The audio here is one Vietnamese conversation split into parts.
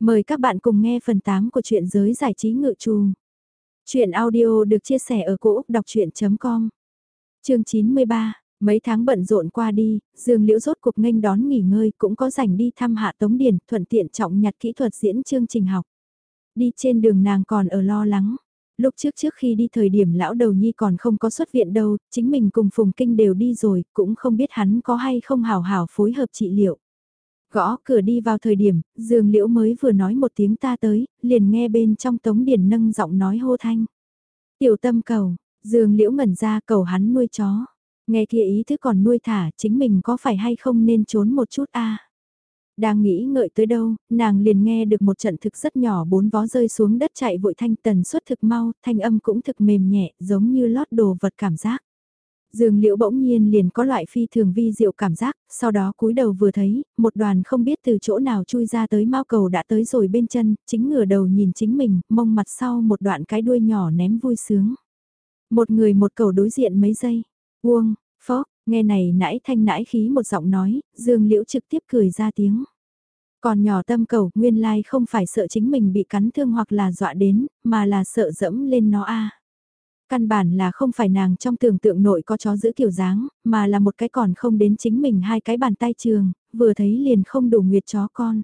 Mời các bạn cùng nghe phần 8 của truyện giới giải trí ngự trù. Chuyện audio được chia sẻ ở cỗ đọc chuyện.com Chương 93 Mấy tháng bận rộn qua đi, Dương Liễu rốt cuộc nghênh đón nghỉ ngơi cũng có rảnh đi thăm hạ Tống Điển thuận tiện trọng nhặt kỹ thuật diễn chương trình học. Đi trên đường nàng còn ở lo lắng. Lúc trước trước khi đi thời điểm lão đầu nhi còn không có xuất viện đâu, chính mình cùng Phùng Kinh đều đi rồi, cũng không biết hắn có hay không hào hào phối hợp trị liệu. Gõ cửa đi vào thời điểm, Dương Liễu mới vừa nói một tiếng ta tới, liền nghe bên trong Tống Điền nâng giọng nói hô thanh. Tiểu tâm cầu, Dương Liễu ngẩn ra cầu hắn nuôi chó. Nghe kia ý thức còn nuôi thả, chính mình có phải hay không nên trốn một chút a Đang nghĩ ngợi tới đâu, nàng liền nghe được một trận thực rất nhỏ bốn vó rơi xuống đất chạy vội thanh tần suất thực mau, thanh âm cũng thực mềm nhẹ, giống như lót đồ vật cảm giác. Dương Liễu bỗng nhiên liền có loại phi thường vi diệu cảm giác, sau đó cúi đầu vừa thấy, một đoàn không biết từ chỗ nào chui ra tới mao cầu đã tới rồi bên chân, chính ngửa đầu nhìn chính mình, mông mặt sau một đoạn cái đuôi nhỏ ném vui sướng. Một người một cầu đối diện mấy giây, uông, phó, nghe này nãi thanh nãi khí một giọng nói, Dương Liễu trực tiếp cười ra tiếng. Còn nhỏ tâm cầu, nguyên lai không phải sợ chính mình bị cắn thương hoặc là dọa đến, mà là sợ dẫm lên nó a. Căn bản là không phải nàng trong tưởng tượng nội có chó giữ kiểu dáng, mà là một cái còn không đến chính mình hai cái bàn tay trường, vừa thấy liền không đủ nguyệt chó con.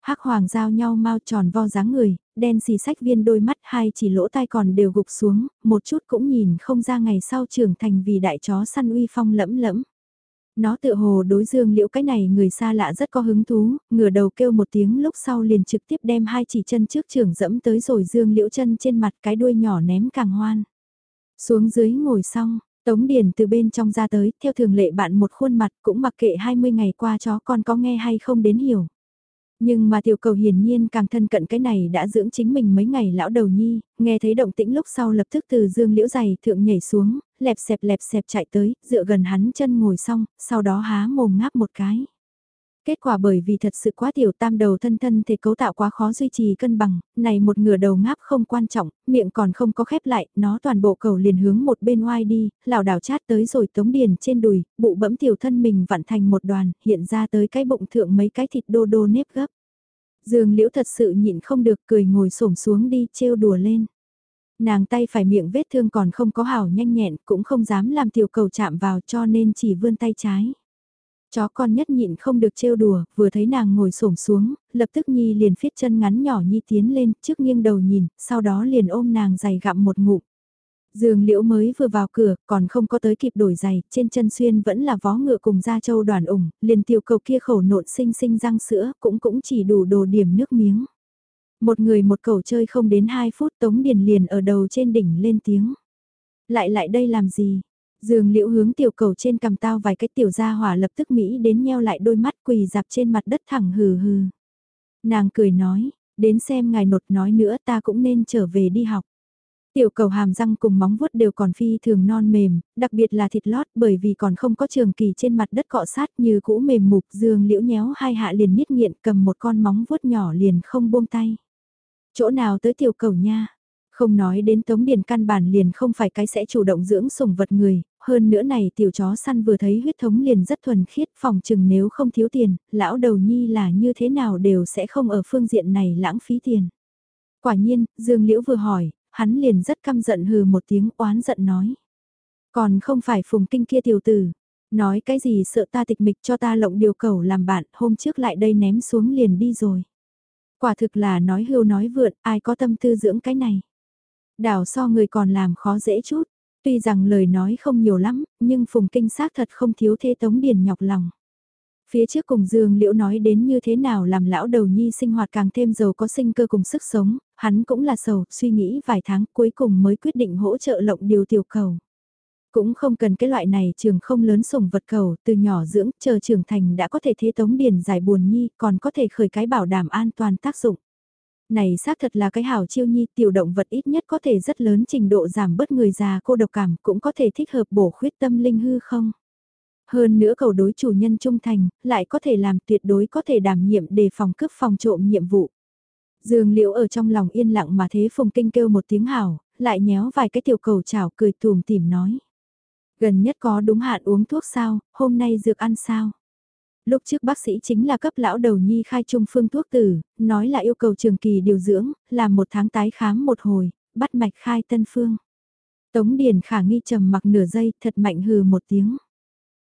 hắc hoàng giao nhau mau tròn vo dáng người, đen xì sách viên đôi mắt hai chỉ lỗ tai còn đều gục xuống, một chút cũng nhìn không ra ngày sau trưởng thành vì đại chó săn uy phong lẫm lẫm. Nó tự hồ đối dương liễu cái này người xa lạ rất có hứng thú, ngửa đầu kêu một tiếng lúc sau liền trực tiếp đem hai chỉ chân trước trường dẫm tới rồi dương liễu chân trên mặt cái đuôi nhỏ ném càng hoan. Xuống dưới ngồi xong, Tống Điền từ bên trong ra tới, theo thường lệ bạn một khuôn mặt cũng mặc kệ 20 ngày qua chó con có nghe hay không đến hiểu. Nhưng mà tiểu cầu hiển nhiên càng thân cận cái này đã dưỡng chính mình mấy ngày lão đầu nhi, nghe thấy động tĩnh lúc sau lập tức từ dương liễu dày thượng nhảy xuống, lẹp xẹp lẹp xẹp chạy tới, dựa gần hắn chân ngồi xong, sau đó há mồm ngáp một cái. Kết quả bởi vì thật sự quá tiểu tam đầu thân thân thể cấu tạo quá khó duy trì cân bằng, này một ngửa đầu ngáp không quan trọng, miệng còn không có khép lại, nó toàn bộ cầu liền hướng một bên oai đi, lảo đảo chát tới rồi tống điền trên đùi, bụ bẫm tiểu thân mình vặn thành một đoàn, hiện ra tới cái bụng thượng mấy cái thịt đô đô nếp gấp. Dương liễu thật sự nhịn không được cười ngồi xổm xuống đi trêu đùa lên. Nàng tay phải miệng vết thương còn không có hảo nhanh nhẹn cũng không dám làm tiểu cầu chạm vào cho nên chỉ vươn tay trái. Chó con nhất nhịn không được trêu đùa, vừa thấy nàng ngồi xổm xuống, lập tức Nhi liền phiết chân ngắn nhỏ Nhi tiến lên, trước nghiêng đầu nhìn, sau đó liền ôm nàng giày gặm một ngụm. Dương liễu mới vừa vào cửa, còn không có tới kịp đổi giày, trên chân xuyên vẫn là vó ngựa cùng da châu đoàn ủng, liền tiểu cầu kia khẩu nộn sinh sinh răng sữa, cũng cũng chỉ đủ đồ điểm nước miếng. Một người một cầu chơi không đến 2 phút Tống Điền liền ở đầu trên đỉnh lên tiếng. Lại lại đây làm gì? Dương liễu hướng tiểu cầu trên cầm tao vài cái tiểu gia hỏa lập tức Mỹ đến nheo lại đôi mắt quỳ dạp trên mặt đất thẳng hừ hừ. Nàng cười nói, đến xem ngài nột nói nữa ta cũng nên trở về đi học. Tiểu cầu hàm răng cùng móng vuốt đều còn phi thường non mềm, đặc biệt là thịt lót bởi vì còn không có trường kỳ trên mặt đất cọ sát như cũ mềm mục dương liễu nhéo hai hạ liền niết nghiện cầm một con móng vuốt nhỏ liền không buông tay. Chỗ nào tới tiểu cầu nha, không nói đến Tống Điền căn bản liền không phải cái sẽ chủ động dưỡng sủng vật người, hơn nữa này tiểu chó săn vừa thấy huyết thống liền rất thuần khiết phòng chừng nếu không thiếu tiền, lão đầu nhi là như thế nào đều sẽ không ở phương diện này lãng phí tiền. Quả nhiên, Dương Liễu vừa hỏi, hắn liền rất căm giận hừ một tiếng oán giận nói. Còn không phải phùng kinh kia tiểu tử, nói cái gì sợ ta tịch mịch cho ta lộng điều cầu làm bạn, hôm trước lại đây ném xuống liền đi rồi. Quả thực là nói hưu nói vượn, ai có tâm tư dưỡng cái này. Đảo so người còn làm khó dễ chút, tuy rằng lời nói không nhiều lắm, nhưng Phùng Kinh xác thật không thiếu thế Tống Điền nhọc lòng. Phía trước cùng Dương Liễu nói đến như thế nào làm lão đầu nhi sinh hoạt càng thêm giàu có sinh cơ cùng sức sống, hắn cũng là sầu, suy nghĩ vài tháng cuối cùng mới quyết định hỗ trợ lộng điều tiểu cầu. Cũng không cần cái loại này trường không lớn sủng vật cầu, từ nhỏ dưỡng, chờ trưởng thành đã có thể thế tống điền giải buồn nhi, còn có thể khởi cái bảo đảm an toàn tác dụng. Này xác thật là cái hảo chiêu nhi tiểu động vật ít nhất có thể rất lớn trình độ giảm bớt người già cô độc cảm cũng có thể thích hợp bổ khuyết tâm linh hư không. Hơn nữa cầu đối chủ nhân trung thành, lại có thể làm tuyệt đối có thể đảm nhiệm để phòng cướp phòng trộm nhiệm vụ. Dương liễu ở trong lòng yên lặng mà thế phùng kinh kêu một tiếng hảo, lại nhéo vài cái tiểu cầu chảo cười tùm tìm nói. Gần nhất có đúng hạn uống thuốc sao, hôm nay dược ăn sao? Lúc trước bác sĩ chính là cấp lão đầu nhi khai trung phương thuốc tử, nói là yêu cầu trường kỳ điều dưỡng, làm một tháng tái khám một hồi, bắt mạch khai tân phương. Tống Điền khả nghi trầm mặc nửa giây, thật mạnh hừ một tiếng.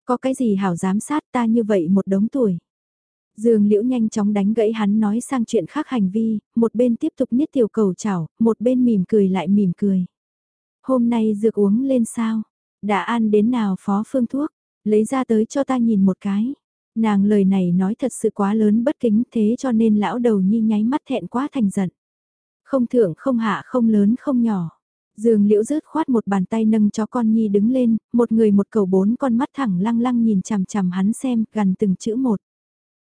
Có cái gì hảo giám sát ta như vậy một đống tuổi. Dương Liễu nhanh chóng đánh gãy hắn nói sang chuyện khác hành vi, một bên tiếp tục niết tiểu cầu chảo, một bên mỉm cười lại mỉm cười. Hôm nay dược uống lên sao? Đã ăn đến nào phó phương thuốc? Lấy ra tới cho ta nhìn một cái. Nàng lời này nói thật sự quá lớn bất kính thế cho nên lão đầu nhi nháy mắt thẹn quá thành giận. Không thượng không hạ không lớn không nhỏ. Dương liễu rớt khoát một bàn tay nâng cho con nhi đứng lên, một người một cầu bốn con mắt thẳng lăng lăng nhìn chằm chằm hắn xem, gần từng chữ một.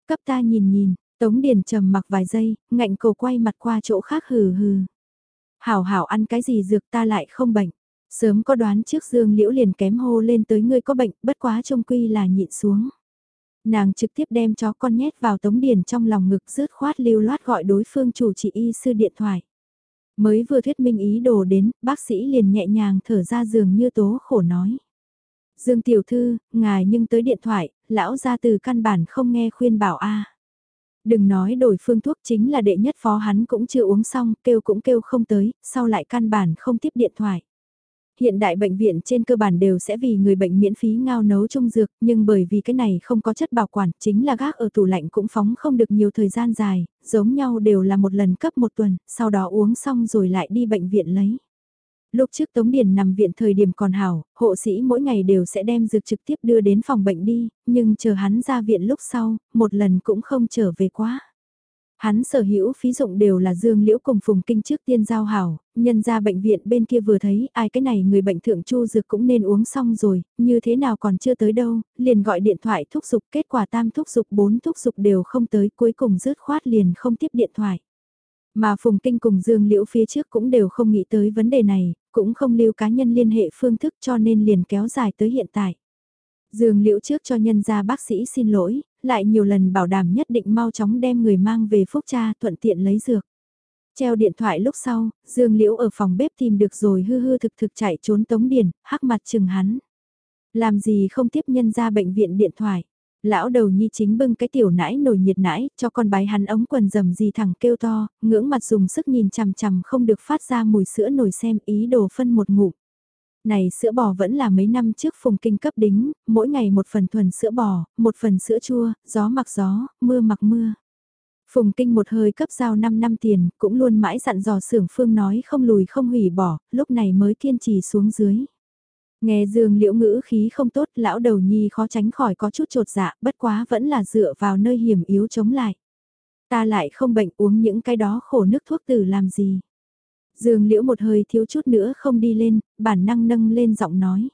Cấp ta nhìn nhìn, Tống Điền trầm mặc vài giây, ngạnh cầu quay mặt qua chỗ khác hừ hừ. Hảo hảo ăn cái gì dược ta lại không bệnh. Sớm có đoán trước Dương Liễu liền kém hô lên tới ngươi có bệnh, bất quá trông quy là nhịn xuống. Nàng trực tiếp đem chó con nhét vào Tống Điền trong lòng ngực rớt khoát lưu loát gọi đối phương chủ trị y sư điện thoại. Mới vừa thuyết minh ý đồ đến, bác sĩ liền nhẹ nhàng thở ra giường như tố khổ nói. Dương tiểu thư, ngài nhưng tới điện thoại, lão ra từ căn bản không nghe khuyên bảo a. Đừng nói đổi phương thuốc chính là đệ nhất phó hắn cũng chưa uống xong, kêu cũng kêu không tới, sau lại căn bản không tiếp điện thoại. Hiện đại bệnh viện trên cơ bản đều sẽ vì người bệnh miễn phí ngao nấu chung dược, nhưng bởi vì cái này không có chất bảo quản, chính là gác ở tủ lạnh cũng phóng không được nhiều thời gian dài, giống nhau đều là một lần cấp một tuần, sau đó uống xong rồi lại đi bệnh viện lấy. Lúc trước Tống Điền nằm viện thời điểm còn hảo, hộ sĩ mỗi ngày đều sẽ đem dược trực tiếp đưa đến phòng bệnh đi, nhưng chờ hắn ra viện lúc sau, một lần cũng không trở về quá. Hắn sở hữu phí dụng đều là dương liễu cùng phùng kinh trước tiên giao hảo, nhân ra bệnh viện bên kia vừa thấy ai cái này người bệnh thượng chu dược cũng nên uống xong rồi, như thế nào còn chưa tới đâu, liền gọi điện thoại thúc giục kết quả tam thúc giục bốn thúc giục đều không tới cuối cùng rớt khoát liền không tiếp điện thoại. Mà Phùng Kinh cùng Dương Liễu phía trước cũng đều không nghĩ tới vấn đề này, cũng không lưu cá nhân liên hệ phương thức cho nên liền kéo dài tới hiện tại. Dương Liễu trước cho nhân gia bác sĩ xin lỗi, lại nhiều lần bảo đảm nhất định mau chóng đem người mang về phúc cha thuận tiện lấy dược. Treo điện thoại lúc sau, Dương Liễu ở phòng bếp tìm được rồi hư hư thực thực chạy trốn tống điển, hắc mặt chừng hắn. Làm gì không tiếp nhân ra bệnh viện điện thoại. Lão đầu nhi chính bưng cái tiểu nãi nồi nhiệt nãi, cho con bái hắn ống quần dầm gì thẳng kêu to, ngưỡng mặt dùng sức nhìn chằm chằm không được phát ra mùi sữa nồi xem ý đồ phân một ngụm này sữa bò vẫn là mấy năm trước phùng kinh cấp đính, mỗi ngày một phần thuần sữa bò, một phần sữa chua, gió mặc gió, mưa mặc mưa. Phùng kinh một hơi cấp giao 5 năm tiền, cũng luôn mãi dặn dò xưởng phương nói không lùi không hủy bỏ, lúc này mới kiên trì xuống dưới. Nghe dương liễu ngữ khí không tốt, lão đầu nhi khó tránh khỏi có chút trột dạ, bất quá vẫn là dựa vào nơi hiểm yếu chống lại. Ta lại không bệnh uống những cái đó khổ nước thuốc tử làm gì. Dương liễu một hơi thiếu chút nữa không đi lên, bản năng nâng lên giọng nói.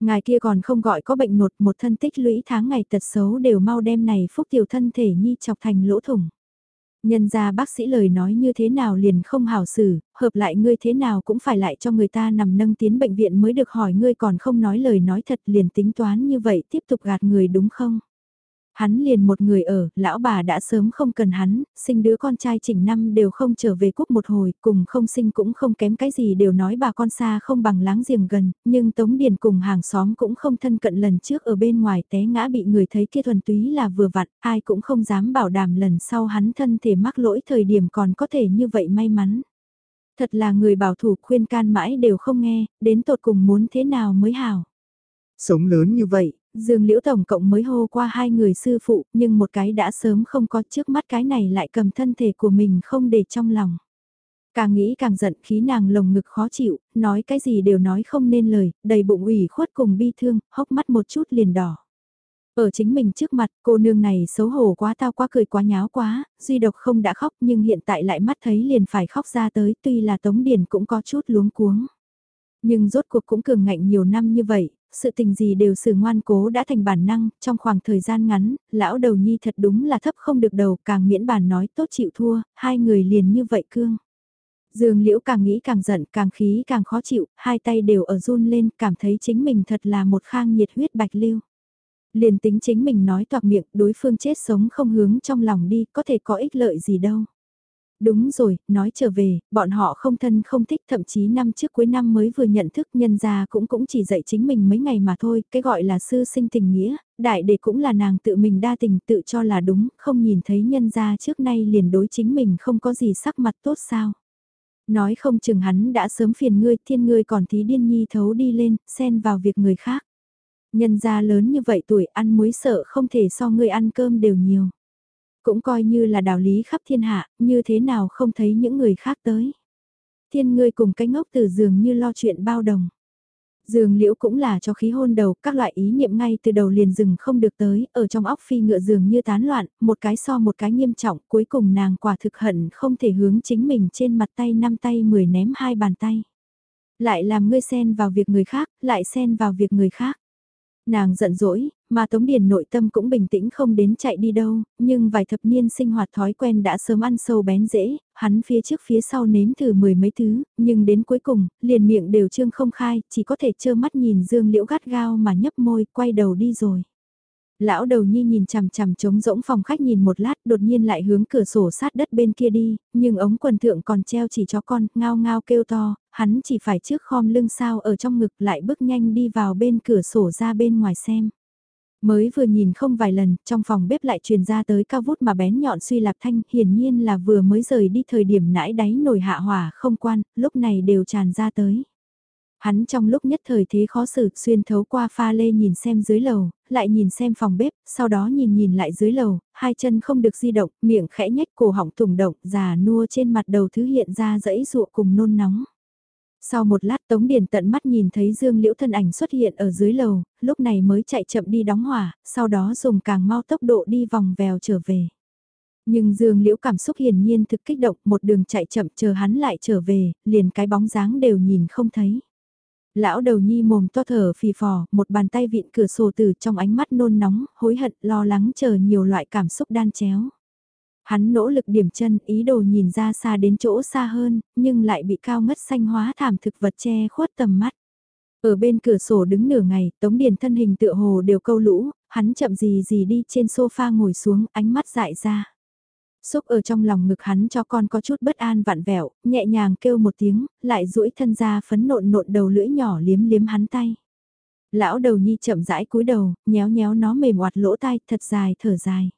Ngài kia còn không gọi có bệnh nột một thân tích lũy tháng ngày tật xấu đều mau đem này phúc tiểu thân thể nhi chọc thành lỗ thủng. Nhân ra bác sĩ lời nói như thế nào liền không hảo xử, hợp lại ngươi thế nào cũng phải lại cho người ta nằm nâng tiến bệnh viện mới được hỏi ngươi còn không nói lời nói thật liền tính toán như vậy tiếp tục gạt người đúng không? Hắn liền một người ở, lão bà đã sớm không cần hắn, sinh đứa con trai chỉnh năm đều không trở về quốc một hồi, cùng không sinh cũng không kém cái gì đều nói bà con xa không bằng láng giềng gần, nhưng Tống Điền cùng hàng xóm cũng không thân cận lần trước ở bên ngoài té ngã bị người thấy kia thuần túy là vừa vặn, ai cũng không dám bảo đảm lần sau hắn thân thể mắc lỗi thời điểm còn có thể như vậy may mắn. Thật là người bảo thủ khuyên can mãi đều không nghe, đến tột cùng muốn thế nào mới hảo. Sống lớn như vậy, Dương Liễu Tổng cộng mới hô qua hai người sư phụ, nhưng một cái đã sớm không có trước mắt cái này lại cầm thân thể của mình không để trong lòng. Càng nghĩ càng giận khí nàng lồng ngực khó chịu, nói cái gì đều nói không nên lời, đầy bụng ủy khuất cùng bi thương, hốc mắt một chút liền đỏ. Ở chính mình trước mặt, cô nương này xấu hổ quá tao quá cười quá nháo quá, duy độc không đã khóc nhưng hiện tại lại mắt thấy liền phải khóc ra tới tuy là Tống Điền cũng có chút luống cuống. Nhưng rốt cuộc cũng cường ngạnh nhiều năm như vậy, sự tình gì đều xử ngoan cố đã thành bản năng, trong khoảng thời gian ngắn, lão đầu nhi thật đúng là thấp không được đầu, càng miễn bản nói tốt chịu thua, hai người liền như vậy cương. Dương liễu càng nghĩ càng giận, càng khí càng khó chịu, hai tay đều ở run lên, cảm thấy chính mình thật là một khang nhiệt huyết bạch lưu. Liền tính chính mình nói toạc miệng, đối phương chết sống không hướng trong lòng đi, có thể có ích lợi gì đâu. Đúng rồi, nói trở về, bọn họ không thân không thích thậm chí năm trước cuối năm mới vừa nhận thức nhân gia cũng cũng chỉ dạy chính mình mấy ngày mà thôi, cái gọi là sư sinh tình nghĩa, đại để cũng là nàng tự mình đa tình tự cho là đúng, không nhìn thấy nhân gia trước nay liền đối chính mình không có gì sắc mặt tốt sao. Nói không chừng hắn đã sớm phiền ngươi, thiên ngươi còn thí điên nhi thấu đi lên, xen vào việc người khác. Nhân gia lớn như vậy tuổi ăn muối sợ không thể so ngươi ăn cơm đều nhiều. Cũng coi như là đạo lý khắp thiên hạ, như thế nào không thấy những người khác tới. Thiên ngươi cùng cái ngốc từ giường như lo chuyện bao đồng. giường liễu cũng là cho khí hôn đầu, các loại ý niệm ngay từ đầu liền dừng không được tới, ở trong óc phi ngựa giường như tán loạn, một cái so một cái nghiêm trọng, cuối cùng nàng quả thực hận không thể hướng chính mình trên mặt tay năm tay mười ném hai bàn tay. Lại làm ngươi xen vào việc người khác, lại xen vào việc người khác. Nàng giận dỗi, mà Tống Điền nội tâm cũng bình tĩnh không đến chạy đi đâu, nhưng vài thập niên sinh hoạt thói quen đã sớm ăn sâu bén dễ, hắn phía trước phía sau nếm thử mười mấy thứ, nhưng đến cuối cùng, liền miệng đều trương không khai, chỉ có thể trơ mắt nhìn Dương Liễu gắt gao mà nhấp môi, quay đầu đi rồi. Lão đầu nhi nhìn chằm chằm trống rỗng phòng khách nhìn một lát đột nhiên lại hướng cửa sổ sát đất bên kia đi, nhưng ống quần thượng còn treo chỉ cho con, ngao ngao kêu to, hắn chỉ phải trước khom lưng sao ở trong ngực lại bước nhanh đi vào bên cửa sổ ra bên ngoài xem. Mới vừa nhìn không vài lần, trong phòng bếp lại truyền ra tới cao vút mà bén nhọn suy lạp thanh, hiển nhiên là vừa mới rời đi thời điểm nãy đáy nồi hạ hỏa không quan, lúc này đều tràn ra tới. Hắn trong lúc nhất thời thế khó xử, xuyên thấu qua pha lê nhìn xem dưới lầu, lại nhìn xem phòng bếp, sau đó nhìn nhìn lại dưới lầu, hai chân không được di động, miệng khẽ nhách cổ họng tùng động, già nua trên mặt đầu thứ hiện ra dẫy dụa cùng nôn nóng. Sau một lát Tống Điền tận mắt nhìn thấy Dương Liễu thân ảnh xuất hiện ở dưới lầu, lúc này mới chạy chậm đi đóng hỏa, sau đó dùng càng mau tốc độ đi vòng vèo trở về. Nhưng Dương Liễu cảm xúc hiển nhiên thực kích động, một đường chạy chậm chờ hắn lại trở về, liền cái bóng dáng đều nhìn không thấy. Lão đầu nhi mồm to thở phì phò, một bàn tay vịn cửa sổ từ trong ánh mắt nôn nóng, hối hận, lo lắng chờ nhiều loại cảm xúc đan chéo. Hắn nỗ lực điểm chân, ý đồ nhìn ra xa đến chỗ xa hơn, nhưng lại bị cao ngất xanh hóa thảm thực vật che khuất tầm mắt. Ở bên cửa sổ đứng nửa ngày, Tống Điền thân hình tựa hồ đều câu lũ, hắn chậm gì gì đi trên sofa ngồi xuống, ánh mắt dại ra. Xúc ở trong lòng ngực hắn cho con có chút bất an vặn vẹo, nhẹ nhàng kêu một tiếng, lại duỗi thân ra phấn nộn nộn đầu lưỡi nhỏ liếm liếm hắn tay. Lão đầu nhi chậm rãi cúi đầu, nhéo nhéo nó mềm oạt lỗ tai, thật dài thở dài.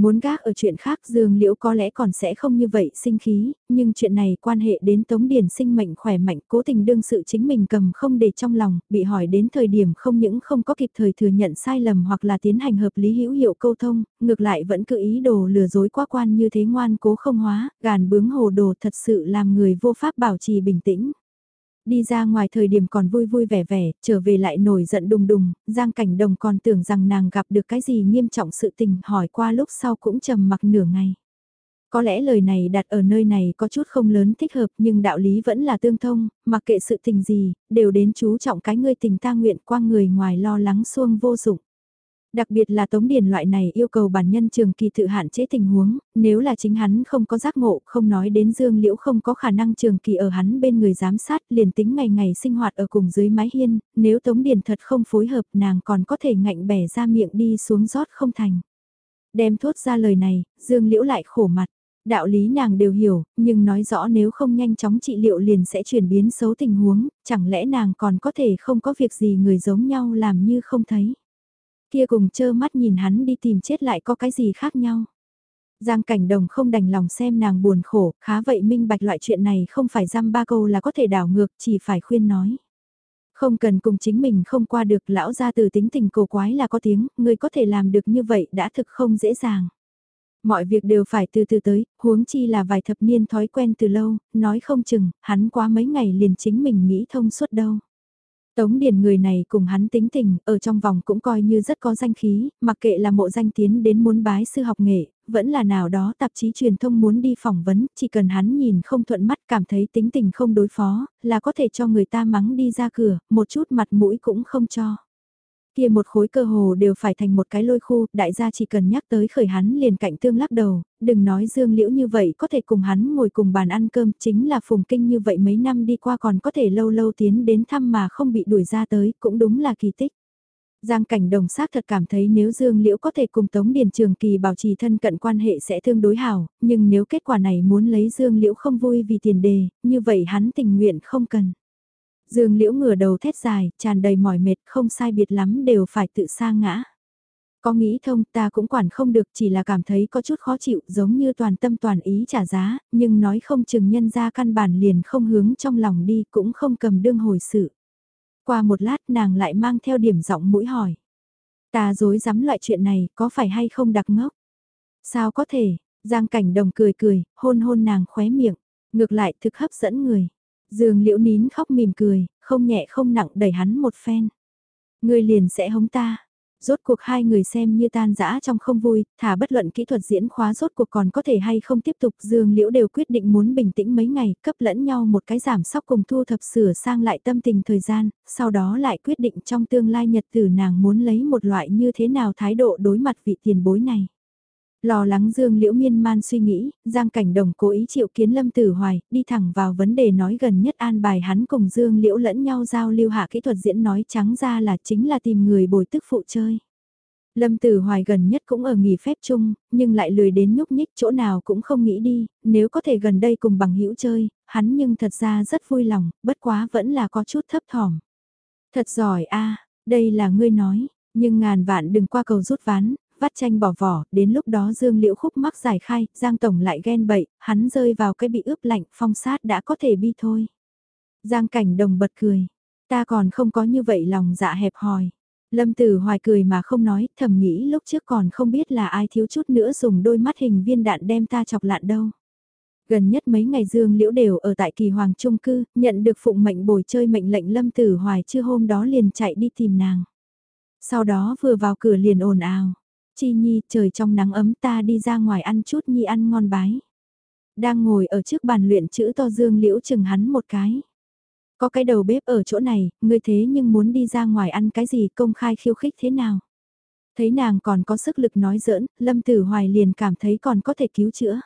Muốn gác ở chuyện khác Dương Liễu có lẽ còn sẽ không như vậy sinh khí, nhưng chuyện này quan hệ đến Tống Điển sinh mệnh khỏe mạnh cố tình đương sự chính mình cầm không để trong lòng, bị hỏi đến thời điểm không những không có kịp thời thừa nhận sai lầm hoặc là tiến hành hợp lý hữu hiệu câu thông, ngược lại vẫn cứ ý đồ lừa dối quá quan như thế ngoan cố không hóa, gàn bướng hồ đồ thật sự làm người vô pháp bảo trì bình tĩnh. Đi ra ngoài thời điểm còn vui vui vẻ vẻ, trở về lại nổi giận đùng đùng, Giang Cảnh Đồng còn tưởng rằng nàng gặp được cái gì nghiêm trọng sự tình hỏi qua lúc sau cũng trầm mặc nửa ngày. Có lẽ lời này đặt ở nơi này có chút không lớn thích hợp nhưng đạo lý vẫn là tương thông, mặc kệ sự tình gì, đều đến chú trọng cái ngươi tình ta nguyện qua người ngoài lo lắng xuông vô dụng. Đặc biệt là tống điển loại này yêu cầu bản nhân trường kỳ tự hạn chế tình huống, nếu là chính hắn không có giác ngộ, không nói đến dương liễu không có khả năng trường kỳ ở hắn bên người giám sát liền tính ngày ngày sinh hoạt ở cùng dưới mái hiên, nếu tống điển thật không phối hợp nàng còn có thể ngạnh bẻ ra miệng đi xuống rót không thành. Đem thốt ra lời này, dương liễu lại khổ mặt. Đạo lý nàng đều hiểu, nhưng nói rõ nếu không nhanh chóng trị liệu liền sẽ chuyển biến xấu tình huống, chẳng lẽ nàng còn có thể không có việc gì người giống nhau làm như không thấy. Kia cùng chơ mắt nhìn hắn đi tìm chết lại có cái gì khác nhau. Giang cảnh đồng không đành lòng xem nàng buồn khổ, khá vậy minh bạch loại chuyện này không phải dăm ba câu là có thể đảo ngược, chỉ phải khuyên nói. Không cần cùng chính mình không qua được lão ra từ tính tình cổ quái là có tiếng, người có thể làm được như vậy đã thực không dễ dàng. Mọi việc đều phải từ từ tới, huống chi là vài thập niên thói quen từ lâu, nói không chừng, hắn quá mấy ngày liền chính mình nghĩ thông suốt đâu. Tống Điền người này cùng hắn tính tình, ở trong vòng cũng coi như rất có danh khí, mặc kệ là mộ danh tiến đến muốn bái sư học nghệ, vẫn là nào đó tạp chí truyền thông muốn đi phỏng vấn, chỉ cần hắn nhìn không thuận mắt cảm thấy tính tình không đối phó, là có thể cho người ta mắng đi ra cửa, một chút mặt mũi cũng không cho. Kia một khối cơ hồ đều phải thành một cái lôi khu, đại gia chỉ cần nhắc tới khởi hắn liền cạnh tương lắc đầu, đừng nói dương liễu như vậy có thể cùng hắn ngồi cùng bàn ăn cơm, chính là phùng kinh như vậy mấy năm đi qua còn có thể lâu lâu tiến đến thăm mà không bị đuổi ra tới, cũng đúng là kỳ tích. Giang Cảnh Đồng xác thật cảm thấy nếu Dương Liễu có thể cùng Tống Điền Trường Kỳ bảo trì thân cận quan hệ sẽ tương đối hảo, nhưng nếu kết quả này muốn lấy Dương Liễu không vui vì tiền đề, như vậy hắn tình nguyện không cần. Dương Liễu ngửa đầu thét dài, tràn đầy mỏi mệt, không sai biệt lắm đều phải tự sa ngã. Có nghĩ thông ta cũng quản không được chỉ là cảm thấy có chút khó chịu giống như toàn tâm toàn ý trả giá, nhưng nói không chừng nhân ra căn bản liền không hướng trong lòng đi cũng không cầm đương hồi sự. Qua một lát nàng lại mang theo điểm giọng mũi hỏi. Ta dối dám loại chuyện này có phải hay không đặc ngốc? Sao có thể, Giang cảnh đồng cười cười, hôn hôn nàng khóe miệng, ngược lại thực hấp dẫn người. Dương liễu nín khóc mỉm cười, không nhẹ không nặng đẩy hắn một phen. Người liền sẽ hống ta, Rốt cuộc hai người xem như tan rã trong không vui, thả bất luận kỹ thuật diễn khóa rốt cuộc còn có thể hay không tiếp tục Dương Liễu đều quyết định muốn bình tĩnh mấy ngày, cấp lẫn nhau một cái giảm sóc cùng thu thập sửa sang lại tâm tình thời gian, sau đó lại quyết định trong tương lai nhật tử nàng muốn lấy một loại như thế nào thái độ đối mặt vị tiền bối này. Lo lắng Dương Liễu miên man suy nghĩ, Giang Cảnh Đồng cố ý chịu kiến Lâm Tử Hoài, đi thẳng vào vấn đề nói gần nhất an bài hắn cùng Dương Liễu lẫn nhau giao lưu hạ kỹ thuật diễn nói trắng ra là chính là tìm người bồi tức phụ chơi. Lâm Tử Hoài gần nhất cũng ở nghỉ phép chung, nhưng lại lười đến nhúc nhích chỗ nào cũng không nghĩ đi, nếu có thể gần đây cùng bằng hữu chơi, hắn nhưng thật ra rất vui lòng, bất quá vẫn là có chút thấp thỏm. Thật giỏi a, đây là ngươi nói, nhưng ngàn vạn đừng qua cầu rút ván, vắt chanh bỏ vỏ, đến lúc đó Dương Liễu khúc mắc giải khai, Giang Tổng lại ghen bậy, hắn rơi vào cái bị ướp lạnh, phong sát đã có thể bi thôi. Giang Cảnh Đồng bật cười, ta còn không có như vậy lòng dạ hẹp hòi. Lâm Tử Hoài cười mà không nói, thầm nghĩ lúc trước còn không biết là ai thiếu chút nữa dùng đôi mắt hình viên đạn đem ta chọc lạn đâu. Gần nhất mấy ngày Dương Liễu đều ở tại kỳ hoàng trung cư, nhận được phụng mệnh bồi chơi mệnh lệnh Lâm Tử Hoài chưa hôm đó liền chạy đi tìm nàng. Sau đó vừa vào cửa liền ồn ào. Chi Nhi, trời trong nắng ấm ta đi ra ngoài ăn chút Nhi ăn ngon bái. Đang ngồi ở trước bàn luyện chữ to Dương Liễu chừng hắn một cái. Có cái đầu bếp ở chỗ này, ngươi thế nhưng muốn đi ra ngoài ăn cái gì công khai khiêu khích thế nào? Thấy nàng còn có sức lực nói giỡn, Lâm Tử Hoài liền cảm thấy còn có thể cứu chữa.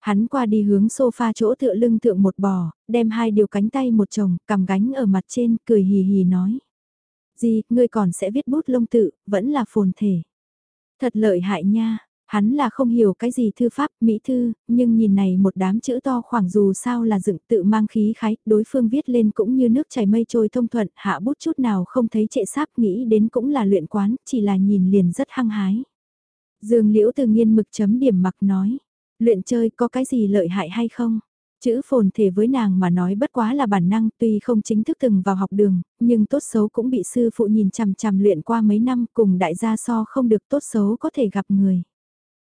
Hắn qua đi hướng sofa chỗ tựa lưng thượng một bò, đem hai điều cánh tay một chồng, cầm gánh ở mặt trên, cười hì hì nói. Gì, ngươi còn sẽ viết bút lông tự, vẫn là phồn thể. Thật lợi hại nha, hắn là không hiểu cái gì thư pháp, mỹ thư, nhưng nhìn này một đám chữ to khoảng dù sao là dựng tự mang khí khái, đối phương viết lên cũng như nước chảy mây trôi thông thuận, hạ bút chút nào không thấy trệ sáp nghĩ đến cũng là luyện quán, chỉ là nhìn liền rất hăng hái. Dương Liễu từ nhiên mực chấm điểm mặc nói, luyện chơi có cái gì lợi hại hay không? Chữ phồn thể với nàng mà nói bất quá là bản năng tuy không chính thức từng vào học đường, nhưng tốt xấu cũng bị sư phụ nhìn chằm chằm luyện qua mấy năm cùng đại gia so không được tốt xấu có thể gặp người.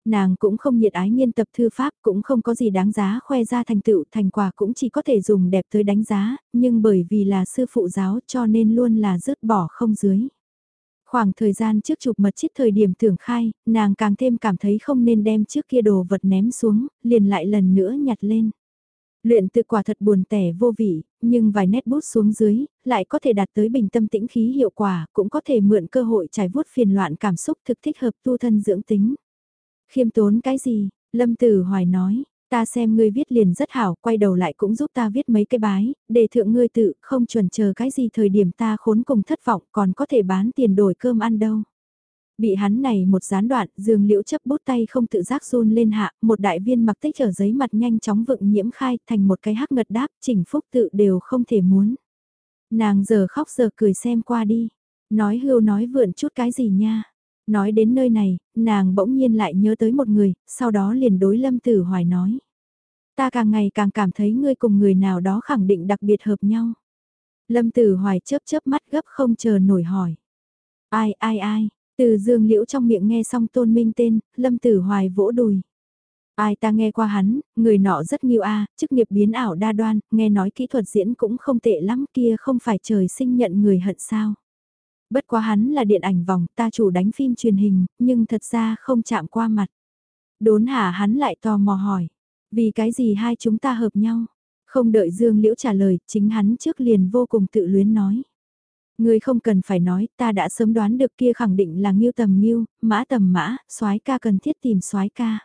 Nàng cũng không nhiệt ái nghiên tập thư pháp cũng không có gì đáng giá khoe ra thành tựu thành quả cũng chỉ có thể dùng đẹp tới đánh giá, nhưng bởi vì là sư phụ giáo cho nên luôn là rớt bỏ không dưới. Khoảng thời gian trước chụp mật chết thời điểm tưởng khai, nàng càng thêm cảm thấy không nên đem trước kia đồ vật ném xuống, liền lại lần nữa nhặt lên. Luyện tự quả thật buồn tẻ vô vị, nhưng vài nét bút xuống dưới, lại có thể đạt tới bình tâm tĩnh khí hiệu quả, cũng có thể mượn cơ hội trải vuốt phiền loạn cảm xúc thực thích hợp tu thân dưỡng tính. Khiêm tốn cái gì? Lâm Tử Hoài nói, ta xem ngươi viết liền rất hảo, quay đầu lại cũng giúp ta viết mấy cái bái, để thượng ngươi tự không chuẩn chờ cái gì thời điểm ta khốn cùng thất vọng còn có thể bán tiền đổi cơm ăn đâu. Bị hắn này một gián đoạn, dương liễu chấp bút tay không tự giác run lên hạ, một đại viên mặc tích ở giấy mặt nhanh chóng vựng nhiễm khai thành một cái hắc ngật đáp, chỉnh phúc tự đều không thể muốn. Nàng giờ khóc giờ cười xem qua đi, nói hưu nói vượn chút cái gì nha. Nói đến nơi này, nàng bỗng nhiên lại nhớ tới một người, sau đó liền đối Lâm Tử Hoài nói. Ta càng ngày càng cảm thấy ngươi cùng người nào đó khẳng định đặc biệt hợp nhau. Lâm Tử Hoài chớp chớp mắt gấp không chờ nổi hỏi. Ai ai ai, từ dương liễu trong miệng nghe xong tôn minh tên, Lâm Tử Hoài vỗ đùi. Ai ta nghe qua hắn, người nọ rất nghiêu a, chức nghiệp biến ảo đa đoan, nghe nói kỹ thuật diễn cũng không tệ lắm kia không phải trời sinh nhận người hận sao. Bất quá hắn là điện ảnh vòng, ta chủ đánh phim truyền hình, nhưng thật ra không chạm qua mặt. Đốn hả hắn lại tò mò hỏi, vì cái gì hai chúng ta hợp nhau? Không đợi Dương Liễu trả lời, chính hắn trước liền vô cùng tự luyến nói ngươi không cần phải nói, ta đã sớm đoán được kia khẳng định là Ngưu tầm Ngưu, mã tầm mã, soái ca cần thiết tìm soái ca.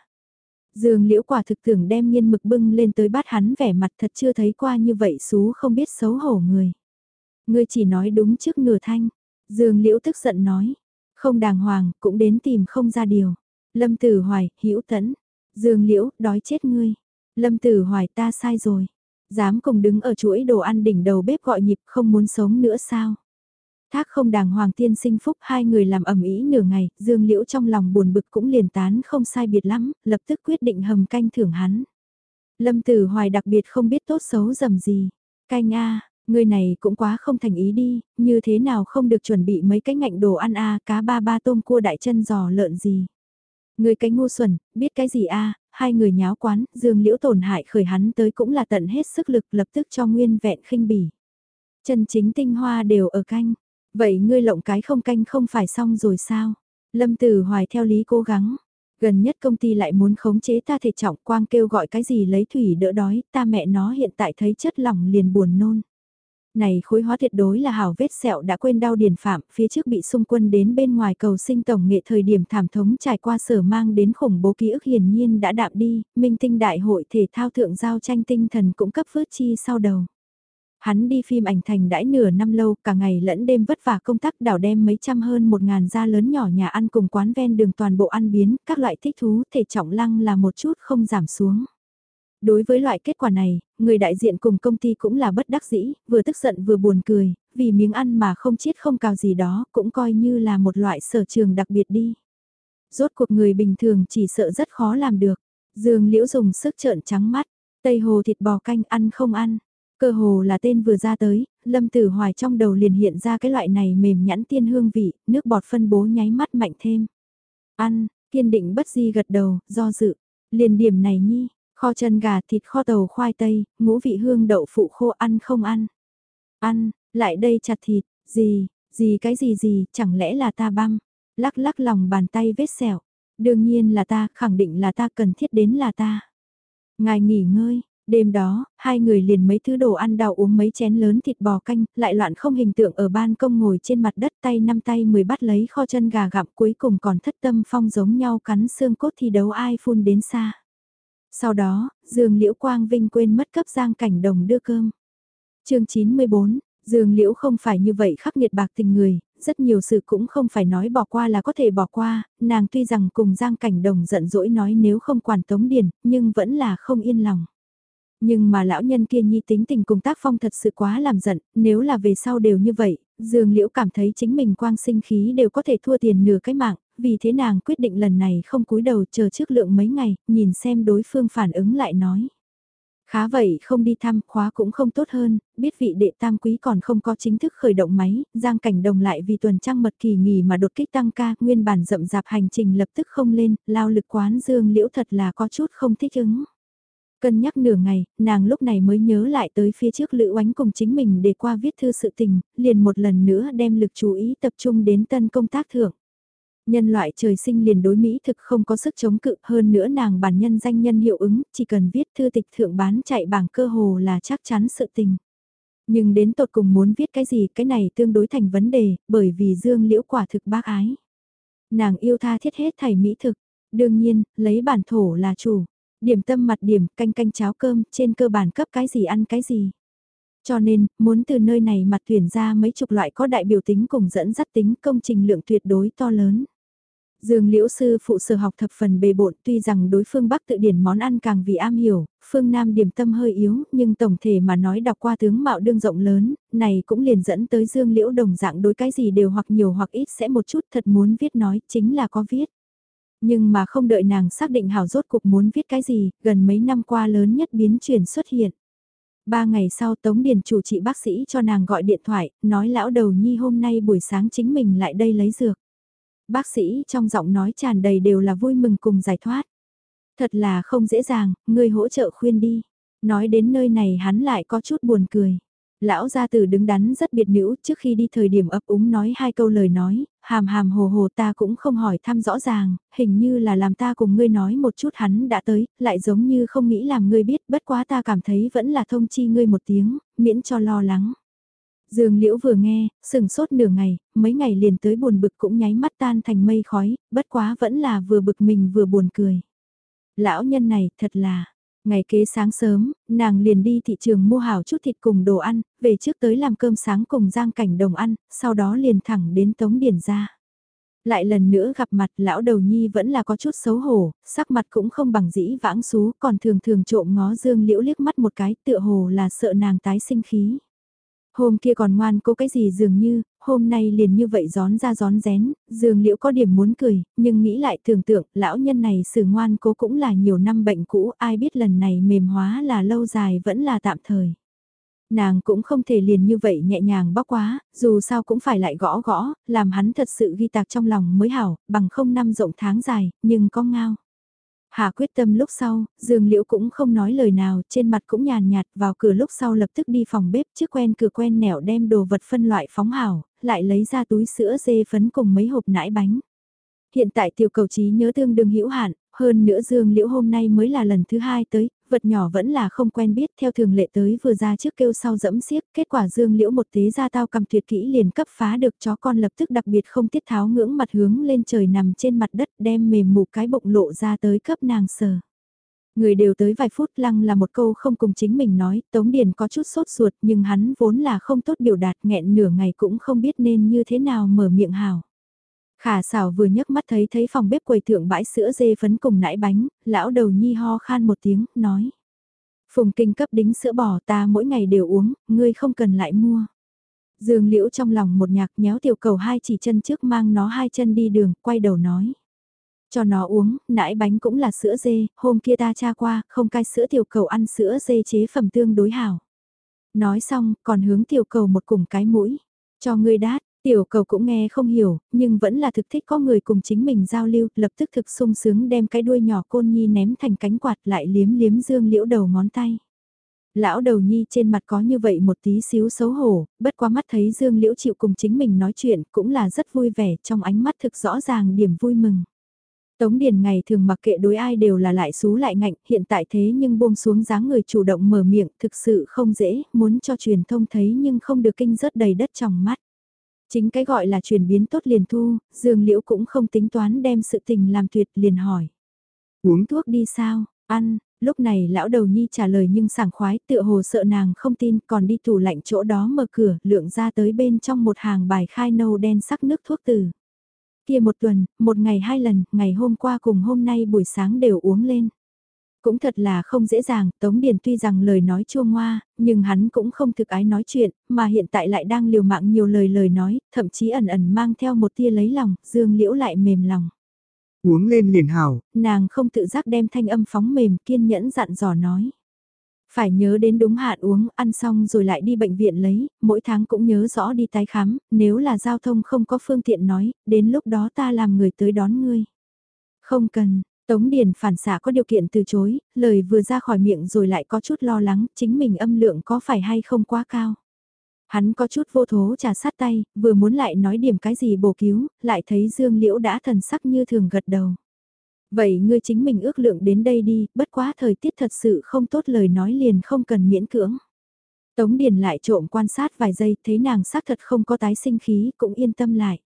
Dương Liễu quả thực tưởng đem nhiên mực bưng lên tới bát hắn vẻ mặt thật chưa thấy qua như vậy xú không biết xấu hổ người. Ngươi chỉ nói đúng trước nửa thanh, Dương Liễu tức giận nói, không đàng hoàng, cũng đến tìm không ra điều. Lâm Tử Hoài, hữu tẫn. Dương Liễu, đói chết ngươi. Lâm Tử Hoài ta sai rồi. Dám cùng đứng ở chuỗi đồ ăn đỉnh đầu bếp gọi nhịp không muốn sống nữa sao? Thác không đàng hoàng tiên sinh phúc hai người làm ẩm ý nửa ngày, Dương Liễu trong lòng buồn bực cũng liền tán không sai biệt lắm, lập tức quyết định hầm canh thưởng hắn. Lâm Tử Hoài đặc biệt không biết tốt xấu dầm gì. Canh a, người này cũng quá không thành ý đi, như thế nào không được chuẩn bị mấy cái ngạnh đồ ăn a, cá ba ba tôm cua đại chân giò lợn gì. Người cái ngu xuẩn, biết cái gì a, hai người nháo quán, Dương Liễu tổn hại khởi hắn tới cũng là tận hết sức lực lập tức cho nguyên vẹn khinh bỉ. Chân chính tinh hoa đều ở canh, vậy ngươi lộng cái không canh không phải xong rồi sao? Lâm Tử Hoài theo lý cố gắng, gần nhất công ty lại muốn khống chế ta thể trọng quang kêu gọi cái gì lấy thủy đỡ đói, ta mẹ nó hiện tại thấy chất lỏng liền buồn nôn. Này khối hóa tuyệt đối là hảo vết sẹo đã quên đau điền phạm, phía trước bị xung quân đến bên ngoài cầu sinh tổng nghệ thời điểm thảm thống trải qua sở mang đến khủng bố ký ức hiển nhiên đã đạm đi, minh tinh đại hội thể thao thượng giao tranh tinh thần cũng cấp vớt chi sau đầu. Hắn đi phim ảnh thành đãi nửa năm lâu, cả ngày lẫn đêm vất vả công tác đảo đem mấy trăm hơn một ngàn gia lớn nhỏ nhà ăn cùng quán ven đường toàn bộ ăn biến, các loại thích thú thể trọng lăng là một chút không giảm xuống. Đối với loại kết quả này, người đại diện cùng công ty cũng là bất đắc dĩ, vừa tức giận vừa buồn cười, vì miếng ăn mà không chết không cào gì đó cũng coi như là một loại sở trường đặc biệt đi. Rốt cuộc người bình thường chỉ sợ rất khó làm được. Dương Liễu dùng sức trợn trắng mắt, Tây Hồ thịt bò canh ăn không ăn. Cơ hồ là tên vừa ra tới, Lâm Tử Hoài trong đầu liền hiện ra cái loại này mềm nhẵn tiên hương vị, nước bọt phân bố nháy mắt mạnh thêm. Ăn, kiên định bất di gật đầu, do dự. Liền điểm này nhi, kho chân gà thịt kho tàu khoai tây, ngũ vị hương đậu phụ khô ăn không ăn. Ăn, lại đây chặt thịt, gì, gì cái gì gì, chẳng lẽ là ta băm. Lắc lắc lòng bàn tay vết sẹo. Đương nhiên là ta, khẳng định là ta cần thiết đến là ta. Ngài nghỉ ngơi, Đêm đó, hai người liền mấy thứ đồ ăn đào uống mấy chén lớn thịt bò canh, lại loạn không hình tượng ở ban công ngồi trên mặt đất tay năm tay mười bắt lấy kho chân gà gặm cuối cùng còn thất tâm phong giống nhau cắn xương cốt thi đấu ai phun đến xa. Sau đó, Dương Liễu Quang Vinh quên mất cấp Giang Cảnh Đồng đưa cơm. chương 94, Dương Liễu không phải như vậy khắc nghiệt bạc tình người, rất nhiều sự cũng không phải nói bỏ qua là có thể bỏ qua, nàng tuy rằng cùng Giang Cảnh Đồng giận dỗi nói nếu không quản Tống Điền, nhưng vẫn là không yên lòng. Nhưng mà lão nhân kia nhi tính tình cùng tác phong thật sự quá làm giận, nếu là về sau đều như vậy, Dương Liễu cảm thấy chính mình quang sinh khí đều có thể thua tiền nửa cái mạng, vì thế nàng quyết định lần này không cúi đầu chờ trước lượng mấy ngày, nhìn xem đối phương phản ứng lại nói. Khá vậy không đi thăm khóa cũng không tốt hơn, biết vị đệ tam quý còn không có chính thức khởi động máy, giang cảnh đồng lại vì tuần trăng mật kỳ nghỉ mà đột kích tăng ca, nguyên bản rậm rạp hành trình lập tức không lên, lao lực quán dương liễu thật là có chút không thích ứng. Cân nhắc nửa ngày, nàng lúc này mới nhớ lại tới phía trước Lữ Oánh cùng chính mình để qua viết thư sự tình, liền một lần nữa đem lực chú ý tập trung đến tân công tác thưởng. Nhân loại trời sinh liền đối Mỹ thực không có sức chống cự hơn nữa nàng bản nhân danh nhân hiệu ứng, chỉ cần viết thư tịch thượng bán chạy bảng cơ hồ là chắc chắn sự tình. Nhưng đến tột cùng muốn viết cái gì cái này tương đối thành vấn đề, bởi vì Dương Liễu quả thực bác ái. Nàng yêu tha thiết hết thảy Mỹ thực, đương nhiên, lấy bản thổ là chủ. Điểm tâm mặt điểm, canh canh cháo cơm, trên cơ bản cấp cái gì ăn cái gì. Cho nên, muốn từ nơi này mặt tuyển ra mấy chục loại có đại biểu tính cùng dẫn dắt tính công trình lượng tuyệt đối to lớn. Dương Liễu sư phụ sở học thập phần bề bộn tuy rằng đối phương Bắc tự điển món ăn càng vì am hiểu, phương Nam điểm tâm hơi yếu, nhưng tổng thể mà nói đọc qua tướng mạo đương rộng lớn, này cũng liền dẫn tới Dương Liễu đồng dạng đối cái gì đều hoặc nhiều hoặc ít sẽ một chút thật muốn viết nói chính là có viết. Nhưng mà không đợi nàng xác định hảo rốt cục muốn viết cái gì, gần mấy năm qua lớn nhất biến chuyển xuất hiện. Ba ngày sau Tống Điền chủ trị bác sĩ cho nàng gọi điện thoại, nói lão đầu nhi hôm nay buổi sáng chính mình lại đây lấy dược. Bác sĩ trong giọng nói tràn đầy đều là vui mừng cùng giải thoát. Thật là không dễ dàng, người hỗ trợ khuyên đi. Nói đến nơi này hắn lại có chút buồn cười. Lão gia tử đứng đắn rất biệt nữ trước khi đi thời điểm ấp úng nói hai câu lời nói, hàm hàm hồ hồ ta cũng không hỏi thăm rõ ràng, hình như là làm ta cùng ngươi nói một chút hắn đã tới, lại giống như không nghĩ làm ngươi biết, bất quá ta cảm thấy vẫn là thông chi ngươi một tiếng, miễn cho lo lắng. Dương Liễu vừa nghe, sừng sốt nửa ngày, mấy ngày liền tới buồn bực cũng nháy mắt tan thành mây khói, bất quá vẫn là vừa bực mình vừa buồn cười. Lão nhân này thật là, Ngày kế sáng sớm, nàng liền đi thị trường mua hảo chút thịt cùng đồ ăn, về trước tới làm cơm sáng cùng Giang Cảnh Đồng ăn, sau đó liền thẳng đến Tống Điển ra. Lại lần nữa gặp mặt lão đầu nhi vẫn là có chút xấu hổ, sắc mặt cũng không bằng dĩ vãng xú, còn thường thường trộm ngó Dương Liễu liếc mắt một cái tựa hồ là sợ nàng tái sinh khí. Hôm kia còn ngoan cố cái gì dường như, hôm nay liền như vậy gión ra gión rén, dường liễu có điểm muốn cười, nhưng nghĩ lại tưởng tượng, lão nhân này xử ngoan cố cũng là nhiều năm bệnh cũ, ai biết lần này mềm hóa là lâu dài vẫn là tạm thời. Nàng cũng không thể liền như vậy nhẹ nhàng bóc quá, dù sao cũng phải lại gõ gõ, làm hắn thật sự ghi tạc trong lòng mới hảo, bằng không năm rộng tháng dài, nhưng có ngao. Hà quyết tâm lúc sau, Dương Liễu cũng không nói lời nào, trên mặt cũng nhàn nhạt, vào cửa lúc sau lập tức đi phòng bếp trước quen cửa quen nẻo đem đồ vật phân loại phóng hảo, lại lấy ra túi sữa dê phấn cùng mấy hộp nãi bánh. Hiện tại tiểu cầu trí nhớ tương đương hữu hạn, hơn nữa Dương Liễu hôm nay mới là lần thứ hai tới, vật nhỏ vẫn là không quen biết theo thường lệ tới vừa ra trước kêu sau dẫm xiếc, kết quả Dương Liễu một tế ra tao cầm tuyệt kỹ liền cấp phá được chó con lập tức đặc biệt không tiết tháo ngưỡng mặt hướng lên trời nằm trên mặt đất đem mềm mù cái bụng lộ ra tới cấp nàng sờ. Người đều tới vài phút lăng là một câu không cùng chính mình nói, Tống Điền có chút sốt ruột nhưng hắn vốn là không tốt biểu đạt nghẹn nửa ngày cũng không biết nên như thế nào mở miệng hào. Khả xảo vừa nhấc mắt thấy thấy phòng bếp quầy thượng bãi sữa dê phấn cùng nãi bánh, lão đầu nhi ho khan một tiếng, nói. Phùng kinh cấp đính sữa bò ta mỗi ngày đều uống, ngươi không cần lại mua. Dương liễu trong lòng một nhạc nhéo tiểu cầu hai chỉ chân trước mang nó hai chân đi đường, quay đầu nói. Cho nó uống, nãi bánh cũng là sữa dê, hôm kia ta tra qua, không cai sữa tiểu cầu ăn sữa dê chế phẩm tương đối hảo. Nói xong, còn hướng tiểu cầu một cùng cái mũi. Cho ngươi đát, Tiểu cầu cũng nghe không hiểu, nhưng vẫn là thực thích có người cùng chính mình giao lưu, lập tức thực sung sướng đem cái đuôi nhỏ côn nhi ném thành cánh quạt lại liếm liếm dương liễu đầu ngón tay. Lão đầu nhi trên mặt có như vậy một tí xíu xấu hổ, bất qua mắt thấy dương liễu chịu cùng chính mình nói chuyện cũng là rất vui vẻ trong ánh mắt thực rõ ràng điểm vui mừng. Tống Điền ngày thường mặc kệ đối ai đều là lại xú lại ngạnh, hiện tại thế nhưng buông xuống dáng người chủ động mở miệng thực sự không dễ, muốn cho truyền thông thấy nhưng không được kinh rớt đầy đất trong mắt. Chính cái gọi là chuyển biến tốt liền thu, Dương Liễu cũng không tính toán đem sự tình làm tuyệt liền hỏi. Uống thuốc đi sao, ăn, lúc này lão đầu nhi trả lời nhưng sảng khoái tựa hồ sợ nàng không tin còn đi tủ lạnh chỗ đó mở cửa lượng ra tới bên trong một hàng bài khai nâu đen sắc nước thuốc từ. Kia một tuần, một ngày hai lần, ngày hôm qua cùng hôm nay buổi sáng đều uống lên. Cũng thật là không dễ dàng, Tống Điền tuy rằng lời nói chua ngoa, nhưng hắn cũng không thực ái nói chuyện, mà hiện tại lại đang liều mạng nhiều lời lời nói, thậm chí ẩn ẩn mang theo một tia lấy lòng, Dương Liễu lại mềm lòng. Uống lên liền hảo. Nàng không tự giác đem thanh âm phóng mềm kiên nhẫn dặn dò nói. Phải nhớ đến đúng hạn uống, ăn xong rồi lại đi bệnh viện lấy, mỗi tháng cũng nhớ rõ đi tái khám, nếu là giao thông không có phương tiện nói, đến lúc đó ta làm người tới đón ngươi. Không cần, Tống Điền phản xạ có điều kiện từ chối, lời vừa ra khỏi miệng rồi lại có chút lo lắng, chính mình âm lượng có phải hay không quá cao. Hắn có chút vô thố trà sát tay, vừa muốn lại nói điểm cái gì bổ cứu, lại thấy Dương Liễu đã thần sắc như thường gật đầu. Vậy ngươi chính mình ước lượng đến đây đi, bất quá thời tiết thật sự không tốt lời nói liền không cần miễn cưỡng. Tống Điền lại trộm quan sát vài giây, thấy nàng xác thật không có tái sinh khí, cũng yên tâm lại.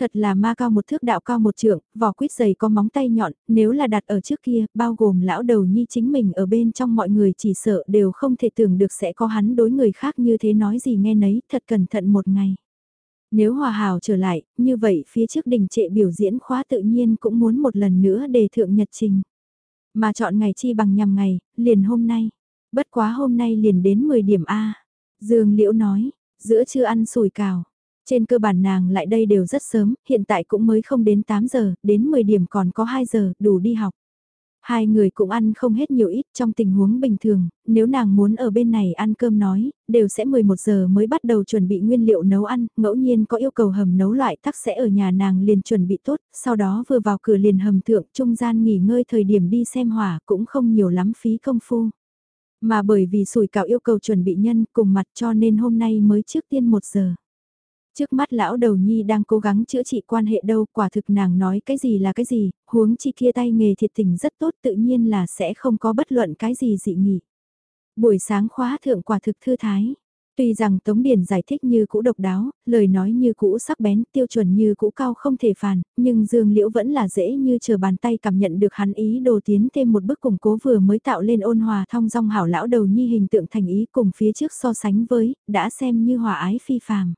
Thật là ma cao một thước đạo cao một trượng, vỏ quýt dày có móng tay nhọn, nếu là đặt ở trước kia, bao gồm lão đầu nhi chính mình ở bên trong mọi người chỉ sợ đều không thể tưởng được sẽ có hắn đối người khác như thế nói gì nghe nấy, thật cẩn thận một ngày. Nếu hòa hào trở lại, như vậy phía trước đình trệ biểu diễn khóa tự nhiên cũng muốn một lần nữa đề thượng nhật trình. Mà chọn ngày chi bằng nhằm ngày, liền hôm nay. Bất quá hôm nay liền đến 10 điểm A. Dương Liễu nói, giữa chưa ăn sủi cào. Trên cơ bản nàng lại đây đều rất sớm, hiện tại cũng mới không đến 8 giờ, đến 10 điểm còn có 2 giờ, đủ đi học. Hai người cũng ăn không hết nhiều ít trong tình huống bình thường, nếu nàng muốn ở bên này ăn cơm nói, đều sẽ 11 giờ mới bắt đầu chuẩn bị nguyên liệu nấu ăn, ngẫu nhiên có yêu cầu hầm nấu loại tắc sẽ ở nhà nàng liền chuẩn bị tốt, sau đó vừa vào cửa liền hầm thượng trung gian nghỉ ngơi thời điểm đi xem hỏa cũng không nhiều lắm phí công phu. Mà bởi vì sủi cảo yêu cầu chuẩn bị nhân cùng mặt cho nên hôm nay mới trước tiên 1 giờ. Trước mắt lão đầu nhi đang cố gắng chữa trị quan hệ đâu, quả thực nàng nói cái gì là cái gì, huống chi kia tay nghề thiệt tình rất tốt tự nhiên là sẽ không có bất luận cái gì dị nghị. Buổi sáng khóa thượng quả thực thư thái. Tuy rằng Tống Điền giải thích như cũ độc đáo, lời nói như cũ sắc bén, tiêu chuẩn như cũ cao không thể phản, nhưng Dương Liễu vẫn là dễ như chờ bàn tay cảm nhận được hắn ý đồ tiến thêm một bước củng cố vừa mới tạo lên ôn hòa thong dong hảo lão đầu nhi hình tượng thành ý cùng phía trước so sánh với, đã xem như hòa ái phi phàm.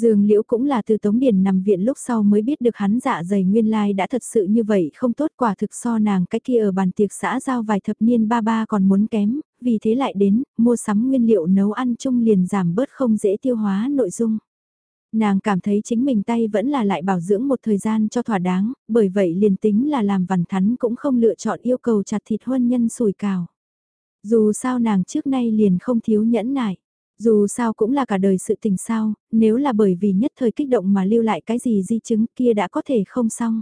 Dương Liễu cũng là từ Tống Điền nằm viện lúc sau mới biết được hắn dạ dày nguyên lai đã thật sự như vậy không tốt quả thực so nàng cái kia ở bàn tiệc xã giao vài thập niên ba ba còn muốn kém, vì thế lại đến, mua sắm nguyên liệu nấu ăn chung liền giảm bớt không dễ tiêu hóa nội dung. Nàng cảm thấy chính mình tay vẫn là lại bảo dưỡng một thời gian cho thỏa đáng, bởi vậy liền tính là làm vằn thắn cũng không lựa chọn yêu cầu chặt thịt huân nhân sủi cào. Dù sao nàng trước nay liền không thiếu nhẫn nại. Dù sao cũng là cả đời sự tình sao, nếu là bởi vì nhất thời kích động mà lưu lại cái gì di chứng kia đã có thể không xong.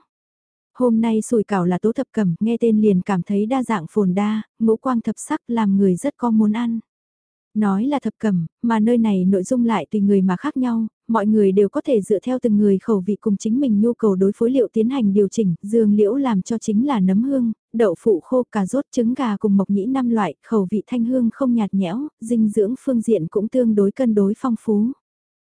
Hôm nay sủi cảo là tố thập cẩm, nghe tên liền cảm thấy đa dạng phồn đa, ngũ quang thập sắc làm người rất có muốn ăn. Nói là thập cẩm, mà nơi này nội dung lại tùy người mà khác nhau, mọi người đều có thể dựa theo từng người khẩu vị cùng chính mình nhu cầu đối phối liệu tiến hành điều chỉnh, dương liễu làm cho chính là nấm hương, đậu phụ khô, cà rốt, trứng gà cùng mộc nhĩ năm loại, khẩu vị thanh hương không nhạt nhẽo, dinh dưỡng phương diện cũng tương đối cân đối phong phú.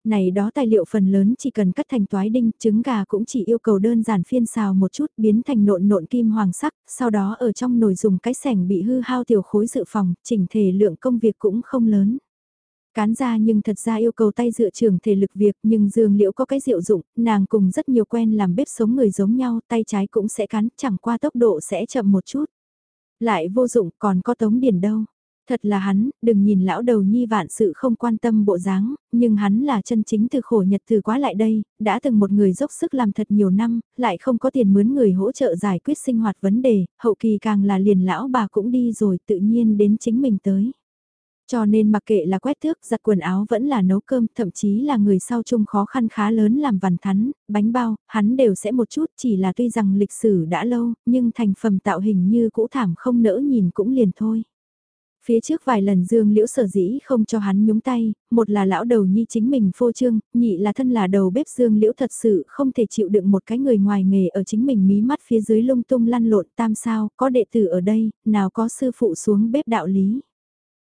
Này đó tài liệu phần lớn chỉ cần cắt thành toái đinh, trứng gà cũng chỉ yêu cầu đơn giản phiên xào một chút biến thành nộn nộn kim hoàng sắc, sau đó ở trong nồi dùng cái sẻng bị hư hao tiểu khối dự phòng, chỉnh thể lượng công việc cũng không lớn. Cán ra nhưng thật ra yêu cầu tay dựa trường thể lực việc nhưng dương liễu có cái diệu dụng, nàng cùng rất nhiều quen làm bếp sống người giống nhau, tay trái cũng sẽ cán, chẳng qua tốc độ sẽ chậm một chút. Lại vô dụng còn có tống điển đâu. Thật là hắn, đừng nhìn lão đầu nhi vạn sự không quan tâm bộ dáng, nhưng hắn là chân chính từ khổ nhật từ quá lại đây, đã từng một người dốc sức làm thật nhiều năm, lại không có tiền mướn người hỗ trợ giải quyết sinh hoạt vấn đề, hậu kỳ càng là liền lão bà cũng đi rồi tự nhiên đến chính mình tới. Cho nên mặc kệ là quét thước, giặt quần áo vẫn là nấu cơm, thậm chí là người sau chung khó khăn khá lớn làm vằn thắn, bánh bao, hắn đều sẽ một chút, chỉ là tuy rằng lịch sử đã lâu, nhưng thành phẩm tạo hình như cũ thảm không nỡ nhìn cũng liền thôi. Phía trước vài lần Dương Liễu sở dĩ không cho hắn nhúng tay, một là lão đầu nhi chính mình phô trương, nhị là thân là đầu bếp Dương Liễu thật sự không thể chịu đựng một cái người ngoài nghề ở chính mình mí mắt phía dưới lung tung lăn lộn tam sao, có đệ tử ở đây, nào có sư phụ xuống bếp đạo lý.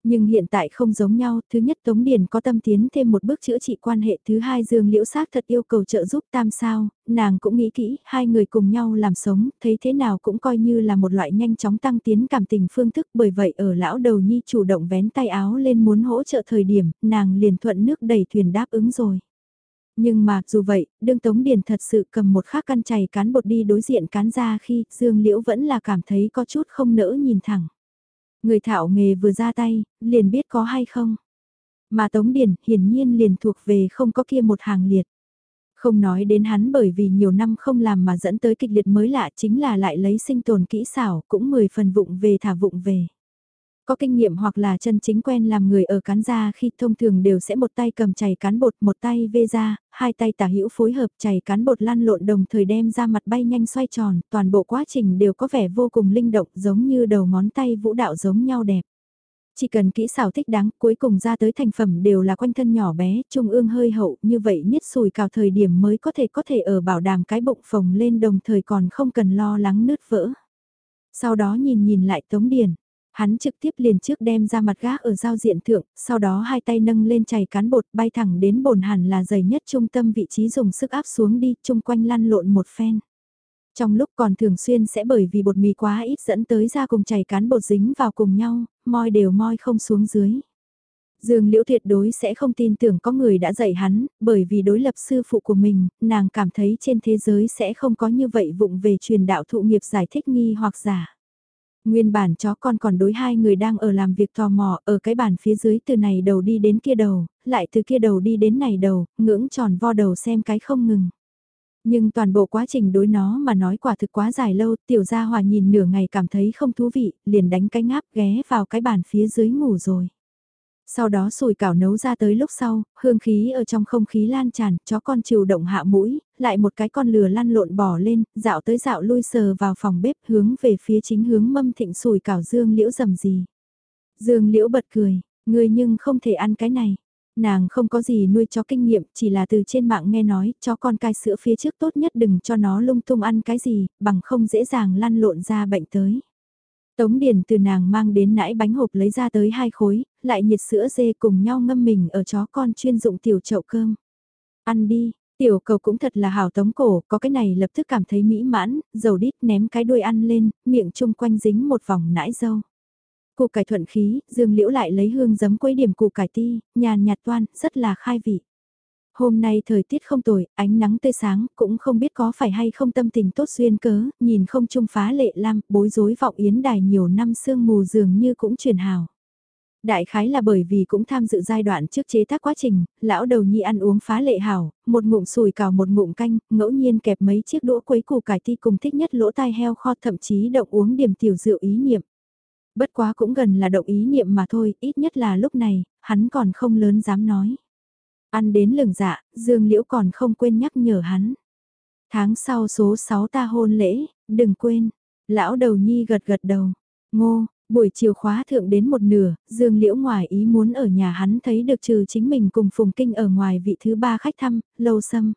Nhưng hiện tại không giống nhau, thứ nhất Tống Điền có tâm tiến thêm một bước chữa trị quan hệ, thứ hai Dương Liễu Xác thật yêu cầu trợ giúp tam sao, nàng cũng nghĩ kỹ, hai người cùng nhau làm sống, thấy thế nào cũng coi như là một loại nhanh chóng tăng tiến cảm tình phương thức, bởi vậy ở lão đầu nhi chủ động vén tay áo lên muốn hỗ trợ thời điểm, nàng liền thuận nước đẩy thuyền đáp ứng rồi. Nhưng mà, dù vậy, đương Tống Điền thật sự cầm một khắc căn chày cán bột đi đối diện cán ra khi Dương Liễu vẫn là cảm thấy có chút không nỡ nhìn thẳng. Người thạo nghề vừa ra tay, liền biết có hay không. Mà Tống Điền hiển nhiên liền thuộc về không có kia một hàng liệt. Không nói đến hắn bởi vì nhiều năm không làm mà dẫn tới kịch liệt mới lạ chính là lại lấy sinh tồn kỹ xảo cũng 10 phần vụng về thả vụng về. Có kinh nghiệm hoặc là chân chính quen làm người ở cán da khi thông thường đều sẽ một tay cầm chày cán bột, một tay vê ra, hai tay tả hữu phối hợp chày cán bột lăn lộn đồng thời đem ra mặt bay nhanh xoay tròn, toàn bộ quá trình đều có vẻ vô cùng linh động giống như đầu ngón tay vũ đạo giống nhau đẹp. Chỉ cần kỹ xảo thích đáng, cuối cùng ra tới thành phẩm đều là quanh thân nhỏ bé, trung ương hơi hậu, như vậy nhất sùi cào thời điểm mới có thể có thể ở bảo đảm cái bụng phồng lên đồng thời còn không cần lo lắng nứt vỡ. Sau đó nhìn nhìn lại Tống Điền, Hắn trực tiếp liền trước đem ra mặt gác ở giao diện thượng, sau đó hai tay nâng lên chảy cán bột bay thẳng đến bồn hẳn là dày nhất trung tâm vị trí dùng sức áp xuống đi, chung quanh lăn lộn một phen. Trong lúc còn thường xuyên sẽ bởi vì bột mì quá ít dẫn tới ra cùng chảy cán bột dính vào cùng nhau, moi đều moi không xuống dưới. Dương Liễu tuyệt đối sẽ không tin tưởng có người đã dạy hắn, bởi vì đối lập sư phụ của mình, nàng cảm thấy trên thế giới sẽ không có như vậy vụng về truyền đạo thụ nghiệp giải thích nghi hoặc giả. Nguyên bản chó con còn đối hai người đang ở làm việc tò mò ở cái bàn phía dưới từ này đầu đi đến kia đầu, lại từ kia đầu đi đến này đầu, ngưỡng tròn vo đầu xem cái không ngừng. Nhưng toàn bộ quá trình đối nó mà nói quả thực quá dài lâu, tiểu gia hòa nhìn nửa ngày cảm thấy không thú vị, liền đánh cái ngáp ghé vào cái bàn phía dưới ngủ rồi. Sau đó sùi cảo nấu ra tới lúc sau, hương khí ở trong không khí lan tràn, chó con chiều động hạ mũi, lại một cái con lừa lăn lộn bỏ lên, dạo tới dạo lui sờ vào phòng bếp hướng về phía chính hướng mâm thịnh sùi cảo dương liễu dầm gì. Dương liễu bật cười, người nhưng không thể ăn cái này. Nàng không có gì nuôi chó kinh nghiệm, chỉ là từ trên mạng nghe nói, chó con cai sữa phía trước tốt nhất đừng cho nó lung tung ăn cái gì, bằng không dễ dàng lăn lộn ra bệnh tới. Tống Điền từ nàng mang đến nãi bánh hộp lấy ra tới hai khối, lại nhiệt sữa dê cùng nhau ngâm mình ở chó con chuyên dụng tiểu chậu cơm. Ăn đi, tiểu cầu cũng thật là hảo tống cổ, có cái này lập tức cảm thấy mỹ mãn, dầu đít ném cái đuôi ăn lên, miệng chung quanh dính một vòng nãi dâu. Củ cải thuận khí, dương liễu lại lấy hương giấm quấy điểm củ cải ti, nhàn nhạt toan, rất là khai vị. Hôm nay thời tiết không tồi, ánh nắng tươi sáng, cũng không biết có phải hay không tâm tình tốt duyên cớ, nhìn không trung phá lệ lam, bối rối vọng yến đài nhiều năm sương mù dường như cũng truyền hào. Đại khái là bởi vì cũng tham dự giai đoạn trước chế tác quá trình, lão đầu nhi ăn uống phá lệ hảo, một ngụm sùi cào một ngụm canh, ngẫu nhiên kẹp mấy chiếc đũa quấy củ cải ti cùng thích nhất lỗ tai heo kho thậm chí động uống điểm tiểu rượu ý niệm. Bất quá cũng gần là động ý niệm mà thôi, ít nhất là lúc này, hắn còn không lớn dám nói. Ăn đến lừng dạ, Dương Liễu còn không quên nhắc nhở hắn. Tháng sau số 6 ta hôn lễ, đừng quên. Lão đầu nhi gật gật đầu. Ngô, buổi chiều khóa thượng đến một nửa, Dương Liễu ngoài ý muốn ở nhà hắn thấy được trừ chính mình cùng Phùng Kinh ở ngoài vị thứ ba khách thăm, lâu xâm.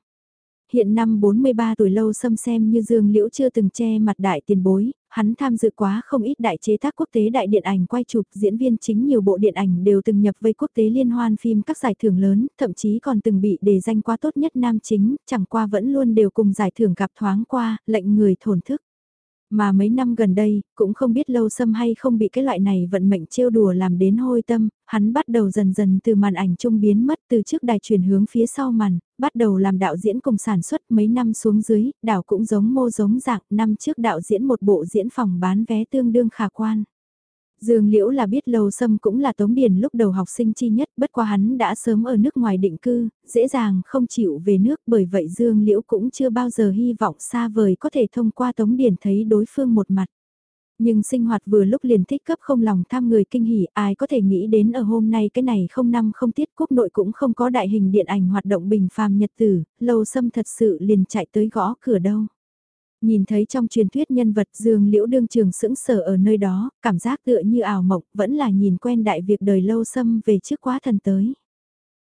Hiện năm 43 tuổi lâu xâm xem như Dương Liễu chưa từng che mặt đại tiền bối, hắn tham dự quá không ít đại chế tác quốc tế đại điện ảnh quay chụp diễn viên chính nhiều bộ điện ảnh đều từng nhập vây quốc tế liên hoan phim các giải thưởng lớn, thậm chí còn từng bị đề danh qua tốt nhất nam chính, chẳng qua vẫn luôn đều cùng giải thưởng gặp thoáng qua, lệnh người thổn thức. Mà mấy năm gần đây, cũng không biết lâu xâm hay không bị cái loại này vận mệnh trêu đùa làm đến hôi tâm, hắn bắt đầu dần dần từ màn ảnh trung biến mất từ trước đài chuyển hướng phía sau màn, bắt đầu làm đạo diễn cùng sản xuất mấy năm xuống dưới, đảo cũng giống mô giống dạng, năm trước đạo diễn một bộ diễn phòng bán vé tương đương khả quan. Dương Liễu là biết Lâu Sâm cũng là Tống Điền lúc đầu học sinh chi nhất, bất quá hắn đã sớm ở nước ngoài định cư, dễ dàng không chịu về nước bởi vậy Dương Liễu cũng chưa bao giờ hy vọng xa vời có thể thông qua Tống Điền thấy đối phương một mặt. Nhưng sinh hoạt vừa lúc liền thích cấp không lòng tham người kinh hỉ, ai có thể nghĩ đến ở hôm nay cái này không năm không tiết quốc nội cũng không có đại hình điện ảnh hoạt động bình phàm nhật tử, Lâu Sâm thật sự liền chạy tới gõ cửa đâu. Nhìn thấy trong truyền thuyết nhân vật Dương Liễu đương trường sững sờ ở nơi đó, cảm giác tựa như ảo mộng, vẫn là nhìn quen đại việc đời lâu xâm về trước quá thần tới.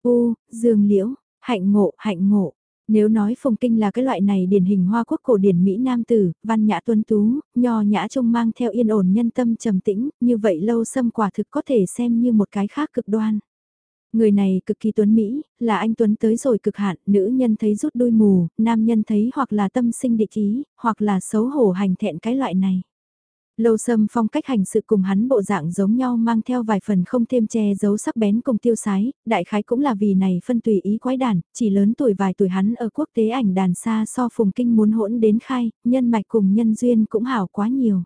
U, Dương Liễu, hạnh ngộ, hạnh ngộ. Nếu nói Phùng Kinh là cái loại này điển hình hoa quốc cổ điển Mỹ Nam tử, văn nhã tuấn tú, nho nhã trông mang theo yên ổn nhân tâm trầm tĩnh, như vậy lâu xâm quả thực có thể xem như một cái khác cực đoan. Người này cực kỳ tuấn Mỹ, là anh Tuấn tới rồi cực hạn, nữ nhân thấy rút đôi mù, nam nhân thấy hoặc là tâm sinh địch ý, hoặc là xấu hổ hành thẹn cái loại này. Lâu sâm phong cách hành sự cùng hắn bộ dạng giống nhau mang theo vài phần không thêm che giấu sắc bén cùng tiêu sái, đại khái cũng là vì này phân tùy ý quái đàn, chỉ lớn tuổi vài tuổi hắn ở quốc tế ảnh đàn xa so phùng kinh muốn hỗn đến khai, nhân mạch cùng nhân duyên cũng hảo quá nhiều.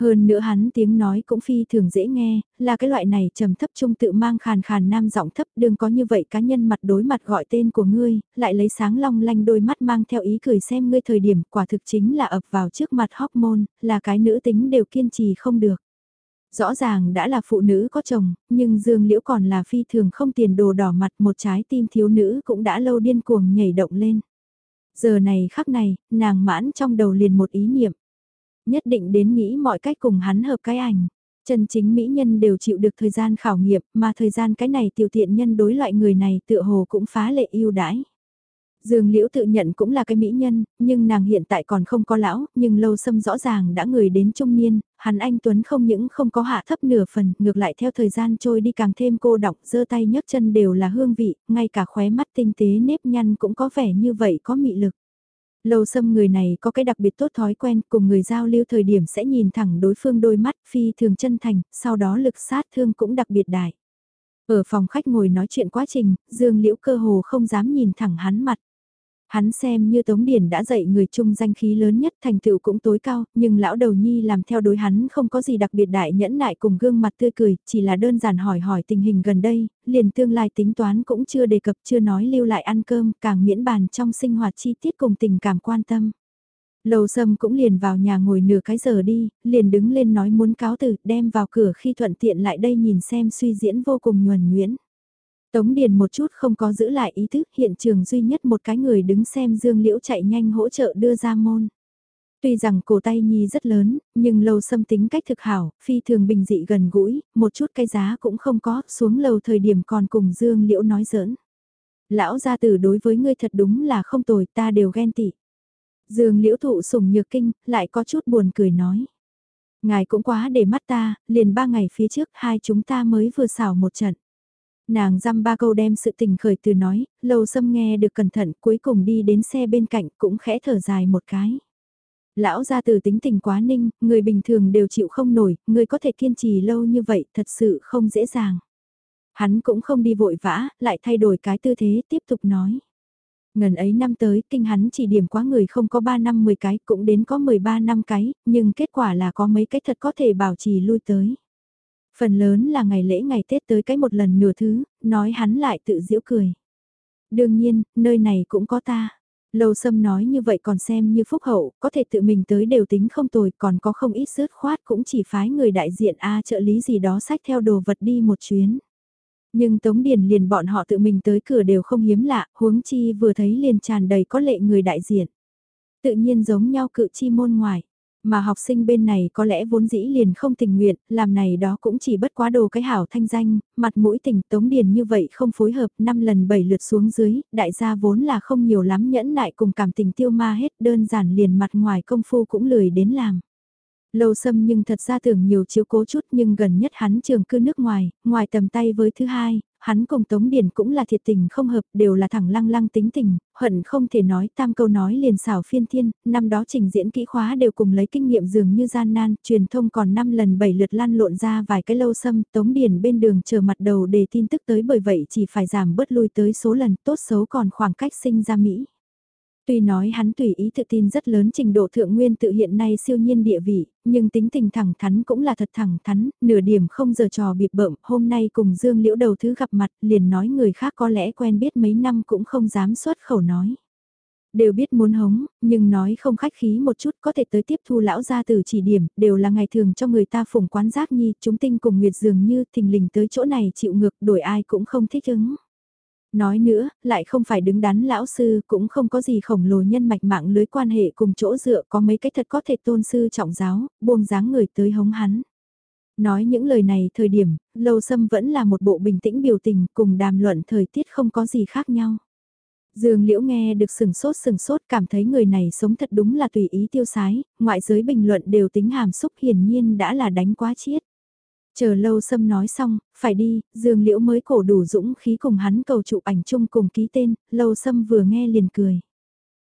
Hơn nữa hắn tiếng nói cũng phi thường dễ nghe, là cái loại này trầm thấp trung tự mang khàn khàn nam giọng thấp đừng có như vậy cá nhân mặt đối mặt gọi tên của ngươi, lại lấy sáng long lanh đôi mắt mang theo ý cười xem ngươi thời điểm quả thực chính là ập vào trước mặt hormone, là cái nữ tính đều kiên trì không được. Rõ ràng đã là phụ nữ có chồng, nhưng Dương Liễu còn là phi thường không tiền đồ đỏ mặt một trái tim thiếu nữ cũng đã lâu điên cuồng nhảy động lên. Giờ này khắc này, nàng mãn trong đầu liền một ý niệm nhất định đến nghĩ mọi cách cùng hắn hợp cái ảnh. Chân chính mỹ nhân đều chịu được thời gian khảo nghiệm, mà thời gian cái này tiểu tiện nhân đối loại người này tựa hồ cũng phá lệ yêu đãi. Dương Liễu tự nhận cũng là cái mỹ nhân, nhưng nàng hiện tại còn không có lão, nhưng lâu xâm rõ ràng đã người đến trung niên, hắn anh Tuấn không những không có hạ thấp nửa phần, ngược lại theo thời gian trôi đi càng thêm cô đọng, giơ tay nhấc chân đều là hương vị, ngay cả khóe mắt tinh tế nếp nhăn cũng có vẻ như vậy có mị lực. Lâu xâm người này có cái đặc biệt tốt thói quen cùng người giao lưu thời điểm sẽ nhìn thẳng đối phương đôi mắt phi thường chân thành, sau đó lực sát thương cũng đặc biệt đại. Ở phòng khách ngồi nói chuyện quá trình, Dương Liễu cơ hồ không dám nhìn thẳng hắn mặt. Hắn xem như Tống Điển đã dạy người chung danh khí lớn nhất thành tựu cũng tối cao, nhưng lão đầu nhi làm theo đối hắn không có gì đặc biệt đại nhẫn nại cùng gương mặt tươi cười, chỉ là đơn giản hỏi hỏi tình hình gần đây, liền tương lai tính toán cũng chưa đề cập chưa nói lưu lại ăn cơm, càng miễn bàn trong sinh hoạt chi tiết cùng tình cảm quan tâm. Lầu sâm cũng liền vào nhà ngồi nửa cái giờ đi, liền đứng lên nói muốn cáo từ, đem vào cửa khi thuận tiện lại đây nhìn xem suy diễn vô cùng nhuần nhuyễn. Tống Điền một chút không có giữ lại ý thức hiện trường duy nhất một cái người đứng xem Dương Liễu chạy nhanh hỗ trợ đưa ra môn. Tuy rằng cổ tay Nhi rất lớn, nhưng lâu xâm tính cách thực hảo, phi thường bình dị gần gũi, một chút cái giá cũng không có, xuống lầu thời điểm còn cùng Dương Liễu nói giỡn. Lão gia tử đối với ngươi thật đúng là không tồi ta đều ghen tị. Dương Liễu thụ sủng nhược kinh, lại có chút buồn cười nói. Ngài cũng quá để mắt ta, liền ba ngày phía trước hai chúng ta mới vừa xảo một trận. Nàng dăm ba câu đem sự tình khởi từ nói, lâu xâm nghe được cẩn thận cuối cùng đi đến xe bên cạnh cũng khẽ thở dài một cái. Lão gia từ tính tình quá ninh, người bình thường đều chịu không nổi, người có thể kiên trì lâu như vậy thật sự không dễ dàng. Hắn cũng không đi vội vã, lại thay đổi cái tư thế tiếp tục nói. Ngần ấy năm tới, kinh hắn chỉ điểm quá người không có 3 năm 10 cái, cũng đến có 13 năm cái, nhưng kết quả là có mấy cái thật có thể bảo trì lui tới. Phần lớn là ngày lễ ngày Tết tới cái một lần nửa thứ, nói hắn lại tự giễu cười. Đương nhiên, nơi này cũng có ta. Lâu Sâm nói như vậy còn xem như phúc hậu, có thể tự mình tới đều tính không tồi, còn có không ít rớt khoát cũng chỉ phái người đại diện A trợ lý gì đó sách theo đồ vật đi một chuyến. Nhưng Tống Điền liền bọn họ tự mình tới cửa đều không hiếm lạ, huống chi vừa thấy liền tràn đầy có lệ người đại diện. Tự nhiên giống nhau cự chi môn ngoài. Mà học sinh bên này có lẽ vốn dĩ liền không tình nguyện, làm này đó cũng chỉ bất quá đồ cái hảo thanh danh, mặt mũi tình tống điền như vậy không phối hợp, năm lần bảy lượt xuống dưới, đại gia vốn là không nhiều lắm nhẫn nại cùng cảm tình tiêu ma hết đơn giản liền mặt ngoài công phu cũng lười đến làm. Lâu xâm nhưng thật ra tưởng nhiều chiếu cố chút nhưng gần nhất hắn trường cư nước ngoài, ngoài tầm tay với thứ hai, hắn cùng Tống Điền cũng là thiệt tình không hợp, đều là thẳng lăng lăng tính tình, hận không thể nói tam câu nói liền xảo phiên thiên, năm đó trình diễn kỹ khóa đều cùng lấy kinh nghiệm dường như gian nan, truyền thông còn năm lần bảy lượt lan lộn ra vài cái lâu xâm, Tống Điền bên đường chờ mặt đầu để tin tức tới bởi vậy chỉ phải giảm bớt lui tới số lần tốt xấu còn khoảng cách sinh ra Mỹ. Tuy nói hắn tùy ý tự tin rất lớn trình độ thượng nguyên tự hiện nay siêu nhiên địa vị, nhưng tính tình thẳng thắn cũng là thật thẳng thắn, nửa điểm không giờ trò bịp bợm, hôm nay cùng Dương Liễu đầu thứ gặp mặt, liền nói người khác có lẽ quen biết mấy năm cũng không dám xuất khẩu nói. Đều biết muốn hống, nhưng nói không khách khí một chút có thể tới tiếp thu lão gia từ chỉ điểm, đều là ngày thường cho người ta phủng quán giác nhi, chúng tinh cùng nguyệt dường như thình lình tới chỗ này chịu ngược đổi ai cũng không thích ứng. Nói nữa, lại không phải đứng đắn lão sư, cũng không có gì khổng lồ nhân mạch mạng lưới quan hệ cùng chỗ dựa có mấy cái thật có thể tôn sư trọng giáo, buông dáng người tới hống hắn. Nói những lời này thời điểm, lâu sâm vẫn là một bộ bình tĩnh biểu tình cùng đàm luận thời tiết không có gì khác nhau. Dương Liễu nghe được sừng sốt sừng sốt cảm thấy người này sống thật đúng là tùy ý tiêu sái, ngoại giới bình luận đều tính hàm xúc hiển nhiên đã là đánh quá chiết. Chờ lâu sâm nói xong, phải đi, dương liễu mới cổ đủ dũng khí cùng hắn cầu chụp ảnh chung cùng ký tên, lâu sâm vừa nghe liền cười.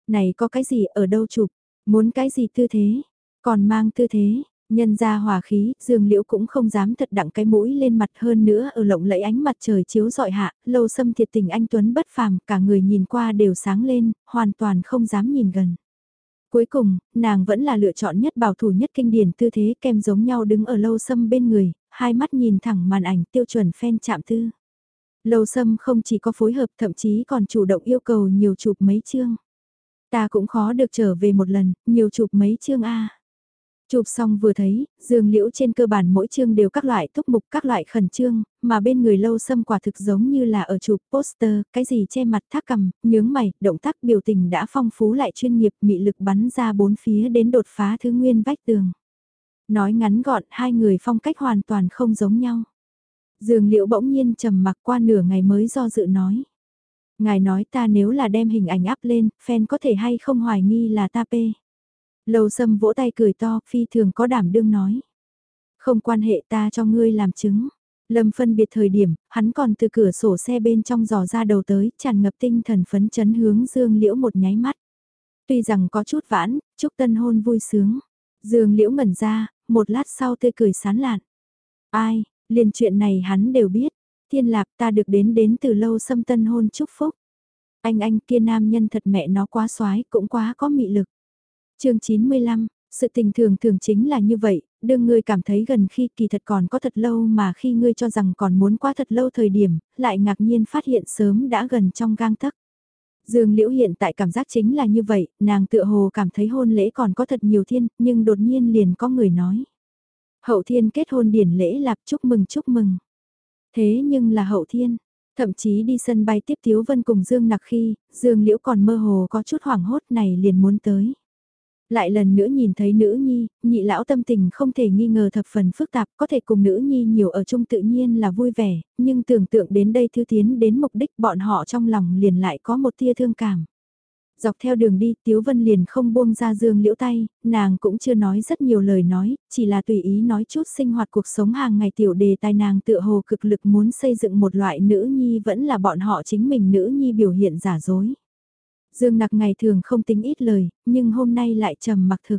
Này có cái gì ở đâu chụp, muốn cái gì tư thế, còn mang tư thế, nhân ra hòa khí, dương liễu cũng không dám thật đặng cái mũi lên mặt hơn nữa ở lộng lẫy ánh mặt trời chiếu dọi hạ, lâu xâm thiệt tình anh Tuấn bất phàm, cả người nhìn qua đều sáng lên, hoàn toàn không dám nhìn gần. Cuối cùng, nàng vẫn là lựa chọn nhất bảo thủ nhất kinh điển tư thế kem giống nhau đứng ở lâu xâm bên người, hai mắt nhìn thẳng màn ảnh tiêu chuẩn fan chạm tư. Lâu xâm không chỉ có phối hợp thậm chí còn chủ động yêu cầu nhiều chụp mấy chương. Ta cũng khó được trở về một lần, nhiều chụp mấy chương A. Chụp xong vừa thấy, dương liễu trên cơ bản mỗi chương đều các loại thúc mục các loại khẩn trương, mà bên người lâu xâm quả thực giống như là ở chụp poster, cái gì che mặt thác cầm, nhướng mày, động tác biểu tình đã phong phú lại chuyên nghiệp mị lực bắn ra bốn phía đến đột phá thứ nguyên vách tường. Nói ngắn gọn hai người phong cách hoàn toàn không giống nhau. Dương liễu bỗng nhiên trầm mặc qua nửa ngày mới do dự nói. Ngài nói ta nếu là đem hình ảnh áp lên, fan có thể hay không hoài nghi là ta pê. Lâu sâm vỗ tay cười to, phi thường có đảm đương nói. Không quan hệ ta cho ngươi làm chứng. Lâm phân biệt thời điểm, hắn còn từ cửa sổ xe bên trong dò ra đầu tới, tràn ngập tinh thần phấn chấn hướng Dương Liễu một nháy mắt. Tuy rằng có chút vãn, chúc tân hôn vui sướng. Dương Liễu ngẩn ra, một lát sau tươi cười sán lạn. Ai, liền chuyện này hắn đều biết. Thiên lạc ta được đến đến từ lâu xâm tân hôn chúc phúc. Anh anh kia nam nhân thật mẹ nó quá xoái cũng quá có mị lực chương 95, sự tình thường thường chính là như vậy, đương ngươi cảm thấy gần khi kỳ thật còn có thật lâu mà khi ngươi cho rằng còn muốn qua thật lâu thời điểm, lại ngạc nhiên phát hiện sớm đã gần trong gang tấc. Dương Liễu hiện tại cảm giác chính là như vậy, nàng tựa hồ cảm thấy hôn lễ còn có thật nhiều thiên, nhưng đột nhiên liền có người nói. Hậu thiên kết hôn điển lễ lạp chúc mừng chúc mừng. Thế nhưng là hậu thiên, thậm chí đi sân bay tiếp Tiếu Vân cùng Dương Nặc khi, Dương Liễu còn mơ hồ có chút hoảng hốt này liền muốn tới. Lại lần nữa nhìn thấy nữ nhi, nhị lão tâm tình không thể nghi ngờ thập phần phức tạp, có thể cùng nữ nhi nhiều ở chung tự nhiên là vui vẻ, nhưng tưởng tượng đến đây thư tiến đến mục đích bọn họ trong lòng liền lại có một tia thương cảm. Dọc theo đường đi Tiếu Vân liền không buông ra dương liễu tay, nàng cũng chưa nói rất nhiều lời nói, chỉ là tùy ý nói chút sinh hoạt cuộc sống hàng ngày tiểu đề tài nàng tựa hồ cực lực muốn xây dựng một loại nữ nhi vẫn là bọn họ chính mình nữ nhi biểu hiện giả dối. Dương nặc ngày thường không tính ít lời, nhưng hôm nay lại trầm mặc thực.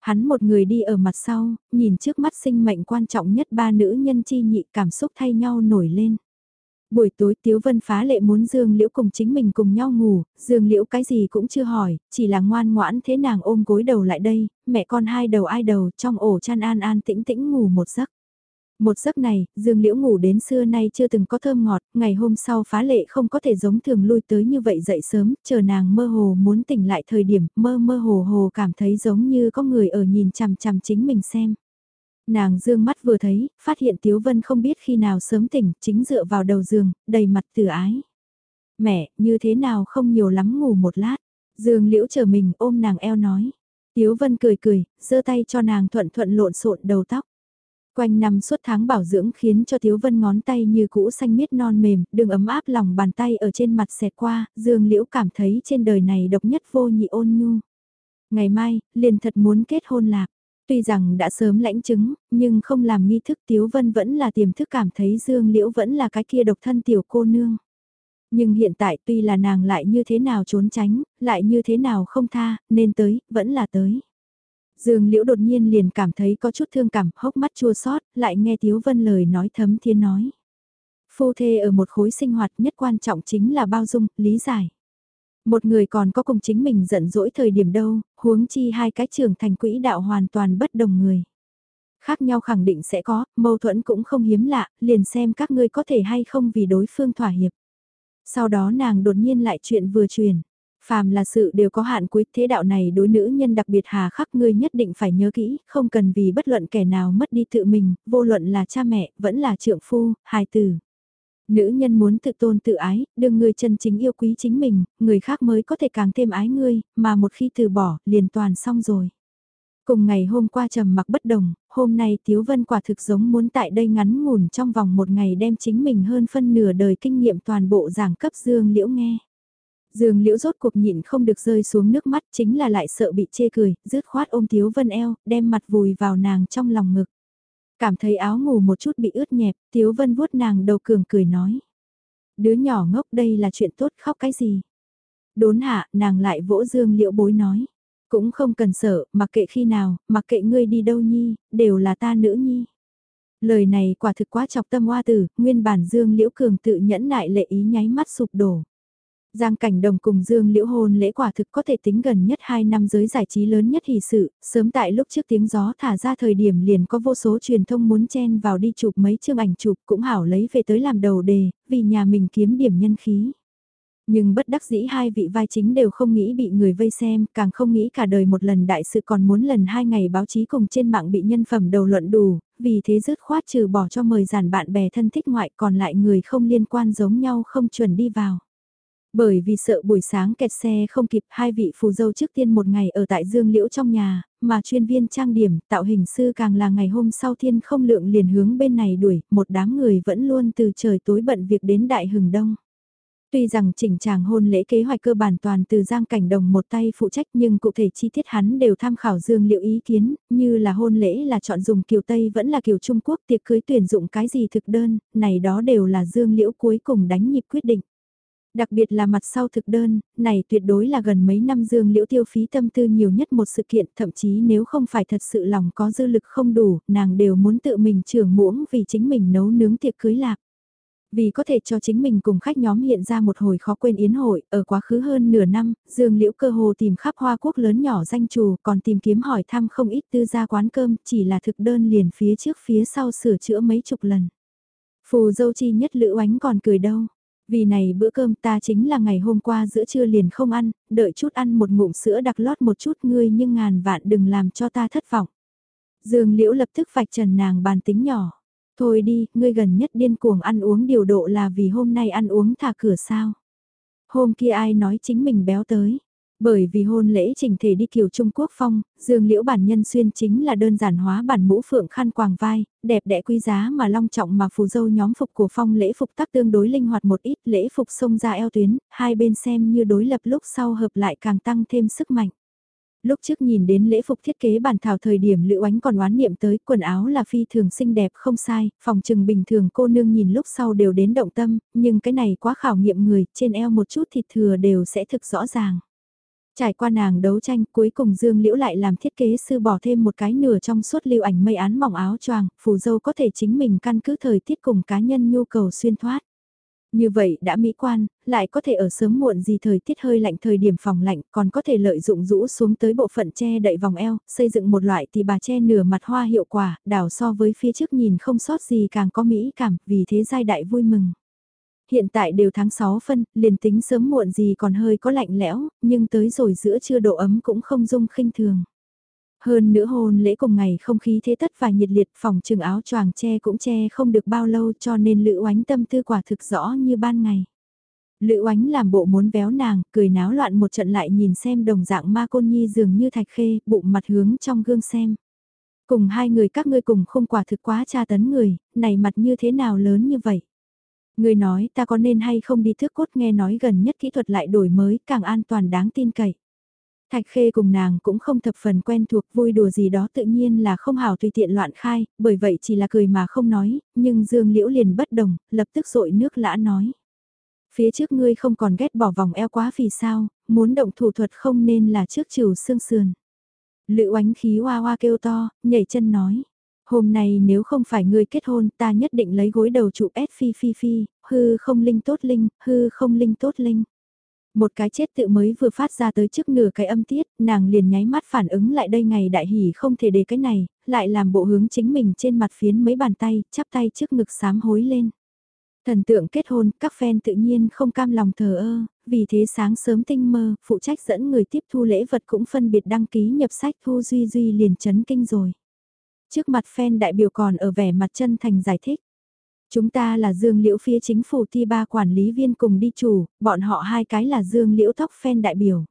Hắn một người đi ở mặt sau, nhìn trước mắt sinh mệnh quan trọng nhất ba nữ nhân chi nhị cảm xúc thay nhau nổi lên. Buổi tối Tiếu Vân phá lệ muốn Dương Liễu cùng chính mình cùng nhau ngủ, Dương Liễu cái gì cũng chưa hỏi, chỉ là ngoan ngoãn thế nàng ôm gối đầu lại đây, mẹ con hai đầu ai đầu trong ổ chăn an an tĩnh tĩnh ngủ một giấc. Một giấc này, Dương Liễu ngủ đến xưa nay chưa từng có thơm ngọt, ngày hôm sau phá lệ không có thể giống thường lui tới như vậy dậy sớm, chờ nàng mơ hồ muốn tỉnh lại thời điểm, mơ mơ hồ hồ cảm thấy giống như có người ở nhìn chằm chằm chính mình xem. Nàng dương mắt vừa thấy, phát hiện Tiếu Vân không biết khi nào sớm tỉnh, chính dựa vào đầu giường, đầy mặt từ ái. Mẹ, như thế nào không nhiều lắm ngủ một lát. Dương liễu chờ mình ôm nàng eo nói. Tiếu Vân cười cười, giơ tay cho nàng thuận thuận lộn xộn đầu tóc. Quanh năm suốt tháng bảo dưỡng khiến cho thiếu Vân ngón tay như cũ xanh miết non mềm, đường ấm áp lòng bàn tay ở trên mặt xẹt qua, Dương Liễu cảm thấy trên đời này độc nhất vô nhị ôn nhu. Ngày mai, liền thật muốn kết hôn lạc. Tuy rằng đã sớm lãnh chứng, nhưng không làm nghi thức Tiếu Vân vẫn là tiềm thức cảm thấy Dương Liễu vẫn là cái kia độc thân tiểu cô nương. Nhưng hiện tại tuy là nàng lại như thế nào trốn tránh, lại như thế nào không tha, nên tới, vẫn là tới. Dương Liễu đột nhiên liền cảm thấy có chút thương cảm, hốc mắt chua xót, lại nghe Tiếu Vân lời nói thấm thiên nói. Phu thê ở một khối sinh hoạt nhất quan trọng chính là bao dung, lý giải. Một người còn có cùng chính mình giận dỗi thời điểm đâu, huống chi hai cái trưởng thành quỹ đạo hoàn toàn bất đồng người. Khác nhau khẳng định sẽ có, mâu thuẫn cũng không hiếm lạ, liền xem các ngươi có thể hay không vì đối phương thỏa hiệp. Sau đó nàng đột nhiên lại chuyện vừa truyền. Phàm là sự đều có hạn cuối thế đạo này đối nữ nhân đặc biệt hà khắc ngươi nhất định phải nhớ kỹ, không cần vì bất luận kẻ nào mất đi tự mình, vô luận là cha mẹ, vẫn là trượng phu, hài tử. Nữ nhân muốn tự tôn tự ái, đừng người chân chính yêu quý chính mình, người khác mới có thể càng thêm ái ngươi, mà một khi từ bỏ, liền toàn xong rồi. Cùng ngày hôm qua trầm mặc bất đồng, hôm nay Tiếu Vân quả thực giống muốn tại đây ngắn ngủn trong vòng một ngày đem chính mình hơn phân nửa đời kinh nghiệm toàn bộ giảng cấp Dương Liễu nghe. Dương Liễu rốt cuộc nhịn không được rơi xuống nước mắt chính là lại sợ bị chê cười, rứt khoát ôm Tiếu Vân eo, đem mặt vùi vào nàng trong lòng ngực. Cảm thấy áo ngủ một chút bị ướt nhẹp, Tiếu Vân vuốt nàng đầu cường cười nói. Đứa nhỏ ngốc đây là chuyện tốt khóc cái gì. Đốn hạ, nàng lại vỗ Dương Liễu bối nói. Cũng không cần sợ, mặc kệ khi nào, mặc kệ ngươi đi đâu nhi, đều là ta nữ nhi. Lời này quả thực quá chọc tâm hoa tử, nguyên bản Dương Liễu Cường tự nhẫn nại lệ ý nháy mắt sụp đổ. Giang Cảnh Đồng cùng Dương Liễu hôn lễ quả thực có thể tính gần nhất 2 năm giới giải trí lớn nhất hỷ sự, sớm tại lúc trước tiếng gió thả ra thời điểm liền có vô số truyền thông muốn chen vào đi chụp mấy chương ảnh chụp cũng hảo lấy về tới làm đầu đề, vì nhà mình kiếm điểm nhân khí. Nhưng bất đắc dĩ hai vị vai chính đều không nghĩ bị người vây xem, càng không nghĩ cả đời một lần đại sự còn muốn lần hai ngày báo chí cùng trên mạng bị nhân phẩm đầu luận đủ, vì thế dứt khoát trừ bỏ cho mời giản bạn bè thân thích ngoại còn lại người không liên quan giống nhau không chuẩn đi vào. Bởi vì sợ buổi sáng kẹt xe không kịp hai vị phù dâu trước tiên một ngày ở tại Dương Liễu trong nhà, mà chuyên viên trang điểm, tạo hình sư càng là ngày hôm sau thiên không lượng liền hướng bên này đuổi, một đám người vẫn luôn từ trời tối bận việc đến đại hừng đông. Tuy rằng chỉnh tràng hôn lễ kế hoạch cơ bản toàn từ Giang Cảnh Đồng một tay phụ trách nhưng cụ thể chi tiết hắn đều tham khảo Dương Liễu ý kiến, như là hôn lễ là chọn dùng kiều Tây vẫn là kiểu Trung Quốc tiệc cưới tuyển dụng cái gì thực đơn, này đó đều là Dương Liễu cuối cùng đánh nhịp quyết định. Đặc biệt là mặt sau thực đơn, này tuyệt đối là gần mấy năm dương liễu tiêu phí tâm tư nhiều nhất một sự kiện, thậm chí nếu không phải thật sự lòng có dư lực không đủ, nàng đều muốn tự mình trưởng muỗng vì chính mình nấu nướng tiệc cưới lạc. Vì có thể cho chính mình cùng khách nhóm hiện ra một hồi khó quên yến hội, ở quá khứ hơn nửa năm, Dương Liễu cơ hồ tìm khắp Hoa Quốc lớn nhỏ danh trù, còn tìm kiếm hỏi thăm không ít tư gia quán cơm, chỉ là thực đơn liền phía trước phía sau sửa chữa mấy chục lần. Phù dâu chi nhất Lữ Oánh còn cười đâu. Vì này bữa cơm ta chính là ngày hôm qua giữa trưa liền không ăn, đợi chút ăn một ngụm sữa đặc lót một chút ngươi nhưng ngàn vạn đừng làm cho ta thất vọng. Dương Liễu lập tức vạch trần nàng bàn tính nhỏ. Thôi đi, ngươi gần nhất điên cuồng ăn uống điều độ là vì hôm nay ăn uống thả cửa sao. Hôm kia ai nói chính mình béo tới. Bởi vì hôn lễ trình thể đi kiều Trung Quốc phong, dương liễu bản nhân xuyên chính là đơn giản hóa bản mũ phượng khăn quàng vai, đẹp đẽ quý giá mà long trọng mà phù dâu nhóm phục của phong lễ phục tác tương đối linh hoạt một ít lễ phục sông ra eo tuyến, hai bên xem như đối lập lúc sau hợp lại càng tăng thêm sức mạnh. Lúc trước nhìn đến lễ phục thiết kế bản thảo thời điểm Lữ Oánh còn oán niệm tới quần áo là phi thường xinh đẹp không sai, phòng trừng bình thường cô nương nhìn lúc sau đều đến động tâm, nhưng cái này quá khảo nghiệm người, trên eo một chút thịt thừa đều sẽ thực rõ ràng. Trải qua nàng đấu tranh cuối cùng Dương Liễu lại làm thiết kế sư bỏ thêm một cái nửa trong suốt lưu ảnh mây án mỏng áo choàng, phù dâu có thể chính mình căn cứ thời tiết cùng cá nhân nhu cầu xuyên thoát. Như vậy đã mỹ quan, lại có thể ở sớm muộn gì thời tiết hơi lạnh thời điểm phòng lạnh, còn có thể lợi dụng rũ xuống tới bộ phận che đậy vòng eo, xây dựng một loại thì bà che nửa mặt hoa hiệu quả, đảo so với phía trước nhìn không sót gì càng có mỹ cảm, vì thế giai đại vui mừng. Hiện tại đều tháng 6 phân, liền tính sớm muộn gì còn hơi có lạnh lẽo, nhưng tới rồi giữa trưa độ ấm cũng không dung khinh thường. Hơn nữa hôn lễ cùng ngày không khí thế tất và nhiệt liệt phòng trường áo choàng che cũng che không được bao lâu cho nên lữ oánh tâm tư quả thực rõ như ban ngày. Lữ oánh làm bộ muốn véo nàng, cười náo loạn một trận lại nhìn xem đồng dạng ma côn nhi dường như thạch khê, bụng mặt hướng trong gương xem. Cùng hai người các ngươi cùng không quả thực quá tra tấn người, này mặt như thế nào lớn như vậy. Người nói ta có nên hay không đi thước cốt nghe nói gần nhất kỹ thuật lại đổi mới càng an toàn đáng tin cậy. Thạch Khê cùng nàng cũng không thập phần quen thuộc vui đùa gì đó tự nhiên là không hào tùy tiện loạn khai, bởi vậy chỉ là cười mà không nói, nhưng Dương Liễu liền bất đồng, lập tức rội nước lã nói. Phía trước ngươi không còn ghét bỏ vòng eo quá vì sao, muốn động thủ thuật không nên là trước chiều xương sườn. Lữ oánh khí hoa hoa kêu to, nhảy chân nói. Hôm nay nếu không phải ngươi kết hôn ta nhất định lấy gối đầu trụ S phi phi phi, hư không linh tốt linh, hư không linh tốt linh. Một cái chết tự mới vừa phát ra tới trước nửa cái âm tiết, nàng liền nháy mắt phản ứng lại đây ngày đại hỉ không thể để cái này, lại làm bộ hướng chính mình trên mặt phiến mấy bàn tay, chắp tay trước ngực sám hối lên. Thần tượng kết hôn, các fan tự nhiên không cam lòng thờ ơ, vì thế sáng sớm tinh mơ, phụ trách dẫn người tiếp thu lễ vật cũng phân biệt đăng ký nhập sách thu duy duy liền chấn kinh rồi. Trước mặt fan đại biểu còn ở vẻ mặt chân thành giải thích. Chúng ta là Dương Liễu phía chính phủ ti ba quản lý viên cùng đi chủ, bọn họ hai cái là Dương Liễu tóc phen đại biểu.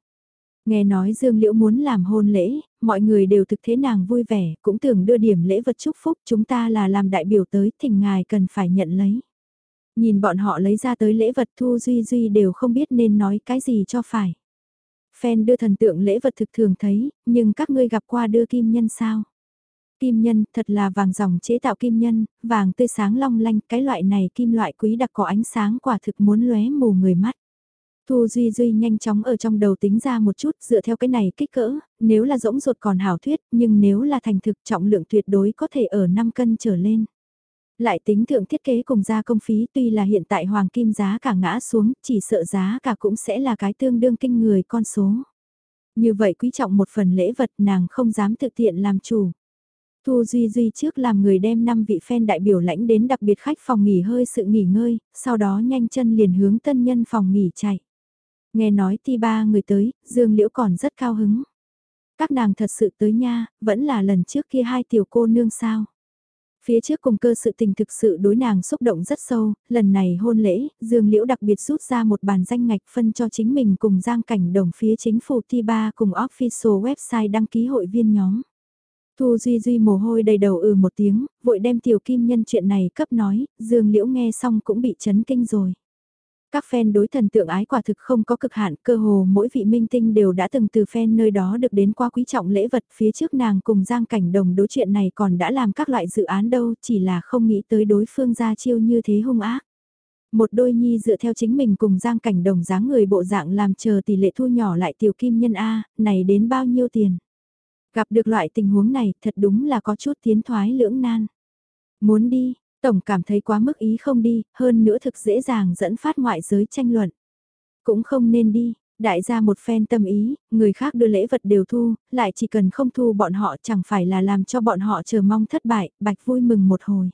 Nghe nói Dương Liễu muốn làm hôn lễ, mọi người đều thực thế nàng vui vẻ, cũng tưởng đưa điểm lễ vật chúc phúc chúng ta là làm đại biểu tới thỉnh ngài cần phải nhận lấy. Nhìn bọn họ lấy ra tới lễ vật Thu Duy Duy đều không biết nên nói cái gì cho phải. Phen đưa thần tượng lễ vật thực thường thấy, nhưng các ngươi gặp qua đưa kim nhân sao? Kim nhân, thật là vàng dòng chế tạo kim nhân, vàng tươi sáng long lanh, cái loại này kim loại quý đặc có ánh sáng quả thực muốn lóe mù người mắt. Thu Duy Duy nhanh chóng ở trong đầu tính ra một chút dựa theo cái này kích cỡ, nếu là rỗng ruột còn hảo thuyết, nhưng nếu là thành thực trọng lượng tuyệt đối có thể ở 5 cân trở lên. Lại tính thượng thiết kế cùng gia công phí tuy là hiện tại hoàng kim giá cả ngã xuống, chỉ sợ giá cả cũng sẽ là cái tương đương kinh người con số. Như vậy quý trọng một phần lễ vật nàng không dám thực tiện làm chủ. Thu Duy Duy trước làm người đem 5 vị fan đại biểu lãnh đến đặc biệt khách phòng nghỉ hơi sự nghỉ ngơi, sau đó nhanh chân liền hướng tân nhân phòng nghỉ chạy. Nghe nói ti ba người tới, Dương Liễu còn rất cao hứng. Các nàng thật sự tới nha, vẫn là lần trước kia hai tiểu cô nương sao. Phía trước cùng cơ sự tình thực sự đối nàng xúc động rất sâu, lần này hôn lễ, Dương Liễu đặc biệt rút ra một bàn danh ngạch phân cho chính mình cùng giang cảnh đồng phía chính phủ T3 cùng official website đăng ký hội viên nhóm. Thu Duy Duy mồ hôi đầy đầu ừ một tiếng, vội đem tiểu kim nhân chuyện này cấp nói, Dương Liễu nghe xong cũng bị chấn kinh rồi. Các fan đối thần tượng ái quả thực không có cực hạn, cơ hồ mỗi vị minh tinh đều đã từng từ fan nơi đó được đến qua quý trọng lễ vật phía trước nàng cùng Giang Cảnh Đồng đối chuyện này còn đã làm các loại dự án đâu, chỉ là không nghĩ tới đối phương ra chiêu như thế hung ác. Một đôi nhi dựa theo chính mình cùng Giang Cảnh Đồng dáng người bộ dạng làm chờ tỷ lệ thu nhỏ lại tiểu kim nhân A, này đến bao nhiêu tiền. Gặp được loại tình huống này thật đúng là có chút tiến thoái lưỡng nan. Muốn đi, Tổng cảm thấy quá mức ý không đi, hơn nữa thực dễ dàng dẫn phát ngoại giới tranh luận. Cũng không nên đi, đại gia một phen tâm ý, người khác đưa lễ vật đều thu, lại chỉ cần không thu bọn họ chẳng phải là làm cho bọn họ chờ mong thất bại, bạch vui mừng một hồi.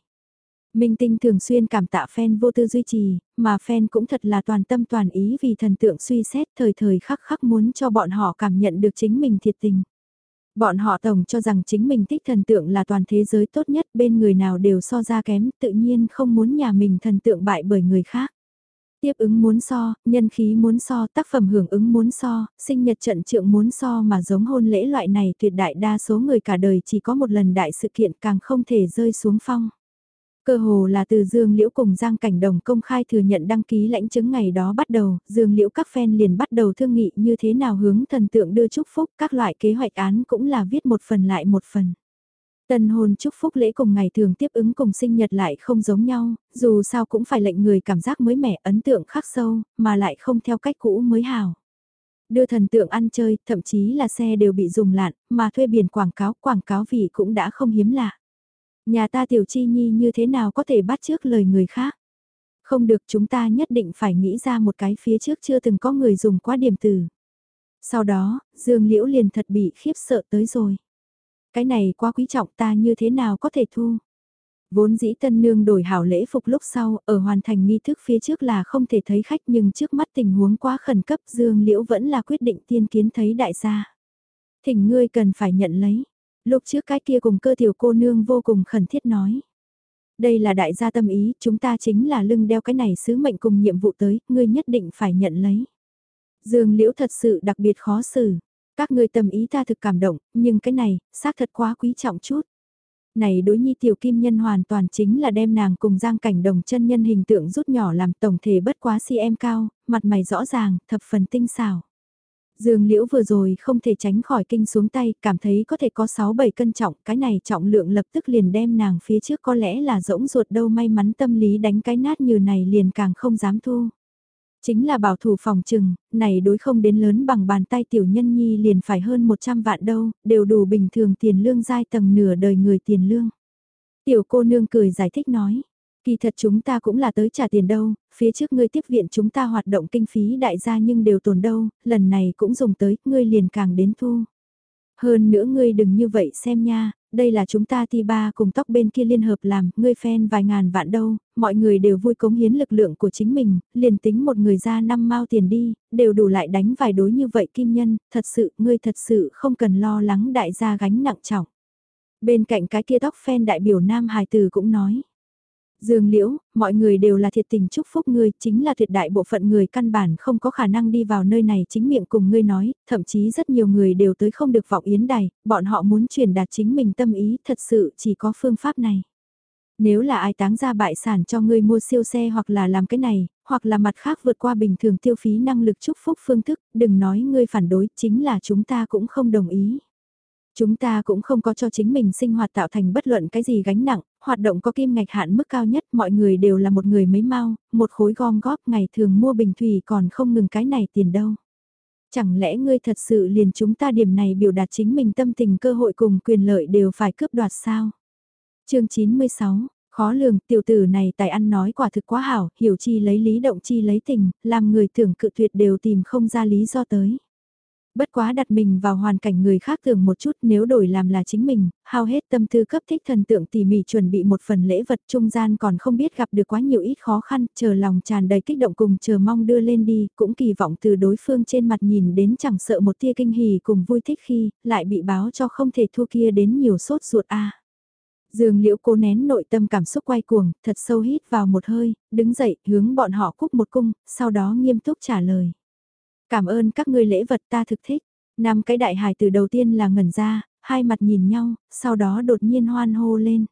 Minh Tinh thường xuyên cảm tạ fan vô tư duy trì, mà fan cũng thật là toàn tâm toàn ý vì thần tượng suy xét thời thời khắc khắc muốn cho bọn họ cảm nhận được chính mình thiệt tình. Bọn họ tổng cho rằng chính mình thích thần tượng là toàn thế giới tốt nhất bên người nào đều so ra kém tự nhiên không muốn nhà mình thần tượng bại bởi người khác. Tiếp ứng muốn so, nhân khí muốn so, tác phẩm hưởng ứng muốn so, sinh nhật trận trượng muốn so mà giống hôn lễ loại này tuyệt đại đa số người cả đời chỉ có một lần đại sự kiện càng không thể rơi xuống phong. Cơ hồ là từ Dương Liễu cùng Giang Cảnh Đồng công khai thừa nhận đăng ký lãnh chứng ngày đó bắt đầu, Dương Liễu các fan liền bắt đầu thương nghị như thế nào hướng thần tượng đưa chúc phúc, các loại kế hoạch án cũng là viết một phần lại một phần. Tân hôn chúc phúc lễ cùng ngày thường tiếp ứng cùng sinh nhật lại không giống nhau, dù sao cũng phải lệnh người cảm giác mới mẻ ấn tượng khắc sâu, mà lại không theo cách cũ mới hào. Đưa thần tượng ăn chơi, thậm chí là xe đều bị dùng lạn, mà thuê biển quảng cáo, quảng cáo vị cũng đã không hiếm lạ. Nhà ta tiểu chi nhi như thế nào có thể bắt trước lời người khác? Không được chúng ta nhất định phải nghĩ ra một cái phía trước chưa từng có người dùng quá điểm từ. Sau đó, Dương Liễu liền thật bị khiếp sợ tới rồi. Cái này quá quý trọng ta như thế nào có thể thu? Vốn dĩ tân nương đổi hảo lễ phục lúc sau, ở hoàn thành nghi thức phía trước là không thể thấy khách nhưng trước mắt tình huống quá khẩn cấp Dương Liễu vẫn là quyết định tiên kiến thấy đại gia. Thỉnh ngươi cần phải nhận lấy. Lúc trước cái kia cùng cơ tiểu cô nương vô cùng khẩn thiết nói. Đây là đại gia tâm ý, chúng ta chính là lưng đeo cái này sứ mệnh cùng nhiệm vụ tới, ngươi nhất định phải nhận lấy. Dương Liễu thật sự đặc biệt khó xử. Các ngươi tâm ý ta thực cảm động, nhưng cái này, xác thật quá quý trọng chút. Này đối nhi tiểu kim nhân hoàn toàn chính là đem nàng cùng giang cảnh đồng chân nhân hình tượng rút nhỏ làm tổng thể bất quá si em cao, mặt mày rõ ràng, thập phần tinh xảo. Dương Liễu vừa rồi không thể tránh khỏi kinh xuống tay, cảm thấy có thể có 6-7 cân trọng, cái này trọng lượng lập tức liền đem nàng phía trước có lẽ là rỗng ruột đâu may mắn tâm lý đánh cái nát như này liền càng không dám thu. Chính là bảo thủ phòng trừng, này đối không đến lớn bằng bàn tay tiểu nhân nhi liền phải hơn 100 vạn đâu, đều đủ bình thường tiền lương giai tầng nửa đời người tiền lương. Tiểu cô nương cười giải thích nói, kỳ thật chúng ta cũng là tới trả tiền đâu, phía trước ngươi tiếp viện chúng ta hoạt động kinh phí đại gia nhưng đều tồn đâu, lần này cũng dùng tới, ngươi liền càng đến thu. Hơn nữa ngươi đừng như vậy xem nha, đây là chúng ta ti ba cùng tóc bên kia liên hợp làm, ngươi fan vài ngàn vạn đâu, mọi người đều vui cống hiến lực lượng của chính mình, liền tính một người ra năm mao tiền đi, đều đủ lại đánh vài đối như vậy kim nhân, thật sự, ngươi thật sự không cần lo lắng đại gia gánh nặng trọng. Bên cạnh cái kia tóc fan đại biểu Nam Hải Từ cũng nói. Dương Liễu, mọi người đều là thiệt tình chúc phúc ngươi, chính là tuyệt đại bộ phận người căn bản không có khả năng đi vào nơi này chính miệng cùng ngươi nói, thậm chí rất nhiều người đều tới không được vọng yến đài, bọn họ muốn truyền đạt chính mình tâm ý, thật sự chỉ có phương pháp này. Nếu là ai táng ra bại sản cho ngươi mua siêu xe hoặc là làm cái này, hoặc là mặt khác vượt qua bình thường tiêu phí năng lực chúc phúc phương thức, đừng nói ngươi phản đối, chính là chúng ta cũng không đồng ý. Chúng ta cũng không có cho chính mình sinh hoạt tạo thành bất luận cái gì gánh nặng, hoạt động có kim ngạch hạn mức cao nhất, mọi người đều là một người mấy mau, một khối gom góp ngày thường mua bình thủy còn không ngừng cái này tiền đâu. Chẳng lẽ ngươi thật sự liền chúng ta điểm này biểu đạt chính mình tâm tình cơ hội cùng quyền lợi đều phải cướp đoạt sao? chương 96 Khó lường, tiểu tử này tài ăn nói quả thực quá hảo, hiểu chi lấy lý động chi lấy tình, làm người tưởng cự tuyệt đều tìm không ra lý do tới. Bất quá đặt mình vào hoàn cảnh người khác tưởng một chút nếu đổi làm là chính mình, hao hết tâm tư cấp thích thần tượng tỉ mỉ chuẩn bị một phần lễ vật trung gian còn không biết gặp được quá nhiều ít khó khăn, chờ lòng tràn đầy kích động cùng chờ mong đưa lên đi, cũng kỳ vọng từ đối phương trên mặt nhìn đến chẳng sợ một tia kinh hỉ cùng vui thích khi, lại bị báo cho không thể thua kia đến nhiều sốt ruột a. Dương liễu cố nén nội tâm cảm xúc quay cuồng, thật sâu hít vào một hơi, đứng dậy, hướng bọn họ cúc một cung, sau đó nghiêm túc trả lời. Cảm ơn các ngươi lễ vật ta thực thích. Năm cái đại hài từ đầu tiên là ngẩn ra, hai mặt nhìn nhau, sau đó đột nhiên hoan hô lên.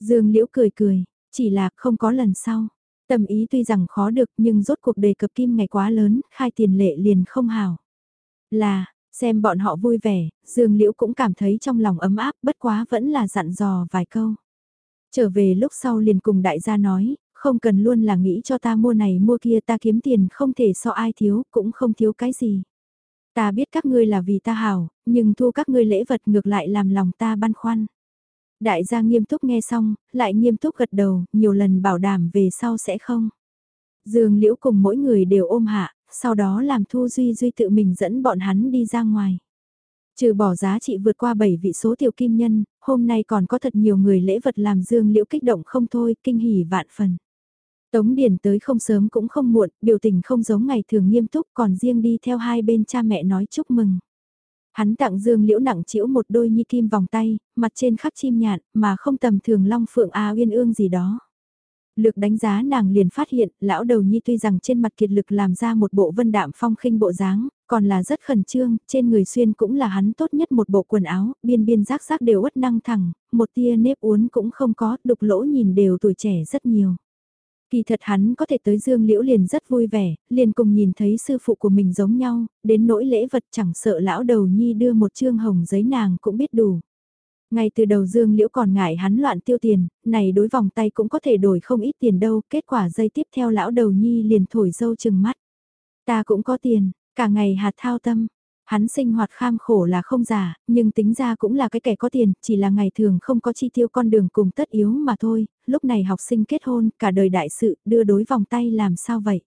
Dương Liễu cười cười, chỉ là không có lần sau. Tầm ý tuy rằng khó được nhưng rốt cuộc đề cập kim ngày quá lớn, khai tiền lệ liền không hào. Là, xem bọn họ vui vẻ, Dương Liễu cũng cảm thấy trong lòng ấm áp bất quá vẫn là dặn dò vài câu. Trở về lúc sau liền cùng đại gia nói, không cần luôn là nghĩ cho ta mua này mua kia ta kiếm tiền không thể so ai thiếu, cũng không thiếu cái gì. Ta biết các ngươi là vì ta hảo, nhưng thu các ngươi lễ vật ngược lại làm lòng ta băn khoăn. Đại gia nghiêm túc nghe xong, lại nghiêm túc gật đầu, nhiều lần bảo đảm về sau sẽ không. Dương liễu cùng mỗi người đều ôm hạ, sau đó làm Thu Duy Duy tự mình dẫn bọn hắn đi ra ngoài. Trừ bỏ giá trị vượt qua 7 vị số tiểu kim nhân, hôm nay còn có thật nhiều người lễ vật làm Dương liễu kích động không thôi, kinh hỉ vạn phần. Tống Điền tới không sớm cũng không muộn, biểu tình không giống ngày thường nghiêm túc còn riêng đi theo hai bên cha mẹ nói chúc mừng. Hắn tặng Dương Liễu nặng chĩu một đôi nhi kim vòng tay, mặt trên khắc chim nhạn, mà không tầm thường long phượng a uyên ương gì đó. Lược đánh giá nàng liền phát hiện, lão đầu nhi tuy rằng trên mặt kiệt lực làm ra một bộ vân đạm phong khinh bộ dáng, còn là rất khẩn trương, trên người xuyên cũng là hắn tốt nhất một bộ quần áo, biên biên rác rác đều ất năng thẳng, một tia nếp uốn cũng không có, đục lỗ nhìn đều tuổi trẻ rất nhiều. Kỳ thật hắn có thể tới Dương Liễu liền rất vui vẻ, liền cùng nhìn thấy sư phụ của mình giống nhau, đến nỗi lễ vật chẳng sợ lão đầu nhi đưa một chương hồng giấy nàng cũng biết đủ. Ngay từ đầu Dương Liễu còn ngại hắn loạn tiêu tiền, này đối vòng tay cũng có thể đổi không ít tiền đâu, kết quả dây tiếp theo lão đầu nhi liền thổi dâu chừng mắt. Ta cũng có tiền, cả ngày hạt thao tâm, hắn sinh hoạt kham khổ là không giả, nhưng tính ra cũng là cái kẻ có tiền, chỉ là ngày thường không có chi tiêu con đường cùng tất yếu mà thôi, lúc này học sinh kết hôn, cả đời đại sự, đưa đối vòng tay làm sao vậy?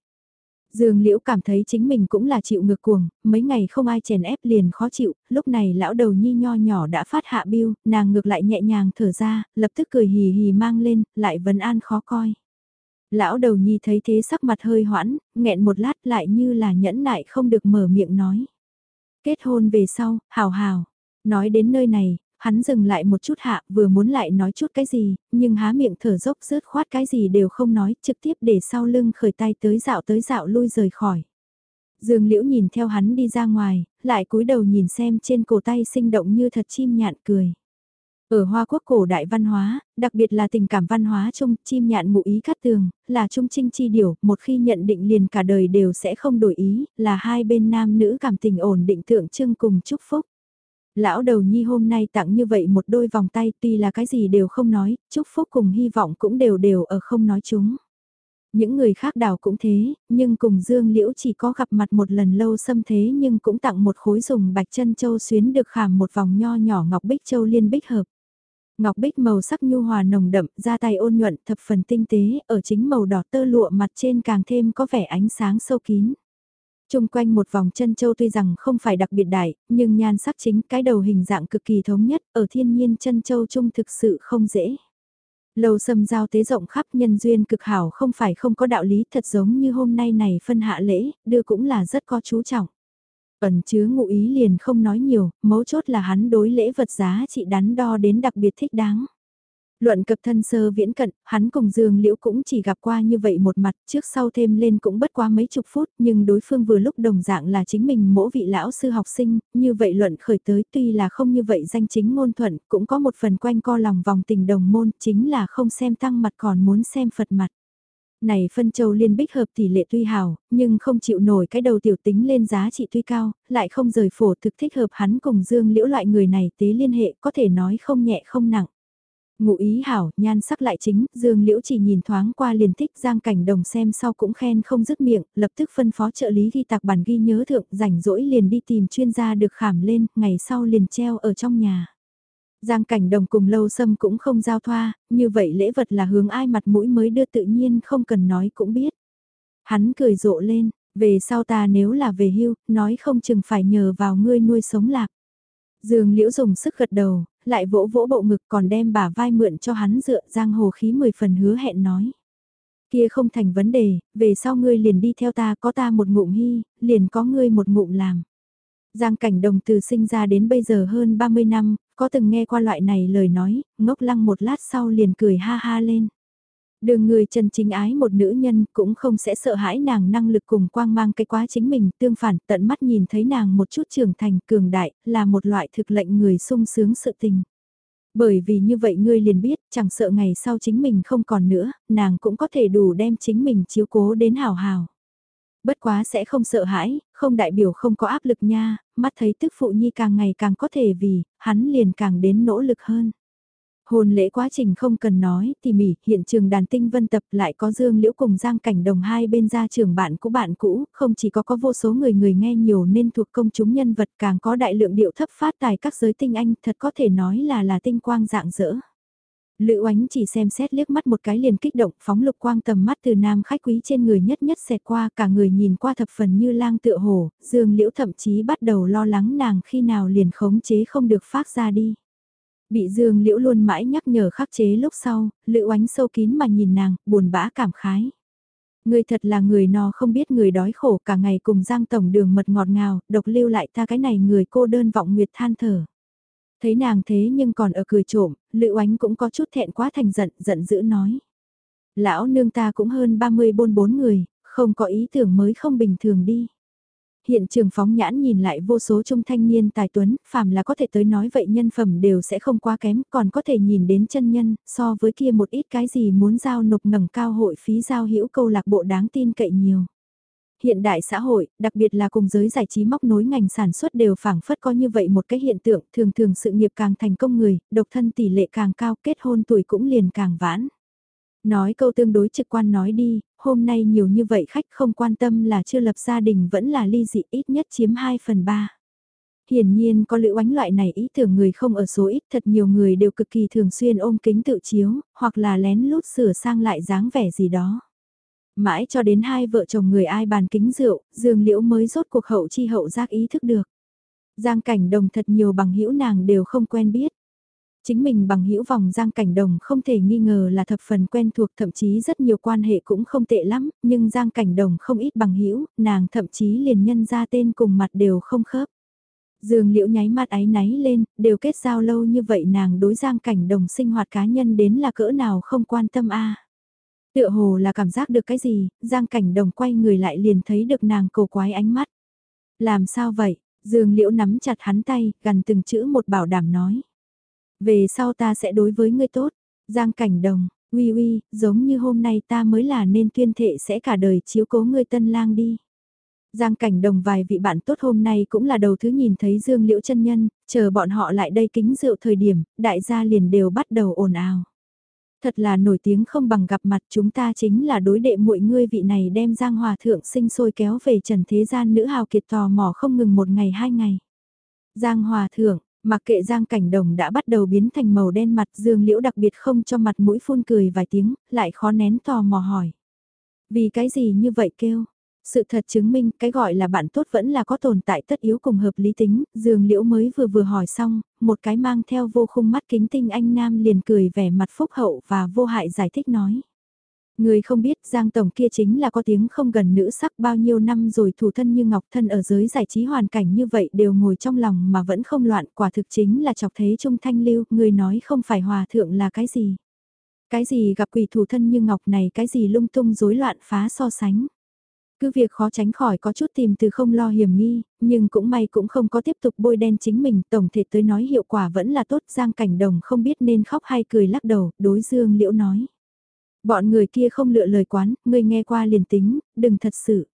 Dương Liễu cảm thấy chính mình cũng là chịu ngược cuồng, mấy ngày không ai chèn ép liền khó chịu, lúc này lão đầu nhi nho nhỏ đã phát hạ biêu, nàng ngược lại nhẹ nhàng thở ra, lập tức cười hì hì mang lên, lại vấn an khó coi. Lão đầu nhi thấy thế sắc mặt hơi hoãn, nghẹn một lát lại như là nhẫn nại không được mở miệng nói. Kết hôn về sau, hào hào. Nói đến nơi này, hắn dừng lại một chút hạ, vừa muốn lại nói chút cái gì, nhưng há miệng thở dốc rớt khoát cái gì đều không nói, trực tiếp để sau lưng khởi tay tới dạo tới dạo lui rời khỏi. Dương Liễu nhìn theo hắn đi ra ngoài, lại cúi đầu nhìn xem trên cổ tay sinh động như thật chim nhạn cười. Ở Hoa Quốc cổ đại văn hóa, đặc biệt là tình cảm văn hóa chung, chim nhạn ngụ ý cắt tường, là trung trinh chi điểu, một khi nhận định liền cả đời đều sẽ không đổi ý, là hai bên nam nữ cảm tình ổn định tượng trưng cùng chúc phúc. Lão đầu nhi hôm nay tặng như vậy một đôi vòng tay tuy là cái gì đều không nói, chúc phúc cùng hy vọng cũng đều đều ở không nói chúng. Những người khác đào cũng thế, nhưng cùng Dương Liễu chỉ có gặp mặt một lần lâu xâm thế nhưng cũng tặng một khối dùng bạch chân châu xuyến được khảm một vòng nho nhỏ ngọc bích châu liên bích hợp. Ngọc bích màu sắc nhu hòa nồng đậm, da tay ôn nhuận, thập phần tinh tế, ở chính màu đỏ tơ lụa mặt trên càng thêm có vẻ ánh sáng sâu kín. Trung quanh một vòng chân châu tuy rằng không phải đặc biệt đại, nhưng nhan sắc chính cái đầu hình dạng cực kỳ thống nhất, ở thiên nhiên chân châu trung thực sự không dễ. Lầu sâm giao tế rộng khắp nhân duyên cực hảo không phải không có đạo lý thật giống như hôm nay này phân hạ lễ, đưa cũng là rất có chú trọng. Ẩn chứa ngụ ý liền không nói nhiều, mấu chốt là hắn đối lễ vật giá trị đắn đo đến đặc biệt thích đáng. Luận cập thân sơ viễn cận, hắn cùng Dương Liễu cũng chỉ gặp qua như vậy một mặt, trước sau thêm lên cũng bất quá mấy chục phút, nhưng đối phương vừa lúc đồng dạng là chính mình mỗi vị lão sư học sinh, như vậy luận khởi tới tuy là không như vậy danh chính ngôn thuận, cũng có một phần quanh co lòng vòng tình đồng môn, chính là không xem tăng mặt còn muốn xem Phật mặt. Này phân châu liên bích hợp tỷ lệ tuy hào, nhưng không chịu nổi cái đầu tiểu tính lên giá trị tuy cao, lại không rời phổ thực thích hợp hắn cùng Dương Liễu loại người này tế liên hệ có thể nói không nhẹ không nặng. Ngụ ý hảo, nhan sắc lại chính, Dương Liễu chỉ nhìn thoáng qua liền thích Giang Cảnh Đồng xem sau cũng khen không dứt miệng, lập tức phân phó trợ lý ghi tạc bản ghi nhớ thượng, rảnh rỗi liền đi tìm chuyên gia được khảm lên, ngày sau liền treo ở trong nhà. Giang Cảnh Đồng cùng Lâu Sâm cũng không giao thoa, như vậy lễ vật là hướng ai mặt mũi mới đưa tự nhiên không cần nói cũng biết. Hắn cười rộ lên, về sau ta nếu là về hưu, nói không chừng phải nhờ vào ngươi nuôi sống lạc. Dương Liễu dùng sức gật đầu, lại vỗ vỗ bộ ngực còn đem bà vai mượn cho hắn dựa giang hồ khí mười phần hứa hẹn nói. Kia không thành vấn đề, về sau ngươi liền đi theo ta có ta một ngụm hy, liền có ngươi một ngụm làm. Giang cảnh đồng từ sinh ra đến bây giờ hơn 30 năm, có từng nghe qua loại này lời nói, ngốc lăng một lát sau liền cười ha ha lên. Đường người chân chính ái một nữ nhân cũng không sẽ sợ hãi nàng năng lực cùng quang mang cái quá chính mình, tương phản tận mắt nhìn thấy nàng một chút trưởng thành cường đại, là một loại thực lệnh người sung sướng sự tình. Bởi vì như vậy ngươi liền biết, chẳng sợ ngày sau chính mình không còn nữa, nàng cũng có thể đủ đem chính mình chiếu cố đến hào hào. Bất quá sẽ không sợ hãi, không đại biểu không có áp lực nha, mắt thấy tức phụ nhi càng ngày càng có thể vì, hắn liền càng đến nỗ lực hơn. Hồn lễ quá trình không cần nói, tỉ mỉ, hiện trường đàn tinh vân tập lại có Dương Liễu cùng Giang Cảnh Đồng hai bên gia trường bạn cũ bạn cũ, không chỉ có có vô số người người nghe nhiều nên thuộc công chúng nhân vật càng có đại lượng điệu thấp phát tài các giới tinh anh thật có thể nói là là tinh quang dạng dỡ. Lữ oánh chỉ xem xét liếc mắt một cái liền kích động phóng lục quang tầm mắt từ nam khách quý trên người nhất nhất xẹt qua cả người nhìn qua thập phần như lang tựa hồ, dương liễu thậm chí bắt đầu lo lắng nàng khi nào liền khống chế không được phát ra đi. Bị dương liễu luôn mãi nhắc nhở khắc chế lúc sau, lữ oánh sâu kín mà nhìn nàng, buồn bã cảm khái. Người thật là người no không biết người đói khổ cả ngày cùng giang tổng đường mật ngọt ngào, độc lưu lại ta cái này người cô đơn vọng nguyệt than thở. Thấy nàng thế nhưng còn ở cười trộm, Lữ Oánh cũng có chút thẹn quá thành giận, giận dữ nói. Lão nương ta cũng hơn 30 bôn bốn người, không có ý tưởng mới không bình thường đi. Hiện trường phóng nhãn nhìn lại vô số trung thanh niên tài tuấn, phàm là có thể tới nói vậy nhân phẩm đều sẽ không quá kém, còn có thể nhìn đến chân nhân, so với kia một ít cái gì muốn giao nộp ngẩng cao hội phí giao hữu câu lạc bộ đáng tin cậy nhiều. Hiện đại xã hội, đặc biệt là cùng giới giải trí móc nối ngành sản xuất đều phảng phất có như vậy một cái hiện tượng, thường thường sự nghiệp càng thành công người, độc thân tỷ lệ càng cao, kết hôn tuổi cũng liền càng vãn. Nói câu tương đối trực quan nói đi, hôm nay nhiều như vậy khách không quan tâm là chưa lập gia đình vẫn là ly dị ít nhất chiếm 2 phần 3. Hiển nhiên có lữ oánh loại này ý tưởng người không ở số ít thật nhiều người đều cực kỳ thường xuyên ôm kính tự chiếu, hoặc là lén lút sửa sang lại dáng vẻ gì đó. Mãi cho đến hai vợ chồng người ai bàn kính rượu, dương liễu mới rốt cuộc hậu chi hậu giác ý thức được. Giang cảnh đồng thật nhiều bằng hữu nàng đều không quen biết. Chính mình bằng hữu vòng Giang Cảnh Đồng không thể nghi ngờ là thập phần quen thuộc thậm chí rất nhiều quan hệ cũng không tệ lắm, nhưng Giang Cảnh Đồng không ít bằng hữu nàng thậm chí liền nhân ra tên cùng mặt đều không khớp. Dương liễu nháy mắt áy náy lên, đều kết giao lâu như vậy nàng đối Giang Cảnh Đồng sinh hoạt cá nhân đến là cỡ nào không quan tâm a Tựa hồ là cảm giác được cái gì, Giang Cảnh Đồng quay người lại liền thấy được nàng cầu quái ánh mắt. Làm sao vậy? Dương Liễu nắm chặt hắn tay, gần từng chữ một bảo đảm nói. Về sau ta sẽ đối với ngươi tốt. Giang Cảnh Đồng, uy uy, giống như hôm nay ta mới là nên tuyên thệ sẽ cả đời chiếu cố ngươi tân lang đi. Giang Cảnh Đồng vài vị bạn tốt hôm nay cũng là đầu thứ nhìn thấy Dương Liễu chân nhân, chờ bọn họ lại đây kính rượu thời điểm, đại gia liền đều bắt đầu ồn ào. Thật là nổi tiếng không bằng gặp mặt chúng ta chính là đối đệ muội ngươi vị này đem Giang Hòa Thượng sinh sôi kéo về trần thế gian nữ hào kiệt tò mò không ngừng một ngày hai ngày. Giang Hòa Thượng, Mặc kệ Giang Cảnh Đồng đã bắt đầu biến thành màu đen mặt Dương Liễu đặc biệt không cho mặt mũi phun cười vài tiếng, lại khó nén tò mò hỏi. Vì cái gì như vậy kêu? Sự thật chứng minh cái gọi là bạn tốt vẫn là có tồn tại tất yếu cùng hợp lý tính, Dương Liễu mới vừa vừa hỏi xong, một cái mang theo vô khung mắt kính tinh anh nam liền cười vẻ mặt phúc hậu và vô hại giải thích nói. Người không biết Giang Tổng kia chính là có tiếng không gần nữ sắc bao nhiêu năm rồi thủ thân như ngọc thân ở giới giải trí hoàn cảnh như vậy đều ngồi trong lòng mà vẫn không loạn quả thực chính là chọc thế trung thanh lưu, người nói không phải hòa thượng là cái gì. Cái gì gặp quỷ thủ thân như ngọc này cái gì lung tung rối loạn phá so sánh. Cứ việc khó tránh khỏi có chút tìm từ không lo hiểm nghi, nhưng cũng may cũng không có tiếp tục bôi đen chính mình, tổng thể tới nói hiệu quả vẫn là tốt, Giang Cảnh Đồng không biết nên khóc hay cười lắc đầu, đối Dương Liễu nói. Bọn người kia không lựa lời quán, ngươi nghe qua liền tính, đừng thật sự.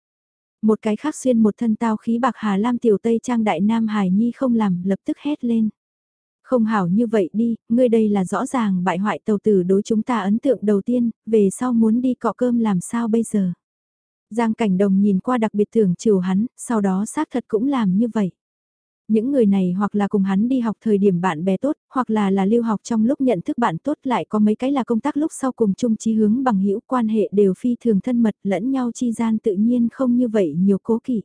Một cái khác xuyên một thân tao khí bạc Hà Lam tiểu Tây Trang Đại Nam Hải Nhi không làm, lập tức hét lên. Không hảo như vậy đi, ngươi đây là rõ ràng bại hoại tàu tử đối chúng ta ấn tượng đầu tiên, về sau muốn đi cọ cơm làm sao bây giờ. Giang cảnh đồng nhìn qua đặc biệt thường chiều hắn, sau đó xác thật cũng làm như vậy. Những người này hoặc là cùng hắn đi học thời điểm bạn bè tốt, hoặc là là lưu học trong lúc nhận thức bạn tốt lại có mấy cái là công tác lúc sau cùng chung chí hướng bằng hữu quan hệ đều phi thường thân mật lẫn nhau chi gian tự nhiên không như vậy nhiều cố kỵ.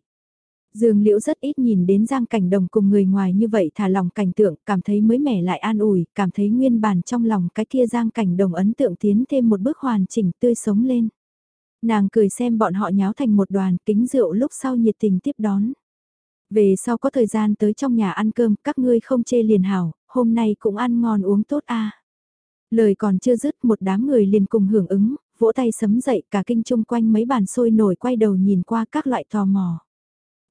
Dương Liễu rất ít nhìn đến Giang Cảnh Đồng cùng người ngoài như vậy thả lòng cảnh tượng, cảm thấy mới mẻ lại an ủi, cảm thấy nguyên bản trong lòng cái kia Giang Cảnh Đồng ấn tượng tiến thêm một bước hoàn chỉnh tươi sống lên. Nàng cười xem bọn họ nháo thành một đoàn kính rượu lúc sau nhiệt tình tiếp đón. Về sau có thời gian tới trong nhà ăn cơm, các ngươi không chê liền hảo, hôm nay cũng ăn ngon uống tốt a. Lời còn chưa dứt một đám người liền cùng hưởng ứng, vỗ tay sấm dậy cả kinh chung quanh mấy bàn sôi nổi quay đầu nhìn qua các loại tò mò.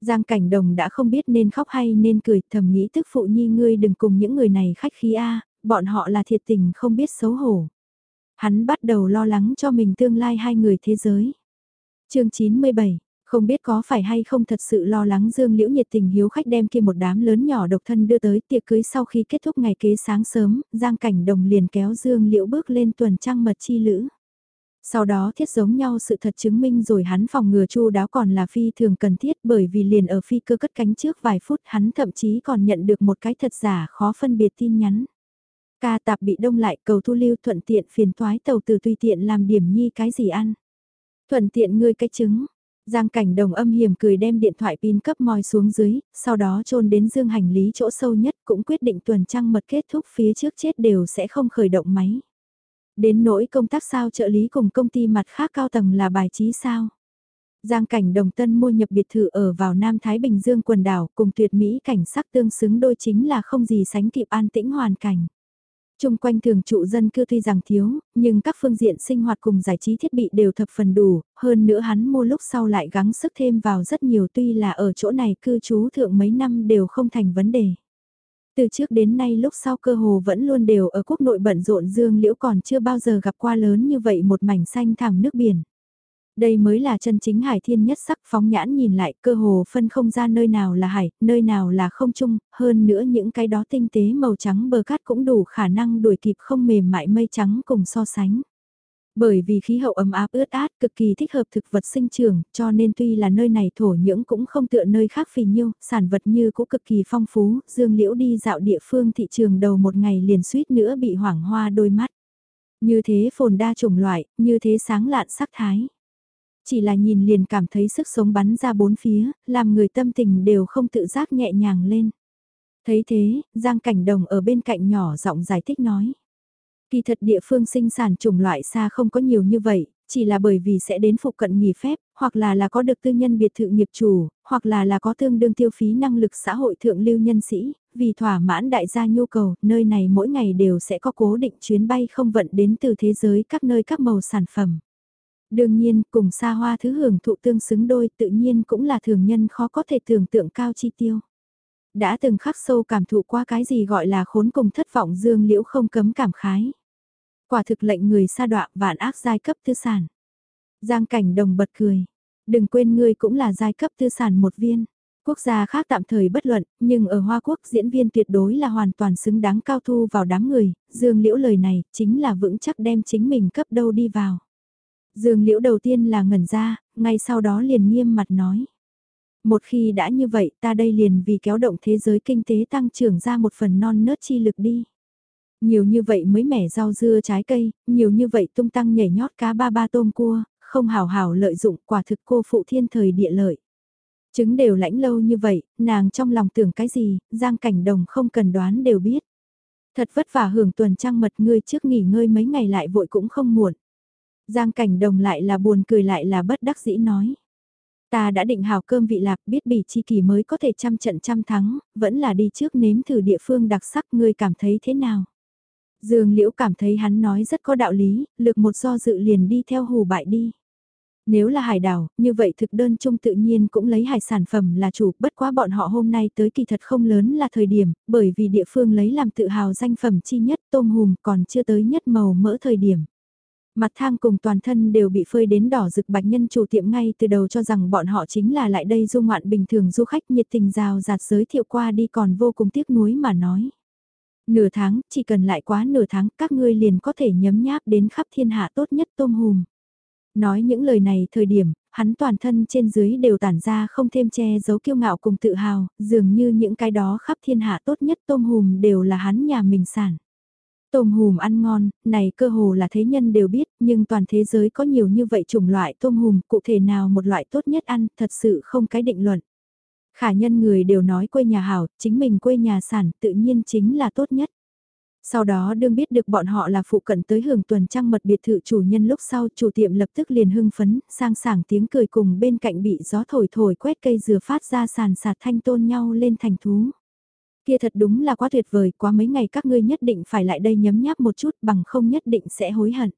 Giang cảnh đồng đã không biết nên khóc hay nên cười thầm nghĩ tức phụ nhi ngươi đừng cùng những người này khách khí a bọn họ là thiệt tình không biết xấu hổ. Hắn bắt đầu lo lắng cho mình tương lai hai người thế giới. chương 97, không biết có phải hay không thật sự lo lắng Dương Liễu nhiệt tình hiếu khách đem kia một đám lớn nhỏ độc thân đưa tới tiệc cưới sau khi kết thúc ngày kế sáng sớm, Giang Cảnh Đồng liền kéo Dương Liễu bước lên tuần trăng mật chi lữ. Sau đó thiết giống nhau sự thật chứng minh rồi hắn phòng ngừa chu đáo còn là phi thường cần thiết bởi vì liền ở phi cơ cất cánh trước vài phút hắn thậm chí còn nhận được một cái thật giả khó phân biệt tin nhắn. Ca tạp bị đông lại cầu thu lưu thuận tiện phiền toái tàu từ tùy tiện làm điểm nhi cái gì ăn. Thuận tiện ngươi cái trứng, Giang cảnh đồng âm hiểm cười đem điện thoại pin cấp moi xuống dưới, sau đó trôn đến dương hành lý chỗ sâu nhất cũng quyết định tuần trăng mật kết thúc phía trước chết đều sẽ không khởi động máy. Đến nỗi công tác sao trợ lý cùng công ty mặt khác cao tầng là bài trí sao. Giang cảnh đồng tân mua nhập biệt thự ở vào Nam Thái Bình Dương quần đảo cùng tuyệt mỹ cảnh sắc tương xứng đôi chính là không gì sánh kịp an tĩnh hoàn cảnh chung quanh thường trụ dân cư tuy rằng thiếu, nhưng các phương diện sinh hoạt cùng giải trí thiết bị đều thập phần đủ, hơn nữa hắn mua lúc sau lại gắng sức thêm vào rất nhiều tuy là ở chỗ này cư trú thượng mấy năm đều không thành vấn đề. Từ trước đến nay lúc sau cơ hồ vẫn luôn đều ở quốc nội bận rộn dương liễu còn chưa bao giờ gặp qua lớn như vậy một mảnh xanh thảm nước biển. Đây mới là chân chính hải thiên nhất sắc phóng nhãn nhìn lại cơ hồ phân không ra nơi nào là hải, nơi nào là không trung, hơn nữa những cái đó tinh tế màu trắng bờ cát cũng đủ khả năng đuổi kịp không mềm mại mây trắng cùng so sánh. Bởi vì khí hậu ấm áp ướt át cực kỳ thích hợp thực vật sinh trưởng, cho nên tuy là nơi này thổ nhưỡng cũng không tựa nơi khác phì nhiêu, sản vật như cũng cực kỳ phong phú, dương liễu đi dạo địa phương thị trường đầu một ngày liền suýt nữa bị hoảng hoa đôi mắt. Như thế phồn đa chủng loại, như thế sáng lạn sắc thái. Chỉ là nhìn liền cảm thấy sức sống bắn ra bốn phía, làm người tâm tình đều không tự giác nhẹ nhàng lên. Thấy thế, Giang Cảnh Đồng ở bên cạnh nhỏ giọng giải thích nói. Kỳ thật địa phương sinh sản chủng loại xa không có nhiều như vậy, chỉ là bởi vì sẽ đến phụ cận nghỉ phép, hoặc là là có được tư nhân biệt thự nghiệp chủ, hoặc là là có tương đương tiêu phí năng lực xã hội thượng lưu nhân sĩ, vì thỏa mãn đại gia nhu cầu, nơi này mỗi ngày đều sẽ có cố định chuyến bay không vận đến từ thế giới các nơi các màu sản phẩm. Đương nhiên, cùng xa hoa thứ hưởng thụ tương xứng đôi tự nhiên cũng là thường nhân khó có thể tưởng tượng cao chi tiêu. Đã từng khắc sâu cảm thụ qua cái gì gọi là khốn cùng thất vọng dương liễu không cấm cảm khái. Quả thực lệnh người xa đọa vạn ác giai cấp tư sản. Giang cảnh đồng bật cười. Đừng quên ngươi cũng là giai cấp tư sản một viên. Quốc gia khác tạm thời bất luận, nhưng ở Hoa Quốc diễn viên tuyệt đối là hoàn toàn xứng đáng cao thu vào đám người, dương liễu lời này chính là vững chắc đem chính mình cấp đâu đi vào. Dương liễu đầu tiên là ngẩn ra, ngay sau đó liền nghiêm mặt nói. Một khi đã như vậy ta đây liền vì kéo động thế giới kinh tế tăng trưởng ra một phần non nớt chi lực đi. Nhiều như vậy mới mẻ rau dưa trái cây, nhiều như vậy tung tăng nhảy nhót cá ba ba tôm cua, không hào hào lợi dụng quả thực cô phụ thiên thời địa lợi. Trứng đều lãnh lâu như vậy, nàng trong lòng tưởng cái gì, giang cảnh đồng không cần đoán đều biết. Thật vất vả hưởng tuần trăng mật ngươi trước nghỉ ngơi mấy ngày lại vội cũng không muộn. Giang cảnh đồng lại là buồn cười lại là bất đắc dĩ nói. Ta đã định hào cơm vị lạc biết bỉ chi kỳ mới có thể trăm trận trăm thắng, vẫn là đi trước nếm thử địa phương đặc sắc ngươi cảm thấy thế nào. Dương Liễu cảm thấy hắn nói rất có đạo lý, lực một do dự liền đi theo hù bại đi. Nếu là hải đảo, như vậy thực đơn chung tự nhiên cũng lấy hải sản phẩm là chủ, bất quá bọn họ hôm nay tới kỳ thật không lớn là thời điểm, bởi vì địa phương lấy làm tự hào danh phẩm chi nhất tôm hùm còn chưa tới nhất màu mỡ thời điểm. Mặt thang cùng toàn thân đều bị phơi đến đỏ rực bạch nhân chủ tiệm ngay từ đầu cho rằng bọn họ chính là lại đây du ngoạn bình thường du khách nhiệt tình rào rạt giới thiệu qua đi còn vô cùng tiếc nuối mà nói. Nửa tháng, chỉ cần lại quá nửa tháng các ngươi liền có thể nhấm nháp đến khắp thiên hạ tốt nhất tôm hùm. Nói những lời này thời điểm, hắn toàn thân trên dưới đều tản ra không thêm che giấu kiêu ngạo cùng tự hào, dường như những cái đó khắp thiên hạ tốt nhất tôm hùm đều là hắn nhà mình sản. Tôm hùm ăn ngon, này cơ hồ là thế nhân đều biết, nhưng toàn thế giới có nhiều như vậy chủng loại tôm hùm, cụ thể nào một loại tốt nhất ăn, thật sự không cái định luận. Khả nhân người đều nói quê nhà hảo, chính mình quê nhà sản tự nhiên chính là tốt nhất. Sau đó đương biết được bọn họ là phụ cận tới hưởng tuần trăng mật biệt thự chủ nhân lúc sau chủ tiệm lập tức liền hưng phấn, sang sảng tiếng cười cùng bên cạnh bị gió thổi thổi quét cây dừa phát ra sàn sạt thanh tôn nhau lên thành thú. Kia thật đúng là quá tuyệt vời, quá mấy ngày các ngươi nhất định phải lại đây nhấm nháp một chút bằng không nhất định sẽ hối hận.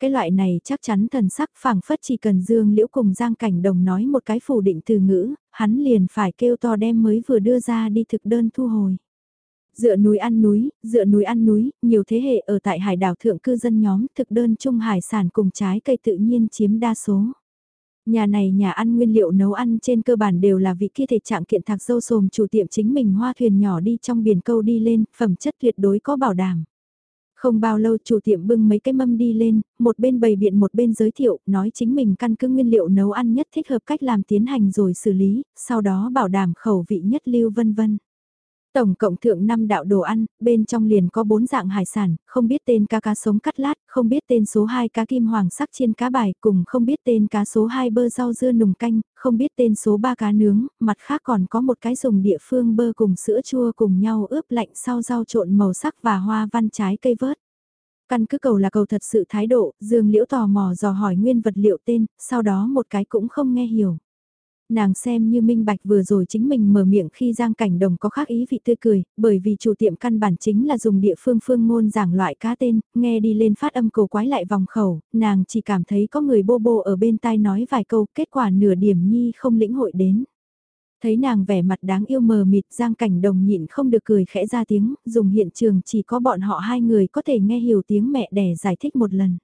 Cái loại này chắc chắn thần sắc phảng phất chỉ cần Dương Liễu cùng Giang Cảnh Đồng nói một cái phủ định từ ngữ, hắn liền phải kêu to đem mới vừa đưa ra đi thực đơn thu hồi. Dựa núi ăn núi, dựa núi ăn núi, nhiều thế hệ ở tại hải đảo thượng cư dân nhóm thực đơn chung hải sản cùng trái cây tự nhiên chiếm đa số. Nhà này nhà ăn nguyên liệu nấu ăn trên cơ bản đều là vị kia thể trạng kiện thạc dâu sồm chủ tiệm chính mình hoa thuyền nhỏ đi trong biển câu đi lên, phẩm chất tuyệt đối có bảo đảm. Không bao lâu chủ tiệm bưng mấy cái mâm đi lên, một bên bày biện một bên giới thiệu, nói chính mình căn cứ nguyên liệu nấu ăn nhất thích hợp cách làm tiến hành rồi xử lý, sau đó bảo đảm khẩu vị nhất lưu vân vân. Tổng cộng thượng 5 đạo đồ ăn, bên trong liền có 4 dạng hải sản, không biết tên cá cá sống cắt lát, không biết tên số 2 cá kim hoàng sắc chiên cá bài, cùng không biết tên cá số 2 bơ rau dưa nùng canh, không biết tên số 3 cá nướng, mặt khác còn có một cái dùng địa phương bơ cùng sữa chua cùng nhau ướp lạnh sau rau trộn màu sắc và hoa văn trái cây vớt. Căn cứ cầu là cầu thật sự thái độ, Dương Liễu tò mò dò hỏi nguyên vật liệu tên, sau đó một cái cũng không nghe hiểu. Nàng xem như minh bạch vừa rồi chính mình mở miệng khi Giang Cảnh Đồng có khác ý vị tươi cười, bởi vì chủ tiệm căn bản chính là dùng địa phương phương ngôn giảng loại cá tên, nghe đi lên phát âm cầu quái lại vòng khẩu, nàng chỉ cảm thấy có người bô bô ở bên tai nói vài câu, kết quả nửa điểm nhi không lĩnh hội đến. Thấy nàng vẻ mặt đáng yêu mờ mịt Giang Cảnh Đồng nhịn không được cười khẽ ra tiếng, dùng hiện trường chỉ có bọn họ hai người có thể nghe hiểu tiếng mẹ đẻ giải thích một lần.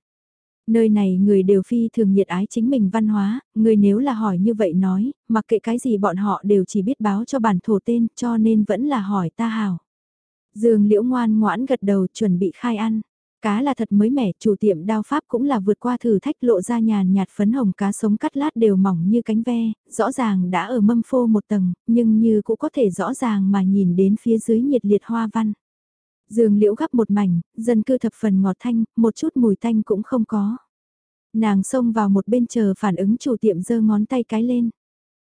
Nơi này người đều phi thường nhiệt ái chính mình văn hóa, người nếu là hỏi như vậy nói, mặc kệ cái gì bọn họ đều chỉ biết báo cho bản thổ tên cho nên vẫn là hỏi ta hào. Dương liễu ngoan ngoãn gật đầu chuẩn bị khai ăn. Cá là thật mới mẻ, chủ tiệm đao pháp cũng là vượt qua thử thách lộ ra nhàn nhạt phấn hồng cá sống cắt lát đều mỏng như cánh ve, rõ ràng đã ở mâm phô một tầng, nhưng như cũng có thể rõ ràng mà nhìn đến phía dưới nhiệt liệt hoa văn. Dương liễu gắp một mảnh, dân cư thập phần ngọt thanh, một chút mùi thanh cũng không có. Nàng xông vào một bên chờ phản ứng chủ tiệm giơ ngón tay cái lên.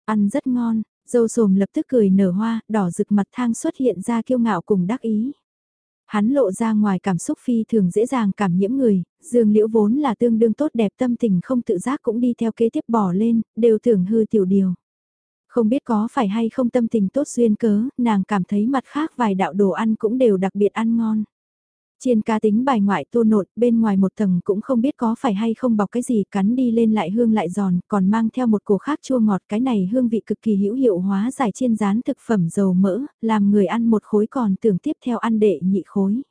Ăn rất ngon, dâu sồm lập tức cười nở hoa, đỏ rực mặt thang xuất hiện ra kiêu ngạo cùng đắc ý. Hắn lộ ra ngoài cảm xúc phi thường dễ dàng cảm nhiễm người, dương liễu vốn là tương đương tốt đẹp tâm tình không tự giác cũng đi theo kế tiếp bỏ lên, đều tưởng hư tiểu điều. Không biết có phải hay không tâm tình tốt duyên cớ, nàng cảm thấy mặt khác vài đạo đồ ăn cũng đều đặc biệt ăn ngon. Chiên cá tính bài ngoại tô nộn, bên ngoài một tầng cũng không biết có phải hay không bọc cái gì, cắn đi lên lại hương lại giòn, còn mang theo một cổ khác chua ngọt, cái này hương vị cực kỳ hữu hiệu hóa giải chiên rán thực phẩm dầu mỡ, làm người ăn một khối còn tưởng tiếp theo ăn đệ nhị khối.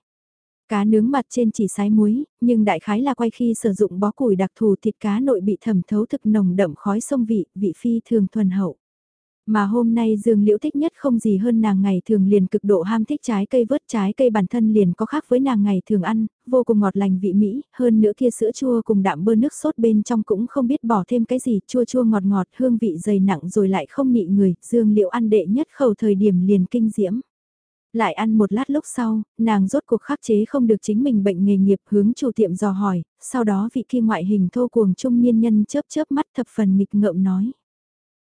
Cá nướng mặt trên chỉ sái muối, nhưng đại khái là quay khi sử dụng bó củi đặc thù thịt cá nội bị thẩm thấu thực nồng đậm khói sông vị, vị phi thường thuần hậu. Mà hôm nay Dương Liễu thích nhất không gì hơn nàng ngày thường liền cực độ ham thích trái cây vớt trái cây bản thân liền có khác với nàng ngày thường ăn, vô cùng ngọt lành vị Mỹ, hơn nữa kia sữa chua cùng đạm bơ nước sốt bên trong cũng không biết bỏ thêm cái gì, chua chua ngọt ngọt hương vị dày nặng rồi lại không nị người, Dương Liễu ăn đệ nhất khẩu thời điểm liền kinh diễm. Lại ăn một lát lúc sau, nàng rốt cuộc khắc chế không được chính mình bệnh nghề nghiệp hướng chủ tiệm dò hỏi, sau đó vị kia ngoại hình thô cuồng trung niên nhân chớp chớp mắt thập phần nghịch ngợm nói.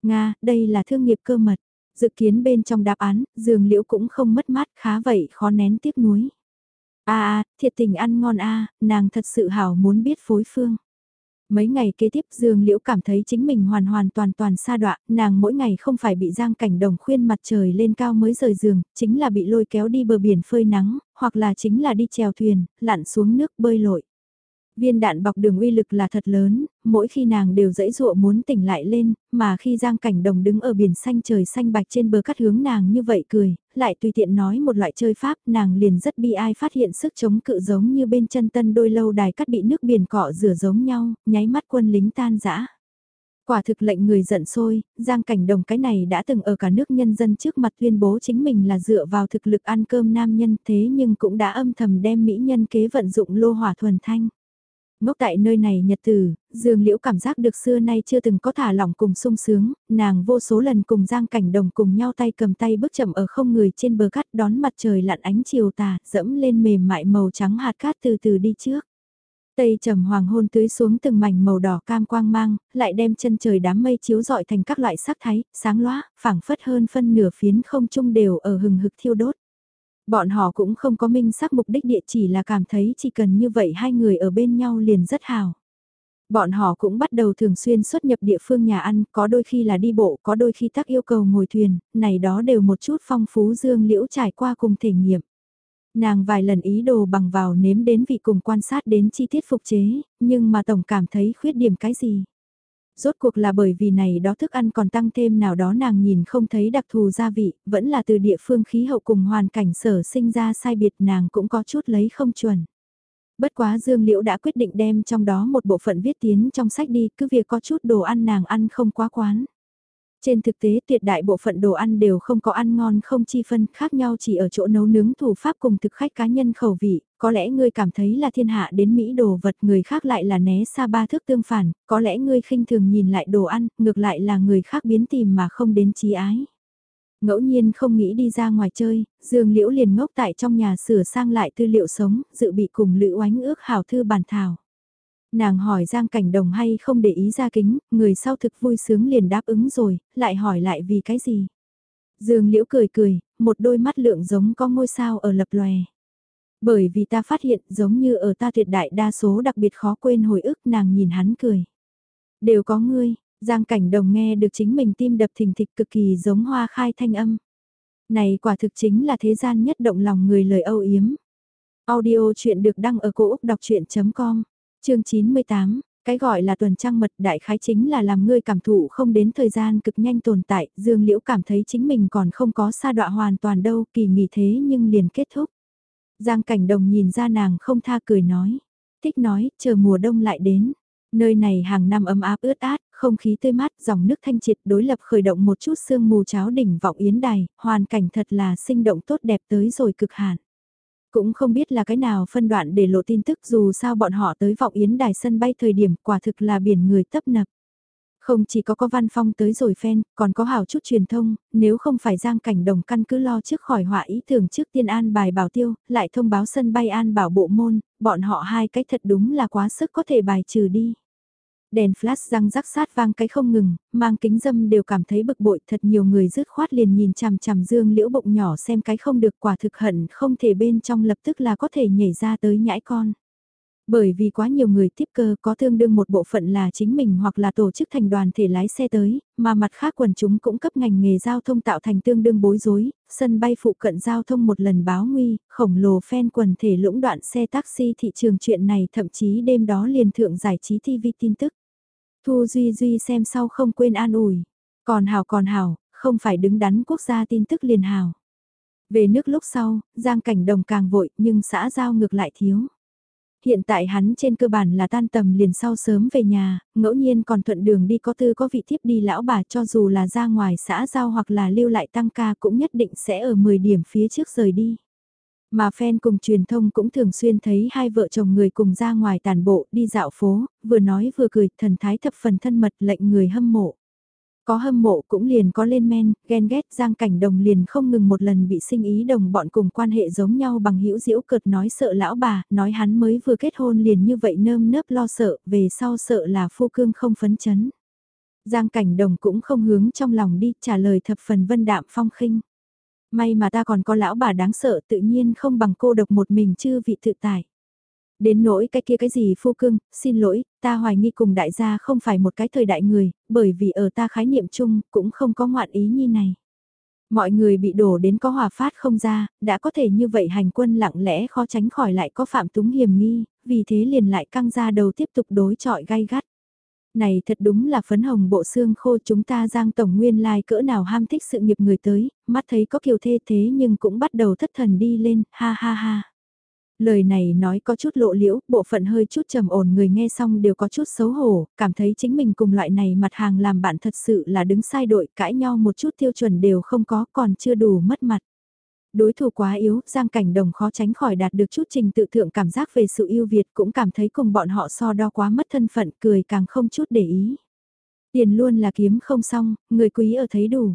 Nga, đây là thương nghiệp cơ mật. Dự kiến bên trong đáp án, dường liễu cũng không mất mát khá vậy khó nén tiếc nuối. a a thiệt tình ăn ngon a nàng thật sự hảo muốn biết phối phương. Mấy ngày kế tiếp Dương Liễu cảm thấy chính mình hoàn hoàn toàn toàn xa đọa, nàng mỗi ngày không phải bị giang cảnh đồng khuyên mặt trời lên cao mới rời giường, chính là bị lôi kéo đi bờ biển phơi nắng, hoặc là chính là đi chèo thuyền, lặn xuống nước bơi lội. Viên đạn bọc đường uy lực là thật lớn, mỗi khi nàng đều dẫy dụa muốn tỉnh lại lên, mà khi Giang Cảnh Đồng đứng ở biển xanh trời xanh bạch trên bờ cắt hướng nàng như vậy cười, lại tùy tiện nói một loại chơi pháp, nàng liền rất bi ai phát hiện sức chống cự giống như bên chân tân đôi lâu đài cắt bị nước biển cọ rửa giống nhau, nháy mắt quân lính tan rã. Quả thực lệnh người giận sôi, Giang Cảnh Đồng cái này đã từng ở cả nước nhân dân trước mặt tuyên bố chính mình là dựa vào thực lực ăn cơm nam nhân thế nhưng cũng đã âm thầm đem mỹ nhân kế vận dụng lô hỏa thuần thanh. Ngốc tại nơi này nhật từ, Dương Liễu cảm giác được xưa nay chưa từng có thả lỏng cùng sung sướng, nàng vô số lần cùng Giang Cảnh Đồng cùng nhau tay cầm tay bước chậm ở không người trên bờ cát đón mặt trời lặn ánh chiều tà, dẫm lên mềm mại màu trắng hạt cát từ từ đi trước. Tây trầm hoàng hôn tưới xuống từng mảnh màu đỏ cam quang mang, lại đem chân trời đám mây chiếu rọi thành các loại sắc thái, sáng loá, phảng phất hơn phân nửa phiến không trung đều ở hừng hực thiêu đốt. Bọn họ cũng không có minh xác mục đích địa chỉ là cảm thấy chỉ cần như vậy hai người ở bên nhau liền rất hào. Bọn họ cũng bắt đầu thường xuyên xuất nhập địa phương nhà ăn, có đôi khi là đi bộ, có đôi khi tác yêu cầu ngồi thuyền, này đó đều một chút phong phú dương liễu trải qua cùng thể nghiệm. Nàng vài lần ý đồ bằng vào nếm đến vị cùng quan sát đến chi tiết phục chế, nhưng mà tổng cảm thấy khuyết điểm cái gì. Rốt cuộc là bởi vì này đó thức ăn còn tăng thêm nào đó nàng nhìn không thấy đặc thù gia vị, vẫn là từ địa phương khí hậu cùng hoàn cảnh sở sinh ra sai biệt nàng cũng có chút lấy không chuẩn. Bất quá Dương Liễu đã quyết định đem trong đó một bộ phận viết tiến trong sách đi, cứ việc có chút đồ ăn nàng ăn không quá quán. Trên thực tế tuyệt đại bộ phận đồ ăn đều không có ăn ngon không chi phân khác nhau chỉ ở chỗ nấu nướng thủ pháp cùng thực khách cá nhân khẩu vị, có lẽ ngươi cảm thấy là thiên hạ đến Mỹ đồ vật người khác lại là né xa ba thước tương phản, có lẽ ngươi khinh thường nhìn lại đồ ăn, ngược lại là người khác biến tìm mà không đến trí ái. Ngẫu nhiên không nghĩ đi ra ngoài chơi, Dương Liễu liền ngốc tại trong nhà sửa sang lại tư liệu sống, dự bị cùng Lữ Oánh ước hảo thư bàn thảo. Nàng hỏi Giang Cảnh Đồng hay không để ý ra kính, người sau thực vui sướng liền đáp ứng rồi, lại hỏi lại vì cái gì. Dương Liễu cười cười, một đôi mắt lượng giống có ngôi sao ở lập lòe. Bởi vì ta phát hiện giống như ở ta tuyệt đại đa số đặc biệt khó quên hồi ức nàng nhìn hắn cười. Đều có ngươi, Giang cảnh đồng nghe được chính mình tim đập thình thịch cực kỳ giống hoa khai thanh âm. Này quả thực chính là thế gian nhất động lòng người lời âu yếm. Audio chuyện được đăng ở cổ Úc đọc chuyện.com, chương 98, cái gọi là tuần trăng mật đại khái chính là làm ngươi cảm thụ không đến thời gian cực nhanh tồn tại, Dương Liễu cảm thấy chính mình còn không có sa đọa hoàn toàn đâu, kỳ nghỉ thế nhưng liền kết thúc. Giang cảnh đồng nhìn ra nàng không tha cười nói, thích nói, chờ mùa đông lại đến. Nơi này hàng năm ấm áp ướt át, không khí tươi mát, dòng nước thanh triệt đối lập khởi động một chút sương mù cháo đỉnh vọng yến đài, hoàn cảnh thật là sinh động tốt đẹp tới rồi cực hạn. Cũng không biết là cái nào phân đoạn để lộ tin tức dù sao bọn họ tới vọng yến đài sân bay thời điểm quả thực là biển người tấp nập. Không chỉ có có văn phong tới rồi phen còn có hào chút truyền thông, nếu không phải giang cảnh đồng căn cứ lo trước khỏi họa ý tưởng trước tiên an bài bảo tiêu, lại thông báo sân bay an bảo bộ môn, bọn họ hai cái thật đúng là quá sức có thể bài trừ đi đèn flash răng rắc sát vang cái không ngừng, mang kính dâm đều cảm thấy bực bội thật nhiều người rứt khoát liền nhìn chằm chằm dương liễu bụng nhỏ xem cái không được quả thực hận không thể bên trong lập tức là có thể nhảy ra tới nhãi con. Bởi vì quá nhiều người tiếp cơ có tương đương một bộ phận là chính mình hoặc là tổ chức thành đoàn thể lái xe tới, mà mặt khác quần chúng cũng cấp ngành nghề giao thông tạo thành tương đương bối rối, sân bay phụ cận giao thông một lần báo nguy, khổng lồ fan quần thể lũng đoạn xe taxi thị trường chuyện này thậm chí đêm đó liền thượng giải trí TV tin tức. Thu Duy Duy xem sau không quên an ủi. Còn hào còn hào, không phải đứng đắn quốc gia tin tức liền hào. Về nước lúc sau, Giang Cảnh Đồng càng vội nhưng xã giao ngược lại thiếu. Hiện tại hắn trên cơ bản là tan tầm liền sau sớm về nhà, ngẫu nhiên còn thuận đường đi có tư có vị thiếp đi lão bà cho dù là ra ngoài xã giao hoặc là lưu lại tăng ca cũng nhất định sẽ ở 10 điểm phía trước rời đi. Mà fan cùng truyền thông cũng thường xuyên thấy hai vợ chồng người cùng ra ngoài tàn bộ đi dạo phố, vừa nói vừa cười, thần thái thập phần thân mật lệnh người hâm mộ. Có hâm mộ cũng liền có lên men, ghen ghét giang cảnh đồng liền không ngừng một lần bị sinh ý đồng bọn cùng quan hệ giống nhau bằng hữu diễu cợt nói sợ lão bà, nói hắn mới vừa kết hôn liền như vậy nơm nớp lo sợ, về sau sợ là phu cương không phấn chấn. Giang cảnh đồng cũng không hướng trong lòng đi trả lời thập phần vân đạm phong khinh. May mà ta còn có lão bà đáng sợ tự nhiên không bằng cô độc một mình chư vị tự tại. Đến nỗi cái kia cái gì phu cưng, xin lỗi, ta hoài nghi cùng đại gia không phải một cái thời đại người, bởi vì ở ta khái niệm chung cũng không có ngoạn ý như này. Mọi người bị đổ đến có hòa phát không ra, đã có thể như vậy hành quân lặng lẽ khó tránh khỏi lại có phạm túng hiểm nghi, vì thế liền lại căng ra đầu tiếp tục đối trọi gai gắt. Này thật đúng là phấn hồng bộ xương khô chúng ta giang tổng nguyên lai like cỡ nào ham thích sự nghiệp người tới, mắt thấy có kiều thê thế nhưng cũng bắt đầu thất thần đi lên, ha ha ha. Lời này nói có chút lộ liễu, bộ phận hơi chút trầm ổn người nghe xong đều có chút xấu hổ, cảm thấy chính mình cùng loại này mặt hàng làm bạn thật sự là đứng sai đội, cãi nhau một chút tiêu chuẩn đều không có, còn chưa đủ mất mặt. Đối thủ quá yếu, Giang Cảnh Đồng khó tránh khỏi đạt được chút trình tự thượng cảm giác về sự yêu Việt cũng cảm thấy cùng bọn họ so đo quá mất thân phận, cười càng không chút để ý. Tiền luôn là kiếm không xong, người quý ở thấy đủ.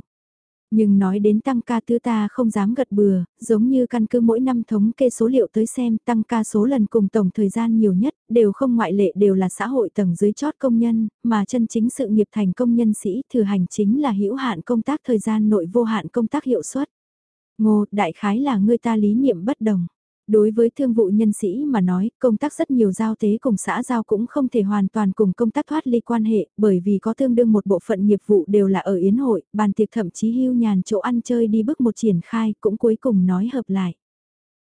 Nhưng nói đến tăng ca thứ ta không dám gật bừa, giống như căn cứ mỗi năm thống kê số liệu tới xem tăng ca số lần cùng tổng thời gian nhiều nhất, đều không ngoại lệ đều là xã hội tầng dưới chót công nhân, mà chân chính sự nghiệp thành công nhân sĩ thừa hành chính là hữu hạn công tác thời gian nội vô hạn công tác hiệu suất. Ngô, đại khái là người ta lý niệm bất đồng. Đối với thương vụ nhân sĩ mà nói, công tác rất nhiều giao tế cùng xã giao cũng không thể hoàn toàn cùng công tác thoát ly quan hệ, bởi vì có tương đương một bộ phận nghiệp vụ đều là ở yến hội, bàn tiệc thậm chí hưu nhàn chỗ ăn chơi đi bước một triển khai, cũng cuối cùng nói hợp lại.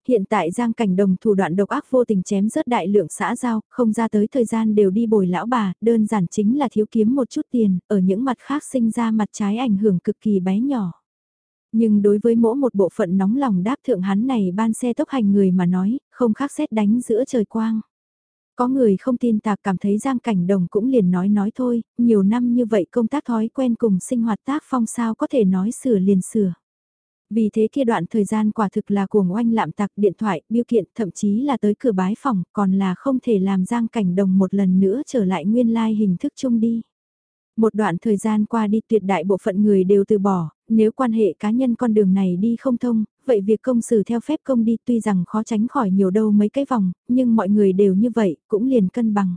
Hiện tại Giang Cảnh Đồng thủ đoạn độc ác vô tình chém rớt đại lượng xã giao, không ra tới thời gian đều đi bồi lão bà, đơn giản chính là thiếu kiếm một chút tiền, ở những mặt khác sinh ra mặt trái ảnh hưởng cực kỳ bé nhỏ. Nhưng đối với mỗi một bộ phận nóng lòng đáp thượng hắn này ban xe tốc hành người mà nói, không khác xét đánh giữa trời quang. Có người không tin tạc cảm thấy Giang Cảnh Đồng cũng liền nói nói thôi, nhiều năm như vậy công tác thói quen cùng sinh hoạt tác phong sao có thể nói sửa liền sửa. Vì thế kia đoạn thời gian quả thực là cuồng oanh lạm tạc điện thoại, biêu kiện, thậm chí là tới cửa bái phòng, còn là không thể làm Giang Cảnh Đồng một lần nữa trở lại nguyên lai hình thức chung đi. Một đoạn thời gian qua đi tuyệt đại bộ phận người đều từ bỏ, nếu quan hệ cá nhân con đường này đi không thông, vậy việc công xử theo phép công đi tuy rằng khó tránh khỏi nhiều đâu mấy cái vòng, nhưng mọi người đều như vậy, cũng liền cân bằng.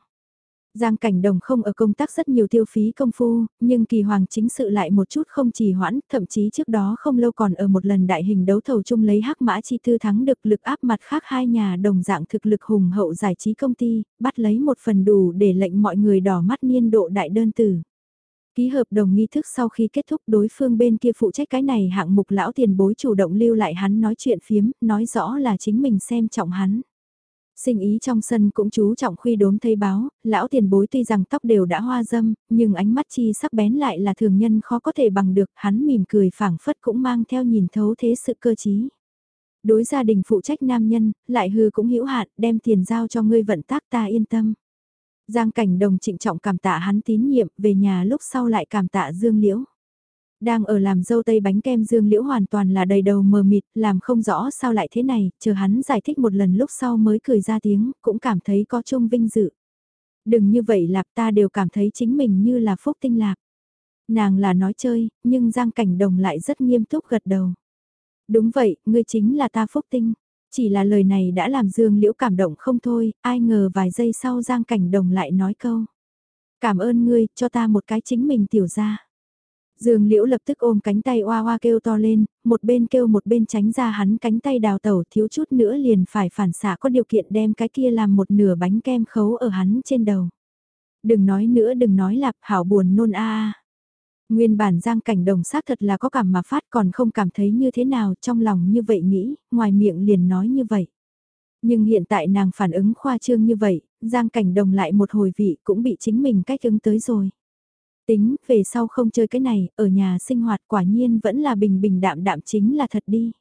Giang cảnh đồng không ở công tác rất nhiều tiêu phí công phu, nhưng kỳ hoàng chính sự lại một chút không trì hoãn, thậm chí trước đó không lâu còn ở một lần đại hình đấu thầu chung lấy hắc mã chi thư thắng được lực áp mặt khác hai nhà đồng dạng thực lực hùng hậu giải trí công ty, bắt lấy một phần đủ để lệnh mọi người đỏ mắt niên độ đại đơn tử. Ký hợp đồng nghi thức sau khi kết thúc đối phương bên kia phụ trách cái này hạng mục lão tiền bối chủ động lưu lại hắn nói chuyện phiếm, nói rõ là chính mình xem trọng hắn. Sinh ý trong sân cũng chú trọng khuy đốm thấy báo, lão tiền bối tuy rằng tóc đều đã hoa dâm, nhưng ánh mắt chi sắc bén lại là thường nhân khó có thể bằng được, hắn mỉm cười phảng phất cũng mang theo nhìn thấu thế sự cơ chí. Đối gia đình phụ trách nam nhân, lại hư cũng hữu hạn, đem tiền giao cho ngươi vận tác ta yên tâm. Giang cảnh đồng trịnh trọng cảm tạ hắn tín nhiệm, về nhà lúc sau lại cảm tạ Dương Liễu. Đang ở làm dâu tây bánh kem Dương Liễu hoàn toàn là đầy đầu mờ mịt, làm không rõ sao lại thế này, chờ hắn giải thích một lần lúc sau mới cười ra tiếng, cũng cảm thấy có chung vinh dự. Đừng như vậy lạp ta đều cảm thấy chính mình như là phúc tinh lạp. Nàng là nói chơi, nhưng Giang Cảnh Đồng lại rất nghiêm túc gật đầu. Đúng vậy, ngươi chính là ta phúc tinh. Chỉ là lời này đã làm Dương Liễu cảm động không thôi, ai ngờ vài giây sau Giang Cảnh Đồng lại nói câu. Cảm ơn ngươi, cho ta một cái chính mình tiểu ra. Dương Liễu lập tức ôm cánh tay oa oa kêu to lên, một bên kêu một bên tránh ra hắn cánh tay đào tẩu thiếu chút nữa liền phải phản xạ có điều kiện đem cái kia làm một nửa bánh kem khấu ở hắn trên đầu. Đừng nói nữa đừng nói lạp hảo buồn nôn a a. Nguyên bản giang cảnh đồng xác thật là có cảm mà phát còn không cảm thấy như thế nào trong lòng như vậy nghĩ, ngoài miệng liền nói như vậy. Nhưng hiện tại nàng phản ứng khoa trương như vậy, giang cảnh đồng lại một hồi vị cũng bị chính mình cách ứng tới rồi. Tính, về sau không chơi cái này, ở nhà sinh hoạt quả nhiên vẫn là bình bình đạm đạm chính là thật đi.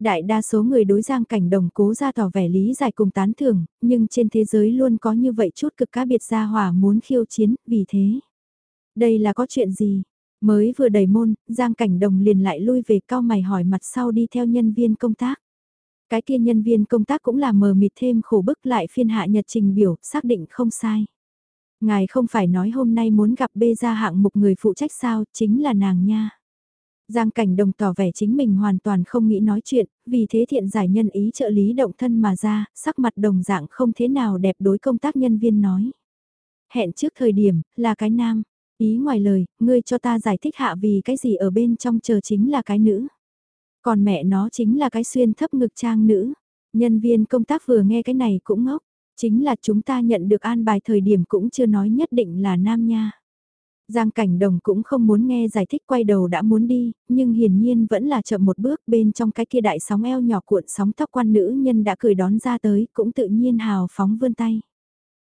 Đại đa số người đối giang cảnh đồng cố ra tỏ vẻ lý giải cùng tán thưởng, nhưng trên thế giới luôn có như vậy chút cực cá biệt gia hỏa muốn khiêu chiến, vì thế. Đây là có chuyện gì? Mới vừa đẩy môn, giang cảnh đồng liền lại lui về cao mày hỏi mặt sau đi theo nhân viên công tác. Cái kia nhân viên công tác cũng là mờ mịt thêm khổ bức lại phiên hạ nhật trình biểu, xác định không sai. Ngài không phải nói hôm nay muốn gặp bê ra hạng mục người phụ trách sao, chính là nàng nha. Giang cảnh đồng tỏ vẻ chính mình hoàn toàn không nghĩ nói chuyện, vì thế thiện giải nhân ý trợ lý động thân mà ra, sắc mặt đồng dạng không thế nào đẹp đối công tác nhân viên nói. Hẹn trước thời điểm, là cái nam, ý ngoài lời, ngươi cho ta giải thích hạ vì cái gì ở bên trong chờ chính là cái nữ. Còn mẹ nó chính là cái xuyên thấp ngực trang nữ. Nhân viên công tác vừa nghe cái này cũng ngốc. Chính là chúng ta nhận được an bài thời điểm cũng chưa nói nhất định là nam nha. Giang cảnh đồng cũng không muốn nghe giải thích quay đầu đã muốn đi, nhưng hiển nhiên vẫn là chậm một bước bên trong cái kia đại sóng eo nhỏ cuộn sóng tóc quan nữ nhân đã cười đón ra tới, cũng tự nhiên hào phóng vươn tay.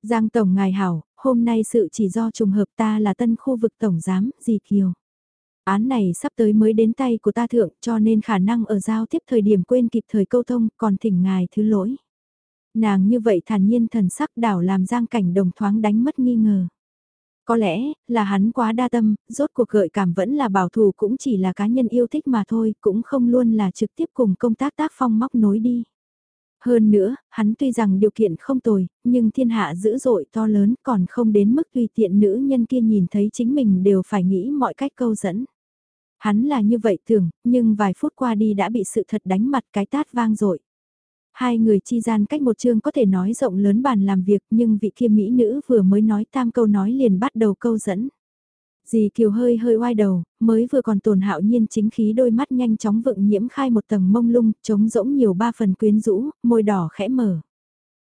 Giang tổng ngài hảo, hôm nay sự chỉ do trùng hợp ta là tân khu vực tổng giám, gì kiều. Án này sắp tới mới đến tay của ta thượng cho nên khả năng ở giao tiếp thời điểm quên kịp thời câu thông còn thỉnh ngài thứ lỗi. Nàng như vậy thản nhiên thần sắc đảo làm giang cảnh đồng thoáng đánh mất nghi ngờ. Có lẽ, là hắn quá đa tâm, rốt cuộc gợi cảm vẫn là bảo thủ cũng chỉ là cá nhân yêu thích mà thôi, cũng không luôn là trực tiếp cùng công tác tác phong móc nối đi. Hơn nữa, hắn tuy rằng điều kiện không tồi, nhưng thiên hạ dữ dội to lớn còn không đến mức tùy tiện nữ nhân kia nhìn thấy chính mình đều phải nghĩ mọi cách câu dẫn. Hắn là như vậy tưởng, nhưng vài phút qua đi đã bị sự thật đánh mặt cái tát vang dội Hai người chi gian cách một chương có thể nói rộng lớn bàn làm việc nhưng vị kia mỹ nữ vừa mới nói tam câu nói liền bắt đầu câu dẫn. Dì Kiều hơi hơi oai đầu, mới vừa còn tồn hạo nhiên chính khí đôi mắt nhanh chóng vựng nhiễm khai một tầng mông lung, trống rỗng nhiều ba phần quyến rũ, môi đỏ khẽ mở.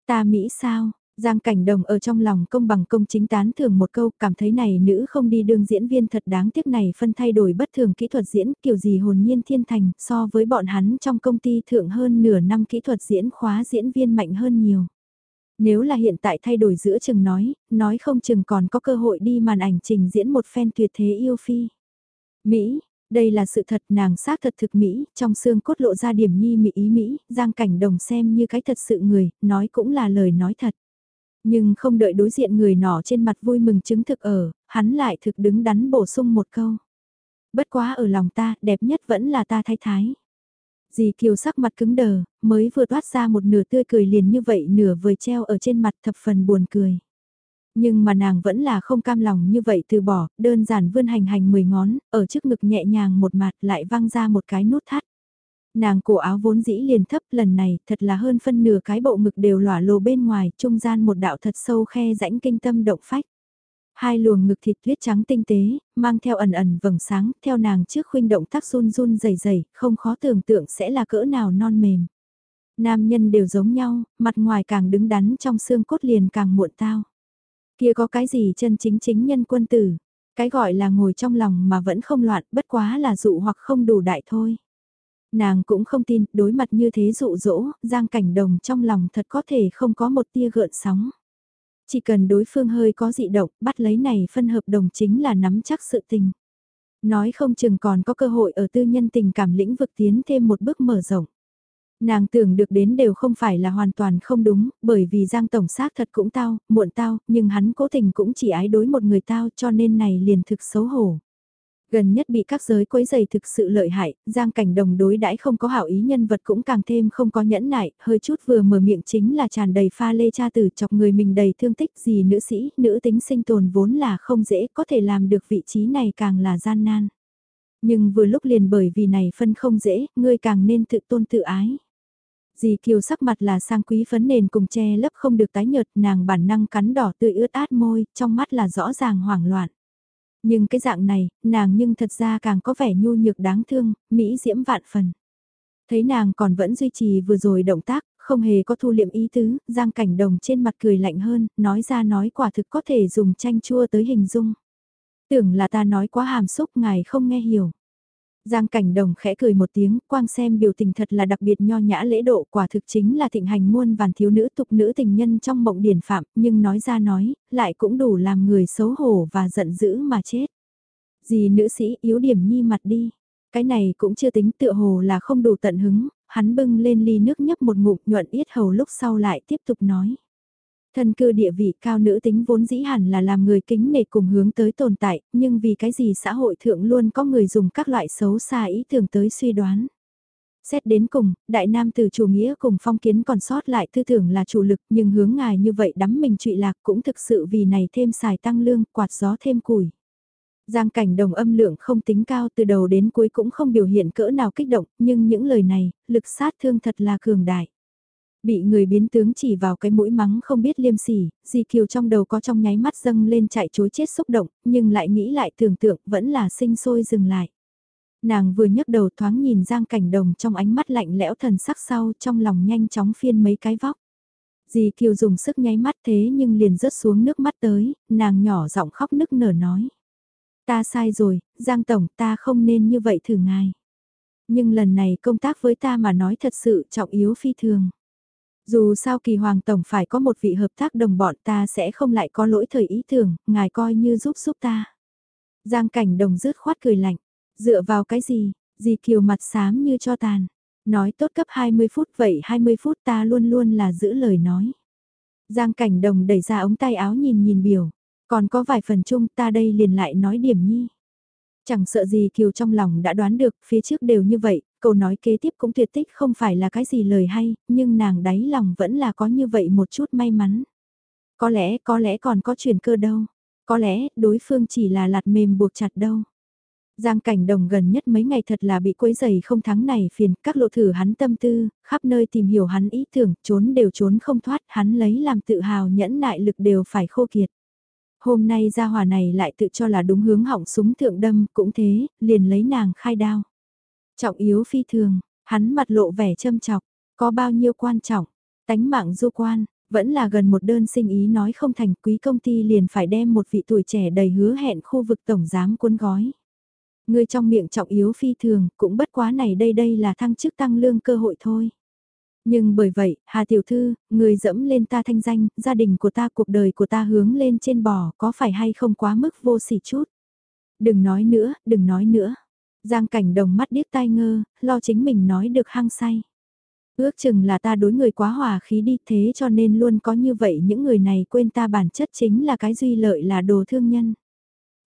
Ta Mỹ sao? Giang cảnh đồng ở trong lòng công bằng công chính tán thường một câu cảm thấy này nữ không đi đường diễn viên thật đáng tiếc này phân thay đổi bất thường kỹ thuật diễn kiểu gì hồn nhiên thiên thành so với bọn hắn trong công ty thượng hơn nửa năm kỹ thuật diễn khóa diễn viên mạnh hơn nhiều. Nếu là hiện tại thay đổi giữa chừng nói, nói không chừng còn có cơ hội đi màn ảnh trình diễn một phen tuyệt thế yêu phi. Mỹ, đây là sự thật nàng xác thật thực Mỹ, trong xương cốt lộ ra điểm nhi Mỹ ý Mỹ, giang cảnh đồng xem như cái thật sự người, nói cũng là lời nói thật. Nhưng không đợi đối diện người nọ trên mặt vui mừng chứng thực ở, hắn lại thực đứng đắn bổ sung một câu. Bất quá ở lòng ta, đẹp nhất vẫn là ta thái thái. Dì Kiều sắc mặt cứng đờ, mới vừa toát ra một nửa tươi cười liền như vậy nửa vừa treo ở trên mặt thập phần buồn cười. Nhưng mà nàng vẫn là không cam lòng như vậy từ bỏ, đơn giản vươn hành hành mười ngón, ở trước ngực nhẹ nhàng một mặt lại văng ra một cái nút thắt. Nàng cổ áo vốn dĩ liền thấp lần này thật là hơn phân nửa cái bộ ngực đều lỏa lồ bên ngoài, trung gian một đạo thật sâu khe rãnh kinh tâm động phách. Hai luồng ngực thịt tuyết trắng tinh tế, mang theo ẩn ẩn vầng sáng, theo nàng trước khuynh động tác run run dày dày, không khó tưởng tượng sẽ là cỡ nào non mềm. Nam nhân đều giống nhau, mặt ngoài càng đứng đắn trong xương cốt liền càng muộn tao. Kia có cái gì chân chính chính nhân quân tử, Cái gọi là ngồi trong lòng mà vẫn không loạn, bất quá là dụ hoặc không đủ đại thôi. Nàng cũng không tin, đối mặt như thế dụ dỗ, Giang Cảnh Đồng trong lòng thật có thể không có một tia gợn sóng. Chỉ cần đối phương hơi có dị động, bắt lấy này phân hợp đồng chính là nắm chắc sự tình. Nói không chừng còn có cơ hội ở tư nhân tình cảm lĩnh vực tiến thêm một bước mở rộng. Nàng tưởng được đến đều không phải là hoàn toàn không đúng, bởi vì Giang Tổng xác thật cũng tao, muộn tao, nhưng hắn cố tình cũng chỉ ái đối một người tao cho nên này liền thực xấu hổ. Gần nhất bị các giới quấy giày thực sự lợi hại, Giang Cảnh Đồng đối đãi không có hảo ý nhân vật cũng càng thêm không có nhẫn nại, hơi chút vừa mở miệng chính là tràn đầy pha lê cha tử chọc người mình đầy thương tích gì nữ sĩ, nữ tính sinh tồn vốn là không dễ, có thể làm được vị trí này càng là gian nan. Nhưng vừa lúc liền bởi vì này phân không dễ, ngươi càng nên tự tôn tự ái. Dì Kiều sắc mặt là sang quý phấn nền cùng che lấp không được tái nhợt, nàng bản năng cắn đỏ tươi ướt át môi, trong mắt là rõ ràng hoảng loạn. Nhưng cái dạng này, nàng nhưng thật ra càng có vẻ nhu nhược đáng thương, mỹ diễm vạn phần. Thấy nàng còn vẫn duy trì vừa rồi động tác, không hề có thu liệm ý tứ, giang cảnh đồng trên mặt cười lạnh hơn, nói ra nói quả thực có thể dùng chanh chua tới hình dung. Tưởng là ta nói quá hàm xúc ngài không nghe hiểu. Giang cảnh đồng khẽ cười một tiếng, quang xem biểu tình thật là đặc biệt nho nhã lễ độ quả thực chính là thịnh hành muôn vàn thiếu nữ tục nữ tình nhân trong mộng điển phạm, nhưng nói ra nói, lại cũng đủ làm người xấu hổ và giận dữ mà chết. Gì nữ sĩ yếu điểm nhi mặt đi, cái này cũng chưa tính tựa hồ là không đủ tận hứng, hắn bưng lên ly nước nhấp một ngụm nhuận yết hầu lúc sau lại tiếp tục nói. Thân cư địa vị cao nữ tính vốn dĩ hẳn là làm người kính nể cùng hướng tới tồn tại, nhưng vì cái gì xã hội thượng luôn có người dùng các loại xấu xa ý tưởng tới suy đoán. Xét đến cùng, đại nam từ chủ nghĩa cùng phong kiến còn sót lại tư tưởng là chủ lực nhưng hướng ngài như vậy đắm mình trụy lạc cũng thực sự vì này thêm xài tăng lương, quạt gió thêm củi. Giang cảnh đồng âm lượng không tính cao từ đầu đến cuối cũng không biểu hiện cỡ nào kích động, nhưng những lời này, lực sát thương thật là cường đại. Bị người biến tướng chỉ vào cái mũi mắng không biết liêm sỉ, Di Kiều trong đầu có trong nháy mắt dâng lên chạy chối chết xúc động, nhưng lại nghĩ lại tưởng tượng vẫn là sinh sôi dừng lại. Nàng vừa nhấc đầu thoáng nhìn Giang Cảnh Đồng trong ánh mắt lạnh lẽo thần sắc sau trong lòng nhanh chóng phiên mấy cái vóc. Di Kiều dùng sức nháy mắt thế nhưng liền rớt xuống nước mắt tới, nàng nhỏ giọng khóc nức nở nói. Ta sai rồi, Giang Tổng ta không nên như vậy thử ngài. Nhưng lần này công tác với ta mà nói thật sự trọng yếu phi thường. Dù sao kỳ hoàng tổng phải có một vị hợp tác đồng bọn ta sẽ không lại có lỗi thời ý tưởng, ngài coi như giúp giúp ta. Giang cảnh đồng rứt khoát cười lạnh, dựa vào cái gì, gì kiều mặt xám như cho tàn. Nói tốt cấp 20 phút vậy 20 phút ta luôn luôn là giữ lời nói. Giang cảnh đồng đẩy ra ống tay áo nhìn nhìn biểu, còn có vài phần chung ta đây liền lại nói điểm nhi. Chẳng sợ gì Kiều trong lòng đã đoán được, phía trước đều như vậy, câu nói kế tiếp cũng tuyệt tích không phải là cái gì lời hay, nhưng nàng đáy lòng vẫn là có như vậy một chút may mắn. Có lẽ, có lẽ còn có chuyển cơ đâu. Có lẽ, đối phương chỉ là lạt mềm buộc chặt đâu. Giang cảnh đồng gần nhất mấy ngày thật là bị quấy giày không thắng này phiền, các lộ thử hắn tâm tư, khắp nơi tìm hiểu hắn ý tưởng, trốn đều trốn không thoát, hắn lấy làm tự hào nhẫn nại lực đều phải khô kiệt. Hôm nay gia hòa này lại tự cho là đúng hướng hỏng súng thượng đâm, cũng thế, liền lấy nàng khai đao. Trọng yếu phi thường, hắn mặt lộ vẻ châm chọc, có bao nhiêu quan trọng, tánh mạng du quan, vẫn là gần một đơn sinh ý nói không thành quý công ty liền phải đem một vị tuổi trẻ đầy hứa hẹn khu vực tổng giám cuốn gói. Người trong miệng trọng yếu phi thường, cũng bất quá này đây đây là thăng chức tăng lương cơ hội thôi. Nhưng bởi vậy, Hà Tiểu Thư, người dẫm lên ta thanh danh, gia đình của ta, cuộc đời của ta hướng lên trên bò, có phải hay không quá mức vô sỉ chút? Đừng nói nữa, đừng nói nữa. Giang cảnh đồng mắt điếc tai ngơ, lo chính mình nói được hăng say. Ước chừng là ta đối người quá hòa khí đi thế cho nên luôn có như vậy những người này quên ta bản chất chính là cái duy lợi là đồ thương nhân.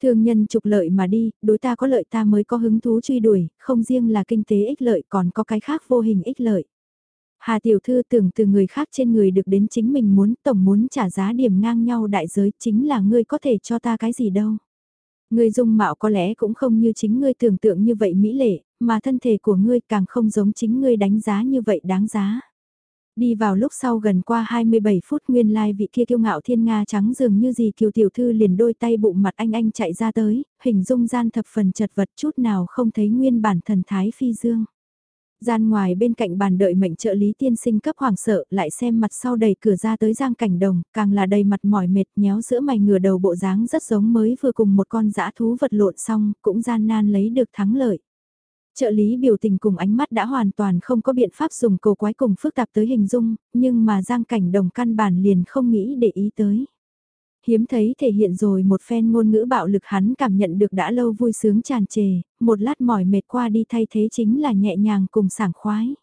Thương nhân trục lợi mà đi, đối ta có lợi ta mới có hứng thú truy đuổi, không riêng là kinh tế ích lợi còn có cái khác vô hình ích lợi. Hà tiểu thư tưởng từ người khác trên người được đến chính mình muốn tổng muốn trả giá điểm ngang nhau đại giới chính là ngươi có thể cho ta cái gì đâu. Ngươi dung mạo có lẽ cũng không như chính ngươi tưởng tượng như vậy mỹ lệ, mà thân thể của ngươi càng không giống chính ngươi đánh giá như vậy đáng giá. Đi vào lúc sau gần qua 27 phút nguyên lai like vị kia kiêu ngạo thiên nga trắng dường như gì kiều tiểu thư liền đôi tay bụng mặt anh anh chạy ra tới, hình dung gian thập phần chật vật chút nào không thấy nguyên bản thần thái phi dương. Gian ngoài bên cạnh bàn đợi mệnh trợ lý tiên sinh cấp hoàng sợ, lại xem mặt sau đầy cửa ra tới giang cảnh đồng, càng là đầy mặt mỏi mệt nhéo giữa mày ngửa đầu bộ dáng rất giống mới vừa cùng một con dã thú vật lộn xong, cũng gian nan lấy được thắng lợi. Trợ lý biểu tình cùng ánh mắt đã hoàn toàn không có biện pháp dùng cầu quái cùng phức tạp tới hình dung, nhưng mà giang cảnh đồng căn bản liền không nghĩ để ý tới hiếm thấy thể hiện rồi một phen ngôn ngữ bạo lực hắn cảm nhận được đã lâu vui sướng tràn trề, một lát mỏi mệt qua đi thay thế chính là nhẹ nhàng cùng sảng khoái.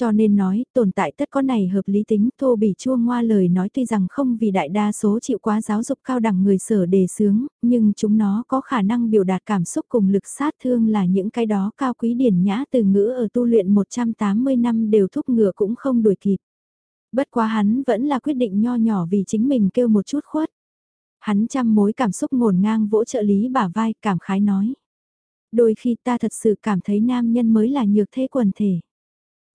Cho nên nói, tồn tại tất có này hợp lý tính, thô bỉ chua ngoa lời nói tuy rằng không vì đại đa số chịu quá giáo dục cao đẳng người sở đề sướng, nhưng chúng nó có khả năng biểu đạt cảm xúc cùng lực sát thương là những cái đó cao quý điển nhã từ ngữ ở tu luyện 180 năm đều thúc ngựa cũng không đuổi kịp. Bất quá hắn vẫn là quyết định nho nhỏ vì chính mình kêu một chút khuất. Hắn chăm mối cảm xúc ngổn ngang vỗ trợ lý bả vai cảm khái nói. Đôi khi ta thật sự cảm thấy nam nhân mới là nhược thế quần thể.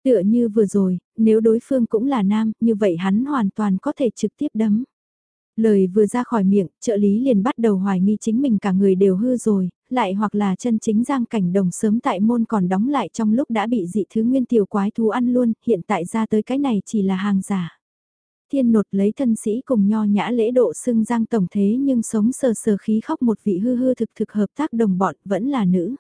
Tựa như vừa rồi, nếu đối phương cũng là nam, như vậy hắn hoàn toàn có thể trực tiếp đấm. Lời vừa ra khỏi miệng, trợ lý liền bắt đầu hoài nghi chính mình cả người đều hư rồi, lại hoặc là chân chính giang cảnh đồng sớm tại môn còn đóng lại trong lúc đã bị dị thứ nguyên tiểu quái thú ăn luôn, hiện tại ra tới cái này chỉ là hàng giả. Thiên nột lấy thân sĩ cùng nho nhã lễ độ xưng giang tổng thế nhưng sống sờ sờ khí khóc một vị hư hư thực thực hợp tác đồng bọn vẫn là nữ.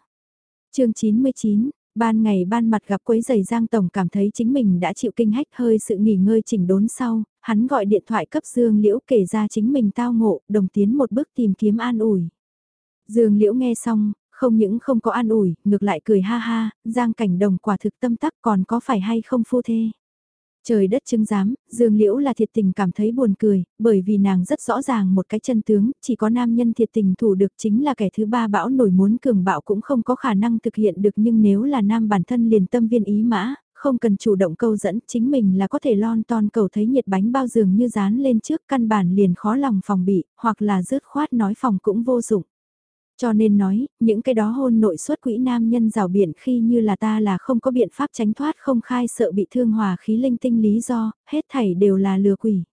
chương 99, Ban ngày ban mặt gặp quấy giày Giang Tổng cảm thấy chính mình đã chịu kinh hách hơi sự nghỉ ngơi chỉnh đốn sau, hắn gọi điện thoại cấp Dương Liễu kể ra chính mình tao ngộ, đồng tiến một bước tìm kiếm an ủi. Dương Liễu nghe xong, không những không có an ủi, ngược lại cười ha ha, Giang Cảnh Đồng quả thực tâm tắc còn có phải hay không phu thê. Trời đất chứng giám, Dương Liễu là thiệt tình cảm thấy buồn cười, bởi vì nàng rất rõ ràng một cái chân tướng, chỉ có nam nhân thiệt tình thủ được chính là kẻ thứ ba bão nổi muốn cường bạo cũng không có khả năng thực hiện được nhưng nếu là nam bản thân liền tâm viên ý mã, không cần chủ động câu dẫn, chính mình là có thể lon ton cầu thấy nhiệt bánh bao giường như dán lên trước căn bản liền khó lòng phòng bị, hoặc là rớt khoát nói phòng cũng vô dụng. Cho nên nói, những cái đó hôn nội suất quỹ nam nhân rào biển khi như là ta là không có biện pháp tránh thoát không khai sợ bị thương hòa khí linh tinh lý do, hết thảy đều là lừa quỷ.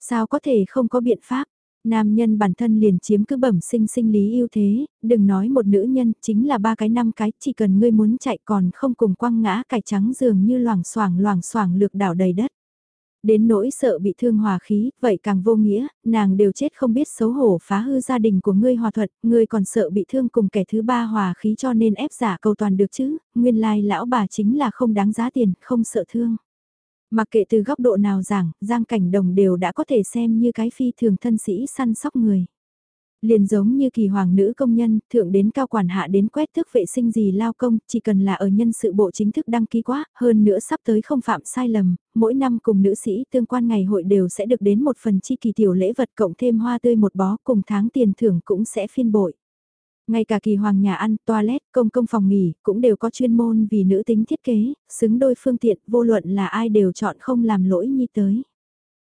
Sao có thể không có biện pháp? Nam nhân bản thân liền chiếm cứ bẩm sinh sinh lý ưu thế, đừng nói một nữ nhân, chính là ba cái năm cái, chỉ cần ngươi muốn chạy còn không cùng quăng ngã cải trắng dường như loảng xoảng loảng xoảng lược đảo đầy đất. Đến nỗi sợ bị thương hòa khí, vậy càng vô nghĩa, nàng đều chết không biết xấu hổ phá hư gia đình của ngươi hòa thuận, ngươi còn sợ bị thương cùng kẻ thứ ba hòa khí cho nên ép giả cầu toàn được chứ, nguyên lai lão bà chính là không đáng giá tiền, không sợ thương. Mặc kệ từ góc độ nào giảng, Giang Cảnh Đồng đều đã có thể xem như cái phi thường thân sĩ săn sóc người. Liền giống như kỳ hoàng nữ công nhân, thượng đến cao quản hạ đến quét thức vệ sinh gì lao công, chỉ cần là ở nhân sự bộ chính thức đăng ký quá, hơn nữa sắp tới không phạm sai lầm, mỗi năm cùng nữ sĩ tương quan ngày hội đều sẽ được đến một phần chi kỳ tiểu lễ vật cộng thêm hoa tươi một bó cùng tháng tiền thưởng cũng sẽ phiên bội. Ngay cả kỳ hoàng nhà ăn, toilet, công công phòng nghỉ, cũng đều có chuyên môn vì nữ tính thiết kế, xứng đôi phương tiện, vô luận là ai đều chọn không làm lỗi như tới.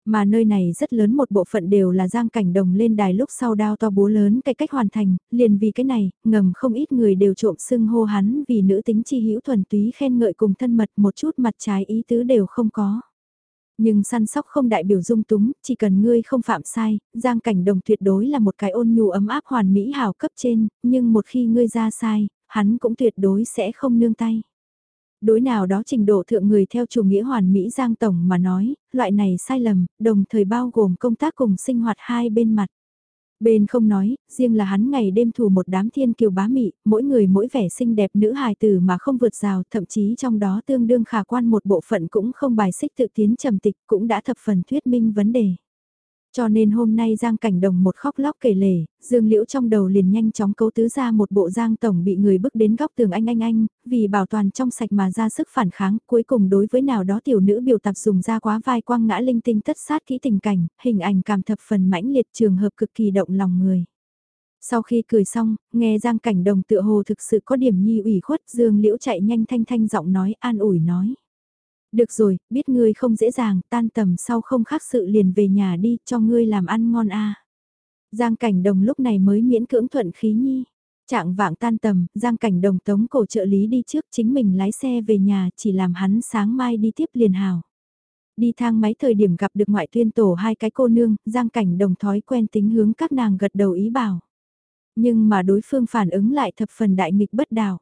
Mà nơi này rất lớn một bộ phận đều là giang cảnh đồng lên đài lúc sau đao to búa lớn cái cách hoàn thành, liền vì cái này, ngầm không ít người đều trộm xưng hô hắn vì nữ tính chi hữu thuần túy khen ngợi cùng thân mật một chút mặt trái ý tứ đều không có. Nhưng săn sóc không đại biểu dung túng, chỉ cần ngươi không phạm sai, giang cảnh đồng tuyệt đối là một cái ôn nhu ấm áp hoàn mỹ hào cấp trên, nhưng một khi ngươi ra sai, hắn cũng tuyệt đối sẽ không nương tay đối nào đó trình độ thượng người theo chủ nghĩa hoàn mỹ Giang Tổng mà nói, loại này sai lầm, đồng thời bao gồm công tác cùng sinh hoạt hai bên mặt. Bên không nói, riêng là hắn ngày đêm thù một đám thiên kiều bá mị, mỗi người mỗi vẻ xinh đẹp nữ hài tử mà không vượt rào, thậm chí trong đó tương đương khả quan một bộ phận cũng không bài xích tự tiến trầm tịch cũng đã thập phần thuyết minh vấn đề. Cho nên hôm nay Giang Cảnh Đồng một khóc lóc kể lể, Dương Liễu trong đầu liền nhanh chóng cấu tứ ra một bộ Giang Tổng bị người bức đến góc tường anh anh anh, vì bảo toàn trong sạch mà ra sức phản kháng, cuối cùng đối với nào đó tiểu nữ biểu tập dùng ra quá vai quang ngã linh tinh tất sát kỹ tình cảnh, hình ảnh cảm thập phần mãnh liệt trường hợp cực kỳ động lòng người. Sau khi cười xong, nghe Giang Cảnh Đồng tựa hồ thực sự có điểm nhi ủy khuất Dương Liễu chạy nhanh thanh thanh giọng nói an ủi nói. Được rồi, biết ngươi không dễ dàng, tan tầm sau không khác sự liền về nhà đi, cho ngươi làm ăn ngon a. Giang cảnh đồng lúc này mới miễn cưỡng thuận khí nhi. Trạng vạng tan tầm, Giang cảnh đồng tống cổ trợ lý đi trước chính mình lái xe về nhà chỉ làm hắn sáng mai đi tiếp liền hào. Đi thang máy thời điểm gặp được ngoại tuyên tổ hai cái cô nương, Giang cảnh đồng thói quen tính hướng các nàng gật đầu ý bảo. Nhưng mà đối phương phản ứng lại thập phần đại nghịch bất đảo.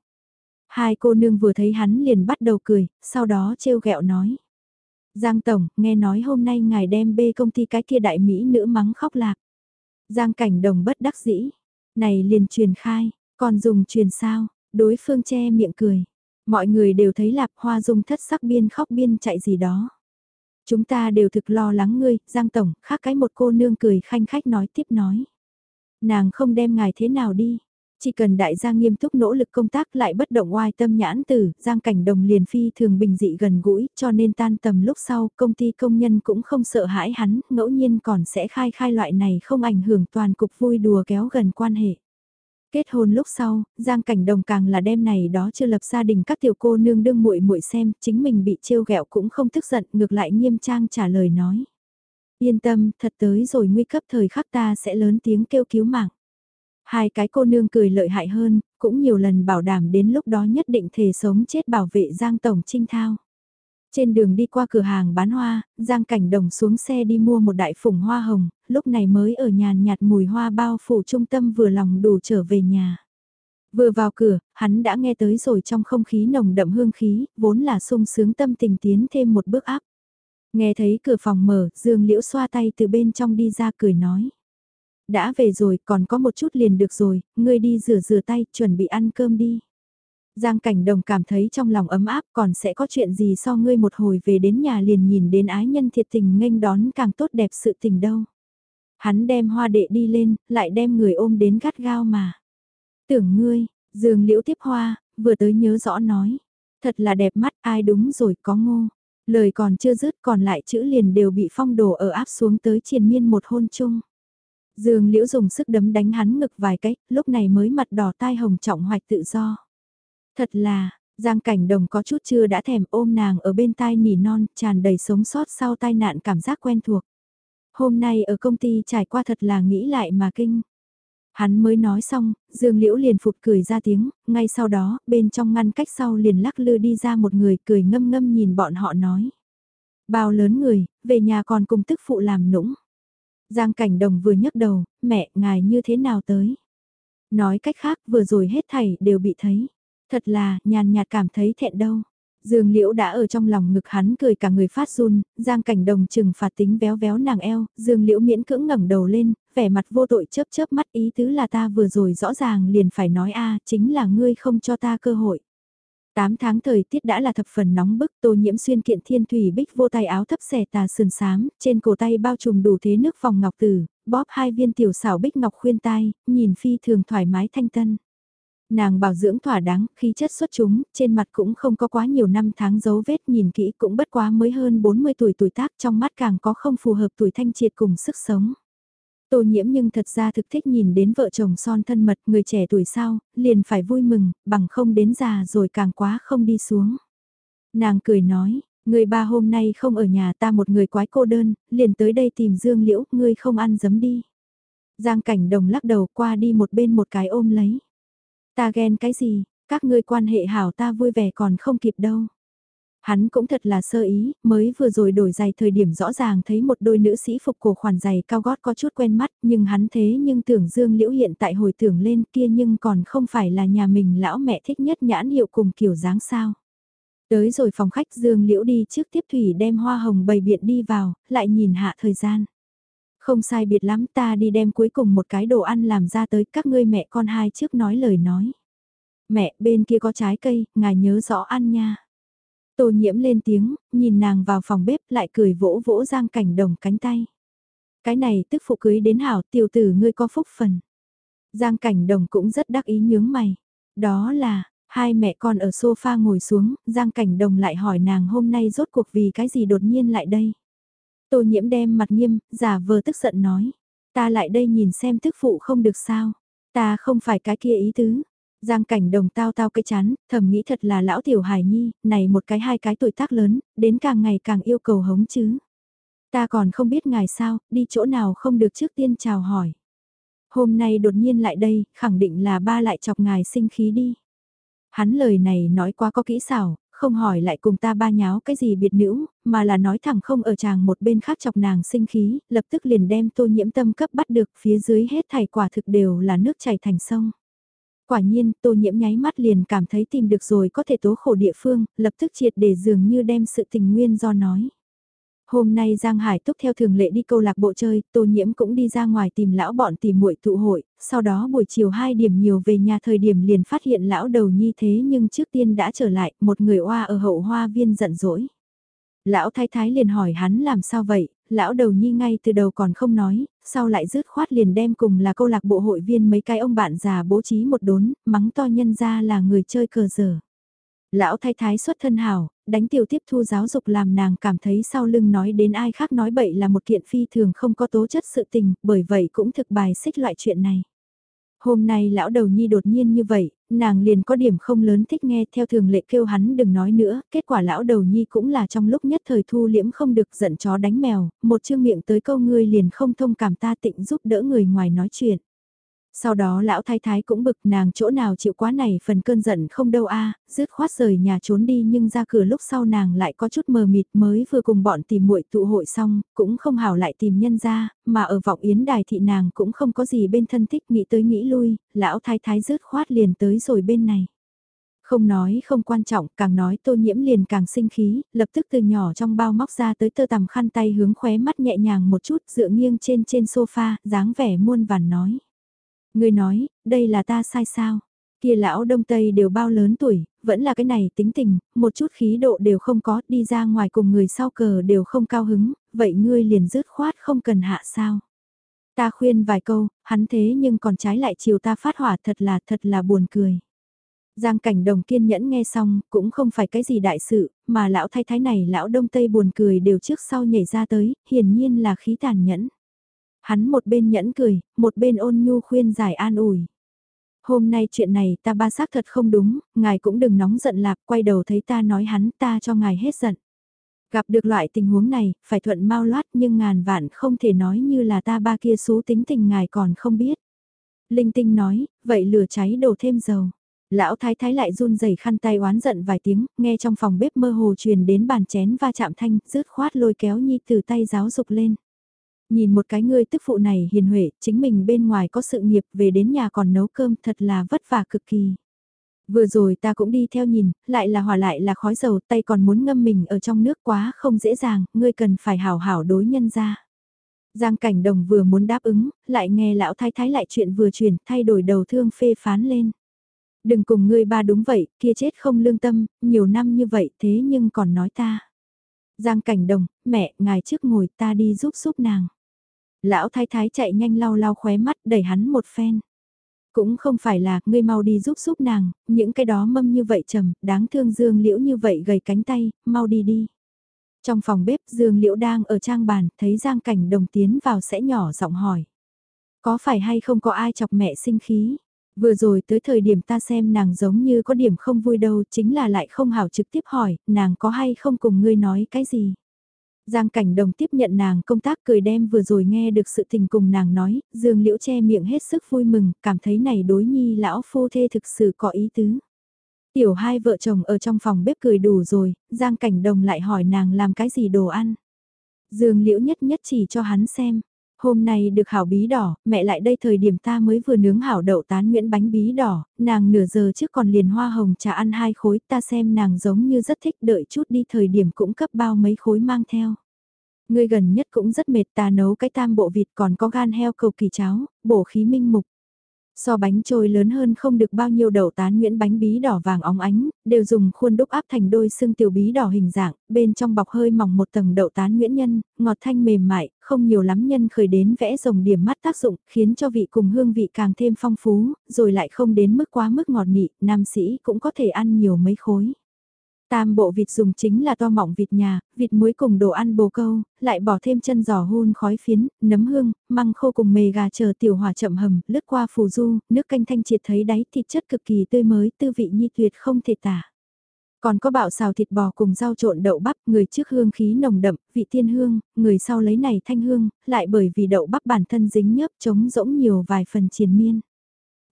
Hai cô nương vừa thấy hắn liền bắt đầu cười, sau đó trêu ghẹo nói. Giang Tổng, nghe nói hôm nay ngài đem bê công ty cái kia đại Mỹ nữ mắng khóc lạc. Giang Cảnh Đồng bất đắc dĩ. Này liền truyền khai, còn dùng truyền sao, đối phương che miệng cười. Mọi người đều thấy lạp hoa dung thất sắc biên khóc biên chạy gì đó. Chúng ta đều thực lo lắng ngươi, Giang Tổng, khác cái một cô nương cười khanh khách nói tiếp nói. Nàng không đem ngài thế nào đi, chỉ cần đại gia nghiêm túc nỗ lực công tác lại bất động oai tâm nhãn tử, giang cảnh đồng liền phi thường bình dị gần gũi, cho nên tan tầm lúc sau công ty công nhân cũng không sợ hãi hắn, ngẫu nhiên còn sẽ khai khai loại này không ảnh hưởng toàn cục vui đùa kéo gần quan hệ. Kết hôn lúc sau, Giang Cảnh Đồng càng là đêm này đó chưa lập gia đình các tiểu cô nương đương muội muội xem, chính mình bị trêu ghẹo cũng không tức giận, ngược lại nghiêm trang trả lời nói. Yên tâm, thật tới rồi nguy cấp thời khắc ta sẽ lớn tiếng kêu cứu mạng. Hai cái cô nương cười lợi hại hơn, cũng nhiều lần bảo đảm đến lúc đó nhất định thể sống chết bảo vệ Giang Tổng Trinh Thao. Trên đường đi qua cửa hàng bán hoa, Giang Cảnh Đồng xuống xe đi mua một đại phủng hoa hồng, lúc này mới ở nhàn nhạt mùi hoa bao phủ trung tâm vừa lòng đủ trở về nhà. Vừa vào cửa, hắn đã nghe tới rồi trong không khí nồng đậm hương khí, vốn là sung sướng tâm tình tiến thêm một bước áp. Nghe thấy cửa phòng mở, Dương Liễu xoa tay từ bên trong đi ra cười nói đã về rồi còn có một chút liền được rồi, ngươi đi rửa rửa tay, chuẩn bị ăn cơm đi. Giang cảnh đồng cảm thấy trong lòng ấm áp còn sẽ có chuyện gì so ngươi một hồi về đến nhà liền nhìn đến ái nhân thiệt tình nghênh đón càng tốt đẹp sự tình đâu. Hắn đem hoa đệ đi lên, lại đem người ôm đến gắt gao mà. Tưởng ngươi, dường liễu tiếp hoa, vừa tới nhớ rõ nói. Thật là đẹp mắt, ai đúng rồi có ngô. Lời còn chưa dứt còn lại chữ liền đều bị phong đổ ở áp xuống tới triền miên một hôn chung. Dương Liễu dùng sức đấm đánh hắn ngực vài cái, lúc này mới mặt đỏ tai hồng trọng hoạch tự do. Thật là, Giang Cảnh Đồng có chút chưa đã thèm ôm nàng ở bên tai nỉ non, tràn đầy sống sót sau tai nạn cảm giác quen thuộc. Hôm nay ở công ty trải qua thật là nghĩ lại mà kinh. Hắn mới nói xong, Dương Liễu liền phục cười ra tiếng, ngay sau đó, bên trong ngăn cách sau liền lắc lư đi ra một người cười ngâm ngâm nhìn bọn họ nói. Bao lớn người, về nhà còn cùng tức phụ làm nũng. Giang Cảnh Đồng vừa nhấc đầu, mẹ, ngài như thế nào tới? Nói cách khác, vừa rồi hết thảy đều bị thấy. Thật là, nhàn nhạt cảm thấy thẹn đâu. Dương Liễu đã ở trong lòng ngực hắn cười cả người phát run, Giang Cảnh Đồng chừng phạt tính véo véo nàng eo, Dương Liễu miễn cưỡng ngẩng đầu lên, vẻ mặt vô tội chớp chớp mắt ý tứ là ta vừa rồi rõ ràng liền phải nói a, chính là ngươi không cho ta cơ hội. 8 tháng thời tiết đã là thập phần nóng bức, tô nhiễm xuyên kiện thiên thủy bích vô tay áo thấp xẻ tà sườn xám, trên cổ tay bao trùm đủ thế nước vòng ngọc tử, bóp hai viên tiểu xảo bích ngọc khuyên tai, nhìn phi thường thoải mái thanh tân. Nàng bảo dưỡng thỏa đáng, khí chất xuất chúng, trên mặt cũng không có quá nhiều năm tháng dấu vết nhìn kỹ cũng bất quá mới hơn 40 tuổi tuổi tác trong mắt càng có không phù hợp tuổi thanh triệt cùng sức sống. Tô nhiễm nhưng thật ra thực thích nhìn đến vợ chồng son thân mật người trẻ tuổi sao, liền phải vui mừng, bằng không đến già rồi càng quá không đi xuống. Nàng cười nói, người ba hôm nay không ở nhà ta một người quái cô đơn, liền tới đây tìm Dương Liễu, ngươi không ăn dấm đi. Giang cảnh đồng lắc đầu qua đi một bên một cái ôm lấy. Ta ghen cái gì, các ngươi quan hệ hảo ta vui vẻ còn không kịp đâu. Hắn cũng thật là sơ ý, mới vừa rồi đổi giày thời điểm rõ ràng thấy một đôi nữ sĩ phục cổ khoản giày cao gót có chút quen mắt, nhưng hắn thế nhưng tưởng Dương Liễu hiện tại hồi tưởng lên kia nhưng còn không phải là nhà mình lão mẹ thích nhất nhãn hiệu cùng kiểu dáng sao. Tới rồi phòng khách Dương Liễu đi trước tiếp thủy đem hoa hồng bày biện đi vào, lại nhìn hạ thời gian. Không sai biệt lắm ta đi đem cuối cùng một cái đồ ăn làm ra tới các ngươi mẹ con hai trước nói lời nói. Mẹ bên kia có trái cây, ngài nhớ rõ ăn nha. Tô nhiễm lên tiếng, nhìn nàng vào phòng bếp lại cười vỗ vỗ Giang Cảnh Đồng cánh tay. Cái này tức phụ cưới đến hảo tiểu tử ngươi có phúc phần. Giang Cảnh Đồng cũng rất đắc ý nhướng mày. Đó là, hai mẹ con ở sofa ngồi xuống, Giang Cảnh Đồng lại hỏi nàng hôm nay rốt cuộc vì cái gì đột nhiên lại đây. Tô nhiễm đem mặt nghiêm, giả vờ tức giận nói. Ta lại đây nhìn xem tức phụ không được sao. Ta không phải cái kia ý tứ. Giang cảnh đồng tao tao cái chán, thầm nghĩ thật là lão tiểu hài nhi, này một cái hai cái tuổi tác lớn, đến càng ngày càng yêu cầu hống chứ. Ta còn không biết ngài sao, đi chỗ nào không được trước tiên chào hỏi. Hôm nay đột nhiên lại đây, khẳng định là ba lại chọc ngài sinh khí đi. Hắn lời này nói quá có kỹ xảo, không hỏi lại cùng ta ba nháo cái gì biệt nữ, mà là nói thẳng không ở chàng một bên khác chọc nàng sinh khí, lập tức liền đem tô nhiễm tâm cấp bắt được phía dưới hết thảy quả thực đều là nước chảy thành sông. Quả nhiên, tô nhiễm nháy mắt liền cảm thấy tìm được rồi có thể tố khổ địa phương, lập tức triệt để dường như đem sự tình nguyên do nói. Hôm nay Giang Hải Túc theo thường lệ đi câu lạc bộ chơi, Tô Nhiễm cũng đi ra ngoài tìm lão bọn tìm muội tụ hội, sau đó buổi chiều 2 điểm nhiều về nhà thời điểm liền phát hiện lão đầu nhi thế nhưng trước tiên đã trở lại, một người oa ở hậu hoa viên giận dỗi. Lão thái thái liền hỏi hắn làm sao vậy, lão đầu nhi ngay từ đầu còn không nói, sau lại rứt khoát liền đem cùng là câu lạc bộ hội viên mấy cái ông bạn già bố trí một đốn, mắng to nhân ra là người chơi cờ dở. Lão thái thái xuất thân hảo, đánh tiểu tiếp thu giáo dục làm nàng cảm thấy sau lưng nói đến ai khác nói bậy là một kiện phi thường không có tố chất sự tình, bởi vậy cũng thực bài xích loại chuyện này. Hôm nay lão đầu nhi đột nhiên như vậy, nàng liền có điểm không lớn thích nghe theo thường lệ kêu hắn đừng nói nữa, kết quả lão đầu nhi cũng là trong lúc nhất thời thu liễm không được giận chó đánh mèo, một chương miệng tới câu ngươi liền không thông cảm ta tịnh giúp đỡ người ngoài nói chuyện. Sau đó lão thái thái cũng bực nàng chỗ nào chịu quá này phần cơn giận không đâu a à, dứt khoát rời nhà trốn đi nhưng ra cửa lúc sau nàng lại có chút mờ mịt mới vừa cùng bọn tìm muội tụ hội xong, cũng không hảo lại tìm nhân ra, mà ở vọng yến đài thị nàng cũng không có gì bên thân thích nghĩ tới nghĩ lui, lão thái thái dứt khoát liền tới rồi bên này. Không nói không quan trọng, càng nói tô nhiễm liền càng sinh khí, lập tức từ nhỏ trong bao móc ra tới tơ tằm khăn tay hướng khóe mắt nhẹ nhàng một chút dựa nghiêng trên trên sofa, dáng vẻ muôn vàn nói. Người nói, đây là ta sai sao? Kia lão đông tây đều bao lớn tuổi, vẫn là cái này tính tình, một chút khí độ đều không có, đi ra ngoài cùng người sau cờ đều không cao hứng, vậy ngươi liền dứt khoát không cần hạ sao? Ta khuyên vài câu, hắn thế nhưng còn trái lại chiều ta phát hỏa thật là thật là buồn cười. Giang cảnh đồng kiên nhẫn nghe xong, cũng không phải cái gì đại sự, mà lão thay thái này lão đông tây buồn cười đều trước sau nhảy ra tới, hiển nhiên là khí tàn nhẫn. Hắn một bên nhẫn cười, một bên ôn nhu khuyên giải an ủi. Hôm nay chuyện này ta ba xác thật không đúng, ngài cũng đừng nóng giận lạc, quay đầu thấy ta nói hắn ta cho ngài hết giận. Gặp được loại tình huống này, phải thuận mau loát nhưng ngàn vạn không thể nói như là ta ba kia xú tính tình ngài còn không biết. Linh tinh nói, vậy lửa cháy đổ thêm dầu. Lão thái thái lại run rẩy khăn tay oán giận vài tiếng, nghe trong phòng bếp mơ hồ truyền đến bàn chén va chạm thanh, rứt khoát lôi kéo nhi từ tay giáo dục lên. Nhìn một cái ngươi tức phụ này hiền huệ, chính mình bên ngoài có sự nghiệp về đến nhà còn nấu cơm thật là vất vả cực kỳ. Vừa rồi ta cũng đi theo nhìn, lại là hỏa lại là khói dầu, tay còn muốn ngâm mình ở trong nước quá không dễ dàng, ngươi cần phải hảo hảo đối nhân ra. Giang cảnh đồng vừa muốn đáp ứng, lại nghe lão thái thái lại chuyện vừa chuyển, thay đổi đầu thương phê phán lên. Đừng cùng ngươi ba đúng vậy, kia chết không lương tâm, nhiều năm như vậy thế nhưng còn nói ta. Giang cảnh đồng, mẹ, ngài trước ngồi ta đi giúp giúp nàng. Lão thái thái chạy nhanh lau lau khóe mắt đẩy hắn một phen. Cũng không phải là, ngươi mau đi giúp giúp nàng, những cái đó mâm như vậy trầm, đáng thương Dương Liễu như vậy gầy cánh tay, mau đi đi. Trong phòng bếp Dương Liễu đang ở trang bàn, thấy Giang Cảnh Đồng tiến vào sẽ nhỏ giọng hỏi. Có phải hay không có ai chọc mẹ sinh khí? Vừa rồi tới thời điểm ta xem nàng giống như có điểm không vui đâu, chính là lại không hảo trực tiếp hỏi, nàng có hay không cùng ngươi nói cái gì? Giang Cảnh Đồng tiếp nhận nàng công tác cười đem vừa rồi nghe được sự tình cùng nàng nói, Dương Liễu che miệng hết sức vui mừng, cảm thấy này đối nhi lão phu thê thực sự có ý tứ. Tiểu hai vợ chồng ở trong phòng bếp cười đủ rồi, Giang Cảnh Đồng lại hỏi nàng làm cái gì đồ ăn. Dương Liễu nhất nhất chỉ cho hắn xem. Hôm nay được hảo bí đỏ, mẹ lại đây thời điểm ta mới vừa nướng hảo đậu tán nguyễn bánh bí đỏ, nàng nửa giờ trước còn liền hoa hồng trà ăn hai khối, ta xem nàng giống như rất thích đợi chút đi thời điểm cũng cấp bao mấy khối mang theo. người gần nhất cũng rất mệt ta nấu cái tam bộ vịt còn có gan heo cầu kỳ cháo, bổ khí minh mục. So bánh trôi lớn hơn không được bao nhiêu đậu tán nguyễn bánh bí đỏ vàng óng ánh, đều dùng khuôn đúc áp thành đôi xương tiểu bí đỏ hình dạng, bên trong bọc hơi mỏng một tầng đậu tán nguyễn nhân, ngọt thanh mềm mại, không nhiều lắm nhân khởi đến vẽ rồng điểm mắt tác dụng, khiến cho vị cùng hương vị càng thêm phong phú, rồi lại không đến mức quá mức ngọt nị, nam sĩ cũng có thể ăn nhiều mấy khối. Tam bộ vịt dùng chính là to mỏng vịt nhà, vịt muối cùng đồ ăn bồ câu, lại bỏ thêm chân giò hun khói phiến, nấm hương, măng khô cùng mề gà chờ tiểu hỏa chậm hầm, lướt qua phù du, nước canh thanh triệt thấy đáy thịt chất cực kỳ tươi mới, tư vị nhi tuyệt không thể tả. Còn có bạo xào thịt bò cùng rau trộn đậu bắp, người trước hương khí nồng đậm, vị tiên hương, người sau lấy này thanh hương, lại bởi vì đậu bắp bản thân dính nhớp chống rỗng nhiều vài phần triền miên.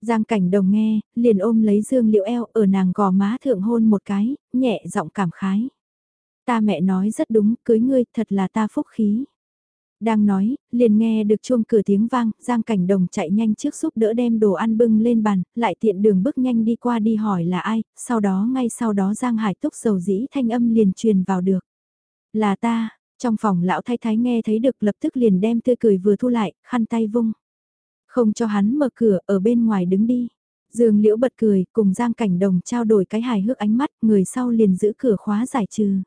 Giang cảnh đồng nghe, liền ôm lấy dương liễu eo ở nàng gò má thượng hôn một cái, nhẹ giọng cảm khái. Ta mẹ nói rất đúng, cưới ngươi thật là ta phúc khí. Đang nói, liền nghe được chuông cửa tiếng vang, Giang Cảnh Đồng chạy nhanh trước giúp đỡ đem đồ ăn bưng lên bàn, lại tiện đường bước nhanh đi qua đi hỏi là ai, sau đó ngay sau đó Giang Hải Túc dầu dĩ thanh âm liền truyền vào được. Là ta, trong phòng lão thái thái nghe thấy được lập tức liền đem tươi cười vừa thu lại, khăn tay vung. Không cho hắn mở cửa, ở bên ngoài đứng đi. Dương Liễu bật cười, cùng Giang Cảnh Đồng trao đổi cái hài hước ánh mắt, người sau liền giữ cửa khóa giải trừ.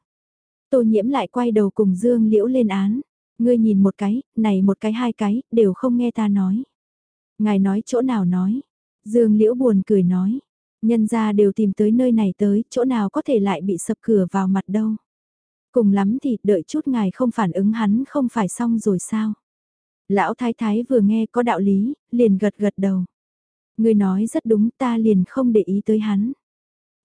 Tô nhiễm lại quay đầu cùng Dương Liễu lên án. Ngươi nhìn một cái, này một cái hai cái, đều không nghe ta nói. Ngài nói chỗ nào nói. Dương Liễu buồn cười nói. Nhân gia đều tìm tới nơi này tới, chỗ nào có thể lại bị sập cửa vào mặt đâu. Cùng lắm thì đợi chút ngài không phản ứng hắn không phải xong rồi sao. Lão thái thái vừa nghe có đạo lý, liền gật gật đầu. Người nói rất đúng ta liền không để ý tới hắn.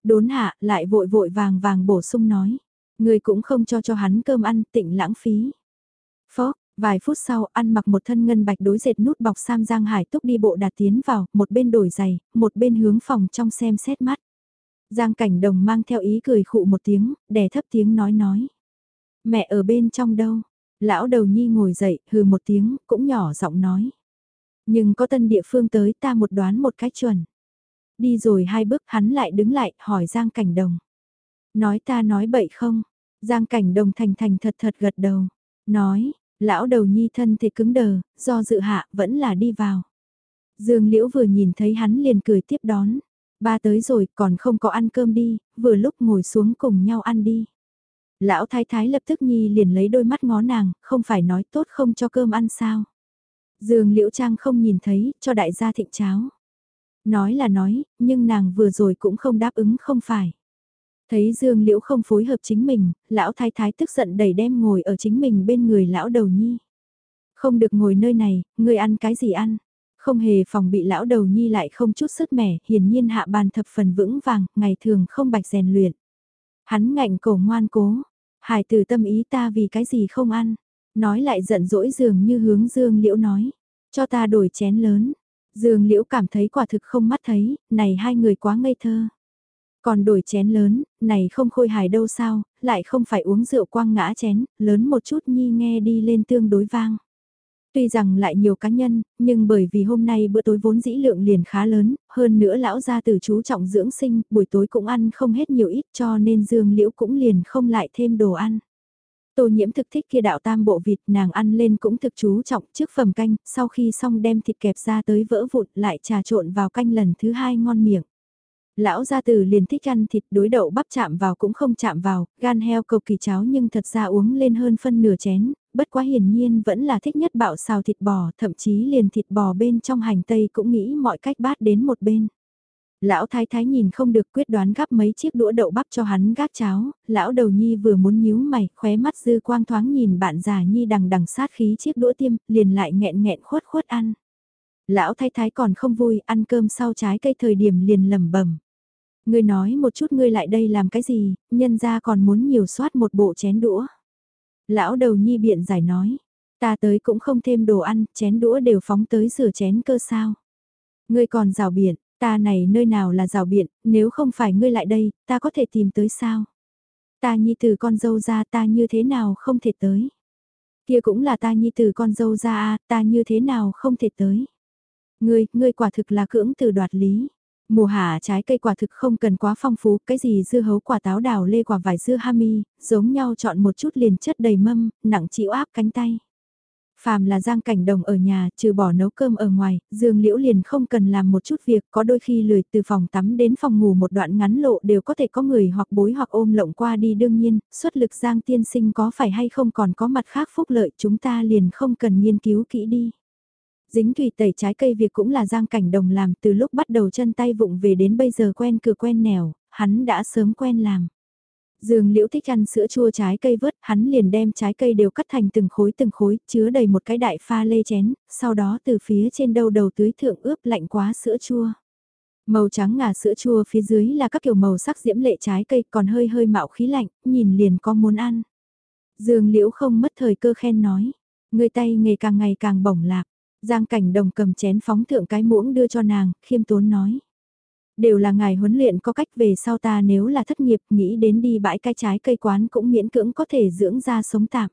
Đốn hạ lại vội vội vàng vàng bổ sung nói. Người cũng không cho cho hắn cơm ăn tịnh lãng phí. Phó, vài phút sau ăn mặc một thân ngân bạch đối dệt nút bọc Sam Giang Hải túc đi bộ đạt tiến vào, một bên đổi giày, một bên hướng phòng trong xem xét mắt. Giang cảnh đồng mang theo ý cười khụ một tiếng, đè thấp tiếng nói nói. Mẹ ở bên trong đâu? Lão đầu nhi ngồi dậy, hừ một tiếng, cũng nhỏ giọng nói. Nhưng có tân địa phương tới ta một đoán một cách chuẩn. Đi rồi hai bước hắn lại đứng lại, hỏi Giang Cảnh Đồng. Nói ta nói bậy không? Giang Cảnh Đồng thành thành thật thật gật đầu. Nói, lão đầu nhi thân thể cứng đờ, do dự hạ vẫn là đi vào. Dương Liễu vừa nhìn thấy hắn liền cười tiếp đón. Ba tới rồi còn không có ăn cơm đi, vừa lúc ngồi xuống cùng nhau ăn đi. Lão thái thái lập tức nhi liền lấy đôi mắt ngó nàng, không phải nói tốt không cho cơm ăn sao. Dương Liễu Trang không nhìn thấy, cho đại gia thịnh cháo. Nói là nói, nhưng nàng vừa rồi cũng không đáp ứng không phải. Thấy Dương Liễu không phối hợp chính mình, lão thái thái tức giận đẩy đem ngồi ở chính mình bên người lão đầu nhi. Không được ngồi nơi này, người ăn cái gì ăn? Không hề phòng bị lão đầu nhi lại không chút sức mẻ, hiển nhiên hạ bàn thập phần vững vàng, ngày thường không bạch rèn luyện. Hắn ngạnh cổ ngoan cố, hải từ tâm ý ta vì cái gì không ăn, nói lại giận dỗi dường như hướng Dương Liễu nói, cho ta đổi chén lớn. Dương Liễu cảm thấy quả thực không mắt thấy, này hai người quá ngây thơ. Còn đổi chén lớn, này không khôi hài đâu sao, lại không phải uống rượu quang ngã chén, lớn một chút nhi nghe đi lên tương đối vang. Tuy rằng lại nhiều cá nhân, nhưng bởi vì hôm nay bữa tối vốn dĩ lượng liền khá lớn, hơn nữa lão gia tử chú trọng dưỡng sinh, buổi tối cũng ăn không hết nhiều ít cho nên Dương Liễu cũng liền không lại thêm đồ ăn. Tô nhiễm thực thích kia đạo tam bộ vịt nàng ăn lên cũng thực chú trọng trước phẩm canh, sau khi xong đem thịt kẹp ra tới vỡ vụn lại trà trộn vào canh lần thứ hai ngon miệng. Lão gia tử liền thích ăn thịt đối đậu bắp chạm vào cũng không chạm vào, gan heo cầu kỳ cháo nhưng thật ra uống lên hơn phân nửa chén, bất quá hiển nhiên vẫn là thích nhất bạo xào thịt bò, thậm chí liền thịt bò bên trong hành tây cũng nghĩ mọi cách bát đến một bên. Lão thái thái nhìn không được quyết đoán gắp mấy chiếc đũa đậu bắp cho hắn gác cháo, lão đầu nhi vừa muốn nhíu mày, khóe mắt dư quang thoáng nhìn bạn già nhi đằng đằng sát khí chiếc đũa tiêm, liền lại nghẹn nghẹn khuất khuất ăn. Lão thái thái còn không vui, ăn cơm sau trái cây thời điểm liền lẩm bẩm. Ngươi nói một chút ngươi lại đây làm cái gì, nhân ra còn muốn nhiều soát một bộ chén đũa. Lão đầu nhi biện giải nói, ta tới cũng không thêm đồ ăn, chén đũa đều phóng tới rửa chén cơ sao. Ngươi còn rào biển ta này nơi nào là rào biển nếu không phải ngươi lại đây, ta có thể tìm tới sao? Ta nhi từ con dâu ra ta như thế nào không thể tới? Kia cũng là ta nhi từ con dâu ra a ta như thế nào không thể tới? Ngươi, ngươi quả thực là cưỡng từ đoạt lý. Mùa hạ trái cây quả thực không cần quá phong phú, cái gì dưa hấu quả táo đào lê quả vải dưa hami, giống nhau chọn một chút liền chất đầy mâm, nặng chịu áp cánh tay. Phàm là giang cảnh đồng ở nhà, trừ bỏ nấu cơm ở ngoài, Dương Liễu liền không cần làm một chút việc, có đôi khi lười từ phòng tắm đến phòng ngủ một đoạn ngắn lộ đều có thể có người hoặc bối hoặc ôm lộng qua đi đương nhiên, xuất lực giang tiên sinh có phải hay không còn có mặt khác phúc lợi chúng ta liền không cần nghiên cứu kỹ đi. Dính thủy tẩy trái cây việc cũng là giang cảnh đồng làm từ lúc bắt đầu chân tay vụng về đến bây giờ quen cửa quen nẻo, hắn đã sớm quen làm. Dương Liễu thích ăn sữa chua trái cây vớt, hắn liền đem trái cây đều cắt thành từng khối từng khối, chứa đầy một cái đại pha lê chén, sau đó từ phía trên đầu đầu tưới thượng ướp lạnh quá sữa chua. Màu trắng ngà sữa chua phía dưới là các kiểu màu sắc diễm lệ trái cây còn hơi hơi mạo khí lạnh, nhìn liền có muốn ăn. Dương Liễu không mất thời cơ khen nói, người tay nghề càng ngày càng bổng lạc. Giang cảnh đồng cầm chén phóng thượng cái muỗng đưa cho nàng, khiêm tốn nói. Đều là ngài huấn luyện có cách về sau ta nếu là thất nghiệp nghĩ đến đi bãi cái trái cây quán cũng miễn cưỡng có thể dưỡng ra sống tạm.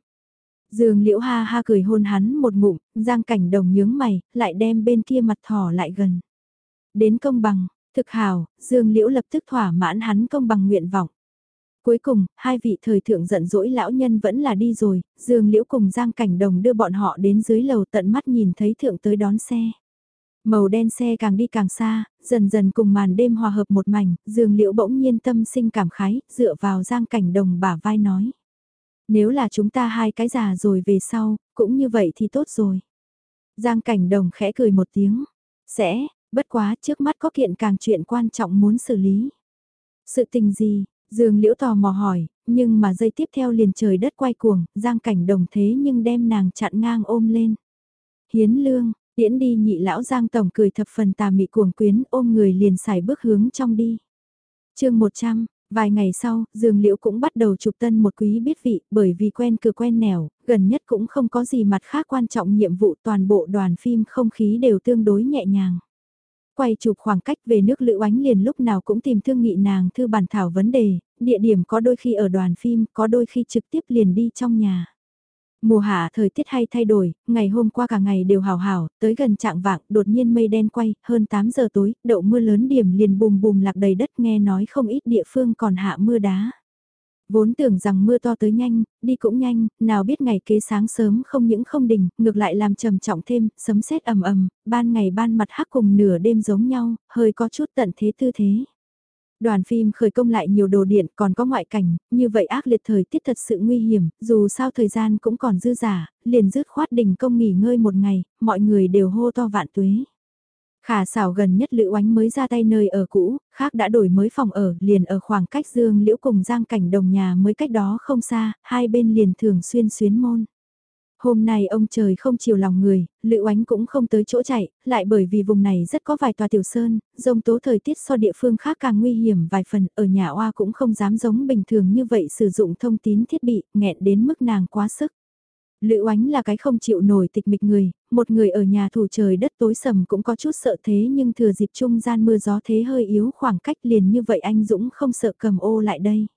Dương Liễu ha ha cười hôn hắn một ngụm, Giang Cảnh Đồng nhướng mày, lại đem bên kia mặt thỏ lại gần. Đến công bằng, thực hào, Dương Liễu lập tức thỏa mãn hắn công bằng nguyện vọng. Cuối cùng, hai vị thời thượng giận dỗi lão nhân vẫn là đi rồi, Dương Liễu cùng Giang Cảnh Đồng đưa bọn họ đến dưới lầu tận mắt nhìn thấy thượng tới đón xe. Màu đen xe càng đi càng xa, dần dần cùng màn đêm hòa hợp một mảnh, Dương Liễu bỗng nhiên tâm sinh cảm khái, dựa vào Giang Cảnh Đồng bả vai nói. Nếu là chúng ta hai cái già rồi về sau, cũng như vậy thì tốt rồi. Giang Cảnh Đồng khẽ cười một tiếng. Sẽ, bất quá trước mắt có kiện càng chuyện quan trọng muốn xử lý. Sự tình gì, Dương Liễu tò mò hỏi, nhưng mà giây tiếp theo liền trời đất quay cuồng, Giang Cảnh Đồng thế nhưng đem nàng chặn ngang ôm lên. Hiến lương, tiễn đi nhị lão Giang Tổng cười thập phần tà mị cuồng quyến ôm người liền xài bước hướng trong đi. chương 100, Vài ngày sau, Dương Liễu cũng bắt đầu chụp tân một quý biết vị, bởi vì quen cửa quen nẻo, gần nhất cũng không có gì mặt khác quan trọng nhiệm vụ toàn bộ đoàn phim không khí đều tương đối nhẹ nhàng. Quay chụp khoảng cách về nước Lữ Oánh liền lúc nào cũng tìm thương nghị nàng thư bản thảo vấn đề, địa điểm có đôi khi ở đoàn phim, có đôi khi trực tiếp liền đi trong nhà. Mùa hạ thời tiết hay thay đổi, ngày hôm qua cả ngày đều hào hào, tới gần trạng vạng, đột nhiên mây đen quay, hơn 8 giờ tối, đậu mưa lớn điểm liền bùm bùm lạc đầy đất nghe nói không ít địa phương còn hạ mưa đá. Vốn tưởng rằng mưa to tới nhanh, đi cũng nhanh, nào biết ngày kế sáng sớm không những không đỉnh, ngược lại làm trầm trọng thêm, sấm sét ầm ầm, ban ngày ban mặt hắc cùng nửa đêm giống nhau, hơi có chút tận thế tư thế. Đoàn phim khởi công lại nhiều đồ điện còn có ngoại cảnh, như vậy ác liệt thời tiết thật sự nguy hiểm, dù sao thời gian cũng còn dư giả, liền dứt khoát đình công nghỉ ngơi một ngày, mọi người đều hô to vạn tuế. Khả xảo gần nhất Lữ Oánh mới ra tay nơi ở cũ, khác đã đổi mới phòng ở, liền ở khoảng cách Dương Liễu cùng Giang Cảnh đồng nhà mới cách đó không xa, hai bên liền thường xuyên xuyến môn. Hôm nay ông trời không chiều lòng người, Lữ Oánh cũng không tới chỗ chạy, lại bởi vì vùng này rất có vài tòa tiểu sơn, rông tố thời tiết so địa phương khác càng nguy hiểm vài phần, ở nhà oa cũng không dám giống bình thường như vậy sử dụng thông tín thiết bị, nghẹn đến mức nàng quá sức. Lữ oánh là cái không chịu nổi tịch mịch người, một người ở nhà thủ trời đất tối sầm cũng có chút sợ thế nhưng thừa dịp trung gian mưa gió thế hơi yếu khoảng cách liền như vậy anh Dũng không sợ cầm ô lại đây.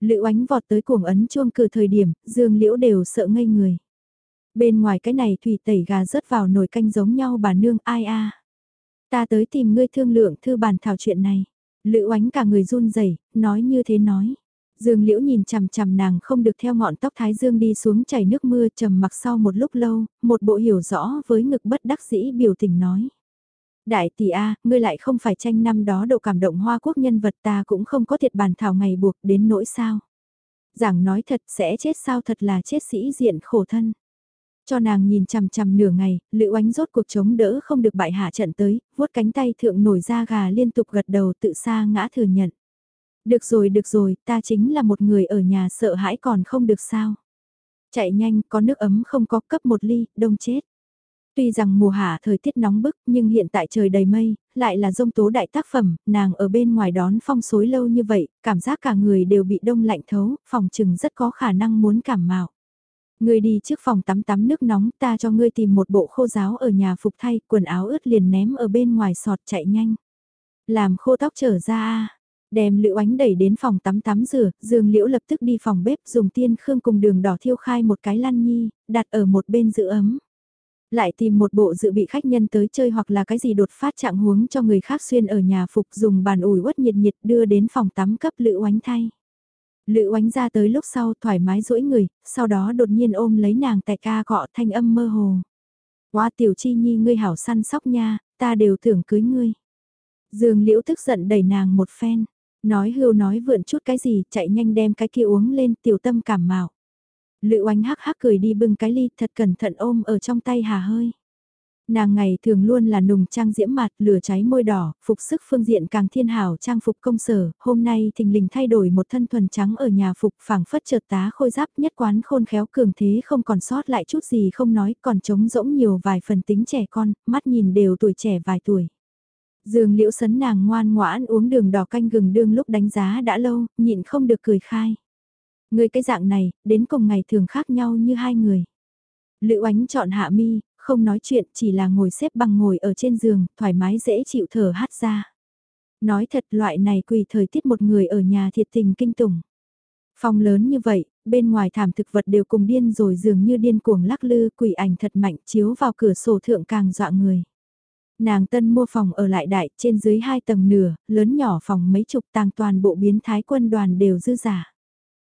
Lữ ánh vọt tới cuồng ấn chuông cử thời điểm, dương liễu đều sợ ngây người. Bên ngoài cái này thủy tẩy gà rớt vào nồi canh giống nhau bà nương ai a Ta tới tìm ngươi thương lượng thư bàn thảo chuyện này. Lữ oánh cả người run rẩy nói như thế nói. Dương Liễu nhìn chằm chằm nàng không được theo ngọn tóc Thái Dương đi xuống chảy nước mưa trầm mặc sau một lúc lâu, một bộ hiểu rõ với ngực bất đắc dĩ biểu tình nói. Đại tỷ A, ngươi lại không phải tranh năm đó độ cảm động hoa quốc nhân vật ta cũng không có thiệt bàn thảo ngày buộc đến nỗi sao. Giảng nói thật sẽ chết sao thật là chết sĩ diện khổ thân. Cho nàng nhìn chằm chằm nửa ngày, Lữ Oánh rốt cuộc chống đỡ không được bại hạ trận tới, vuốt cánh tay thượng nổi ra gà liên tục gật đầu tự xa ngã thừa nhận. Được rồi được rồi, ta chính là một người ở nhà sợ hãi còn không được sao. Chạy nhanh, có nước ấm không có cấp một ly, đông chết. Tuy rằng mùa hạ thời tiết nóng bức nhưng hiện tại trời đầy mây, lại là rông tố đại tác phẩm, nàng ở bên ngoài đón phong xối lâu như vậy, cảm giác cả người đều bị đông lạnh thấu, phòng trừng rất có khả năng muốn cảm mạo. Ngươi đi trước phòng tắm tắm nước nóng ta cho ngươi tìm một bộ khô giáo ở nhà phục thay, quần áo ướt liền ném ở bên ngoài sọt chạy nhanh. Làm khô tóc trở ra a đem Liễu Ánh đẩy đến phòng tắm tắm rửa, Dương Liễu lập tức đi phòng bếp dùng tiên khương cùng đường đỏ thiêu khai một cái lăn nhi, đặt ở một bên giữ ấm. Lại tìm một bộ dự bị khách nhân tới chơi hoặc là cái gì đột phát trạng huống cho người khác xuyên ở nhà phục dùng bàn ủi uất nhiệt nhiệt đưa đến phòng tắm cấp Liễu Ánh thay. Lữ oánh ra tới lúc sau thoải mái duỗi người, sau đó đột nhiên ôm lấy nàng tại ca gọ thanh âm mơ hồ. Quá tiểu chi nhi ngươi hảo săn sóc nha, ta đều tưởng cưới ngươi. Dương liễu tức giận đẩy nàng một phen, nói hưu nói vượn chút cái gì, chạy nhanh đem cái kia uống lên tiểu tâm cảm mạo. Lữ oánh hắc hắc cười đi bưng cái ly thật cẩn thận ôm ở trong tay hà hơi. Nàng ngày thường luôn là nùng trang diễm mặt, lửa cháy môi đỏ, phục sức phương diện càng thiên hảo trang phục công sở, hôm nay thình lình thay đổi một thân thuần trắng ở nhà phục phảng phất chợt tá khôi giáp nhất quán khôn khéo cường thế không còn sót lại chút gì không nói còn trống rỗng nhiều vài phần tính trẻ con, mắt nhìn đều tuổi trẻ vài tuổi. Dương liễu sấn nàng ngoan ngoãn uống đường đỏ canh gừng đương lúc đánh giá đã lâu, nhịn không được cười khai. Người cái dạng này, đến cùng ngày thường khác nhau như hai người. Lữ ánh chọn hạ mi, không nói chuyện chỉ là ngồi xếp bằng ngồi ở trên giường, thoải mái dễ chịu thở hát ra. Nói thật loại này quỳ thời tiết một người ở nhà thiệt tình kinh tủng. Phòng lớn như vậy, bên ngoài thảm thực vật đều cùng điên rồi dường như điên cuồng lắc lư quỷ ảnh thật mạnh chiếu vào cửa sổ thượng càng dọa người. Nàng tân mua phòng ở lại đại trên dưới hai tầng nửa, lớn nhỏ phòng mấy chục tàng toàn bộ biến thái quân đoàn đều dư giả.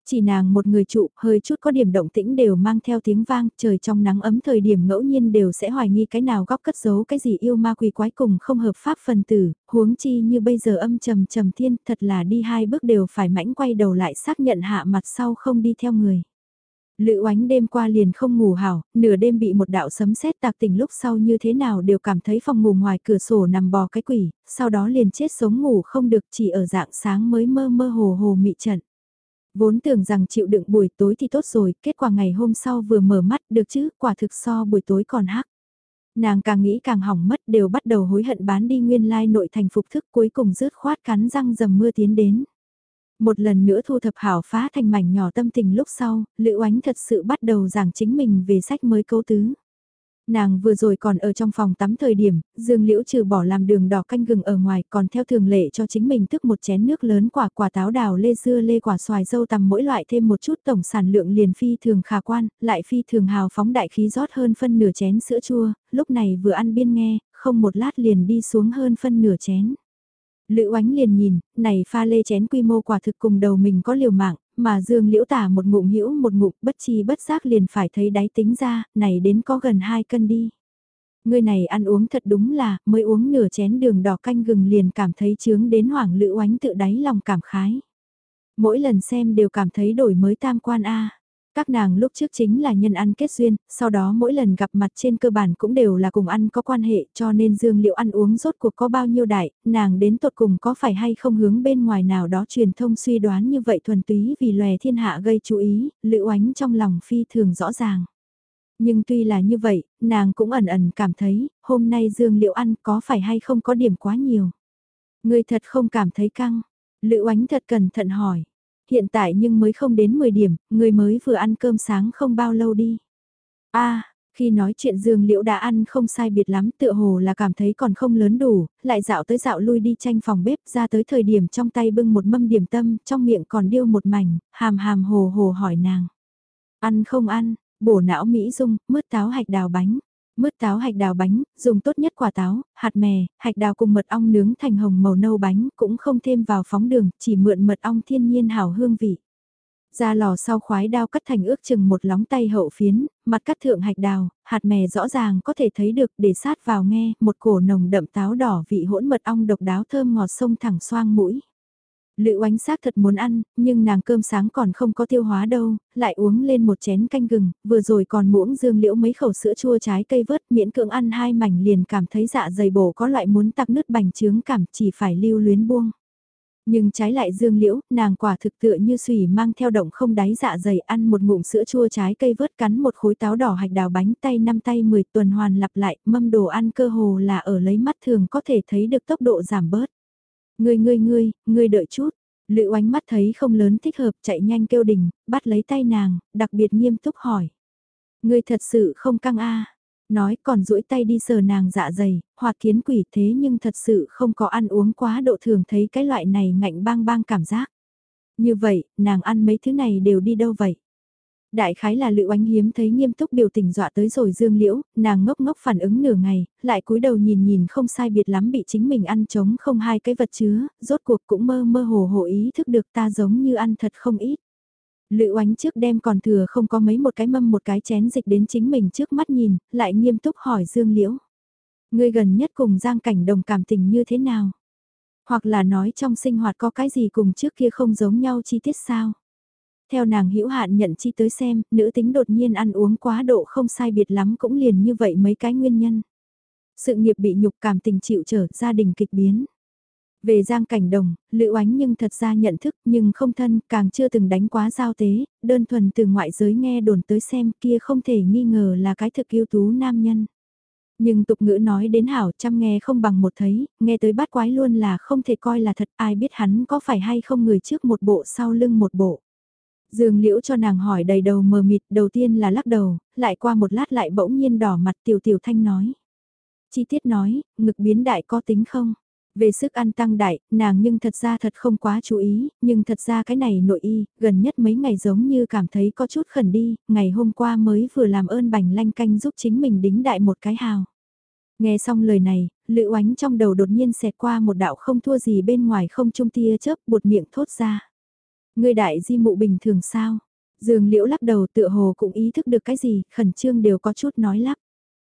Chỉ nàng một người trụ, hơi chút có điểm động tĩnh đều mang theo tiếng vang, trời trong nắng ấm thời điểm ngẫu nhiên đều sẽ hoài nghi cái nào góc cất giấu cái gì yêu ma quỷ quái cùng không hợp pháp phần tử, huống chi như bây giờ âm trầm trầm thiên, thật là đi hai bước đều phải mãnh quay đầu lại xác nhận hạ mặt sau không đi theo người. Lữ oánh đêm qua liền không ngủ hảo, nửa đêm bị một đạo sấm sét tạc tỉnh lúc sau như thế nào đều cảm thấy phòng ngủ ngoài cửa sổ nằm bò cái quỷ, sau đó liền chết sống ngủ không được chỉ ở dạng sáng mới mơ mơ hồ hồ mị trận. Vốn tưởng rằng chịu đựng buổi tối thì tốt rồi, kết quả ngày hôm sau vừa mở mắt được chứ, quả thực so buổi tối còn hắc. Nàng càng nghĩ càng hỏng mất đều bắt đầu hối hận bán đi nguyên lai nội thành phục thức cuối cùng rớt khoát cắn răng dầm mưa tiến đến. Một lần nữa thu thập hảo phá thành mảnh nhỏ tâm tình lúc sau, Lữ Oánh thật sự bắt đầu giảng chính mình về sách mới cấu tứ. Nàng vừa rồi còn ở trong phòng tắm thời điểm, Dương Liễu trừ bỏ làm đường đỏ canh gừng ở ngoài còn theo thường lệ cho chính mình tức một chén nước lớn quả quả táo đào lê dưa lê quả xoài dâu tằm mỗi loại thêm một chút tổng sản lượng liền phi thường khả quan, lại phi thường hào phóng đại khí rót hơn phân nửa chén sữa chua, lúc này vừa ăn biên nghe, không một lát liền đi xuống hơn phân nửa chén. Lữ oánh liền nhìn, này pha lê chén quy mô quả thực cùng đầu mình có liều mạng, mà Dương Liễu tả một ngụm hữu một ngụm bất chi bất giác liền phải thấy đáy tính ra, này đến có gần 2 cân đi. Người này ăn uống thật đúng là, mới uống nửa chén đường đỏ canh gừng liền cảm thấy chướng đến hoảng lữ oánh tự đáy lòng cảm khái. Mỗi lần xem đều cảm thấy đổi mới tam quan A. Các nàng lúc trước chính là nhân ăn kết duyên, sau đó mỗi lần gặp mặt trên cơ bản cũng đều là cùng ăn có quan hệ cho nên dương liệu ăn uống rốt cuộc có bao nhiêu đại, nàng đến tột cùng có phải hay không hướng bên ngoài nào đó truyền thông suy đoán như vậy thuần túy vì lòe thiên hạ gây chú ý, lữ oánh trong lòng phi thường rõ ràng. Nhưng tuy là như vậy, nàng cũng ẩn ẩn cảm thấy, hôm nay dương liệu ăn có phải hay không có điểm quá nhiều. Người thật không cảm thấy căng, lữ oánh thật cẩn thận hỏi. Hiện tại nhưng mới không đến 10 điểm, người mới vừa ăn cơm sáng không bao lâu đi. a khi nói chuyện Dương Liễu đã ăn không sai biệt lắm tựa hồ là cảm thấy còn không lớn đủ, lại dạo tới dạo lui đi tranh phòng bếp ra tới thời điểm trong tay bưng một mâm điểm tâm, trong miệng còn điêu một mảnh, hàm hàm hồ hồ hỏi nàng. Ăn không ăn, bổ não Mỹ dung, mứt táo hạch đào bánh. Mứt táo hạch đào bánh, dùng tốt nhất quả táo, hạt mè, hạch đào cùng mật ong nướng thành hồng màu nâu bánh, cũng không thêm vào phóng đường, chỉ mượn mật ong thiên nhiên hảo hương vị. Ra lò sau khoái đao cắt thành ước chừng một lóng tay hậu phiến, mặt cắt thượng hạch đào, hạt mè rõ ràng có thể thấy được để sát vào nghe, một cổ nồng đậm táo đỏ vị hỗn mật ong độc đáo thơm ngọt sông thẳng xoang mũi. Lữ oánh xác thật muốn ăn, nhưng nàng cơm sáng còn không có tiêu hóa đâu, lại uống lên một chén canh gừng, vừa rồi còn muỗng dương liễu mấy khẩu sữa chua trái cây vớt miễn cưỡng ăn hai mảnh liền cảm thấy dạ dày bổ có loại muốn tắc nứt bành trướng cảm chỉ phải lưu luyến buông. Nhưng trái lại dương liễu, nàng quả thực tựa như sủy mang theo động không đáy dạ dày ăn một ngụm sữa chua trái cây vớt cắn một khối táo đỏ hạch đào bánh tay năm tay 10 tuần hoàn lặp lại, mâm đồ ăn cơ hồ là ở lấy mắt thường có thể thấy được tốc độ giảm bớt. Ngươi ngươi ngươi, ngươi đợi chút. Lữ oánh mắt thấy không lớn thích hợp chạy nhanh kêu đình, bắt lấy tay nàng, đặc biệt nghiêm túc hỏi. Ngươi thật sự không căng a Nói còn duỗi tay đi sờ nàng dạ dày, hoạt kiến quỷ thế nhưng thật sự không có ăn uống quá độ thường thấy cái loại này ngạnh bang bang cảm giác. Như vậy, nàng ăn mấy thứ này đều đi đâu vậy? Đại khái là Lữ oánh hiếm thấy nghiêm túc biểu tình dọa tới rồi dương liễu, nàng ngốc ngốc phản ứng nửa ngày, lại cúi đầu nhìn nhìn không sai biệt lắm bị chính mình ăn trống không hai cái vật chứa, rốt cuộc cũng mơ mơ hồ hồ ý thức được ta giống như ăn thật không ít. Lữ oánh trước đem còn thừa không có mấy một cái mâm một cái chén dịch đến chính mình trước mắt nhìn, lại nghiêm túc hỏi dương liễu. Người gần nhất cùng giang cảnh đồng cảm tình như thế nào? Hoặc là nói trong sinh hoạt có cái gì cùng trước kia không giống nhau chi tiết sao? Theo nàng hữu hạn nhận chi tới xem, nữ tính đột nhiên ăn uống quá độ không sai biệt lắm cũng liền như vậy mấy cái nguyên nhân. Sự nghiệp bị nhục cảm tình chịu trở, gia đình kịch biến. Về Giang Cảnh Đồng, Lữ Oánh nhưng thật ra nhận thức nhưng không thân, càng chưa từng đánh quá giao tế, đơn thuần từ ngoại giới nghe đồn tới xem kia không thể nghi ngờ là cái thực yêu tú nam nhân. Nhưng tục ngữ nói đến hảo chăm nghe không bằng một thấy, nghe tới bát quái luôn là không thể coi là thật ai biết hắn có phải hay không người trước một bộ sau lưng một bộ. Dương Liễu cho nàng hỏi đầy đầu mờ mịt, đầu tiên là lắc đầu, lại qua một lát lại bỗng nhiên đỏ mặt tiểu tiểu thanh nói. Chi tiết nói, ngực biến đại có tính không? Về sức ăn tăng đại, nàng nhưng thật ra thật không quá chú ý, nhưng thật ra cái này nội y, gần nhất mấy ngày giống như cảm thấy có chút khẩn đi, ngày hôm qua mới vừa làm ơn bành lanh canh giúp chính mình đính đại một cái hào. Nghe xong lời này, Lữ oánh trong đầu đột nhiên xẹt qua một đạo không thua gì bên ngoài không trung tia chớp bột miệng thốt ra. Ngươi đại di mụ bình thường sao? Dương liễu lắc đầu tựa hồ cũng ý thức được cái gì, khẩn trương đều có chút nói lắp.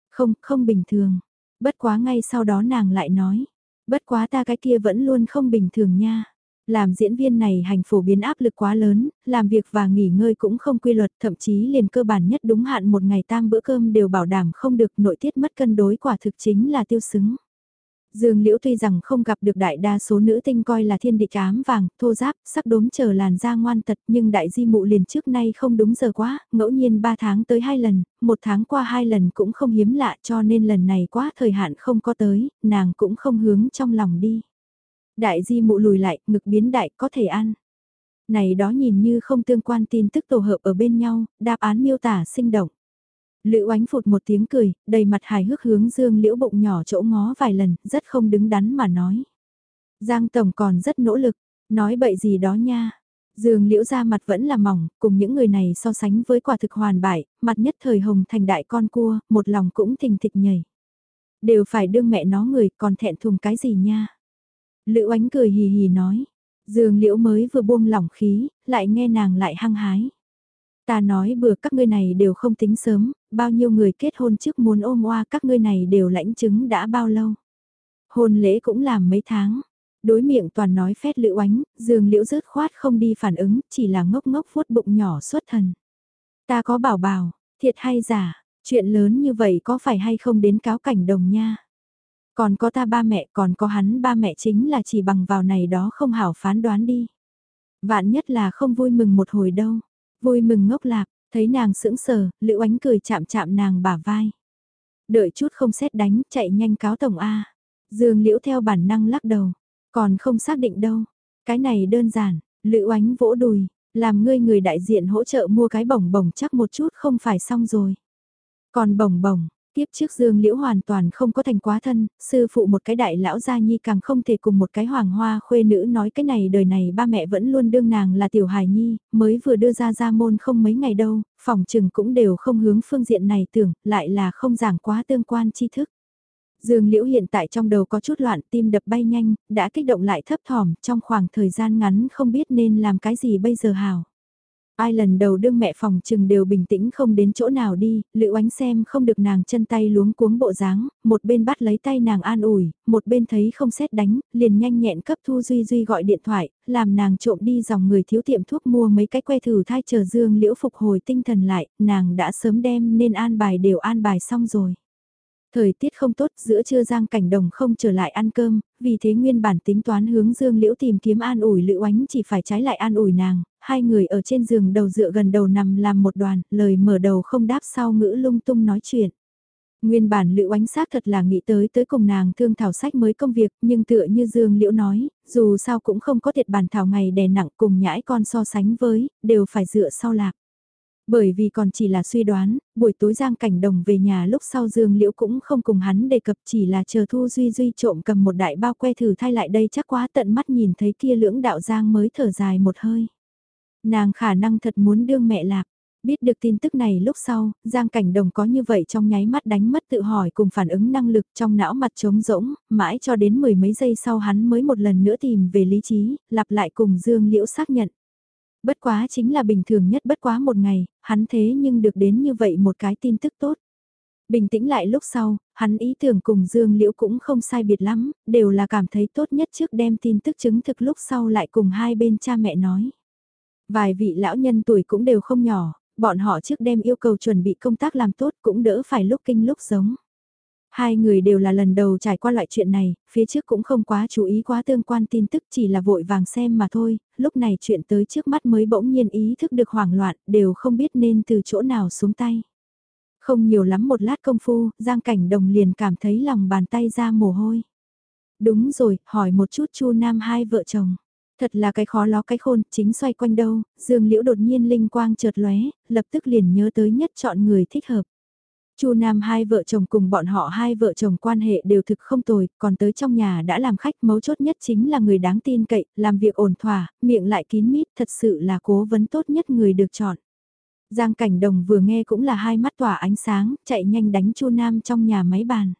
Không, không bình thường. Bất quá ngay sau đó nàng lại nói. Bất quá ta cái kia vẫn luôn không bình thường nha. Làm diễn viên này hành phổ biến áp lực quá lớn, làm việc và nghỉ ngơi cũng không quy luật, thậm chí liền cơ bản nhất đúng hạn một ngày tam bữa cơm đều bảo đảm không được nội tiết mất cân đối quả thực chính là tiêu xứng. Dương Liễu tuy rằng không gặp được đại đa số nữ tinh coi là thiên địch ám vàng, thô giáp, sắc đốm chờ làn da ngoan tật nhưng đại di mụ liền trước nay không đúng giờ quá, ngẫu nhiên 3 tháng tới 2 lần, một tháng qua 2 lần cũng không hiếm lạ cho nên lần này quá thời hạn không có tới, nàng cũng không hướng trong lòng đi. Đại di mụ lùi lại, ngực biến đại có thể ăn. Này đó nhìn như không tương quan tin tức tổ hợp ở bên nhau, đáp án miêu tả sinh động. Lữ oánh phụt một tiếng cười, đầy mặt hài hước hướng dương liễu bụng nhỏ chỗ ngó vài lần, rất không đứng đắn mà nói. Giang Tổng còn rất nỗ lực, nói bậy gì đó nha. Dương liễu ra mặt vẫn là mỏng, cùng những người này so sánh với quả thực hoàn bại, mặt nhất thời hồng thành đại con cua, một lòng cũng thình thịch nhảy. Đều phải đương mẹ nó người, còn thẹn thùng cái gì nha. Lữ oánh cười hì hì nói. Dương liễu mới vừa buông lỏng khí, lại nghe nàng lại hăng hái. Ta nói bừa các ngươi này đều không tính sớm, bao nhiêu người kết hôn trước muốn ôm oa các ngươi này đều lãnh chứng đã bao lâu. Hôn lễ cũng làm mấy tháng. Đối miệng toàn nói phét liễu oánh, dương liễu rớt khoát không đi phản ứng, chỉ là ngốc ngốc vuốt bụng nhỏ xuất thần. Ta có bảo bảo, thiệt hay giả, chuyện lớn như vậy có phải hay không đến cáo cảnh đồng nha. Còn có ta ba mẹ còn có hắn ba mẹ chính là chỉ bằng vào này đó không hảo phán đoán đi. Vạn nhất là không vui mừng một hồi đâu. Vui mừng ngốc lạc, thấy nàng sững sờ, Lữ Ánh cười chạm chạm nàng bả vai. Đợi chút không xét đánh, chạy nhanh cáo tổng A. Dương Liễu theo bản năng lắc đầu, còn không xác định đâu. Cái này đơn giản, Lữ Ánh vỗ đùi, làm ngươi người đại diện hỗ trợ mua cái bổng bổng chắc một chút không phải xong rồi. Còn bổng bổng, Tiếp trước Dương Liễu hoàn toàn không có thành quá thân, sư phụ một cái đại lão gia nhi càng không thể cùng một cái hoàng hoa khuê nữ nói cái này đời này ba mẹ vẫn luôn đương nàng là tiểu hài nhi, mới vừa đưa ra ra môn không mấy ngày đâu, phòng trừng cũng đều không hướng phương diện này tưởng, lại là không giảng quá tương quan tri thức. Dương Liễu hiện tại trong đầu có chút loạn tim đập bay nhanh, đã kích động lại thấp thỏm trong khoảng thời gian ngắn không biết nên làm cái gì bây giờ hào. Ai lần đầu đương mẹ phòng trừng đều bình tĩnh không đến chỗ nào đi, lữ oánh xem không được nàng chân tay luống cuống bộ dáng, một bên bắt lấy tay nàng an ủi, một bên thấy không xét đánh, liền nhanh nhẹn cấp Thu Duy Duy gọi điện thoại, làm nàng trộm đi dòng người thiếu tiệm thuốc mua mấy cái que thử thai chờ dương liễu phục hồi tinh thần lại, nàng đã sớm đem nên an bài đều an bài xong rồi. Thời tiết không tốt, giữa trưa Giang Cảnh Đồng không trở lại ăn cơm, vì thế nguyên bản tính toán hướng Dương Liễu tìm kiếm an ủi Lữ Oánh chỉ phải trái lại an ủi nàng, hai người ở trên giường đầu dựa gần đầu nằm làm một đoàn, lời mở đầu không đáp sau ngữ lung tung nói chuyện. Nguyên bản Lữ Oánh xác thật là nghĩ tới tới cùng nàng thương thảo sách mới công việc, nhưng tựa như Dương Liễu nói, dù sao cũng không có thiệt bản thảo ngày đè nặng cùng nhãi con so sánh với, đều phải dựa sau lạc. Bởi vì còn chỉ là suy đoán, buổi tối Giang Cảnh Đồng về nhà lúc sau Dương Liễu cũng không cùng hắn đề cập chỉ là chờ Thu Duy Duy trộm cầm một đại bao que thử thay lại đây chắc quá tận mắt nhìn thấy kia lưỡng đạo Giang mới thở dài một hơi. Nàng khả năng thật muốn đương mẹ lạc. Biết được tin tức này lúc sau, Giang Cảnh Đồng có như vậy trong nháy mắt đánh mất tự hỏi cùng phản ứng năng lực trong não mặt trống rỗng, mãi cho đến mười mấy giây sau hắn mới một lần nữa tìm về lý trí, lặp lại cùng Dương Liễu xác nhận. Bất quá chính là bình thường nhất bất quá một ngày, hắn thế nhưng được đến như vậy một cái tin tức tốt. Bình tĩnh lại lúc sau, hắn ý tưởng cùng Dương Liễu cũng không sai biệt lắm, đều là cảm thấy tốt nhất trước đem tin tức chứng thực lúc sau lại cùng hai bên cha mẹ nói. Vài vị lão nhân tuổi cũng đều không nhỏ, bọn họ trước đem yêu cầu chuẩn bị công tác làm tốt cũng đỡ phải lúc kinh lúc giống. Hai người đều là lần đầu trải qua loại chuyện này, phía trước cũng không quá chú ý quá tương quan tin tức chỉ là vội vàng xem mà thôi, lúc này chuyện tới trước mắt mới bỗng nhiên ý thức được hoảng loạn, đều không biết nên từ chỗ nào xuống tay. Không nhiều lắm một lát công phu, Giang Cảnh Đồng liền cảm thấy lòng bàn tay ra mồ hôi. Đúng rồi, hỏi một chút Chu Nam hai vợ chồng. Thật là cái khó ló cái khôn, chính xoay quanh đâu, Dương Liễu đột nhiên linh quang chợt lóe, lập tức liền nhớ tới nhất chọn người thích hợp. Chu Nam hai vợ chồng cùng bọn họ hai vợ chồng quan hệ đều thực không tồi, còn tới trong nhà đã làm khách mấu chốt nhất chính là người đáng tin cậy, làm việc ổn thỏa, miệng lại kín mít, thật sự là cố vấn tốt nhất người được chọn. Giang Cảnh Đồng vừa nghe cũng là hai mắt tỏa ánh sáng, chạy nhanh đánh Chu Nam trong nhà máy bàn.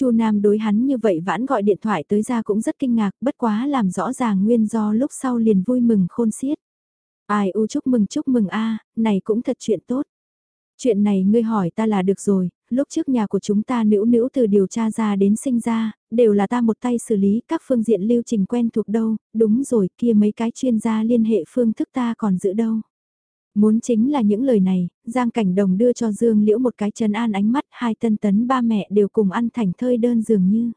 Chu Nam đối hắn như vậy vãn gọi điện thoại tới ra cũng rất kinh ngạc, bất quá làm rõ ràng nguyên do lúc sau liền vui mừng khôn xiết. Ai u chúc mừng chúc mừng a, này cũng thật chuyện tốt. Chuyện này ngươi hỏi ta là được rồi, lúc trước nhà của chúng ta nữ nữ từ điều tra ra đến sinh ra, đều là ta một tay xử lý các phương diện lưu trình quen thuộc đâu, đúng rồi kia mấy cái chuyên gia liên hệ phương thức ta còn giữ đâu. Muốn chính là những lời này, Giang Cảnh Đồng đưa cho Dương Liễu một cái chân an ánh mắt, hai tân tấn ba mẹ đều cùng ăn thành thơi đơn dường như.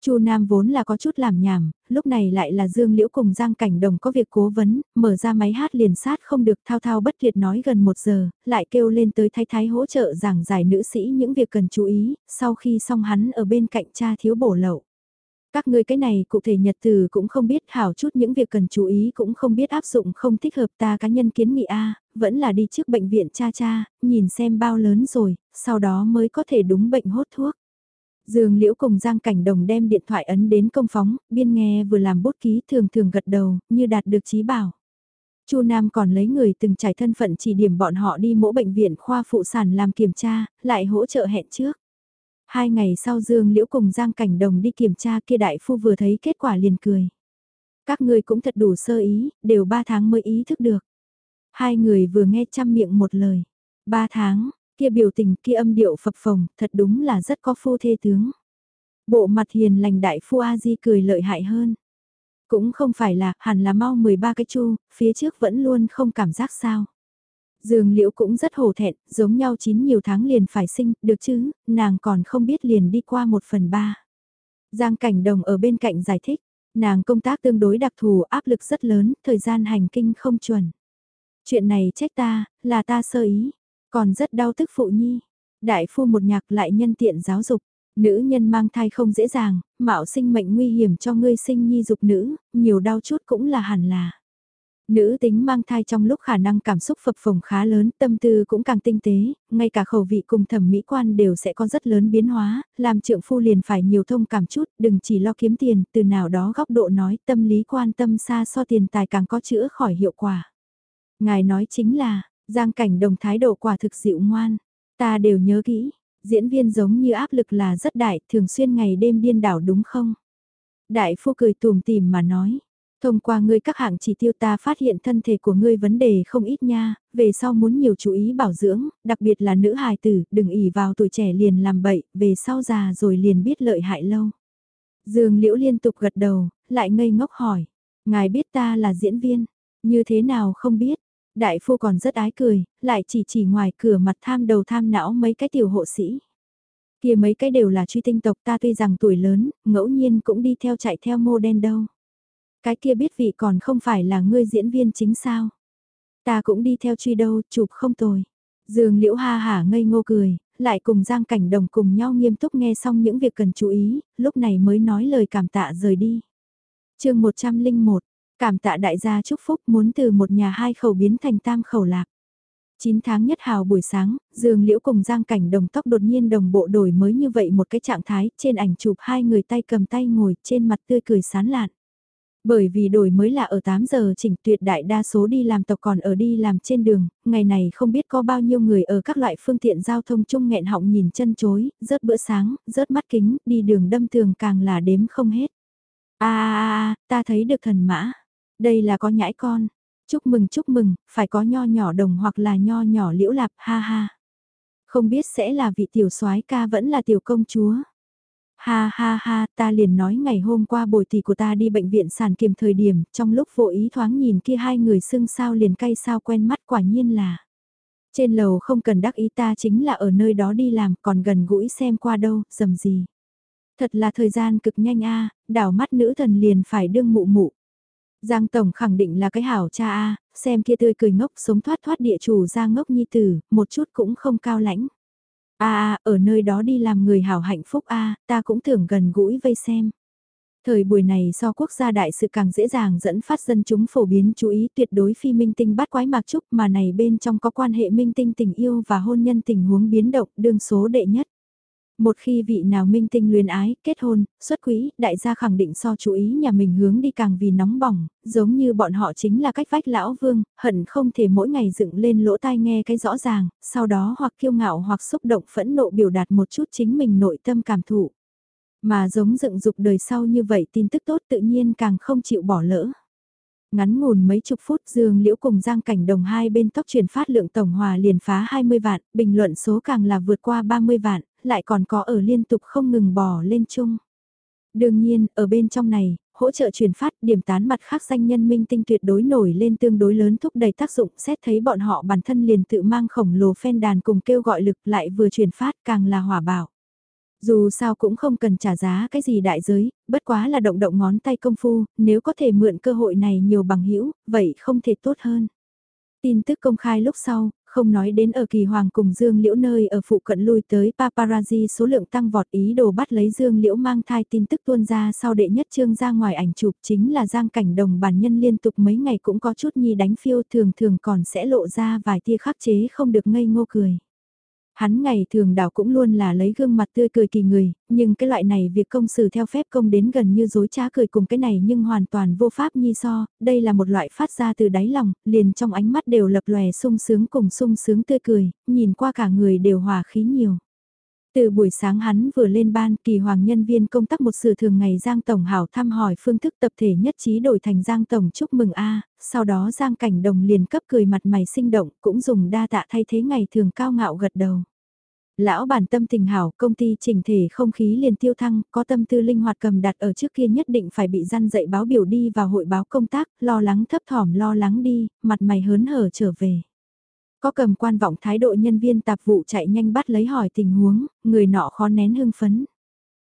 Chu Nam vốn là có chút làm nhảm, lúc này lại là Dương Liễu cùng Giang Cảnh Đồng có việc cố vấn, mở ra máy hát liền sát không được thao thao bất tuyệt nói gần một giờ, lại kêu lên tới thái thái hỗ trợ giảng giải nữ sĩ những việc cần chú ý, sau khi xong hắn ở bên cạnh cha thiếu bổ lậu. Các ngươi cái này cụ thể nhật từ cũng không biết hảo chút những việc cần chú ý cũng không biết áp dụng không thích hợp ta cá nhân kiến nghị A, vẫn là đi trước bệnh viện cha cha, nhìn xem bao lớn rồi, sau đó mới có thể đúng bệnh hốt thuốc. Dương Liễu cùng Giang Cảnh Đồng đem điện thoại ấn đến công phóng, biên nghe vừa làm bút ký thường thường gật đầu, như đạt được trí bảo. Chu Nam còn lấy người từng trải thân phận chỉ điểm bọn họ đi mỗi bệnh viện khoa phụ sản làm kiểm tra, lại hỗ trợ hẹn trước. Hai ngày sau Dương Liễu cùng Giang Cảnh Đồng đi kiểm tra kia đại phu vừa thấy kết quả liền cười. Các người cũng thật đủ sơ ý, đều ba tháng mới ý thức được. Hai người vừa nghe chăm miệng một lời. Ba tháng, kia biểu tình kia âm điệu phập phồng, thật đúng là rất có phu thê tướng. Bộ mặt hiền lành đại phu A-di cười lợi hại hơn. Cũng không phải là, hẳn là mau 13 cái chu, phía trước vẫn luôn không cảm giác sao. Dương Liễu cũng rất hổ thẹn, giống nhau chín nhiều tháng liền phải sinh, được chứ, nàng còn không biết liền đi qua một phần ba. Giang Cảnh Đồng ở bên cạnh giải thích, nàng công tác tương đối đặc thù áp lực rất lớn, thời gian hành kinh không chuẩn. Chuyện này trách ta, là ta sơ ý, còn rất đau tức phụ nhi. Đại phu một nhạc lại nhân tiện giáo dục, nữ nhân mang thai không dễ dàng, mạo sinh mệnh nguy hiểm cho ngươi sinh nhi dục nữ, nhiều đau chút cũng là hẳn là. Nữ tính mang thai trong lúc khả năng cảm xúc phập phồng khá lớn, tâm tư cũng càng tinh tế, ngay cả khẩu vị cùng thẩm mỹ quan đều sẽ có rất lớn biến hóa, làm trượng phu liền phải nhiều thông cảm chút, đừng chỉ lo kiếm tiền, từ nào đó góc độ nói tâm lý quan tâm xa so tiền tài càng có chữa khỏi hiệu quả. Ngài nói chính là, giang cảnh đồng thái độ quả thực dịu ngoan, ta đều nhớ kỹ, diễn viên giống như áp lực là rất đại, thường xuyên ngày đêm điên đảo đúng không? Đại phu cười tùm tìm mà nói, Thông qua ngươi các hạng chỉ tiêu ta phát hiện thân thể của ngươi vấn đề không ít nha, về sau muốn nhiều chú ý bảo dưỡng, đặc biệt là nữ hài tử, đừng ỉ vào tuổi trẻ liền làm bậy, về sau già rồi liền biết lợi hại lâu. Dương Liễu liên tục gật đầu, lại ngây ngốc hỏi, ngài biết ta là diễn viên, như thế nào không biết, đại phu còn rất ái cười, lại chỉ chỉ ngoài cửa mặt tham đầu tham não mấy cái tiểu hộ sĩ. Kia mấy cái đều là truy tinh tộc ta tuy rằng tuổi lớn, ngẫu nhiên cũng đi theo chạy theo mô đen đâu. Cái kia biết vị còn không phải là ngươi diễn viên chính sao. Ta cũng đi theo truy đâu, chụp không tồi. Dương liễu ha hả ngây ngô cười, lại cùng Giang Cảnh Đồng cùng nhau nghiêm túc nghe xong những việc cần chú ý, lúc này mới nói lời cảm tạ rời đi. chương 101, cảm tạ đại gia chúc phúc muốn từ một nhà hai khẩu biến thành tam khẩu lạc. 9 tháng nhất hào buổi sáng, Dương Liễu cùng Giang Cảnh Đồng tóc đột nhiên đồng bộ đổi mới như vậy một cái trạng thái, trên ảnh chụp hai người tay cầm tay ngồi trên mặt tươi cười sán lạn. Bởi vì đổi mới là ở 8 giờ chỉnh tuyệt đại đa số đi làm tộc còn ở đi làm trên đường, ngày này không biết có bao nhiêu người ở các loại phương tiện giao thông chung nghẹn họng nhìn chân chối, rớt bữa sáng, rớt mắt kính, đi đường đâm thường càng là đếm không hết. a a ta thấy được thần mã. Đây là có nhãi con. Chúc mừng chúc mừng, phải có nho nhỏ đồng hoặc là nho nhỏ liễu lạp, ha ha. Không biết sẽ là vị tiểu soái ca vẫn là tiểu công chúa. Ha ha ha, ta liền nói ngày hôm qua bồi tỷ của ta đi bệnh viện sản kiềm thời điểm, trong lúc vô ý thoáng nhìn kia hai người xưng sao liền cay sao quen mắt quả nhiên là. Trên lầu không cần đắc ý ta chính là ở nơi đó đi làm, còn gần gũi xem qua đâu, dầm gì. Thật là thời gian cực nhanh a đảo mắt nữ thần liền phải đương mụ mụ. Giang Tổng khẳng định là cái hảo cha a xem kia tươi cười ngốc sống thoát thoát địa chủ ra ngốc nhi tử, một chút cũng không cao lãnh a à, ở nơi đó đi làm người hảo hạnh phúc a ta cũng tưởng gần gũi vây xem. Thời buổi này do quốc gia đại sự càng dễ dàng dẫn phát dân chúng phổ biến chú ý tuyệt đối phi minh tinh bắt quái mạc trúc mà này bên trong có quan hệ minh tinh tình yêu và hôn nhân tình huống biến động đương số đệ nhất. Một khi vị nào minh tinh luyến ái, kết hôn, xuất quý, đại gia khẳng định so chú ý nhà mình hướng đi càng vì nóng bỏng, giống như bọn họ chính là cách vách lão vương, hận không thể mỗi ngày dựng lên lỗ tai nghe cái rõ ràng, sau đó hoặc kiêu ngạo hoặc xúc động phẫn nộ biểu đạt một chút chính mình nội tâm cảm thụ. Mà giống dựng dục đời sau như vậy tin tức tốt tự nhiên càng không chịu bỏ lỡ. Ngắn ngủn mấy chục phút Dương Liễu cùng Giang Cảnh Đồng hai bên tóc truyền phát lượng tổng hòa liền phá 20 vạn, bình luận số càng là vượt qua 30 vạn, lại còn có ở liên tục không ngừng bò lên chung. Đương nhiên, ở bên trong này, hỗ trợ truyền phát điểm tán mặt khác danh nhân minh tinh tuyệt đối nổi lên tương đối lớn thúc đẩy tác dụng xét thấy bọn họ bản thân liền tự mang khổng lồ phen đàn cùng kêu gọi lực lại vừa truyền phát càng là hỏa bảo. Dù sao cũng không cần trả giá cái gì đại giới, bất quá là động động ngón tay công phu, nếu có thể mượn cơ hội này nhiều bằng hữu vậy không thể tốt hơn. Tin tức công khai lúc sau, không nói đến ở kỳ hoàng cùng Dương Liễu nơi ở phụ cận lui tới, paparazzi số lượng tăng vọt, ý đồ bắt lấy Dương Liễu mang thai tin tức tuôn ra sau đệ nhất trương ra ngoài ảnh chụp, chính là giang cảnh đồng bản nhân liên tục mấy ngày cũng có chút nhi đánh phiêu, thường thường còn sẽ lộ ra vài tia khắc chế không được ngây ngô cười. Hắn ngày thường đảo cũng luôn là lấy gương mặt tươi cười kỳ người, nhưng cái loại này việc công xử theo phép công đến gần như dối trá cười cùng cái này nhưng hoàn toàn vô pháp nhi so, đây là một loại phát ra từ đáy lòng, liền trong ánh mắt đều lập lòe sung sướng cùng sung sướng tươi cười, nhìn qua cả người đều hòa khí nhiều. Từ buổi sáng hắn vừa lên ban, kỳ hoàng nhân viên công tác một sự thường ngày Giang Tổng Hảo thăm hỏi phương thức tập thể nhất trí đổi thành Giang Tổng chúc mừng A, sau đó Giang Cảnh Đồng liền cấp cười mặt mày sinh động, cũng dùng đa tạ thay thế ngày thường cao ngạo gật đầu. Lão bản tâm tình hảo, công ty chỉnh thể không khí liền tiêu thăng, có tâm tư linh hoạt cầm đặt ở trước kia nhất định phải bị răn dậy báo biểu đi vào hội báo công tác, lo lắng thấp thỏm lo lắng đi, mặt mày hớn hở trở về. Có cầm quan vọng thái độ nhân viên tạp vụ chạy nhanh bắt lấy hỏi tình huống, người nọ khó nén hưng phấn.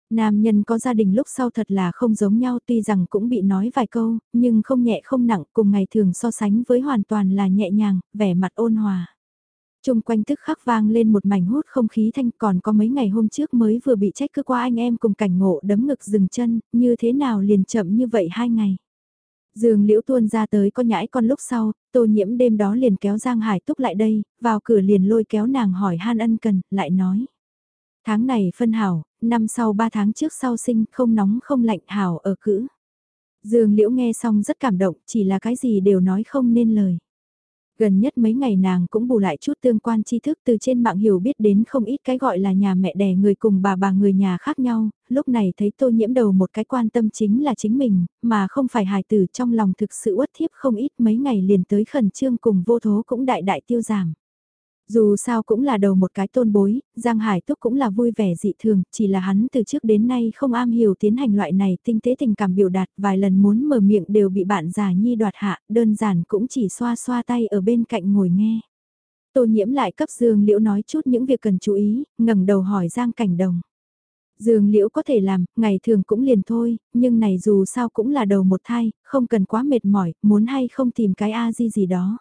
Nam nhân có gia đình lúc sau thật là không giống nhau tuy rằng cũng bị nói vài câu, nhưng không nhẹ không nặng cùng ngày thường so sánh với hoàn toàn là nhẹ nhàng, vẻ mặt ôn hòa. Trung quanh tức khắc vang lên một mảnh hút không khí thanh còn có mấy ngày hôm trước mới vừa bị trách cứ qua anh em cùng cảnh ngộ đấm ngực dừng chân, như thế nào liền chậm như vậy hai ngày. Dương Liễu tuôn ra tới có nhãi con lúc sau, tô nhiễm đêm đó liền kéo Giang Hải Túc lại đây, vào cửa liền lôi kéo nàng hỏi han ân cần, lại nói. Tháng này phân hảo, năm sau ba tháng trước sau sinh không nóng không lạnh hảo ở cữ. Dương Liễu nghe xong rất cảm động, chỉ là cái gì đều nói không nên lời. Gần nhất mấy ngày nàng cũng bù lại chút tương quan tri thức từ trên mạng hiểu biết đến không ít cái gọi là nhà mẹ đẻ người cùng bà bà người nhà khác nhau, lúc này thấy tô nhiễm đầu một cái quan tâm chính là chính mình, mà không phải hài tử trong lòng thực sự uất thiếp không ít mấy ngày liền tới khẩn trương cùng vô thố cũng đại đại tiêu giảm. Dù sao cũng là đầu một cái tôn bối, Giang Hải Túc cũng là vui vẻ dị thường, chỉ là hắn từ trước đến nay không am hiểu tiến hành loại này tinh tế tình cảm biểu đạt vài lần muốn mở miệng đều bị bạn già nhi đoạt hạ, đơn giản cũng chỉ xoa xoa tay ở bên cạnh ngồi nghe. Tô nhiễm lại cấp Dương Liễu nói chút những việc cần chú ý, ngẩng đầu hỏi Giang Cảnh Đồng. Dương Liễu có thể làm, ngày thường cũng liền thôi, nhưng này dù sao cũng là đầu một thai, không cần quá mệt mỏi, muốn hay không tìm cái A di gì đó.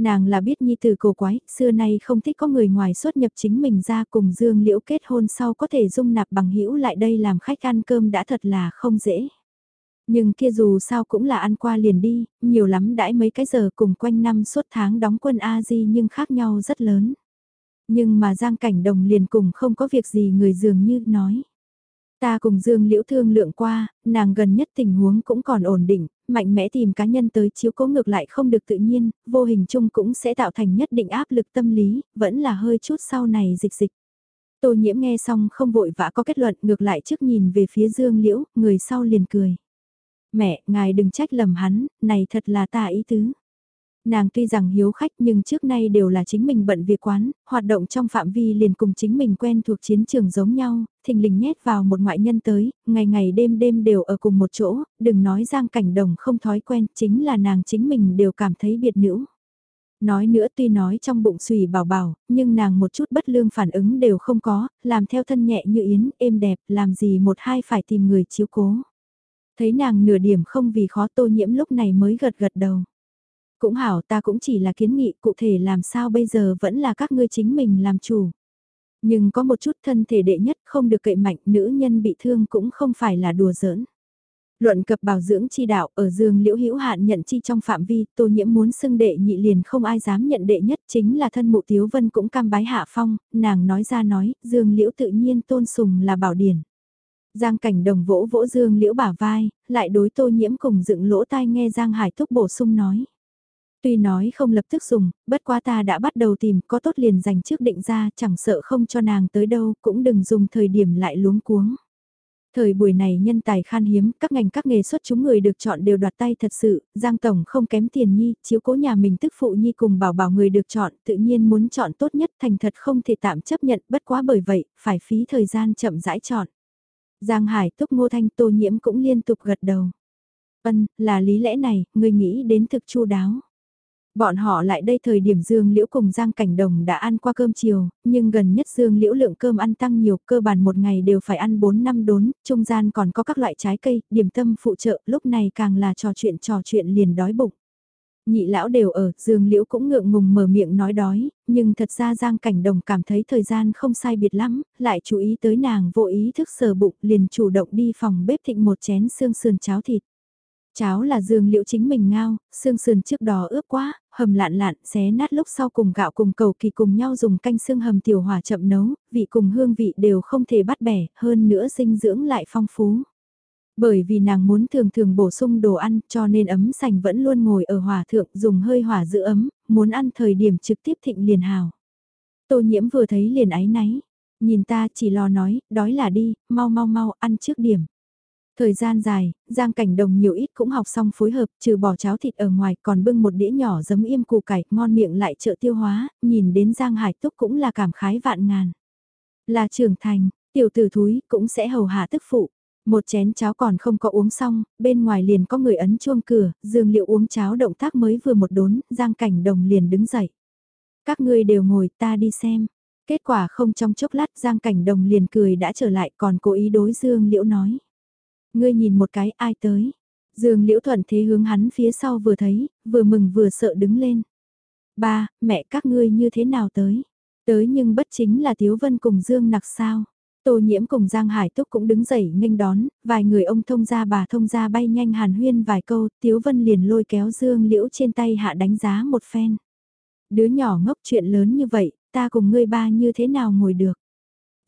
Nàng là biết nhi từ cổ quái, xưa nay không thích có người ngoài xuất nhập chính mình ra cùng Dương Liễu kết hôn sau có thể dung nạp bằng hữu lại đây làm khách ăn cơm đã thật là không dễ. Nhưng kia dù sao cũng là ăn qua liền đi, nhiều lắm đãi mấy cái giờ cùng quanh năm suốt tháng đóng quân A-di nhưng khác nhau rất lớn. Nhưng mà Giang Cảnh Đồng liền cùng không có việc gì người dường như nói. Ta cùng Dương Liễu thương lượng qua, nàng gần nhất tình huống cũng còn ổn định, mạnh mẽ tìm cá nhân tới chiếu cố ngược lại không được tự nhiên, vô hình chung cũng sẽ tạo thành nhất định áp lực tâm lý, vẫn là hơi chút sau này dịch dịch. Tô nhiễm nghe xong không vội vã có kết luận ngược lại trước nhìn về phía Dương Liễu, người sau liền cười. Mẹ, ngài đừng trách lầm hắn, này thật là ta ý tứ. Nàng tuy rằng hiếu khách nhưng trước nay đều là chính mình bận việc quán, hoạt động trong phạm vi liền cùng chính mình quen thuộc chiến trường giống nhau, thình lình nhét vào một ngoại nhân tới, ngày ngày đêm đêm đều ở cùng một chỗ, đừng nói giang cảnh đồng không thói quen, chính là nàng chính mình đều cảm thấy biệt nữ. Nói nữa tuy nói trong bụng xùy bảo bảo, nhưng nàng một chút bất lương phản ứng đều không có, làm theo thân nhẹ như yến, êm đẹp, làm gì một hai phải tìm người chiếu cố. Thấy nàng nửa điểm không vì khó tô nhiễm lúc này mới gật gật đầu. Cũng hảo ta cũng chỉ là kiến nghị cụ thể làm sao bây giờ vẫn là các ngươi chính mình làm chủ. Nhưng có một chút thân thể đệ nhất không được cậy mạnh nữ nhân bị thương cũng không phải là đùa giỡn. Luận cập bảo dưỡng chi đạo ở dương liễu hữu hạn nhận chi trong phạm vi, tô nhiễm muốn xưng đệ nhị liền không ai dám nhận đệ nhất chính là thân mụ tiếu vân cũng cam bái hạ phong, nàng nói ra nói, dương liễu tự nhiên tôn sùng là bảo điển. Giang cảnh đồng vỗ vỗ dương liễu bả vai, lại đối tô nhiễm cùng dựng lỗ tai nghe Giang Hải Thúc bổ sung nói. Tuy nói không lập tức dùng, bất quá ta đã bắt đầu tìm có tốt liền dành trước định ra chẳng sợ không cho nàng tới đâu cũng đừng dùng thời điểm lại luống cuống. Thời buổi này nhân tài khan hiếm, các ngành các nghề xuất chúng người được chọn đều đoạt tay thật sự, Giang Tổng không kém tiền nhi, chiếu cố nhà mình tức phụ nhi cùng bảo bảo người được chọn, tự nhiên muốn chọn tốt nhất thành thật không thể tạm chấp nhận, bất quá bởi vậy, phải phí thời gian chậm rãi chọn. Giang Hải túc ngô thanh tô nhiễm cũng liên tục gật đầu. vân là lý lẽ này, người nghĩ đến thực chu đáo. Bọn họ lại đây thời điểm Dương Liễu cùng Giang Cảnh Đồng đã ăn qua cơm chiều, nhưng gần nhất Dương Liễu lượng cơm ăn tăng nhiều, cơ bản một ngày đều phải ăn 4 năm đốn, trung gian còn có các loại trái cây, điểm tâm phụ trợ, lúc này càng là trò chuyện trò chuyện liền đói bụng. Nhị lão đều ở, Dương Liễu cũng ngượng ngùng mở miệng nói đói, nhưng thật ra Giang Cảnh Đồng cảm thấy thời gian không sai biệt lắm, lại chú ý tới nàng vô ý thức sờ bụng liền chủ động đi phòng bếp thịnh một chén xương sườn cháo thịt. Cháo là dương liễu chính mình ngao, xương sườn trước đó ướp quá, hầm lạn lạn, xé nát lúc sau cùng gạo cùng cầu kỳ cùng nhau dùng canh xương hầm tiểu hỏa chậm nấu, vị cùng hương vị đều không thể bắt bẻ, hơn nữa dinh dưỡng lại phong phú. Bởi vì nàng muốn thường thường bổ sung đồ ăn cho nên ấm sành vẫn luôn ngồi ở hỏa thượng dùng hơi hỏa giữ ấm, muốn ăn thời điểm trực tiếp thịnh liền hào. Tô nhiễm vừa thấy liền ái náy, nhìn ta chỉ lo nói, đói là đi, mau mau mau ăn trước điểm. Thời gian dài, Giang Cảnh Đồng nhiều ít cũng học xong phối hợp, trừ bỏ cháo thịt ở ngoài còn bưng một đĩa nhỏ giấm im củ cải, ngon miệng lại trợ tiêu hóa, nhìn đến Giang Hải Túc cũng là cảm khái vạn ngàn. Là trưởng thành, tiểu tử thúi cũng sẽ hầu hạ tức phụ. Một chén cháo còn không có uống xong, bên ngoài liền có người ấn chuông cửa, dương liệu uống cháo động tác mới vừa một đốn, Giang Cảnh Đồng liền đứng dậy. Các ngươi đều ngồi ta đi xem. Kết quả không trong chốc lát Giang Cảnh Đồng liền cười đã trở lại còn cố ý đối Dương Liễu nói. Ngươi nhìn một cái ai tới. Dương Liễu Thuận thế hướng hắn phía sau vừa thấy, vừa mừng vừa sợ đứng lên. Ba, mẹ các ngươi như thế nào tới? Tới nhưng bất chính là Tiếu Vân cùng Dương Nặc sao? Tô nhiễm cùng Giang Hải Túc cũng đứng dậy nghênh đón, vài người ông thông gia bà thông gia bay nhanh hàn huyên vài câu, Tiếu Vân liền lôi kéo Dương Liễu trên tay hạ đánh giá một phen. Đứa nhỏ ngốc chuyện lớn như vậy, ta cùng ngươi ba như thế nào ngồi được?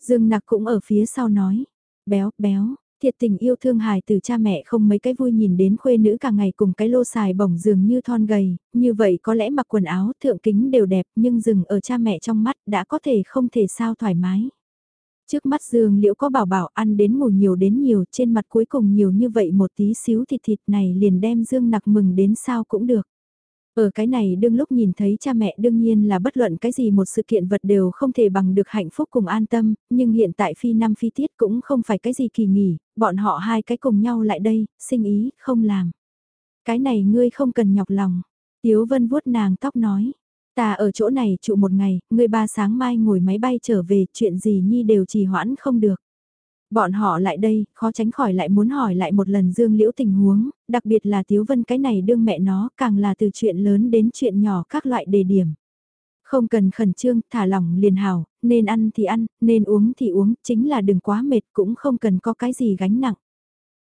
Dương Nặc cũng ở phía sau nói, béo, béo, Thiệt tình yêu thương hài từ cha mẹ không mấy cái vui nhìn đến khuê nữ cả ngày cùng cái lô xài bỏng dường như thon gầy, như vậy có lẽ mặc quần áo thượng kính đều đẹp nhưng dừng ở cha mẹ trong mắt đã có thể không thể sao thoải mái. Trước mắt Dương Liễu có bảo bảo ăn đến ngủ nhiều đến nhiều trên mặt cuối cùng nhiều như vậy một tí xíu thịt thịt này liền đem Dương nặc mừng đến sao cũng được. Ở cái này đương lúc nhìn thấy cha mẹ đương nhiên là bất luận cái gì một sự kiện vật đều không thể bằng được hạnh phúc cùng an tâm, nhưng hiện tại phi năm phi tiết cũng không phải cái gì kỳ nghỉ, bọn họ hai cái cùng nhau lại đây, sinh ý, không làm. Cái này ngươi không cần nhọc lòng. Tiếu Vân vuốt nàng tóc nói. Ta ở chỗ này trụ một ngày, ngươi ba sáng mai ngồi máy bay trở về, chuyện gì nhi đều trì hoãn không được. Bọn họ lại đây, khó tránh khỏi lại muốn hỏi lại một lần Dương Liễu tình huống, đặc biệt là Tiếu Vân cái này đương mẹ nó càng là từ chuyện lớn đến chuyện nhỏ các loại đề điểm. Không cần khẩn trương, thả lỏng liền hào, nên ăn thì ăn, nên uống thì uống, chính là đừng quá mệt cũng không cần có cái gì gánh nặng.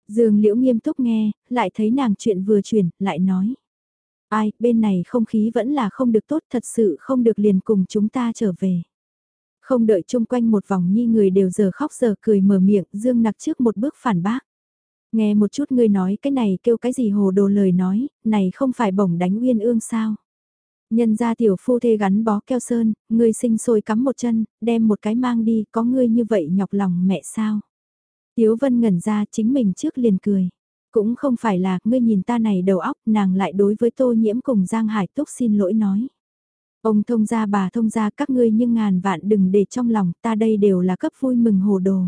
Dương Liễu nghiêm túc nghe, lại thấy nàng chuyện vừa chuyển, lại nói. Ai, bên này không khí vẫn là không được tốt, thật sự không được liền cùng chúng ta trở về. Không đợi chung quanh một vòng nhi người đều giờ khóc giờ cười mở miệng, Dương nặc trước một bước phản bác. Nghe một chút ngươi nói cái này kêu cái gì hồ đồ lời nói, này không phải bổng đánh uyên ương sao. Nhân ra tiểu phu thê gắn bó keo sơn, ngươi sinh sôi cắm một chân, đem một cái mang đi, có ngươi như vậy nhọc lòng mẹ sao. Tiếu vân ngẩn ra chính mình trước liền cười. Cũng không phải là, ngươi nhìn ta này đầu óc, nàng lại đối với tô nhiễm cùng Giang Hải Túc xin lỗi nói. Ông thông gia bà thông gia các ngươi nhưng ngàn vạn đừng để trong lòng ta đây đều là cấp vui mừng hồ đồ.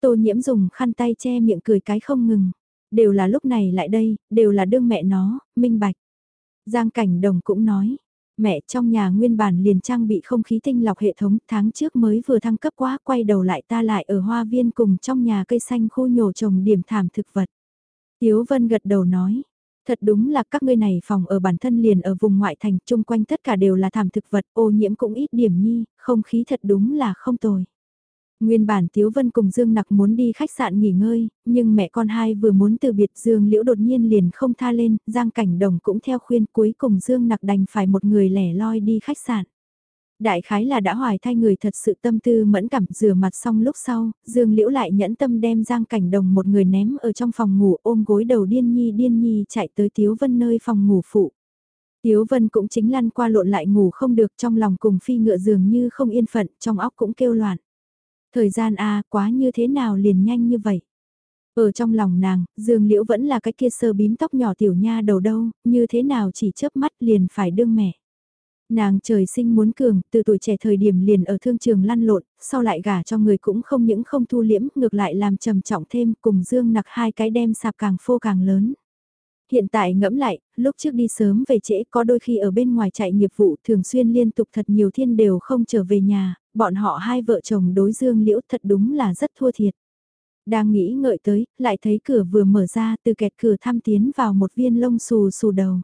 Tô nhiễm dùng khăn tay che miệng cười cái không ngừng. Đều là lúc này lại đây, đều là đương mẹ nó, minh bạch. Giang cảnh đồng cũng nói, mẹ trong nhà nguyên bản liền trang bị không khí tinh lọc hệ thống tháng trước mới vừa thăng cấp quá quay đầu lại ta lại ở hoa viên cùng trong nhà cây xanh khu nhổ trồng điểm thảm thực vật. Tiếu Vân gật đầu nói, Thật đúng là các ngươi này phòng ở bản thân liền ở vùng ngoại thành, chung quanh tất cả đều là thảm thực vật, ô nhiễm cũng ít điểm nhi, không khí thật đúng là không tồi. Nguyên bản Tiếu Vân cùng Dương Nặc muốn đi khách sạn nghỉ ngơi, nhưng mẹ con hai vừa muốn từ biệt Dương Liễu đột nhiên liền không tha lên, Giang Cảnh Đồng cũng theo khuyên cuối cùng Dương Nặc đành phải một người lẻ loi đi khách sạn. Đại khái là đã hoài thay người thật sự tâm tư mẫn cảm rửa mặt xong lúc sau, Dương Liễu lại nhẫn tâm đem Giang Cảnh Đồng một người ném ở trong phòng ngủ ôm gối đầu điên nhi điên nhi chạy tới Tiếu Vân nơi phòng ngủ phụ. Tiếu Vân cũng chính lăn qua lộn lại ngủ không được trong lòng cùng phi ngựa dường như không yên phận, trong óc cũng kêu loạn. Thời gian a quá như thế nào liền nhanh như vậy. Ở trong lòng nàng, Dương Liễu vẫn là cái kia sơ bím tóc nhỏ tiểu nha đầu đâu, như thế nào chỉ chớp mắt liền phải đương mẹ. Nàng trời sinh muốn cường, từ tuổi trẻ thời điểm liền ở thương trường lăn lộn, sau lại gả cho người cũng không những không thu liễm, ngược lại làm trầm trọng thêm, cùng Dương nặc hai cái đem sạp càng phô càng lớn. Hiện tại ngẫm lại, lúc trước đi sớm về trễ có đôi khi ở bên ngoài chạy nghiệp vụ thường xuyên liên tục thật nhiều thiên đều không trở về nhà, bọn họ hai vợ chồng đối dương liễu thật đúng là rất thua thiệt. Đang nghĩ ngợi tới, lại thấy cửa vừa mở ra từ kẹt cửa tham tiến vào một viên lông xù xù đầu.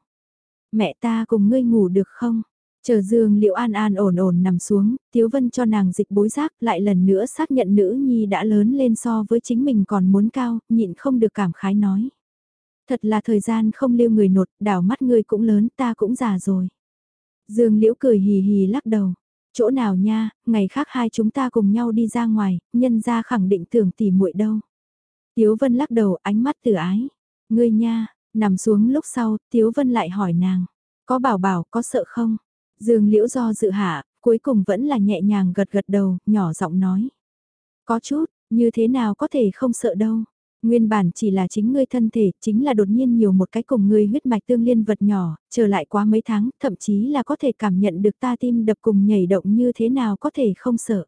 Mẹ ta cùng ngươi ngủ được không? Chờ Dương Liễu An An ổn ổn nằm xuống, Tiếu Vân cho nàng dịch bối giác lại lần nữa xác nhận nữ nhi đã lớn lên so với chính mình còn muốn cao, nhịn không được cảm khái nói. Thật là thời gian không lưu người nột, đảo mắt ngươi cũng lớn, ta cũng già rồi. Dương Liễu cười hì hì lắc đầu. Chỗ nào nha, ngày khác hai chúng ta cùng nhau đi ra ngoài, nhân ra khẳng định tưởng tỉ muội đâu. Tiếu Vân lắc đầu ánh mắt từ ái. Ngươi nha, nằm xuống lúc sau, Tiếu Vân lại hỏi nàng. Có bảo bảo, có sợ không? Dương Liễu do dự hạ, cuối cùng vẫn là nhẹ nhàng gật gật đầu, nhỏ giọng nói. Có chút, như thế nào có thể không sợ đâu. Nguyên bản chỉ là chính ngươi thân thể, chính là đột nhiên nhiều một cái cùng ngươi huyết mạch tương liên vật nhỏ, trở lại quá mấy tháng, thậm chí là có thể cảm nhận được ta tim đập cùng nhảy động như thế nào có thể không sợ.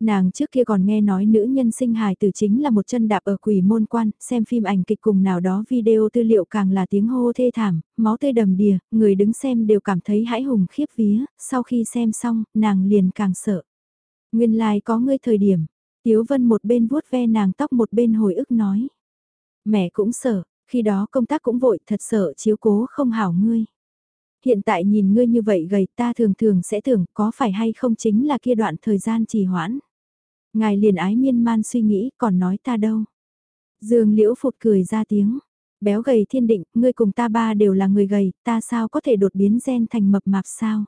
Nàng trước kia còn nghe nói nữ nhân sinh hài tử chính là một chân đạp ở quỷ môn quan, xem phim ảnh kịch cùng nào đó video tư liệu càng là tiếng hô thê thảm, máu tươi đầm đìa, người đứng xem đều cảm thấy hãi hùng khiếp vía, sau khi xem xong, nàng liền càng sợ. Nguyên lai like có ngươi thời điểm, Tiếu Vân một bên vuốt ve nàng tóc một bên hồi ức nói. Mẹ cũng sợ, khi đó công tác cũng vội thật sợ chiếu cố không hảo ngươi. Hiện tại nhìn ngươi như vậy gầy ta thường thường sẽ tưởng có phải hay không chính là kia đoạn thời gian trì hoãn. Ngài liền ái miên man suy nghĩ còn nói ta đâu. Dương liễu Phục cười ra tiếng. Béo gầy thiên định, ngươi cùng ta ba đều là người gầy, ta sao có thể đột biến gen thành mập mạp sao?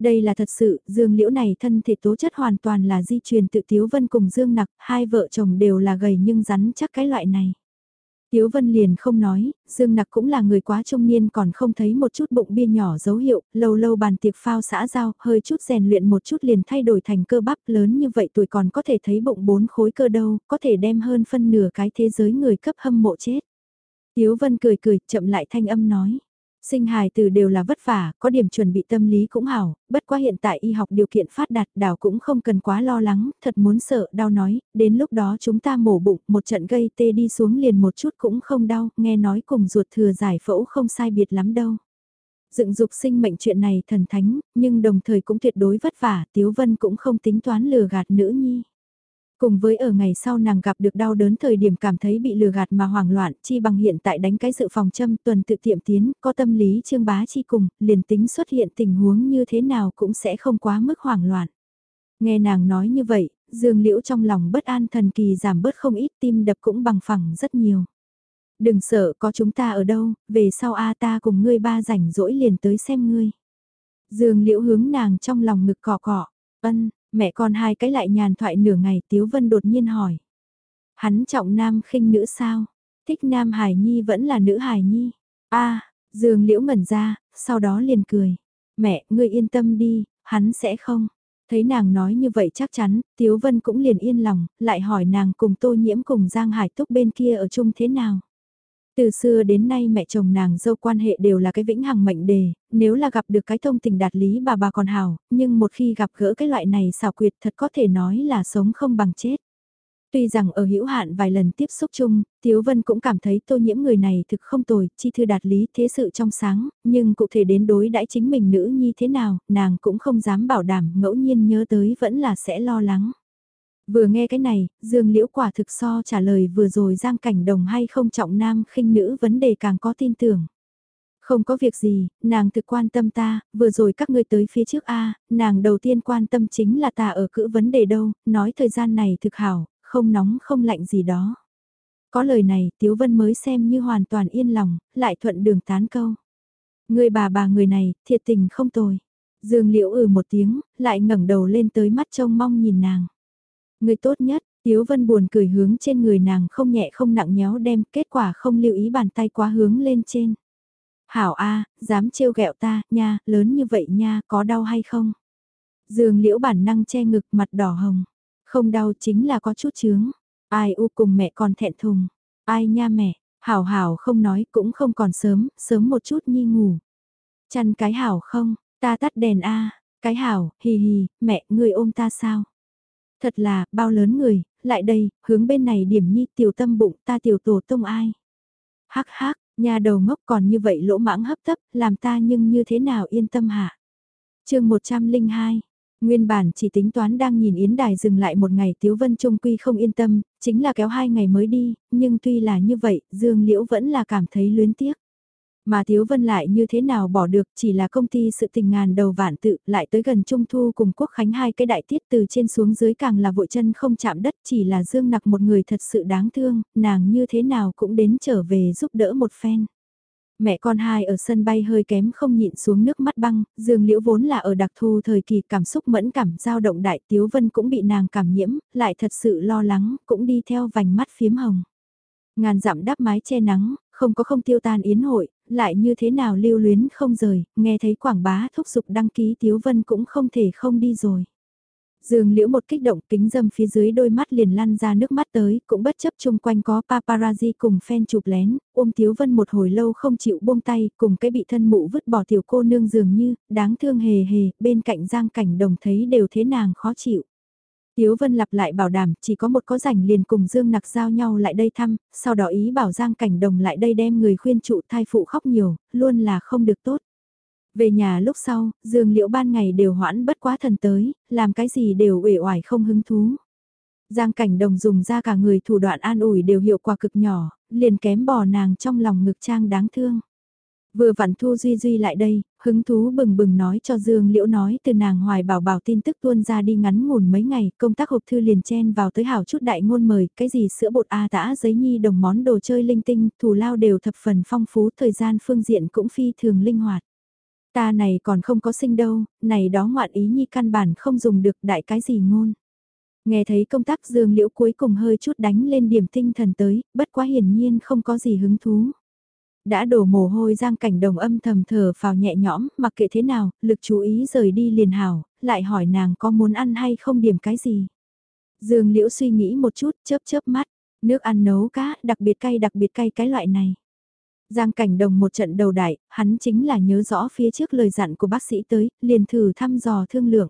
Đây là thật sự, Dương Liễu này thân thể tố chất hoàn toàn là di truyền tự Tiếu Vân cùng Dương Nặc, hai vợ chồng đều là gầy nhưng rắn chắc cái loại này. Tiếu Vân liền không nói, Dương Nặc cũng là người quá trung niên còn không thấy một chút bụng bia nhỏ dấu hiệu, lâu lâu bàn tiệc phao xã giao, hơi chút rèn luyện một chút liền thay đổi thành cơ bắp lớn như vậy tuổi còn có thể thấy bụng bốn khối cơ đâu, có thể đem hơn phân nửa cái thế giới người cấp hâm mộ chết. Tiếu Vân cười cười, chậm lại thanh âm nói. Sinh hài từ đều là vất vả, có điểm chuẩn bị tâm lý cũng hảo, bất quá hiện tại y học điều kiện phát đạt đảo cũng không cần quá lo lắng, thật muốn sợ, đau nói, đến lúc đó chúng ta mổ bụng, một trận gây tê đi xuống liền một chút cũng không đau, nghe nói cùng ruột thừa giải phẫu không sai biệt lắm đâu. Dựng dục sinh mệnh chuyện này thần thánh, nhưng đồng thời cũng tuyệt đối vất vả, Tiếu Vân cũng không tính toán lừa gạt nữ nhi. Cùng với ở ngày sau nàng gặp được đau đớn thời điểm cảm thấy bị lừa gạt mà hoảng loạn, chi bằng hiện tại đánh cái sự phòng châm tuần tự tiệm tiến, có tâm lý trương bá chi cùng, liền tính xuất hiện tình huống như thế nào cũng sẽ không quá mức hoảng loạn. Nghe nàng nói như vậy, dương liễu trong lòng bất an thần kỳ giảm bớt không ít tim đập cũng bằng phẳng rất nhiều. Đừng sợ có chúng ta ở đâu, về sau A ta cùng ngươi ba rảnh rỗi liền tới xem ngươi. Dương liễu hướng nàng trong lòng ngực cọ cọ, ân, Mẹ con hai cái lại nhàn thoại nửa ngày Tiếu Vân đột nhiên hỏi. Hắn trọng nam khinh nữ sao? Thích nam hải nhi vẫn là nữ hải nhi. a Dương Liễu ngẩn ra, sau đó liền cười. Mẹ, ngươi yên tâm đi, hắn sẽ không. Thấy nàng nói như vậy chắc chắn, Tiếu Vân cũng liền yên lòng, lại hỏi nàng cùng tô nhiễm cùng Giang Hải Túc bên kia ở chung thế nào. Từ xưa đến nay mẹ chồng nàng dâu quan hệ đều là cái vĩnh hằng mệnh đề, nếu là gặp được cái thông tình đạt lý bà bà còn hào nhưng một khi gặp gỡ cái loại này xảo quyệt thật có thể nói là sống không bằng chết. Tuy rằng ở hữu hạn vài lần tiếp xúc chung, Tiếu Vân cũng cảm thấy tô nhiễm người này thực không tồi, chi thư đạt lý thế sự trong sáng, nhưng cụ thể đến đối đãi chính mình nữ như thế nào, nàng cũng không dám bảo đảm ngẫu nhiên nhớ tới vẫn là sẽ lo lắng. Vừa nghe cái này, Dương Liễu quả thực so trả lời vừa rồi Giang Cảnh Đồng hay không trọng nam khinh nữ vấn đề càng có tin tưởng. Không có việc gì, nàng thực quan tâm ta, vừa rồi các ngươi tới phía trước A, nàng đầu tiên quan tâm chính là ta ở cữ vấn đề đâu, nói thời gian này thực hảo, không nóng không lạnh gì đó. Có lời này, Tiếu Vân mới xem như hoàn toàn yên lòng, lại thuận đường tán câu. Người bà bà người này, thiệt tình không tồi. Dương Liễu ừ một tiếng, lại ngẩng đầu lên tới mắt trông mong nhìn nàng. Người tốt nhất, Tiếu Vân buồn cười hướng trên người nàng không nhẹ không nặng nhéo đem, kết quả không lưu ý bàn tay quá hướng lên trên. Hảo A, dám trêu ghẹo ta, nha, lớn như vậy nha, có đau hay không? Dương Liễu bản năng che ngực mặt đỏ hồng. Không đau chính là có chút chướng. Ai u cùng mẹ còn thẹn thùng. Ai nha mẹ, hảo hảo không nói cũng không còn sớm, sớm một chút nhi ngủ. Chăn cái hảo không, ta tắt đèn a cái hảo, hì hì, mẹ, người ôm ta sao? Thật là, bao lớn người, lại đây, hướng bên này điểm nhi tiểu tâm bụng ta tiểu tổ tông ai? Hắc hắc, nhà đầu ngốc còn như vậy lỗ mãng hấp tấp, làm ta nhưng như thế nào yên tâm hả? chương 102 Nguyên bản chỉ tính toán đang nhìn Yến Đài dừng lại một ngày Tiếu Vân Trung Quy không yên tâm, chính là kéo hai ngày mới đi, nhưng tuy là như vậy, Dương Liễu vẫn là cảm thấy luyến tiếc. Mà thiếu Vân lại như thế nào bỏ được chỉ là công ty sự tình ngàn đầu vạn tự lại tới gần Trung Thu cùng Quốc Khánh hai cái đại tiết từ trên xuống dưới càng là vội chân không chạm đất chỉ là Dương nặc một người thật sự đáng thương, nàng như thế nào cũng đến trở về giúp đỡ một phen. Mẹ con hai ở sân bay hơi kém không nhịn xuống nước mắt băng, Dương Liễu vốn là ở đặc thù thời kỳ cảm xúc mẫn cảm dao động đại Tiếu Vân cũng bị nàng cảm nhiễm, lại thật sự lo lắng, cũng đi theo vành mắt phiếm hồng. Ngàn dặm đắp mái che nắng, không có không tiêu tan yến hội, lại như thế nào lưu luyến không rời, nghe thấy quảng bá thúc giục đăng ký Tiếu Vân cũng không thể không đi rồi. Dương liễu một kích động kính dâm phía dưới đôi mắt liền lăn ra nước mắt tới, cũng bất chấp chung quanh có paparazzi cùng fan chụp lén, ôm Tiếu Vân một hồi lâu không chịu buông tay, cùng cái bị thân mụ vứt bỏ tiểu cô nương dường như, đáng thương hề hề, bên cạnh giang cảnh đồng thấy đều thế nàng khó chịu. Tiếu Vân lặp lại bảo đảm chỉ có một có rảnh liền cùng Dương Nặc giao nhau lại đây thăm, sau đó ý bảo Giang Cảnh Đồng lại đây đem người khuyên trụ thai phụ khóc nhiều, luôn là không được tốt. Về nhà lúc sau, Dương Liễu ban ngày đều hoãn bất quá thần tới, làm cái gì đều uể oải không hứng thú. Giang Cảnh Đồng dùng ra cả người thủ đoạn an ủi đều hiệu quả cực nhỏ, liền kém bỏ nàng trong lòng ngực trang đáng thương. Vừa vặn Thu Duy Duy lại đây, hứng thú bừng bừng nói cho Dương Liễu nói từ nàng hoài bảo bảo tin tức tuôn ra đi ngắn ngủn mấy ngày, công tác hộp thư liền chen vào tới hảo chút đại ngôn mời, cái gì sữa bột A tã giấy nhi đồng món đồ chơi linh tinh, thù lao đều thập phần phong phú, thời gian phương diện cũng phi thường linh hoạt. Ta này còn không có sinh đâu, này đó ngoạn ý nhi căn bản không dùng được đại cái gì ngôn. Nghe thấy công tác Dương Liễu cuối cùng hơi chút đánh lên điểm tinh thần tới, bất quá hiển nhiên không có gì hứng thú đã đổ mồ hôi giang cảnh đồng âm thầm thở vào nhẹ nhõm, mặc kệ thế nào, lực chú ý rời đi liền hảo, lại hỏi nàng có muốn ăn hay không điểm cái gì. Dương liễu suy nghĩ một chút, chớp chớp mắt, nước ăn nấu cá, đặc biệt cay đặc biệt cay cái loại này. Giang cảnh đồng một trận đầu đại, hắn chính là nhớ rõ phía trước lời dặn của bác sĩ tới, liền thử thăm dò thương lượng.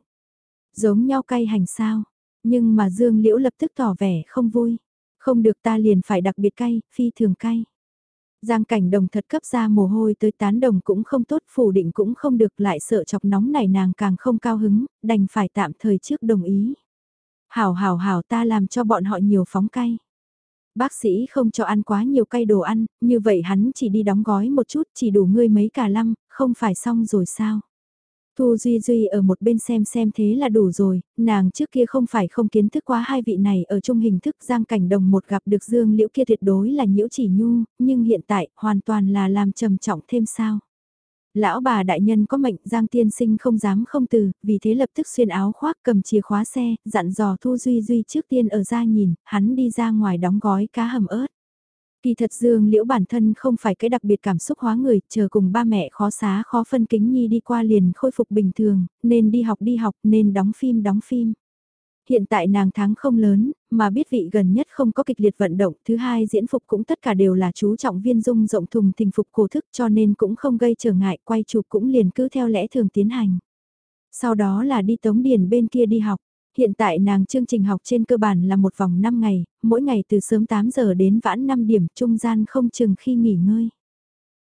Giống nhau cay hành sao, nhưng mà Dương Liễu lập tức tỏ vẻ không vui. Không được ta liền phải đặc biệt cay, phi thường cay. Giang cảnh đồng thật cấp ra mồ hôi tới tán đồng cũng không tốt, phủ định cũng không được lại sợ chọc nóng này nàng càng không cao hứng, đành phải tạm thời trước đồng ý. Hảo hảo hảo ta làm cho bọn họ nhiều phóng cay. Bác sĩ không cho ăn quá nhiều cay đồ ăn, như vậy hắn chỉ đi đóng gói một chút chỉ đủ ngươi mấy cả lăm, không phải xong rồi sao? Thu Duy Duy ở một bên xem xem thế là đủ rồi, nàng trước kia không phải không kiến thức quá hai vị này ở chung hình thức giang cảnh đồng một gặp được Dương Liễu kia tuyệt đối là nhiễu chỉ nhu, nhưng hiện tại hoàn toàn là làm trầm trọng thêm sao. Lão bà đại nhân có mệnh Giang tiên sinh không dám không từ, vì thế lập tức xuyên áo khoác cầm chìa khóa xe, dặn dò Thu Duy Duy trước tiên ở ra nhìn, hắn đi ra ngoài đóng gói cá hầm ớt. Kỳ thật Dương Liễu bản thân không phải cái đặc biệt cảm xúc hóa người, chờ cùng ba mẹ khó xá khó phân kính nhi đi qua liền khôi phục bình thường, nên đi học đi học, nên đóng phim đóng phim. Hiện tại nàng tháng không lớn, mà biết vị gần nhất không có kịch liệt vận động, thứ hai diễn phục cũng tất cả đều là chú trọng viên dung rộng thùng thình phục cổ thức cho nên cũng không gây trở ngại, quay chụp cũng liền cứ theo lẽ thường tiến hành. Sau đó là đi tống điền bên kia đi học. Hiện tại nàng chương trình học trên cơ bản là một vòng 5 ngày, mỗi ngày từ sớm 8 giờ đến vãn 5 điểm, trung gian không chừng khi nghỉ ngơi.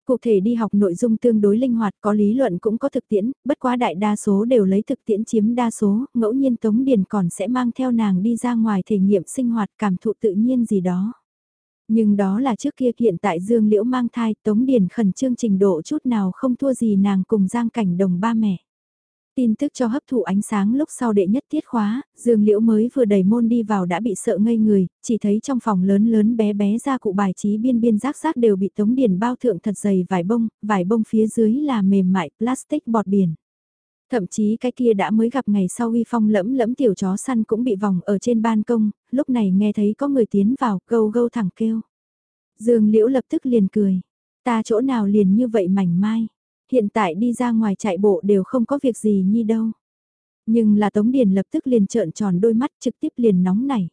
Cụ thể đi học nội dung tương đối linh hoạt có lý luận cũng có thực tiễn, bất quá đại đa số đều lấy thực tiễn chiếm đa số, ngẫu nhiên Tống Điền còn sẽ mang theo nàng đi ra ngoài thể nghiệm sinh hoạt cảm thụ tự nhiên gì đó. Nhưng đó là trước kia hiện tại Dương Liễu mang thai Tống Điền khẩn trương trình độ chút nào không thua gì nàng cùng Giang Cảnh Đồng ba mẹ. Tin tức cho hấp thụ ánh sáng lúc sau đệ nhất tiết khóa, Dương Liễu mới vừa đẩy môn đi vào đã bị sợ ngây người, chỉ thấy trong phòng lớn lớn bé bé ra cụ bài trí biên biên rác rác đều bị Tống Điền bao thượng thật dày vải bông, vải bông phía dưới là mềm mại plastic bọt biển. Thậm chí cái kia đã mới gặp ngày sau uy phong lẫm lẫm tiểu chó săn cũng bị vòng ở trên ban công, lúc này nghe thấy có người tiến vào gâu gâu thẳng kêu. Dương Liễu lập tức liền cười, ta chỗ nào liền như vậy mảnh mai, hiện tại đi ra ngoài chạy bộ đều không có việc gì nhi đâu. Nhưng là Tống Điền lập tức liền trợn tròn đôi mắt trực tiếp liền nóng nảy.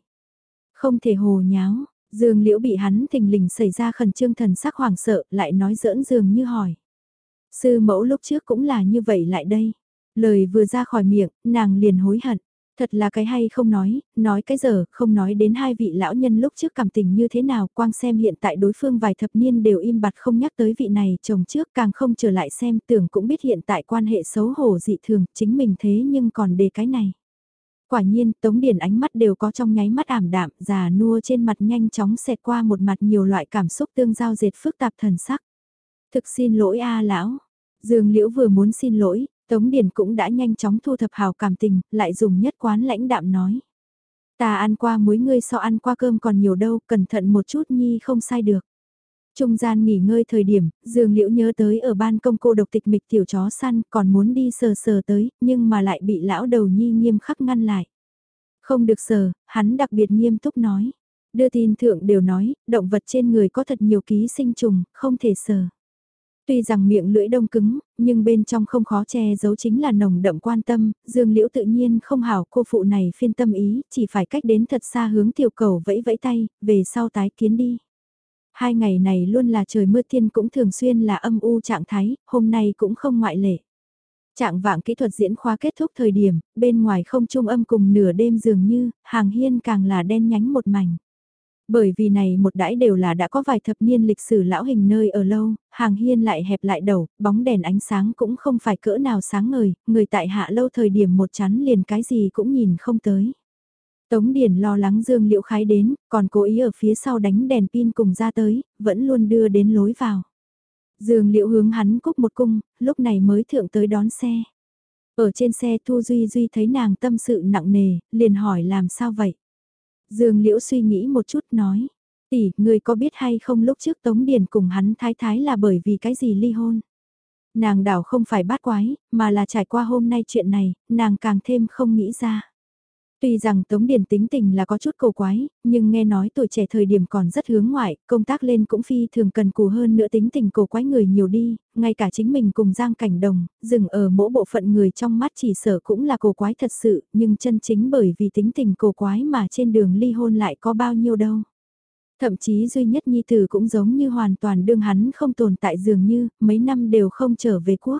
Không thể hồ nháo, Dương Liễu bị hắn thình lình xảy ra khẩn trương thần sắc hoảng sợ lại nói giỡn dường như hỏi. Sư mẫu lúc trước cũng là như vậy lại đây. Lời vừa ra khỏi miệng, nàng liền hối hận. Thật là cái hay không nói, nói cái giờ, không nói đến hai vị lão nhân lúc trước cảm tình như thế nào, quang xem hiện tại đối phương vài thập niên đều im bặt không nhắc tới vị này, chồng trước càng không trở lại xem, tưởng cũng biết hiện tại quan hệ xấu hổ dị thường, chính mình thế nhưng còn đề cái này. Quả nhiên, Tống Điển ánh mắt đều có trong nháy mắt ảm đạm, già nua trên mặt nhanh chóng xẹt qua một mặt nhiều loại cảm xúc tương giao dệt phức tạp thần sắc. Thực xin lỗi a lão. Dương Liễu vừa muốn xin lỗi, Tống Điền cũng đã nhanh chóng thu thập hào cảm tình, lại dùng nhất quán lãnh đạm nói. Ta ăn qua muối ngươi so ăn qua cơm còn nhiều đâu, cẩn thận một chút nhi không sai được. Trung gian nghỉ ngơi thời điểm, Dương Liễu nhớ tới ở ban công cô độc tịch mịch tiểu chó săn còn muốn đi sờ sờ tới, nhưng mà lại bị lão đầu nhi nghiêm khắc ngăn lại. Không được sờ, hắn đặc biệt nghiêm túc nói. Đưa tin thượng đều nói, động vật trên người có thật nhiều ký sinh trùng, không thể sờ. Tuy rằng miệng lưỡi đông cứng, nhưng bên trong không khó che giấu chính là nồng đậm quan tâm, Dương Liễu tự nhiên không hảo cô phụ này phiên tâm ý, chỉ phải cách đến thật xa hướng tiểu cầu vẫy vẫy tay, về sau tái kiến đi. Hai ngày này luôn là trời mưa thiên cũng thường xuyên là âm u trạng thái, hôm nay cũng không ngoại lệ. Trạng vạng kỹ thuật diễn khoa kết thúc thời điểm, bên ngoài không trung âm cùng nửa đêm dường như, hàng hiên càng là đen nhánh một mảnh. Bởi vì này một đãi đều là đã có vài thập niên lịch sử lão hình nơi ở lâu, hàng hiên lại hẹp lại đầu, bóng đèn ánh sáng cũng không phải cỡ nào sáng ngời, người tại hạ lâu thời điểm một chắn liền cái gì cũng nhìn không tới. Tống Điền lo lắng Dương Liễu Khái đến, còn cố ý ở phía sau đánh đèn pin cùng ra tới, vẫn luôn đưa đến lối vào. Dương Liễu hướng hắn cúc một cung, lúc này mới thượng tới đón xe. Ở trên xe Thu Duy Duy thấy nàng tâm sự nặng nề, liền hỏi làm sao vậy? Dương Liễu suy nghĩ một chút nói, tỷ, người có biết hay không lúc trước Tống Điền cùng hắn thái thái là bởi vì cái gì ly hôn? Nàng đảo không phải bát quái, mà là trải qua hôm nay chuyện này, nàng càng thêm không nghĩ ra. Tuy rằng Tống Điền tính tình là có chút cầu quái, nhưng nghe nói tuổi trẻ thời điểm còn rất hướng ngoại, công tác lên cũng phi thường cần cù hơn nữa tính tình cầu quái người nhiều đi, ngay cả chính mình cùng Giang Cảnh Đồng, dừng ở mỗi bộ phận người trong mắt chỉ sở cũng là cầu quái thật sự, nhưng chân chính bởi vì tính tình cầu quái mà trên đường ly hôn lại có bao nhiêu đâu. Thậm chí duy nhất nhi tử cũng giống như hoàn toàn đương hắn không tồn tại dường như, mấy năm đều không trở về quốc.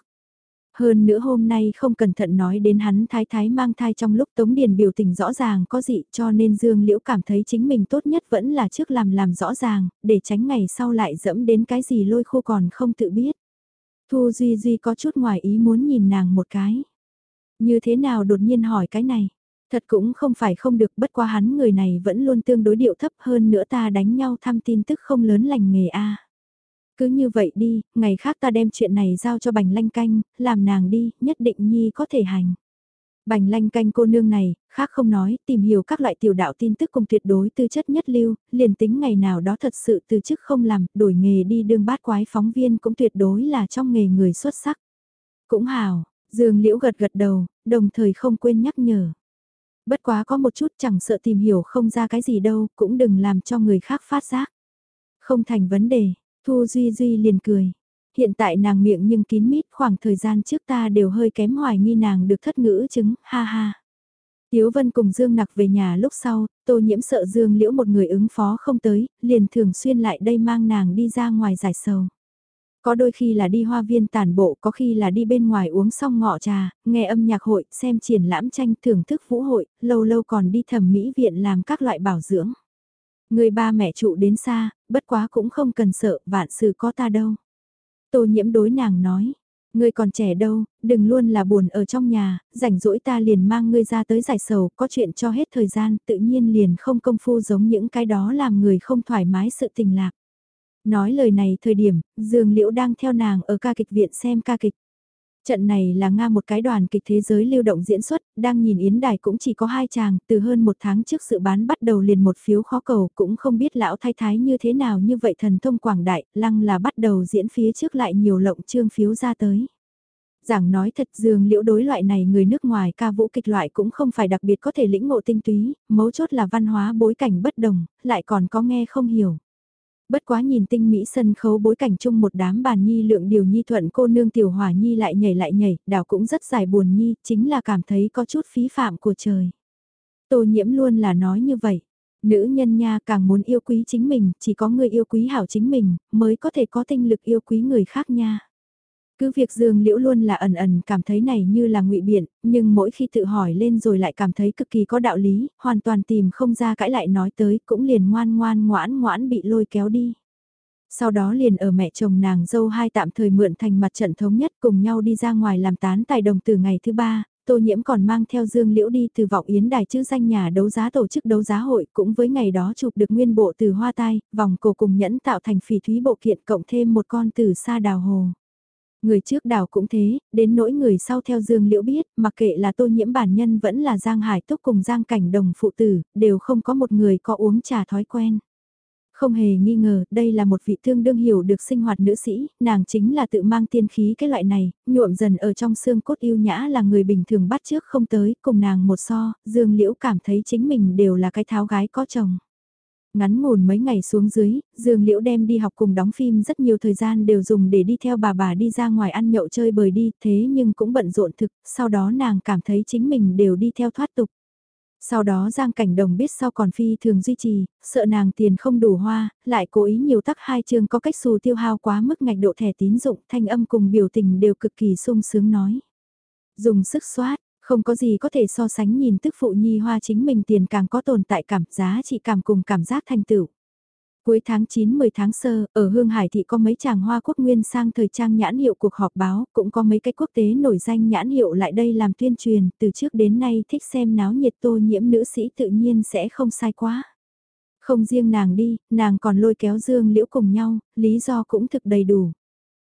Hơn nữa hôm nay không cẩn thận nói đến hắn thái thái mang thai trong lúc Tống Điền biểu tình rõ ràng có dị cho nên Dương Liễu cảm thấy chính mình tốt nhất vẫn là trước làm làm rõ ràng, để tránh ngày sau lại dẫm đến cái gì lôi khô còn không tự biết. Thu Duy Duy có chút ngoài ý muốn nhìn nàng một cái. Như thế nào đột nhiên hỏi cái này? Thật cũng không phải không được bất qua hắn người này vẫn luôn tương đối điệu thấp hơn nữa ta đánh nhau thăm tin tức không lớn lành nghề a cứ như vậy đi, ngày khác ta đem chuyện này giao cho bành lanh canh, làm nàng đi, nhất định nhi có thể hành. Bành lanh canh cô nương này, khác không nói, tìm hiểu các loại tiểu đạo tin tức cùng tuyệt đối tư chất nhất lưu, liền tính ngày nào đó thật sự từ chức không làm, đổi nghề đi đương bát quái phóng viên cũng tuyệt đối là trong nghề người xuất sắc. Cũng hào, Dương Liễu gật gật đầu, đồng thời không quên nhắc nhở. Bất quá có một chút chẳng sợ tìm hiểu không ra cái gì đâu, cũng đừng làm cho người khác phát giác. Không thành vấn đề, Thu Duy Duy liền cười. Hiện tại nàng miệng nhưng kín mít khoảng thời gian trước ta đều hơi kém hoài nghi nàng được thất ngữ chứng, ha ha. Tiếu Vân cùng Dương Nặc về nhà lúc sau, tô nhiễm sợ Dương Liễu một người ứng phó không tới, liền thường xuyên lại đây mang nàng đi ra ngoài giải sầu. Có đôi khi là đi hoa viên tàn bộ, có khi là đi bên ngoài uống xong ngọ trà, nghe âm nhạc hội, xem triển lãm tranh, thưởng thức vũ hội, lâu lâu còn đi thẩm mỹ viện làm các loại bảo dưỡng. Người ba mẹ trụ đến xa, bất quá cũng không cần sợ, vạn sự có ta đâu. Tô nhiễm đối nàng nói, Ngươi còn trẻ đâu, đừng luôn là buồn ở trong nhà, rảnh rỗi ta liền mang ngươi ra tới giải sầu, có chuyện cho hết thời gian, tự nhiên liền không công phu giống những cái đó làm người không thoải mái sự tình lạc. Nói lời này thời điểm, Dương Liễu đang theo nàng ở ca kịch viện xem ca kịch. Trận này là Nga một cái đoàn kịch thế giới lưu động diễn xuất, đang nhìn Yến Đài cũng chỉ có hai chàng, từ hơn một tháng trước sự bán bắt đầu liền một phiếu khó cầu, cũng không biết lão thái thái như thế nào như vậy thần thông quảng đại, lăng là bắt đầu diễn phía trước lại nhiều lộng trương phiếu ra tới. Giảng nói thật dương liễu đối loại này người nước ngoài ca vũ kịch loại cũng không phải đặc biệt có thể lĩnh ngộ tinh túy, mấu chốt là văn hóa bối cảnh bất đồng, lại còn có nghe không hiểu. Bất quá nhìn tinh mỹ sân khấu bối cảnh chung một đám bàn nhi lượng điều nhi thuận cô nương tiểu hòa nhi lại nhảy lại nhảy, đảo cũng rất dài buồn nhi, chính là cảm thấy có chút phí phạm của trời. Tô nhiễm luôn là nói như vậy. Nữ nhân nha càng muốn yêu quý chính mình, chỉ có người yêu quý hảo chính mình, mới có thể có tinh lực yêu quý người khác nha. Cứ việc Dương Liễu luôn là ẩn ẩn cảm thấy này như là ngụy biện, nhưng mỗi khi tự hỏi lên rồi lại cảm thấy cực kỳ có đạo lý, hoàn toàn tìm không ra cãi lại nói tới, cũng liền ngoan ngoan ngoãn ngoãn bị lôi kéo đi. Sau đó liền ở mẹ chồng nàng dâu hai tạm thời mượn thành mặt trận thống nhất cùng nhau đi ra ngoài làm tán tài đồng từ ngày thứ ba, Tô Nhiễm còn mang theo Dương Liễu đi từ vọng yến đài chữ danh nhà đấu giá tổ chức đấu giá hội cũng với ngày đó chụp được nguyên bộ từ hoa tai, vòng cổ cùng nhẫn tạo thành phỉ thúy bộ kiện cộng thêm một con từ sa đào hồ. Người trước đảo cũng thế, đến nỗi người sau theo Dương Liễu biết, mặc kệ là tô nhiễm bản nhân vẫn là Giang Hải Túc cùng Giang Cảnh Đồng phụ tử, đều không có một người có uống trà thói quen. Không hề nghi ngờ, đây là một vị thương đương hiểu được sinh hoạt nữ sĩ, nàng chính là tự mang tiên khí cái loại này, nhuộm dần ở trong xương cốt yêu nhã là người bình thường bắt trước không tới, cùng nàng một so, Dương Liễu cảm thấy chính mình đều là cái tháo gái có chồng. Ngắn ngủn mấy ngày xuống dưới, Dương Liễu đem đi học cùng đóng phim rất nhiều thời gian đều dùng để đi theo bà bà đi ra ngoài ăn nhậu chơi bời đi, thế nhưng cũng bận rộn thực, sau đó nàng cảm thấy chính mình đều đi theo thoát tục. Sau đó Giang Cảnh Đồng biết sau còn phi thường duy trì, sợ nàng tiền không đủ hoa, lại cố ý nhiều tắc hai chương có cách xù tiêu hao quá mức ngạch độ thẻ tín dụng, thanh âm cùng biểu tình đều cực kỳ sung sướng nói. Dùng sức xoát, không có gì có thể so sánh nhìn tức phụ nhi hoa chính mình tiền càng có tồn tại cảm giá trị cảm cùng cảm giác thành tựu. Cuối tháng 9-10 tháng sơ, ở Hương Hải thị có mấy chàng hoa quốc nguyên sang thời trang nhãn hiệu cuộc họp báo, cũng có mấy cái quốc tế nổi danh nhãn hiệu lại đây làm tuyên truyền, từ trước đến nay thích xem náo nhiệt tô nhiễm nữ sĩ tự nhiên sẽ không sai quá. Không riêng nàng đi, nàng còn lôi kéo Dương Liễu cùng nhau, lý do cũng thực đầy đủ.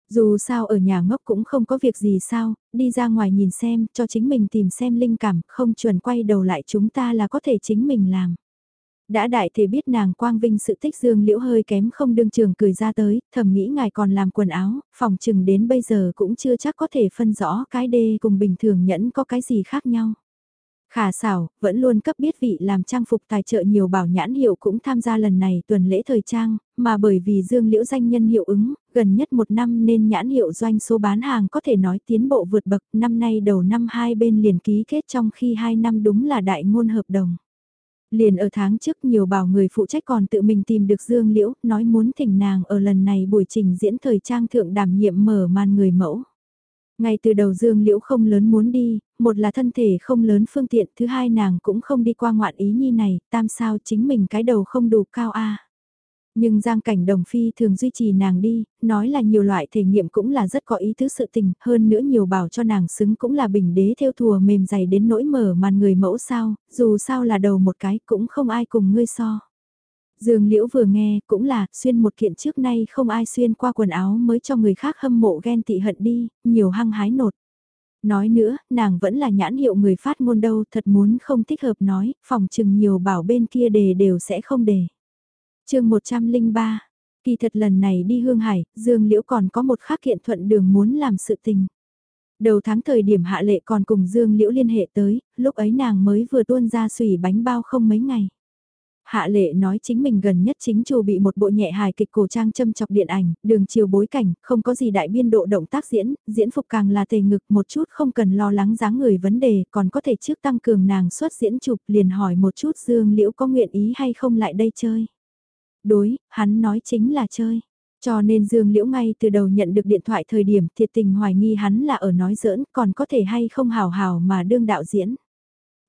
Dù sao ở nhà ngốc cũng không có việc gì sao, đi ra ngoài nhìn xem, cho chính mình tìm xem linh cảm, không chuẩn quay đầu lại chúng ta là có thể chính mình làm. Đã đại thể biết nàng quang vinh sự tích dương liễu hơi kém không đương trường cười ra tới, thầm nghĩ ngài còn làm quần áo, phòng chừng đến bây giờ cũng chưa chắc có thể phân rõ cái đê cùng bình thường nhẫn có cái gì khác nhau. Khả xảo, vẫn luôn cấp biết vị làm trang phục tài trợ nhiều bảo nhãn hiệu cũng tham gia lần này tuần lễ thời trang, mà bởi vì dương liễu danh nhân hiệu ứng, gần nhất một năm nên nhãn hiệu doanh số bán hàng có thể nói tiến bộ vượt bậc, năm nay đầu năm hai bên liền ký kết trong khi hai năm đúng là đại ngôn hợp đồng. Liền ở tháng trước nhiều bảo người phụ trách còn tự mình tìm được Dương Liễu, nói muốn thỉnh nàng ở lần này buổi trình diễn thời trang thượng đảm nhiệm mở màn người mẫu. Ngay từ đầu Dương Liễu không lớn muốn đi, một là thân thể không lớn phương tiện, thứ hai nàng cũng không đi qua ngoạn ý nhi này, tam sao chính mình cái đầu không đủ cao a. Nhưng Giang Cảnh Đồng Phi thường duy trì nàng đi, nói là nhiều loại thể nghiệm cũng là rất có ý tứ sự tình, hơn nữa nhiều bảo cho nàng xứng cũng là bình đế theo thùa mềm dày đến nỗi mở màn người mẫu sao, dù sao là đầu một cái cũng không ai cùng ngươi so. Dương Liễu vừa nghe cũng là xuyên một kiện trước nay không ai xuyên qua quần áo mới cho người khác hâm mộ ghen tị hận đi, nhiều hăng hái nột. Nói nữa, nàng vẫn là nhãn hiệu người phát ngôn đâu thật muốn không thích hợp nói, phòng chừng nhiều bảo bên kia đề đều sẽ không đề chương 103, kỳ thật lần này đi Hương Hải, Dương Liễu còn có một khác kiện thuận đường muốn làm sự tình. Đầu tháng thời điểm hạ lệ còn cùng Dương Liễu liên hệ tới, lúc ấy nàng mới vừa tuôn ra sủi bánh bao không mấy ngày. Hạ lệ nói chính mình gần nhất chính chủ bị một bộ nhẹ hài kịch cổ trang châm chọc điện ảnh, đường chiều bối cảnh, không có gì đại biên độ động tác diễn, diễn phục càng là tề ngực một chút không cần lo lắng dáng người vấn đề, còn có thể trước tăng cường nàng xuất diễn chụp liền hỏi một chút Dương Liễu có nguyện ý hay không lại đây chơi đối, hắn nói chính là chơi. Cho nên Dương Liễu ngay từ đầu nhận được điện thoại thời điểm thiệt tình hoài nghi hắn là ở nói giỡn còn có thể hay không hào hào mà đương đạo diễn.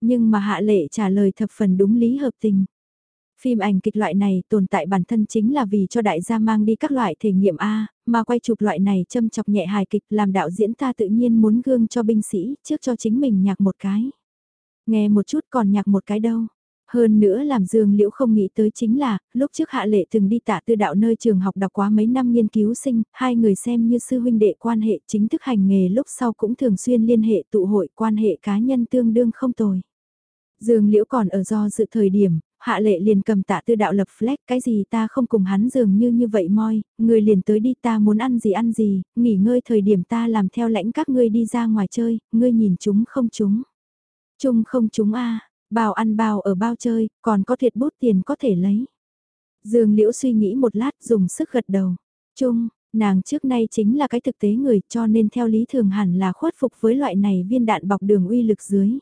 Nhưng mà hạ lệ trả lời thập phần đúng lý hợp tình. Phim ảnh kịch loại này tồn tại bản thân chính là vì cho đại gia mang đi các loại thể nghiệm A, mà quay chụp loại này châm chọc nhẹ hài kịch làm đạo diễn ta tự nhiên muốn gương cho binh sĩ trước cho chính mình nhạc một cái. Nghe một chút còn nhạc một cái đâu. Hơn nữa làm Dương Liễu không nghĩ tới chính là, lúc trước Hạ Lệ từng đi tạ tư đạo nơi trường học đọc quá mấy năm nghiên cứu sinh, hai người xem như sư huynh đệ quan hệ chính thức hành nghề lúc sau cũng thường xuyên liên hệ tụ hội quan hệ cá nhân tương đương không tồi. Dương Liễu còn ở do dự thời điểm, Hạ Lệ liền cầm tạ tư đạo lập flex cái gì ta không cùng hắn dường như như vậy moi, người liền tới đi ta muốn ăn gì ăn gì, nghỉ ngơi thời điểm ta làm theo lãnh các ngươi đi ra ngoài chơi, ngươi nhìn chúng không chúng. Chung không chúng a Bao ăn bao ở bao chơi, còn có thiệt bút tiền có thể lấy. Dương Liễu suy nghĩ một lát dùng sức gật đầu. chung nàng trước nay chính là cái thực tế người cho nên theo lý thường hẳn là khuất phục với loại này viên đạn bọc đường uy lực dưới.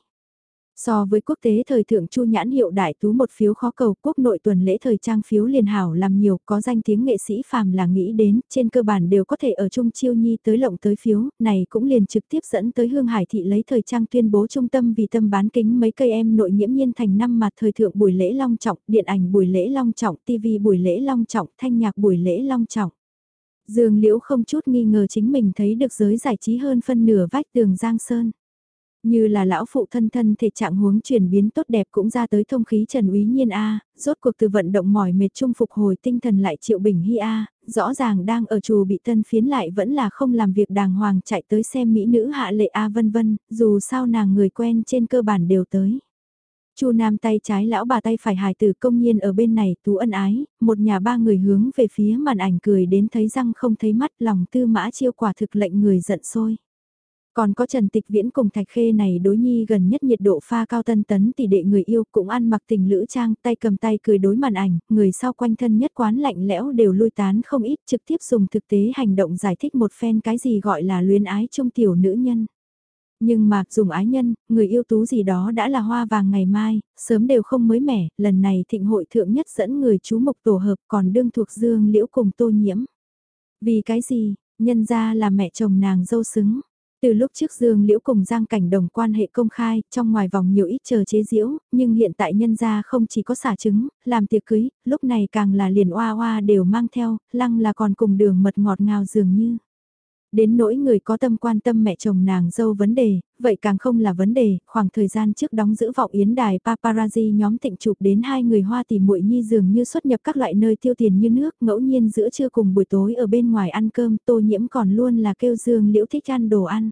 So với quốc tế thời thượng chu nhãn hiệu đại tú một phiếu khó cầu, quốc nội tuần lễ thời trang phiếu liền hảo làm nhiều, có danh tiếng nghệ sĩ phàm là nghĩ đến, trên cơ bản đều có thể ở trung chiêu nhi tới lộng tới phiếu, này cũng liền trực tiếp dẫn tới hương hải thị lấy thời trang tuyên bố trung tâm vì tâm bán kính mấy cây em nội nhiễm nhiên thành năm mặt thời thượng buổi lễ long trọng, điện ảnh buổi lễ long trọng tv buổi lễ long trọng, thanh nhạc buổi lễ long trọng Dương Liễu không chút nghi ngờ chính mình thấy được giới giải trí hơn phân nửa vách tường Giang Sơn. Như là lão phụ thân thân thể trạng huống chuyển biến tốt đẹp cũng ra tới thông khí Trần Úy Nhiên A, rốt cuộc từ vận động mỏi mệt chung phục hồi tinh thần lại Triệu Bình Hy A, rõ ràng đang ở chùa bị tân phiến lại vẫn là không làm việc đàng hoàng chạy tới xem mỹ nữ hạ lệ A vân vân, dù sao nàng người quen trên cơ bản đều tới. Chu Nam tay trái lão bà tay phải hài tử công nhiên ở bên này tú ân ái, một nhà ba người hướng về phía màn ảnh cười đến thấy răng không thấy mắt lòng tư mã chiêu quả thực lệnh người giận sôi còn có Trần Tịch Viễn cùng Thạch Khê này đối nhi gần nhất nhiệt độ pha cao tân tấn tỷ đệ người yêu cũng ăn mặc tình lữ trang tay cầm tay cười đối màn ảnh, người sau quanh thân nhất quán lạnh lẽo đều lui tán không ít trực tiếp dùng thực tế hành động giải thích một phen cái gì gọi là luyến ái trong tiểu nữ nhân. Nhưng mà dùng ái nhân, người yêu tú gì đó đã là hoa vàng ngày mai, sớm đều không mới mẻ, lần này thịnh hội thượng nhất dẫn người chú mục tổ hợp còn đương thuộc dương liễu cùng tô nhiễm. Vì cái gì, nhân ra là mẹ chồng nàng dâu xứng từ lúc trước Dương Liễu cùng Giang Cảnh Đồng quan hệ công khai, trong ngoài vòng nhiều ít chờ chế diễu, nhưng hiện tại nhân gia không chỉ có xả trứng, làm tiệc cưới, lúc này càng là liền oa oa đều mang theo, lăng là còn cùng đường mật ngọt ngào dường như. Đến nỗi người có tâm quan tâm mẹ chồng nàng dâu vấn đề, vậy càng không là vấn đề, khoảng thời gian trước đóng giữ vọng yến đài paparazzi nhóm tịnh chụp đến hai người hoa tỷ muội nhi dường như xuất nhập các loại nơi tiêu tiền như nước, ngẫu nhiên giữa trưa cùng buổi tối ở bên ngoài ăn cơm, tô nhiễm còn luôn là kêu Dương Liễu thích ăn đồ ăn.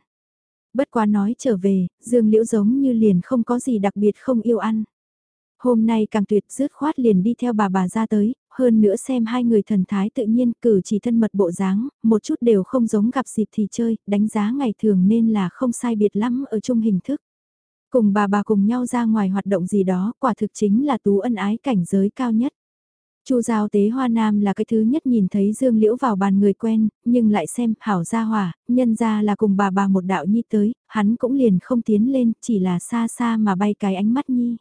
Bất quá nói trở về, Dương Liễu giống như liền không có gì đặc biệt không yêu ăn. Hôm nay càng tuyệt dứt khoát liền đi theo bà bà ra tới, hơn nữa xem hai người thần thái tự nhiên cử chỉ thân mật bộ dáng, một chút đều không giống gặp dịp thì chơi, đánh giá ngày thường nên là không sai biệt lắm ở chung hình thức. Cùng bà bà cùng nhau ra ngoài hoạt động gì đó, quả thực chính là tú ân ái cảnh giới cao nhất. Chu giao tế hoa nam là cái thứ nhất nhìn thấy Dương Liễu vào bàn người quen, nhưng lại xem hảo gia hòa nhân ra là cùng bà bà một đạo nhi tới, hắn cũng liền không tiến lên, chỉ là xa xa mà bay cái ánh mắt nhi.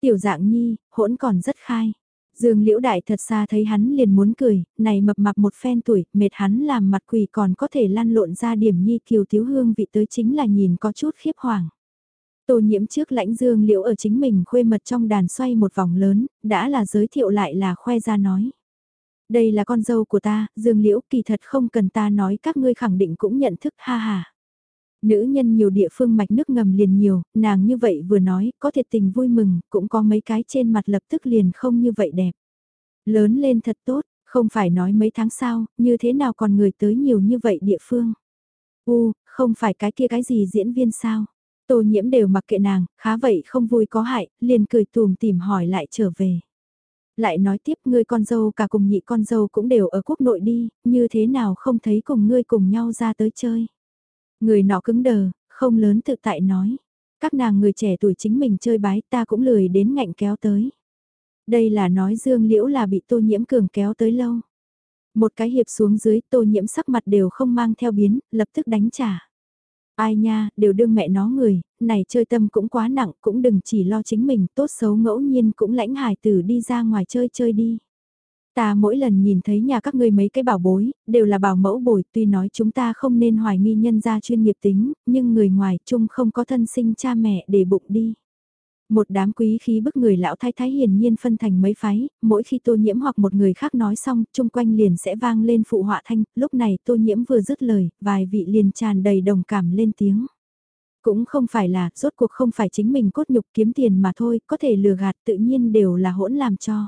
Tiểu dạng nhi, hỗn còn rất khai. Dương Liễu Đại thật xa thấy hắn liền muốn cười, này mập mạp một phen tuổi, mệt hắn làm mặt quỷ còn có thể lăn lộn ra điểm nhi kiều thiếu hương vị tới chính là nhìn có chút khiếp hoàng. Tô nhiễm trước lãnh Dương Liễu ở chính mình khuê mật trong đàn xoay một vòng lớn, đã là giới thiệu lại là khoe ra nói. Đây là con dâu của ta, Dương Liễu kỳ thật không cần ta nói các ngươi khẳng định cũng nhận thức ha ha. Nữ nhân nhiều địa phương mạch nước ngầm liền nhiều, nàng như vậy vừa nói, có thiệt tình vui mừng, cũng có mấy cái trên mặt lập tức liền không như vậy đẹp. Lớn lên thật tốt, không phải nói mấy tháng sau, như thế nào còn người tới nhiều như vậy địa phương. U, không phải cái kia cái gì diễn viên sao. Tô nhiễm đều mặc kệ nàng, khá vậy không vui có hại, liền cười tùm tìm hỏi lại trở về. Lại nói tiếp ngươi con dâu cả cùng nhị con dâu cũng đều ở quốc nội đi, như thế nào không thấy cùng ngươi cùng nhau ra tới chơi. Người nọ cứng đờ, không lớn tự tại nói. Các nàng người trẻ tuổi chính mình chơi bái ta cũng lười đến ngạnh kéo tới. Đây là nói Dương Liễu là bị tô nhiễm cường kéo tới lâu. Một cái hiệp xuống dưới tô nhiễm sắc mặt đều không mang theo biến, lập tức đánh trả. Ai nha, đều đương mẹ nó người, này chơi tâm cũng quá nặng, cũng đừng chỉ lo chính mình, tốt xấu ngẫu nhiên cũng lãnh hài tử đi ra ngoài chơi chơi đi. Ta mỗi lần nhìn thấy nhà các ngươi mấy cái bảo bối, đều là bảo mẫu bồi, tuy nói chúng ta không nên hoài nghi nhân gia chuyên nghiệp tính, nhưng người ngoài chung không có thân sinh cha mẹ để bụng đi. Một đám quý khí bức người lão thái thái hiển nhiên phân thành mấy phái, mỗi khi tô nhiễm hoặc một người khác nói xong, chung quanh liền sẽ vang lên phụ họa thanh, lúc này tô nhiễm vừa dứt lời, vài vị liền tràn đầy đồng cảm lên tiếng. Cũng không phải là, rốt cuộc không phải chính mình cốt nhục kiếm tiền mà thôi, có thể lừa gạt tự nhiên đều là hỗn làm cho.